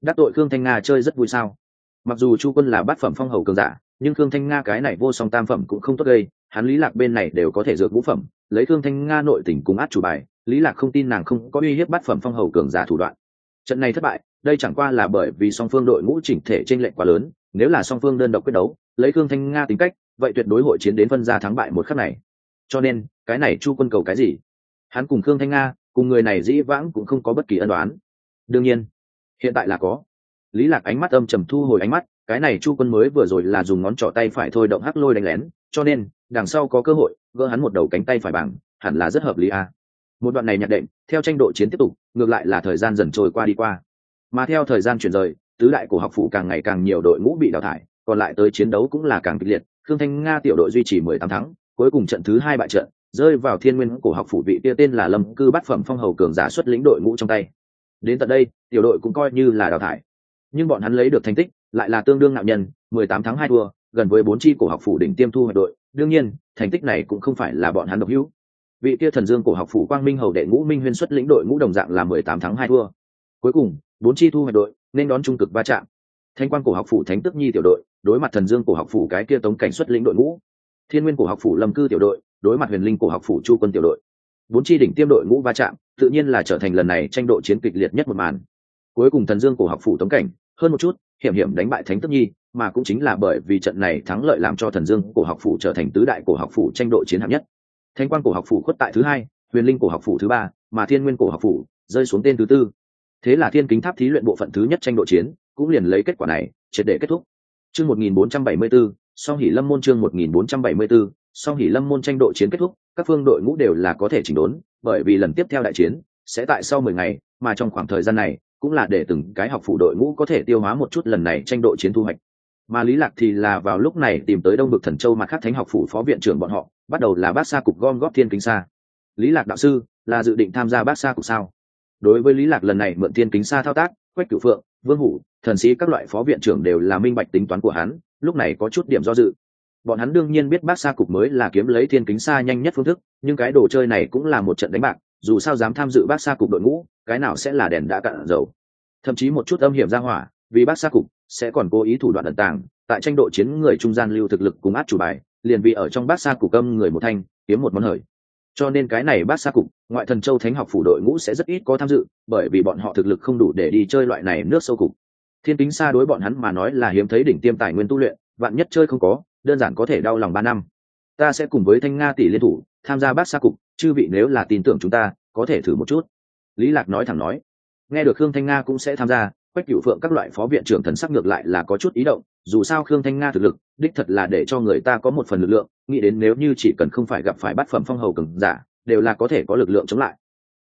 Đắc tội khương thanh nga chơi rất vui sao. Mặc dù chu quân là bát phẩm phong hầu cường giả, nhưng khương thanh nga cái này vô song tam phẩm cũng không tốt gây, hắn lý lạc bên này đều có thể dược ngũ phẩm, lấy khương thanh nga nội tình cùng át chủ bài, lý lạc không tin nàng không có uy hiếp bát phẩm phong hầu cường giả thủ đoạn. Trận này thất bại, đây chẳng qua là bởi vì song phương đội ngũ chỉnh thể trên lệnh quá lớn, nếu là song phương đơn độc quyết đấu, lấy khương thanh nga tính cách, vậy tuyệt đối hội chiến đến phân ra thắng bại một khắc này. Cho nên cái này chu quân cầu cái gì? Hắn cùng khương thanh nga, cùng người này dĩ vãng cũng không có bất kỳ ân đoán đương nhiên, hiện tại là có. Lý lạc ánh mắt âm trầm thu hồi ánh mắt, cái này chu quân mới vừa rồi là dùng ngón trỏ tay phải thôi động hắc lôi đánh lén, cho nên, đằng sau có cơ hội, gỡ hắn một đầu cánh tay phải bằng, hẳn là rất hợp lý à. một đoạn này nhạc định theo tranh độ chiến tiếp tục, ngược lại là thời gian dần trôi qua đi qua. Mà theo thời gian chuyển rời, tứ đại của học phụ càng ngày càng nhiều đội ngũ bị đào thải, còn lại tới chiến đấu cũng là càng kịch liệt. Khương thanh nga tiểu đội duy trì mười tám tháng cuối cùng trận thứ hai bại trận rơi vào thiên nguyên cổ học phủ vị kia tên là lâm cư bát phẩm phong hầu cường giả xuất lĩnh đội ngũ trong tay. Đến tận đây, tiểu đội cũng coi như là đào thải. Nhưng bọn hắn lấy được thành tích, lại là tương đương nạo nhân, mười tám tháng hai thua, gần với bốn chi cổ học phủ đỉnh tiêm thu hoạch đội. Đương nhiên, thành tích này cũng không phải là bọn hắn độc hữu. Vị kia thần dương cổ học phủ quang minh hầu đệ ngũ minh huyên xuất lĩnh đội ngũ đồng dạng là mười tám tháng hai thua. Cuối cùng, bốn chi thu hoạch đội, nên đón trung cực va chạm. Thanh quan cổ học phủ thánh tức nhi tiểu đội, đối mặt thần dương cổ học phủ cái kia tống cảnh xuất lĩnh đội ngũ. Thiên nguyên cổ học phủ lâm cư tiểu đội đối mặt huyền linh cổ học phủ chu quân tiểu đội. Bốn chi đỉnh tiêm đội ngũ va chạm tự nhiên là trở thành lần này tranh độ chiến kịch liệt nhất một màn. Cuối cùng thần dương cổ học phủ tống cảnh hơn một chút hiểm hiểm đánh bại thánh tức nhi mà cũng chính là bởi vì trận này thắng lợi làm cho thần dương cổ học phủ trở thành tứ đại cổ học phủ tranh độ chiến hạng nhất. Thanh quan cổ học phủ khuất tại thứ hai huyền linh cổ học phủ thứ ba mà thiên nguyên cổ học phủ rơi xuống tên thứ tư. Thế là thiên kính tháp thí luyện bộ phận thứ nhất tranh độ chiến cũng liền lấy kết quả này triệt để kết thúc. Chương 1474, song hỷ lâm môn chương 1474, song hỉ lâm môn tranh độ chiến kết thúc, các phương đội ngũ đều là có thể chỉnh đốn, bởi vì lần tiếp theo đại chiến sẽ tại sau mười ngày, mà trong khoảng thời gian này cũng là để từng cái học phụ đội ngũ có thể tiêu hóa một chút lần này tranh độ chiến thu hoạch. Mà lý lạc thì là vào lúc này tìm tới đông vực thần châu mà khác thánh học phủ phó viện trưởng bọn họ, bắt đầu là bát sa cục gom góp thiên kính xa lý lạc đạo sư, là dự định tham gia bát sa cục sao? Đối với lý lạc lần này mượn thiên kính xa thao tác, quách cửu phượng, vương hủ, thần sĩ các loại phó viện trưởng đều là minh bạch tính toán của hắn, lúc này có chút điểm do dự bọn hắn đương nhiên biết bát sa cục mới là kiếm lấy thiên kính xa nhanh nhất phương thức, nhưng cái đồ chơi này cũng là một trận đánh bạc, dù sao dám tham dự bát sa cục đội ngũ, cái nào sẽ là đèn đã cạn dầu. Thậm chí một chút âm hiểm ra hỏa, vì bát sa cục sẽ còn cố ý thủ đoạn ẩn tàng, tại tranh độ chiến người trung gian lưu thực lực cùng át chủ bài, liền vì ở trong bát sa cục âm người một thanh, kiếm một món hời. Cho nên cái này bát sa cục, ngoại thần châu thánh học phủ đội ngũ sẽ rất ít có tham dự, bởi vì bọn họ thực lực không đủ để đi chơi loại này nước sâu cục. Thiên kính xa đối bọn hắn mà nói là hiếm thấy đỉnh tiêm tài nguyên tu luyện, vạn nhất chơi không có đơn giản có thể đau lòng ba năm. Ta sẽ cùng với thanh nga tỷ liên thủ, tham gia bát sa cục, chư vị nếu là tin tưởng chúng ta, có thể thử một chút. Lý lạc nói thẳng nói. Nghe được khương thanh nga cũng sẽ tham gia, quách cửu phượng các loại phó viện trưởng thần sắc ngược lại là có chút ý động, dù sao khương thanh nga thực lực, đích thật là để cho người ta có một phần lực lượng, nghĩ đến nếu như chỉ cần không phải gặp phải bắt phẩm phong hầu cường giả, đều là có thể có lực lượng chống lại.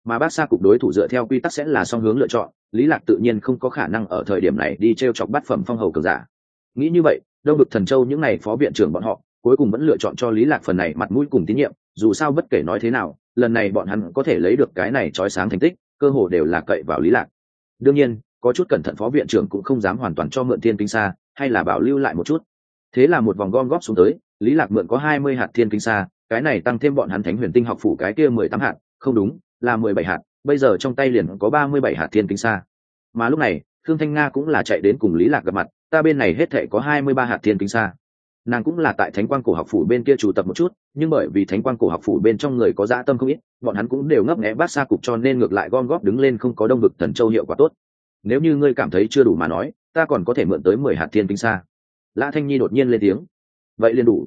Mà bác xa cục đối thủ dựa theo quy tắc sẽ là song hướng lựa chọn, lý lạc tự nhiên không có khả năng ở thời điểm này đi t chọc bắt phẩm phong hầu cường giả. Nghĩ như vậy đông được thần châu những n à y phó viện trưởng bọn họ, cuối cùng vẫn lựa chọn cho lý lạc phần này mặt mũi cùng tín nhiệm, dù sao bất kể nói thế nào, lần này bọn hắn có thể lấy được cái này trói sáng thành tích, cơ hồ đều là cậy vào lý lạc. Đương nhiên, có chút cẩn thận phó viện trưởng cũng không dám hoàn toàn cho mượn thiên kinh xa hay là bảo lưu lại một chút. Thế là một vòng gom góp xuống tới, lý lạc mượn có hai mươi hạt thiên kinh xa cái này tăng thêm bọn hắn thánh huyền tinh học phủ cái kia mười tám hạt, không đúng, là mười bảy hạt, bây giờ trong tay liền có ba mươi bảy hạt thiên kinh xa mà lúc này thương thanh nga cũng là chạy đến cùng lý lạc gặp mặt ta bên này hết thệ có hai mươi ba hạt thiên kính xa. Nàng cũng là tại thánh quang cổ học phủ bên kia chủ tập một chút, nhưng bởi vì thánh quang cổ học phủ bên trong người có dã tâm không ít, bọn hắn cũng đều ngấp nghẽ bát xa cục cho nên ngược lại gom góp đứng lên không có đông vực thần châu hiệu quả tốt. Nếu như ngươi cảm thấy chưa đủ mà nói, ta còn có thể mượn tới mười hạt thiên kính xa. Lã thanh nhi đột nhiên lên tiếng. Vậy liền đủ.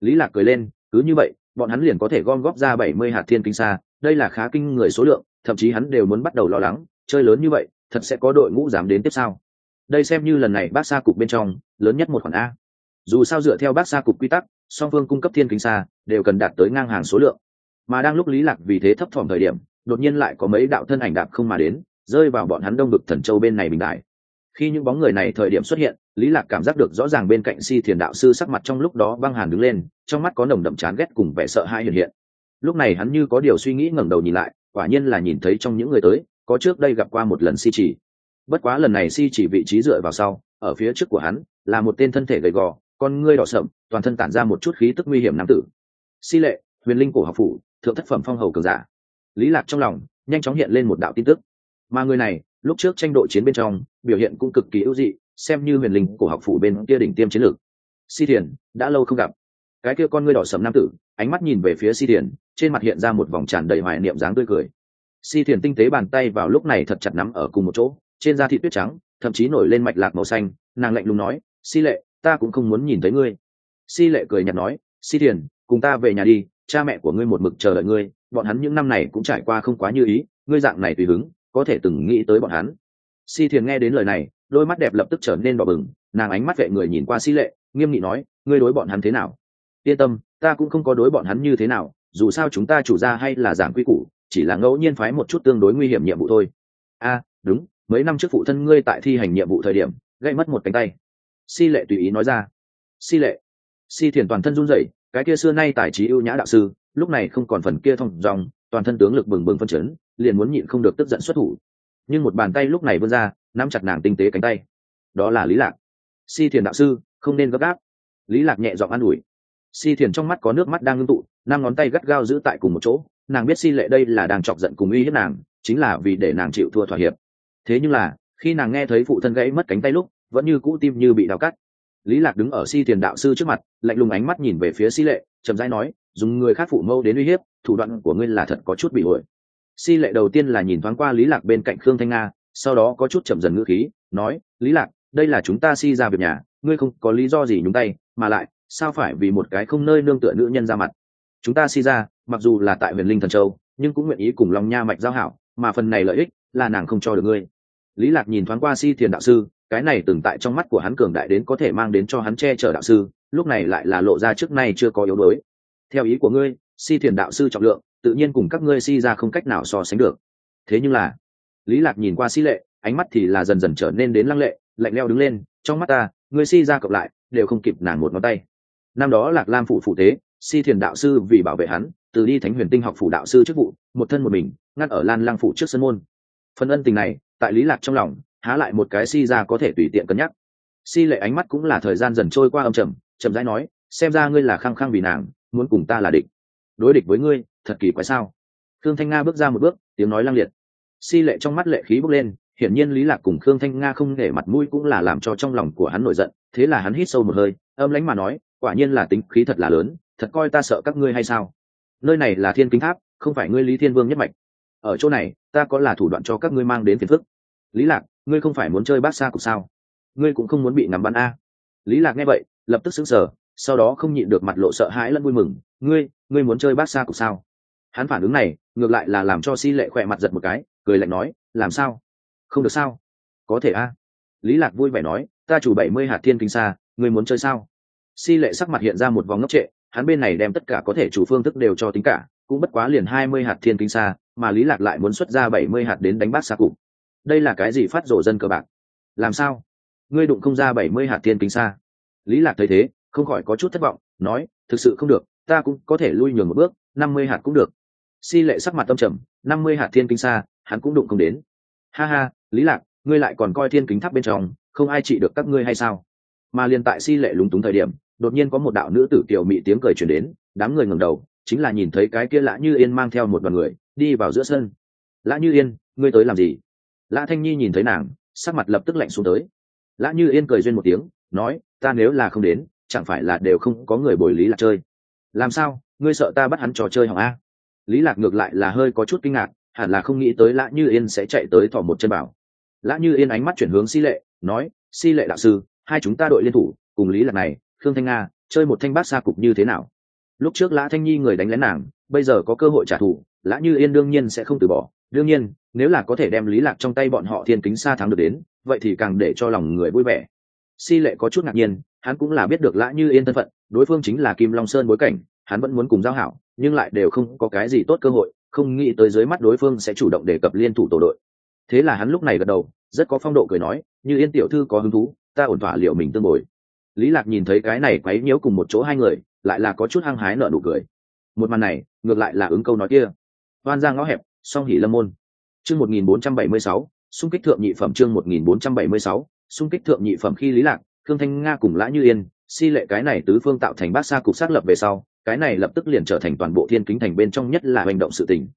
Lý lạc cười lên, cứ như vậy, bọn hắn liền có thể gom góp ra bảy mươi hạt thiên kính xa, đây là khá kinh người số lượng, thậm chí hắn đều muốn bắt đầu lo lắng, chơi lớn như vậy, thật sẽ có đội ngũ dám đến tiếp sau đây xem như lần này bác xa cục bên trong lớn nhất một khoản a. Dù sao dựa theo bác xa cục quy tắc, song phương cung cấp thiên kính xa, đều cần đạt tới ngang hàng số lượng. Mà đang lúc lý lạc vì thế thấp thỏm thời điểm, đột nhiên lại có mấy đạo thân ảnh đạp không mà đến, rơi vào bọn hắn đông vực thần châu bên này bình đại. Khi những bóng người này thời điểm xuất hiện, lý lạc cảm giác được rõ ràng bên cạnh si thiền đạo sư sắc mặt trong lúc đó băng hàn đứng lên, trong mắt có nồng đậm chán ghét cùng vẻ sợ hãi hiện hiện. Lúc này hắn như có điều suy nghĩ ngẩng đầu nhìn lại, quả nhiên là nhìn thấy trong những người tới, có trước đây gặp qua một lần si chỉ bất quá lần này si chỉ vị trí dựa vào sau, ở phía trước của hắn, là một tên thân thể gầy gò, con ngươi đỏ sậm, toàn thân tản ra một chút khí tức nguy hiểm nam tử. Si lệ, huyền linh cổ học phủ, thượng thất phẩm phong hầu cường giả. Lý lạc trong lòng, nhanh chóng hiện lên một đạo tin tức. Mà người này, lúc trước tranh độ chiến bên trong, biểu hiện cũng cực kỳ ưu dị, xem như huyền linh cổ học phủ bên kia đỉnh tiêm chiến lược. Si thiền, đã lâu không gặp. Cái kia con ngươi đỏ sầm nam tử, ánh mắt nhìn về phía si thiền, trên mặt hiện ra một vòng tràn đầy hoài niệm dáng tươi cười. Si thiền tinh tế bàn tay vào lúc này thật chặt nắm ở cùng một chỗ trên da thị tuyết trắng, thậm chí nổi lên mạch lạc màu xanh, nàng lạnh lùng nói, si lệ, ta cũng không muốn nhìn thấy ngươi. Si lệ cười nhạt nói, si thiền, cùng ta về nhà đi, cha mẹ của ngươi một mực chờ đợi ngươi, bọn hắn những năm này cũng trải qua không quá như ý, ngươi dạng này tùy hứng, có thể từng nghĩ tới bọn hắn. Si thiền nghe đến lời này, đôi mắt đẹp lập tức trở nên đỏ bừng, nàng ánh mắt vệ người nhìn qua si lệ, nghiêm nghị nói, ngươi đối bọn hắn thế nào? Yên tâm, ta cũng không có đối bọn hắn như thế nào, dù sao chúng ta chủ ra hay là giảng quy củ, chỉ là ngẫu nhiên phái một chút tương đối nguy hiểm nhiệm vụ thôi. A, đúng mấy năm trước phụ thân ngươi tại thi hành nhiệm vụ thời điểm, gây mất một cánh tay. Si lệ tùy ý nói ra. Si lệ, si thiền toàn thân run rẩy, cái kia xưa nay tài trí ưu nhã đạo sư, lúc này không còn phần kia thông dòng, toàn thân tướng lực bừng bừng phân chấn, liền muốn nhịn không được tức giận xuất thủ. Nhưng một bàn tay lúc này vươn ra, nắm chặt nàng tinh tế cánh tay. Đó là lý lạc. Si thiền đạo sư, không nên gấp gáp. Lý lạc nhẹ giọng an ủi. Si thiền trong mắt có nước mắt đang ngưng tụ, năm ngón tay gắt gao giữ tại cùng một chỗ. Nàng biết si lệ đây là đang chọc giận cùng uy hiếp nàng, chính là vì để nàng chịu thua thỏa hiệp thế nhưng là, khi nàng nghe thấy phụ thân gãy mất cánh tay lúc, vẫn như cũ tim như bị đào cắt. Lý lạc đứng ở si thiền đạo sư trước mặt, lạnh lùng ánh mắt nhìn về phía si lệ, chậm rãi nói, dùng người khác phụ mâu đến uy hiếp, thủ đoạn của ngươi là thật có chút bị ổi si lệ đầu tiên là nhìn thoáng qua lý lạc bên cạnh khương thanh nga, sau đó có chút chậm dần ngữ khí, nói, lý lạc, đây là chúng ta si ra việc nhà, ngươi không có lý do gì nhúng tay, mà lại, sao phải vì một cái không nơi nương tựa nữ nhân ra mặt? Chúng ta si ra, mặc dù là tại huyền linh thần châu, nhưng cũng nguyện ý cùng long nha mạch giao hảo, mà phần này lợi ích là nàng không cho được ngươi lý lạc nhìn thoáng qua si thiền đạo sư, cái này từng tại trong mắt của hắn cường đại đến có thể mang đến cho hắn che chở đạo sư, lúc này lại là lộ ra trước nay chưa có yếu đuối. Theo ý của ngươi, si thiền đạo sư trọng lượng, tự nhiên cùng các ngươi si ra không cách nào so sánh được. Thế nhưng là, lý lạc nhìn qua si lệ, ánh mắt thì là dần dần trở nên đến lăng lệ, lạnh leo đứng lên, trong mắt ta, ngươi si ra cộng lại, đều không kịp nàng một ngón tay. Năm đó lạc lam phụ phụ tế si thiền đạo sư vì bảo vệ hắn, từ đi thánh huyền tinh học phủ đạo sư chức vụ, một thân một mình, ngăn ở lan lang phủ trước sân môn. Phần ân tình này tại lý lạc trong lòng, há lại một cái si ra có thể tùy tiện cân nhắc. Si lệ ánh mắt cũng là thời gian dần trôi qua âm trầm, chậm rãi nói, xem ra ngươi là khăng khăng vì nàng, muốn cùng ta là địch. Đối địch với ngươi, thật kỳ quái sao? Khương thanh nga bước ra một bước, tiếng nói lang liệt. Si lệ trong mắt lệ khí bốc lên, hiển nhiên lý lạc cùng khương thanh nga không để mặt mũi cũng là làm cho trong lòng của hắn nổi giận, thế là hắn hít sâu một hơi, âm lãnh mà nói, quả nhiên là tính khí thật là lớn, thật coi ta sợ các ngươi hay sao? Nơi này là thiên kính tháp, không phải ngươi lý thiên vương nhất mạch ở chỗ này, ta có là thủ đoạn cho các ngươi mang đến phiền phức. Lý lạc, ngươi không phải muốn chơi bát xa cục sao? Ngươi cũng không muốn bị ngắm bắn a. Lý lạc nghe vậy, lập tức sững sờ, sau đó không nhịn được mặt lộ sợ hãi lẫn vui mừng. Ngươi ngươi muốn chơi bát xa cục sao? Hắn phản ứng này, ngược lại là làm cho si lệ khỏe mặt giật một cái, cười lạnh nói, làm sao? Không được sao? Có thể a. Lý lạc vui vẻ nói, ta chủ bảy mươi hạt thiên kinh xa, ngươi muốn chơi sao? Si lệ sắc mặt hiện ra một vòng ngốc trệ, hắn bên này đem tất cả có thể chủ phương thức đều cho tính cả cũng bất quá liền hai mươi hạt thiên kinh xa, mà lý lạc lại muốn xuất ra bảy mươi hạt đến đánh bác xa cục đây là cái gì phát rổ dân cờ bạc? Làm sao? Ngươi đụng không ra bảy mươi hạt thiên kinh xa? Lý lạc thấy thế, không khỏi có chút thất vọng, nói, thực sự không được, ta cũng có thể lui nhường một bước, năm mươi hạt cũng được. Si lệ sắc mặt tâm trầm, năm mươi hạt thiên kinh xa, hắn cũng đụng không đến. Ha ha, lý lạc, ngươi lại còn coi thiên kính tháp bên trong, không ai trị được các ngươi hay sao? Mà liền tại si lệ lúng túng thời điểm, đột nhiên có một đạo nữ tử kiều mị tiếng cười truyền đến, đám người ngẩng đầu chính là nhìn thấy cái kia lã như yên mang theo một đoàn người, đi vào giữa sân. Lã như yên, ngươi tới làm gì? Lã thanh nhi nhìn thấy nàng, sắc mặt lập tức lạnh xuống tới. Lã như yên cười duyên một tiếng, nói, ta nếu là không đến, chẳng phải là đều không có người bồi lý lạc chơi. Làm sao? Ngươi sợ ta bắt hắn trò chơi hỏng a? Lý lạc ngược lại là hơi có chút kinh ngạc, hẳn là không nghĩ tới lã như yên sẽ chạy tới thỏ một chân bảo. Lã như yên ánh mắt chuyển hướng si lệ, nói, si lệ đạo sư, hai chúng ta đội liên thủ, cùng lý lạc này, khương thanh nga, chơi một thanh bát xa cục như thế nào? Lúc trước lã thanh nhi người đánh lén nàng, bây giờ có cơ hội trả thù, lã như yên đương nhiên sẽ không từ bỏ. Đương nhiên, nếu là có thể đem lý lạc trong tay bọn họ thiên kính xa thắng được đến, vậy thì càng để cho lòng người vui vẻ. Si lệ có chút ngạc nhiên, hắn cũng là biết được lã như yên thân phận, đối phương chính là kim long sơn bối cảnh, hắn vẫn muốn cùng giao hảo, nhưng lại đều không có cái gì tốt cơ hội, không nghĩ tới dưới mắt đối phương sẽ chủ động đề cập liên thủ tổ đội. Thế là hắn lúc này gật đầu, rất có phong độ cười nói, như yên tiểu thư có hứng thú, ta ổn thỏa liệu mình tương bồi. Lý lạc nhìn thấy cái này quấy nhiễu cùng một chỗ hai người lại là có chút hăng hái nở nụ cười. Một màn này ngược lại là ứng câu nói kia. Oan ra ngõ hẹp song hỉ lâm môn. Chương 1476, xung kích thượng nhị phẩm chương 1476, xung kích thượng nhị phẩm khi lý lạc thương thanh nga cùng lã như yên si lệ cái này tứ phương tạo thành bát xa cục xác lập về sau cái này lập tức liền trở thành toàn bộ thiên kính thành bên trong nhất là hành động sự tình.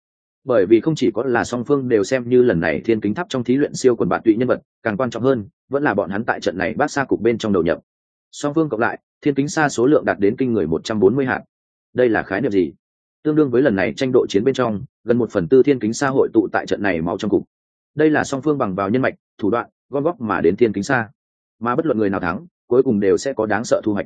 Bởi vì không chỉ có là song phương đều xem như lần này thiên kính tháp trong thí luyện siêu quần bạn tụy nhân vật càng quan trọng hơn vẫn là bọn hắn tại trận này bát xa cục bên trong đầu nhập song phương cộng lại, thiên kính xa số lượng đạt đến kinh người một trăm bốn mươi hạt. Đây là khái niệm gì? Tương đương với lần này tranh độ chiến bên trong, gần một phần tư thiên kính xa hội tụ tại trận này mau trong cục. Đây là song phương bằng vào nhân mạch, thủ đoạn, gom góp mà đến thiên kính xa. Mà bất luận người nào thắng, cuối cùng đều sẽ có đáng sợ thu hoạch.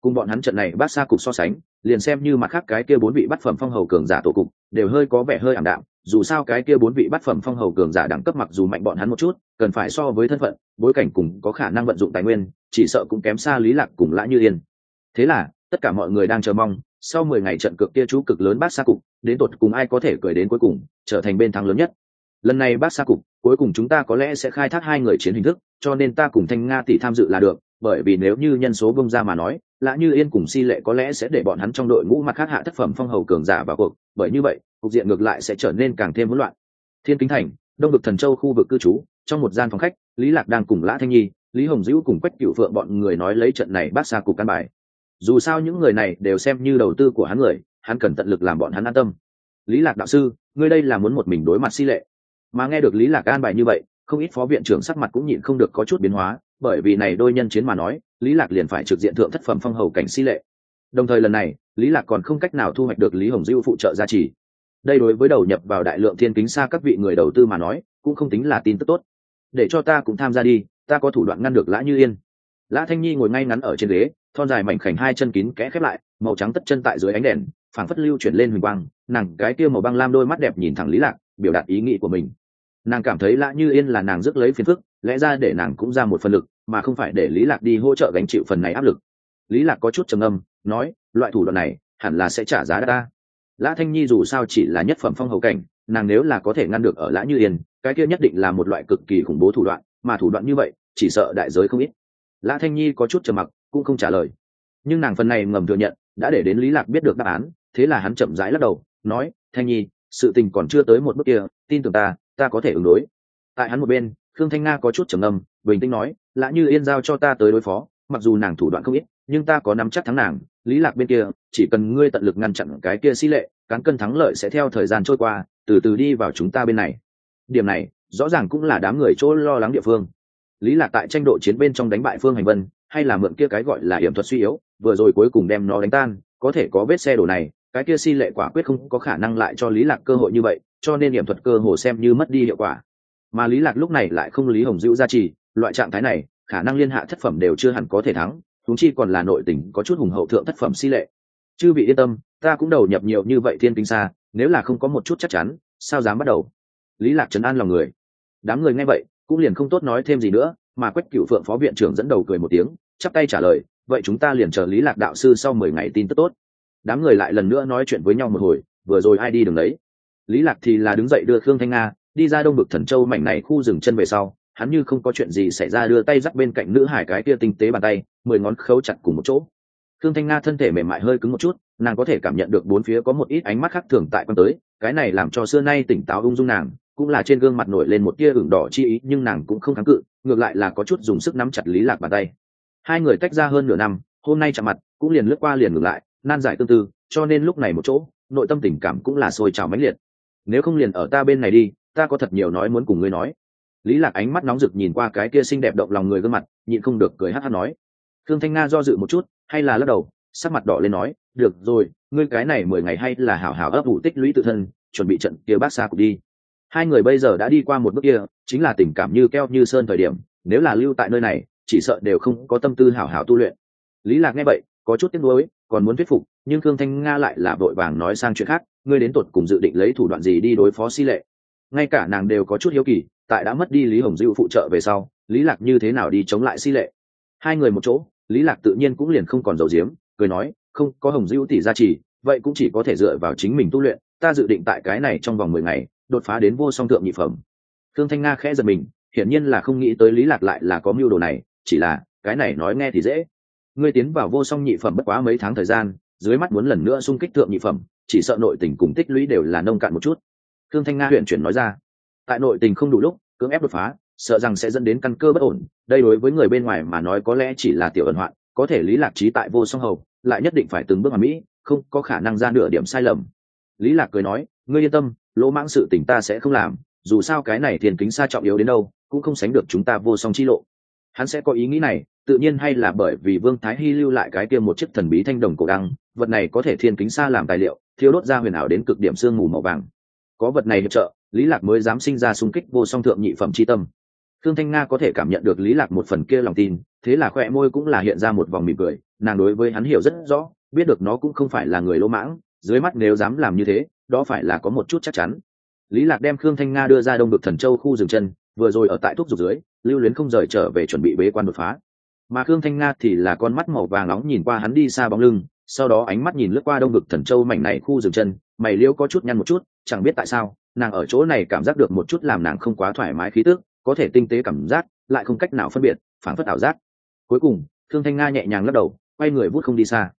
Cùng bọn hắn trận này bát xa cục so sánh, liền xem như mặt khác cái kia bốn vị bắt phẩm phong hầu cường giả tổ cục, đều hơi có vẻ hơi ảm đạm. Dù sao cái kia bốn vị bắt phẩm phong hầu cường giả đẳng cấp mặc dù mạnh bọn hắn một chút, cần phải so với thân phận, bối cảnh cùng có khả năng vận dụng tài nguyên chỉ sợ cũng kém xa lý lạc cùng lã như yên. Thế là, tất cả mọi người đang chờ mong, sau mười ngày trận cược kia chú cực lớn bát xa cục, đến tột cùng ai có thể cười đến cuối cùng, trở thành bên thắng lớn nhất. Lần này bát xa cục, cuối cùng chúng ta có lẽ sẽ khai thác hai người chiến hình thức, cho nên ta cùng thanh nga tỷ tham dự là được, bởi vì nếu như nhân số bông ra mà nói, lã như yên cùng si lệ có lẽ sẽ để bọn hắn trong đội ngũ mặt khác hạ thất phẩm phong hầu cường giả vào cuộc, bởi như vậy, cục diện ngược lại sẽ trở nên càng thêm hỗn loạn. Thiên kính thành, đông vực thần châu khu vực cư trú, trong một gian phòng khách, lý lạc đang cùng lã thanh nhi lý hồng dữ cùng quách cựu phượng bọn người nói lấy trận này bác xa cục căn bài. Dù sao những người này đều xem như đầu tư của hắn người, hắn cần tận lực làm bọn hắn an tâm. Lý lạc đạo sư, ngươi đây là muốn một mình đối mặt si lệ. Mà nghe được lý lạc an bài như vậy, không ít phó viện trưởng sắc mặt cũng nhịn không được có chút biến hóa, bởi vì này đôi nhân chiến mà nói, lý lạc liền phải trực diện thượng thất phẩm phong hầu cảnh si lệ. Đồng thời lần này, lý lạc còn không cách nào thu hoạch được lý hồng diêu phụ trợ gia trì. Đây đối với đầu nhập vào đại lượng thiên kính xa các vị người đầu tư mà nói, cũng không tính là tin tức tốt. Để cho ta cũng tham gia đi ta có thủ đoạn ngăn được lã như yên. Lã thanh nhi ngồi ngay ngắn ở trên ghế, thon dài mảnh khảnh hai chân kín kẽ khép lại, màu trắng tất chân tại dưới ánh đèn, phảng phất lưu chuyển lên huỳnh quang, nàng cái kia màu băng lam đôi mắt đẹp nhìn thẳng lý lạc, biểu đạt ý nghĩ của mình. Nàng cảm thấy lã như yên là nàng rước lấy phiền phức, lẽ ra để nàng cũng ra một phần lực, mà không phải để lý lạc đi hỗ trợ gánh chịu phần này áp lực. Lý lạc có chút trầm âm nói, loại thủ đoạn này, hẳn là sẽ trả giá đắt ta. Lã thanh nhi dù sao chỉ là nhất phẩm phong hầu cảnh, nàng nếu là có thể ngăn được ở lã như yên, cái kia nhất định là một loại cực kỳ khủng bố thủ đoạn mà thủ đoạn như vậy, chỉ sợ đại giới không ít. Lã thanh nhi có chút trầm mặc, cũng không trả lời. Nhưng nàng phần này ngầm thừa nhận, đã để đến lý lạc biết được đáp án, thế là hắn chậm rãi lắc đầu, nói, thanh nhi, sự tình còn chưa tới một bước kia, tin tưởng ta ta có thể ứng đối. Tại hắn một bên, khương thanh nga có chút trầm ngâm, bình tĩnh nói, lã như yên giao cho ta tới đối phó, mặc dù nàng thủ đoạn không ít, nhưng ta có nắm chắc thắng nàng, lý lạc bên kia, chỉ cần ngươi tận lực ngăn chặn cái kia xí lệ, cán cân thắng lợi sẽ theo thời gian trôi qua, từ từ đi vào chúng ta bên này. Điểm này rõ ràng cũng là đám người chỗ lo lắng địa phương. Lý lạc tại tranh độ chiến bên trong đánh bại phương hành vân, hay là mượn kia cái gọi là hiểm thuật suy yếu, vừa rồi cuối cùng đem nó đánh tan, có thể có vết xe đổ này, cái kia si lệ quả quyết không có khả năng lại cho lý lạc cơ hội như vậy, cho nên hiểm thuật cơ hồ xem như mất đi hiệu quả. Mà lý lạc lúc này lại không lý hồng dữ gia trì, loại trạng thái này, khả năng liên hạ thất phẩm đều chưa hẳn có thể thắng chúng chi còn là nội tình có chút hùng hậu thượng thất phẩm si lệ. Chư vị yên tâm, ta cũng đầu nhập nhiều như vậy thiên kinh xa, nếu là không có một chút chắc chắn, sao dám bắt đầu? Lý lạc trấn an lòng người đám người nghe vậy, cũng liền không tốt nói thêm gì nữa, mà quách cựu phượng phó viện trưởng dẫn đầu cười một tiếng, chắp tay trả lời, vậy chúng ta liền chờ lý lạc đạo sư sau mười ngày tin tức tốt. Đám người lại lần nữa nói chuyện với nhau một hồi, vừa rồi ai đi đường đấy? Lý lạc thì là đứng dậy đưa khương thanh nga, đi ra đông bực thần châu mảnh này khu rừng chân về sau, hắn như không có chuyện gì xảy ra đưa tay dắt bên cạnh nữ hải cái kia tinh tế bàn tay, mười ngón khấu chặt cùng một chỗ. Khương thanh nga thân thể mềm mại hơi cứng một chút, nàng có thể cảm nhận được bốn phía có một ít ánh mắt khác thường tại quan tới, cái này làm cho xưa nay tỉnh táo ung dung nàng cũng là trên gương mặt nổi lên một tia ửng đỏ chi ý, nhưng nàng cũng không kháng cự, ngược lại là có chút dùng sức nắm chặt lý lạc bàn tay. Hai người tách ra hơn nửa năm, hôm nay chạm mặt, cũng liền lướt qua liền ngược lại, nan giải tương tư, cho nên lúc này một chỗ, nội tâm tình cảm cũng là sôi trào mãnh liệt. Nếu không liền ở ta bên này đi, ta có thật nhiều nói muốn cùng ngươi nói. Lý lạc ánh mắt nóng rực nhìn qua cái kia xinh đẹp động lòng người gương mặt, nhịn không được cười hát hát nói. Thương thanh nga do dự một chút, hay là lắc đầu, sắc mặt đỏ lên nói, được rồi, ngươi cái này mười ngày hay là hảo hảo ấp ủ tích lũy tự thân, chuẩn bị trận kia bác xa cục đi hai người bây giờ đã đi qua một bước kia, chính là tình cảm như keo như sơn thời điểm, nếu là lưu tại nơi này, chỉ sợ đều không có tâm tư hảo hảo tu luyện. Lý lạc nghe vậy, có chút tiếc nuối, còn muốn thuyết phục, nhưng khương thanh nga lại là vội vàng nói sang chuyện khác, ngươi đến tột cùng dự định lấy thủ đoạn gì đi đối phó si lệ? Ngay cả nàng đều có chút hiếu kỳ, tại đã mất đi lý hồng dịu phụ trợ về sau, lý lạc như thế nào đi chống lại si lệ? Hai người một chỗ, lý lạc tự nhiên cũng liền không còn dầu diếm cười nói, không, có hồng dịu tỷ gia trì, vậy cũng chỉ có thể dựa vào chính mình tu luyện, ta dự định tại cái này trong vòng mười ngày đột phá đến vô song thượng nhị phẩm. Thương thanh nga khẽ giật mình, hiển nhiên là không nghĩ tới lý lạc lại là có mưu đồ này, chỉ là, cái này nói nghe thì dễ. Ngươi tiến vào vô song nhị phẩm bất quá mấy tháng thời gian, dưới mắt muốn lần nữa xung kích thượng nhị phẩm, chỉ sợ nội tình cùng tích lũy đều là nông cạn một chút. Thương thanh nga huyện chuyển nói ra, tại nội tình không đủ lúc, cưỡng ép đột phá, sợ rằng sẽ dẫn đến căn cơ bất ổn, đây đối với người bên ngoài mà nói có lẽ chỉ là tiểu ẩn hoạn, có thể lý lạc trí tại vô song hầu, lại nhất định phải từng bước mà mỹ, không có khả năng ra nửa điểm sai lầm. Lý lạc cười nói, ngươi yên tâm lỗ mãng sự tình ta sẽ không làm, dù sao cái này thiền kính xa trọng yếu đến đâu, cũng không sánh được chúng ta vô song chi lộ. Hắn sẽ có ý nghĩ này, tự nhiên hay là bởi vì vương thái hy lưu lại cái kia một chiếc thần bí thanh đồng cổ đăng, vật này có thể thiên kính xa làm tài liệu thiếu đốt ra huyền ảo đến cực điểm sương mù màu vàng. Có vật này hiệp trợ, lý lạc mới dám sinh ra xung kích vô song thượng nhị phẩm chi tâm. Thương thanh nga có thể cảm nhận được lý lạc một phần kia lòng tin, thế là khoe môi cũng là hiện ra một vòng mỉm cười, nàng đối với hắn hiểu rất rõ, biết được nó cũng không phải là người lỗ mãng, dưới mắt nếu dám làm như thế đó phải là có một chút chắc chắn. Lý lạc đem khương thanh nga đưa ra đông được thần châu khu rừng chân, vừa rồi ở tại thuốc dục dưới, lưu luyến không rời trở về chuẩn bị bế quan đột phá. Mà khương thanh nga thì là con mắt màu vàng nóng nhìn qua hắn đi xa bóng lưng, sau đó ánh mắt nhìn lướt qua đông vực thần châu mảnh này khu rừng chân, mày liêu có chút nhăn một chút, chẳng biết tại sao, nàng ở chỗ này cảm giác được một chút làm nàng không quá thoải mái khí tức, có thể tinh tế cảm giác, lại không cách nào phân biệt phản phất ảo giác. Cuối cùng thương thanh nga nhẹ nhàng lắc đầu, quay người vút không đi xa.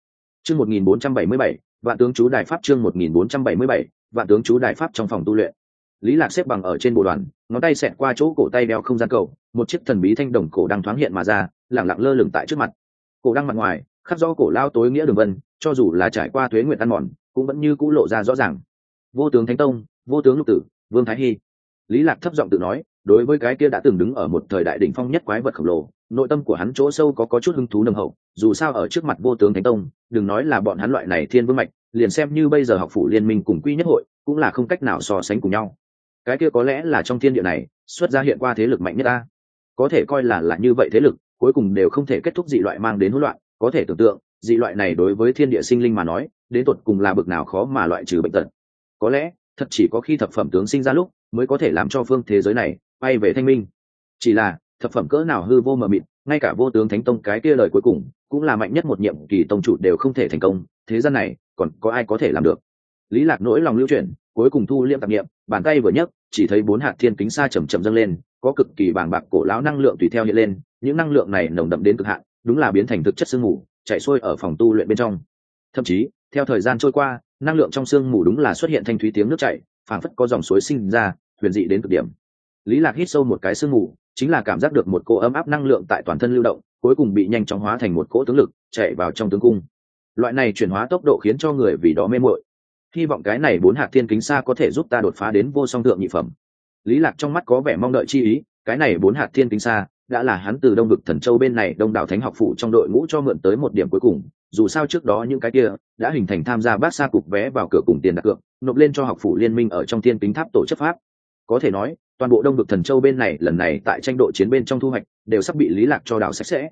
Chương một nghìn bốn trăm bảy mươi bảy vạn tướng chú đại pháp chương một nghìn bốn trăm bảy mươi bảy, vạn tướng chú đại pháp trong phòng tu luyện. Lý lạc xếp bằng ở trên bộ đoàn, ngón tay xẹt qua chỗ cổ tay đeo không gian cầu, một chiếc thần bí thanh đồng cổ đang thoáng hiện mà ra, lẳng lặng lơ lửng tại trước mặt. Cổ đang mặt ngoài, khắc rõ cổ lao tối nghĩa đường vân, cho dù là trải qua thuế nguyện ăn mòn, cũng vẫn như cũ lộ ra rõ ràng. Vô tướng thánh tông, vô tướng lục tử, vương thái hy. Lý lạc thấp giọng tự nói đối với cái kia đã từng đứng ở một thời đại đỉnh phong nhất quái vật khổng lồ, nội tâm của hắn chỗ sâu có có chút hứng thú nồng hậu, dù sao ở trước mặt vô tướng thánh tông, đừng nói là bọn hắn loại này thiên vương mạch, liền xem như bây giờ học phủ liên minh cùng quy nhất hội, cũng là không cách nào so sánh cùng nhau. Cái kia có lẽ là trong thiên địa này, xuất ra hiện qua thế lực mạnh nhất ta. Có thể coi là là như vậy thế lực, cuối cùng đều không thể kết thúc dị loại mang đến hỗn loạn, có thể tưởng tượng, dị loại này đối với thiên địa sinh linh mà nói, đến tột cùng là bực nào khó mà loại trừ bệnh tật. Có lẽ, thật chỉ có khi thập phẩm tướng sinh ra lúc, mới có thể làm cho phương thế giới này bay về thanh minh. Chỉ là, thập phẩm cỡ nào hư vô mờ mịt, ngay cả vô tướng thánh tông cái kia lời cuối cùng, cũng là mạnh nhất một nhiệm kỳ tông chủ đều không thể thành công, thế gian này, còn có ai có thể làm được? Lý lạc nỗi lòng lưu chuyển, cuối cùng thu liệm tạp nghiệm bàn tay vừa nhấc, chỉ thấy bốn hạt thiên kính xa chầm chậm dâng lên, có cực kỳ bàng bạc cổ lão năng lượng tùy theo hiện lên, những năng lượng này nồng đậm đến cực hạn, đúng là biến thành thực chất sương mù, chạy xuôi ở phòng tu luyện bên trong. Thậm chí, theo thời gian trôi qua, năng lượng trong sương mù đúng là xuất hiện thanh thúy tiếng nước chảy, phảng phất có dòng suối sinh ra, huyền dị đến cực điểm lý lạc hít sâu một cái sương mù, chính là cảm giác được một cỗ ấm áp năng lượng tại toàn thân lưu động, cuối cùng bị nhanh chóng hóa thành một cỗ tướng lực, chạy vào trong tướng cung. Loại này chuyển hóa tốc độ khiến cho người vì đó mê muội. Hy vọng cái này bốn hạt thiên kính xa có thể giúp ta đột phá đến vô song thượng nhị phẩm. Lý lạc trong mắt có vẻ mong đợi chi ý, cái này bốn hạt thiên kính xa, đã là hắn từ đông vực thần châu bên này đông đảo thánh học phụ trong đội ngũ cho mượn tới một điểm cuối cùng, dù sao trước đó những cái kia đã hình thành tham gia bát xa cục vé vào cửa cùng tiền đặt cược, nộp lên cho học phủ liên minh ở trong thiên kính tháp tổ chấp pháp. Có thể nói toàn bộ đông vực thần châu bên này lần này tại tranh độ chiến bên trong thu hoạch đều sắp bị lý lạc cho đảo sạch sẽ.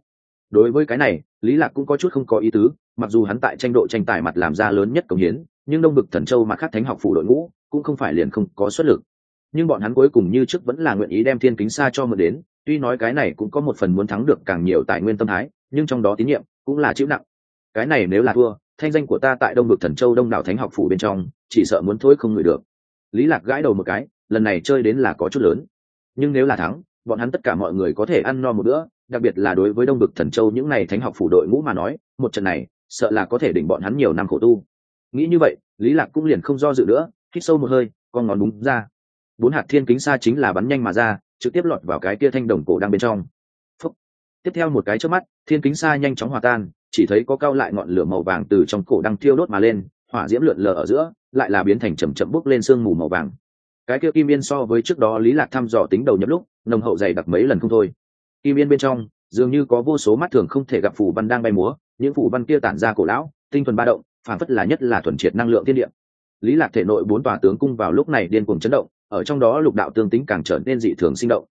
Đối với cái này, lý lạc cũng có chút không có ý tứ, mặc dù hắn tại tranh độ tranh tài mặt làm ra lớn nhất công hiến, nhưng đông vực thần châu mặt khác thánh học phủ đội ngũ cũng không phải liền không có xuất lực. Nhưng bọn hắn cuối cùng như trước vẫn là nguyện ý đem thiên kính xa cho mượn đến, tuy nói cái này cũng có một phần muốn thắng được càng nhiều tài nguyên tâm thái, nhưng trong đó tín nhiệm cũng là chịu nặng. Cái này nếu là thua, thanh danh của ta tại đông vực thần châu đông đảo thánh học phủ bên trong, chỉ sợ muốn thối không ngửi được. Lý lạc gãi đầu một cái lần này chơi đến là có chút lớn. Nhưng nếu là thắng, bọn hắn tất cả mọi người có thể ăn no một bữa, đặc biệt là đối với đông vực thần châu những n à y thánh học phủ đội ngũ mà nói, một trận này, sợ là có thể đỉnh bọn hắn nhiều năm khổ tu. Nghĩ như vậy, lý lạc cũng liền không do dự nữa, hít sâu một hơi, con ngón đúng ra. Bốn hạt thiên kính xa chính là bắn nhanh mà ra, trực tiếp lọt vào cái kia thanh đồng cổ đang bên trong. Phúc. tiếp theo một cái trước mắt, thiên kính xa nhanh chóng hòa tan, chỉ thấy có cao lại ngọn lửa màu vàng từ trong cổ đang thiêu đốt mà lên, hỏa diễm lượn lờ ở giữa, lại là biến thành chầm chậm bốc lên sương mù màu vàng cái kia kim yên so với trước đó lý lạc thăm dò tính đầu nhập lúc, nồng hậu dày đặc mấy lần không thôi. Kim yên bên trong, dường như có vô số mắt thường không thể gặp phù văn đang bay múa, những phù văn kia tản ra cổ lão, tinh thuần ba động phản phất là nhất là thuần triệt năng lượng thiên địa. Lý lạc thể nội bốn tòa tướng cung vào lúc này điên cuồng chấn động, ở trong đó lục đạo tương tính càng trở nên dị thường sinh động.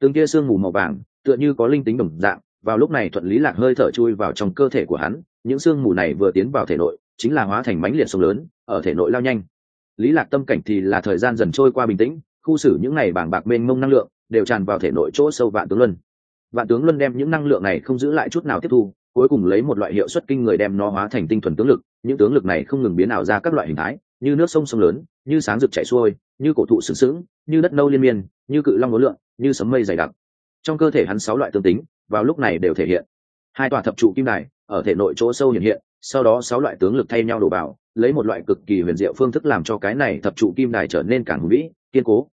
Tương kia sương mù màu vàng, tựa như có linh tính đồng dạng, vào lúc này thuận lý lạc hơi thở chui vào trong cơ thể của hắn, những sương mù này vừa tiến vào thể nội, chính là hóa thành mãnh liệt sông lớn, ở thể nội lao nhanh lý lạc tâm cảnh thì là thời gian dần trôi qua bình tĩnh, khu xử những ngày bảng bạc mênh mông năng lượng, đều tràn vào thể nội chỗ sâu vạn tướng luân. Vạn tướng luân đem những năng lượng này không giữ lại chút nào tiếp thu, cuối cùng lấy một loại hiệu suất kinh người đem nó hóa thành tinh thuần tướng lực. Những tướng lực này không ngừng biến ảo ra các loại hình thái, như nước sông sông lớn, như sáng rực chảy xuôi, như cổ thụ sừng sững, như đất nâu liên miên, như cự long ngố lượng, như sấm mây dày đặc. Trong cơ thể hắn sáu loại tương tính, vào lúc này đều thể hiện. Hai tòa thập trụ kim đài, ở thể nội chỗ sâu hiện hiện, sau đó sáu loại tướng lực thay nhau đổ vào lấy một loại cực kỳ huyền diệu phương thức làm cho cái này thập trụ kim đài trở nên càng hùng vĩ, kiên cố.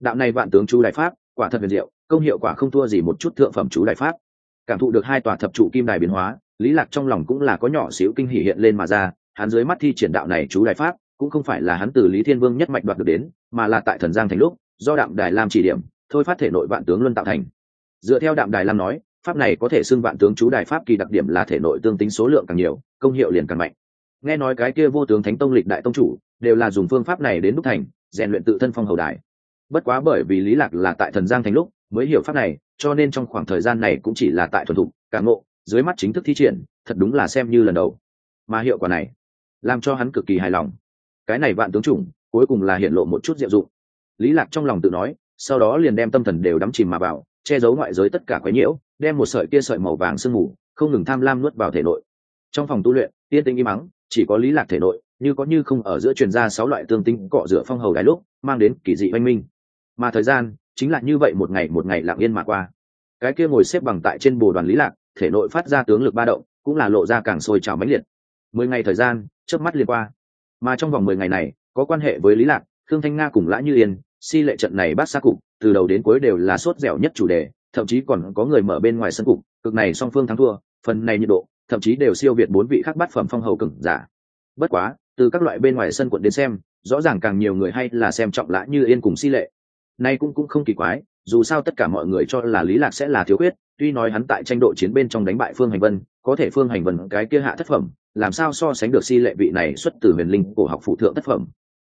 Đạo này vạn tướng chú đại pháp, quả thật huyền diệu, công hiệu quả không thua gì một chút thượng phẩm chú đại pháp. Cảm thụ được hai tòa thập trụ kim đài biến hóa, lý lạc trong lòng cũng là có nhỏ xíu kinh hỉ hiện lên mà ra, hắn dưới mắt thi triển đạo này chú đại pháp, cũng không phải là hắn từ lý thiên vương nhất mạch đoạt được đến, mà là tại thần giang thành lúc, do đạm đài lam chỉ điểm, thôi phát thể nội vạn tướng luân tạo thành. Dựa theo đạm đài lam nói, pháp này có thể xưng vạn tướng chú đại pháp kỳ đặc điểm là thể nội tương tính số lượng càng nhiều, công hiệu liền càng mạnh nghe nói cái kia vô tướng thánh tông lịch đại tông chủ, đều là dùng phương pháp này đến đúc thành, rèn luyện tự thân phong hầu đài. Bất quá bởi vì lý lạc là tại thần giang thành lúc mới hiểu pháp này, cho nên trong khoảng thời gian này cũng chỉ là tại thuần thục, cảm ngộ, dưới mắt chính thức thi triển, thật đúng là xem như lần đầu. Mà hiệu quả này, làm cho hắn cực kỳ hài lòng. Cái này vạn tướng chủng, cuối cùng là hiện lộ một chút diệu dụng. Lý lạc trong lòng tự nói, sau đó liền đem tâm thần đều đắm chìm mà vào, che giấu ngoại giới tất cả quái nhiễu, đem một sợi kia sợi màu vàng sương mù, không ngừng tham lam nuốt vào thể nội. Trong phòng tu luyện tiên tinh im mắng chỉ có lý lạc thể nội, như có như không ở giữa truyền ra sáu loại tương tinh cọ rửa phong hầu đài lúc, mang đến kỳ dị oanh minh. Mà thời gian, chính là như vậy một ngày một ngày lặng yên mà qua. Cái kia ngồi xếp bằng tại trên bồ đoàn lý lạc, thể nội phát ra tướng lực ba động, cũng là lộ ra càng sôi trào mãnh liệt. Mười ngày thời gian, chớp mắt liền qua. Mà trong vòng mười ngày này, có quan hệ với lý lạc thương thanh nga cùng lã như yên, si lệ trận này bắt xa cục, từ đầu đến cuối đều là sốt dẻo nhất chủ đề, thậm chí còn có người mở bên ngoài sân cục, cực này song phương thắng thua, phần này nhiệt độ thậm chí đều siêu việt bốn vị khác bát phẩm phong hầu cường giả. Bất quá, từ các loại bên ngoài sân quận đến xem, rõ ràng càng nhiều người hay là xem trọng lã như yên cùng si lệ. Nay cũng cũng không kỳ quái, dù sao tất cả mọi người cho là lý lạc sẽ là thiếu khuyết, tuy nói hắn tại tranh độ chiến bên trong đánh bại phương hành vân, có thể phương hành vân cái kia hạ thất phẩm, làm sao so sánh được si lệ vị này xuất từ huyền linh cổ học phụ thượng thất phẩm?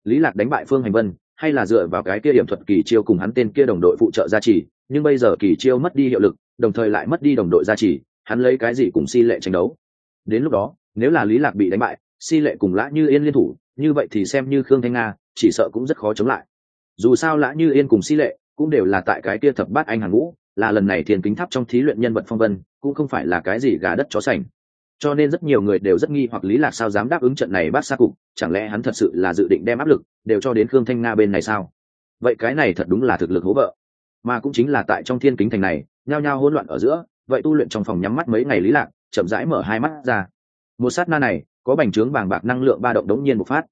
Lý lạc đánh bại phương hành vân, hay là dựa vào cái kia điểm thuật kỳ chiêu cùng hắn tên kia đồng đội phụ trợ gia trì, nhưng bây giờ kỳ chiêu mất đi hiệu lực, đồng thời lại mất đi đồng đội gia trì hắn lấy cái gì cùng si lệ tranh đấu. Đến lúc đó, nếu là lý lạc bị đánh bại, si lệ cùng lã như yên liên thủ, như vậy thì xem như khương thanh nga, chỉ sợ cũng rất khó chống lại. Dù sao lã như yên cùng si lệ cũng đều là tại cái kia thập bát anh hàn ngũ, là lần này thiền kính tháp trong thí luyện nhân vật phong vân, cũng không phải là cái gì gà đất chó sành. Cho nên rất nhiều người đều rất nghi hoặc lý lạc sao dám đáp ứng trận này bắt xa cục, chẳng lẽ hắn thật sự là dự định đem áp lực đều cho đến khương thanh nga bên này sao? Vậy cái này thật đúng là thực lực hố vợ. Mà cũng chính là tại trong thiên kính thành này, nhao nhao hỗn loạn ở giữa vậy tu luyện trong phòng nhắm mắt mấy ngày lý lạc, chậm rãi mở hai mắt ra. Một sát na này, có bành trướng vàng bạc năng lượng ba động đống nhiên một phát.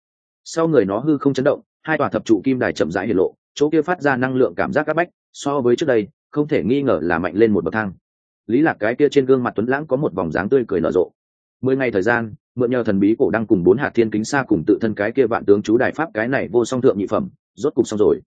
Sau người nó hư không chấn động, hai tòa thập trụ kim đài chậm rãi hiện lộ, chỗ kia phát ra năng lượng cảm giác các bách, so với trước đây, không thể nghi ngờ là mạnh lên một bậc thang. Lý lạc cái kia trên gương mặt tuấn lãng có một vòng dáng tươi cười nở rộ. Mười ngày thời gian, mượn nhờ thần bí cổ đăng cùng bốn hạt thiên kính xa cùng tự thân cái kia vạn tướng chú đại pháp cái này vô song thượng nhị phẩm, rốt cục xong rồi.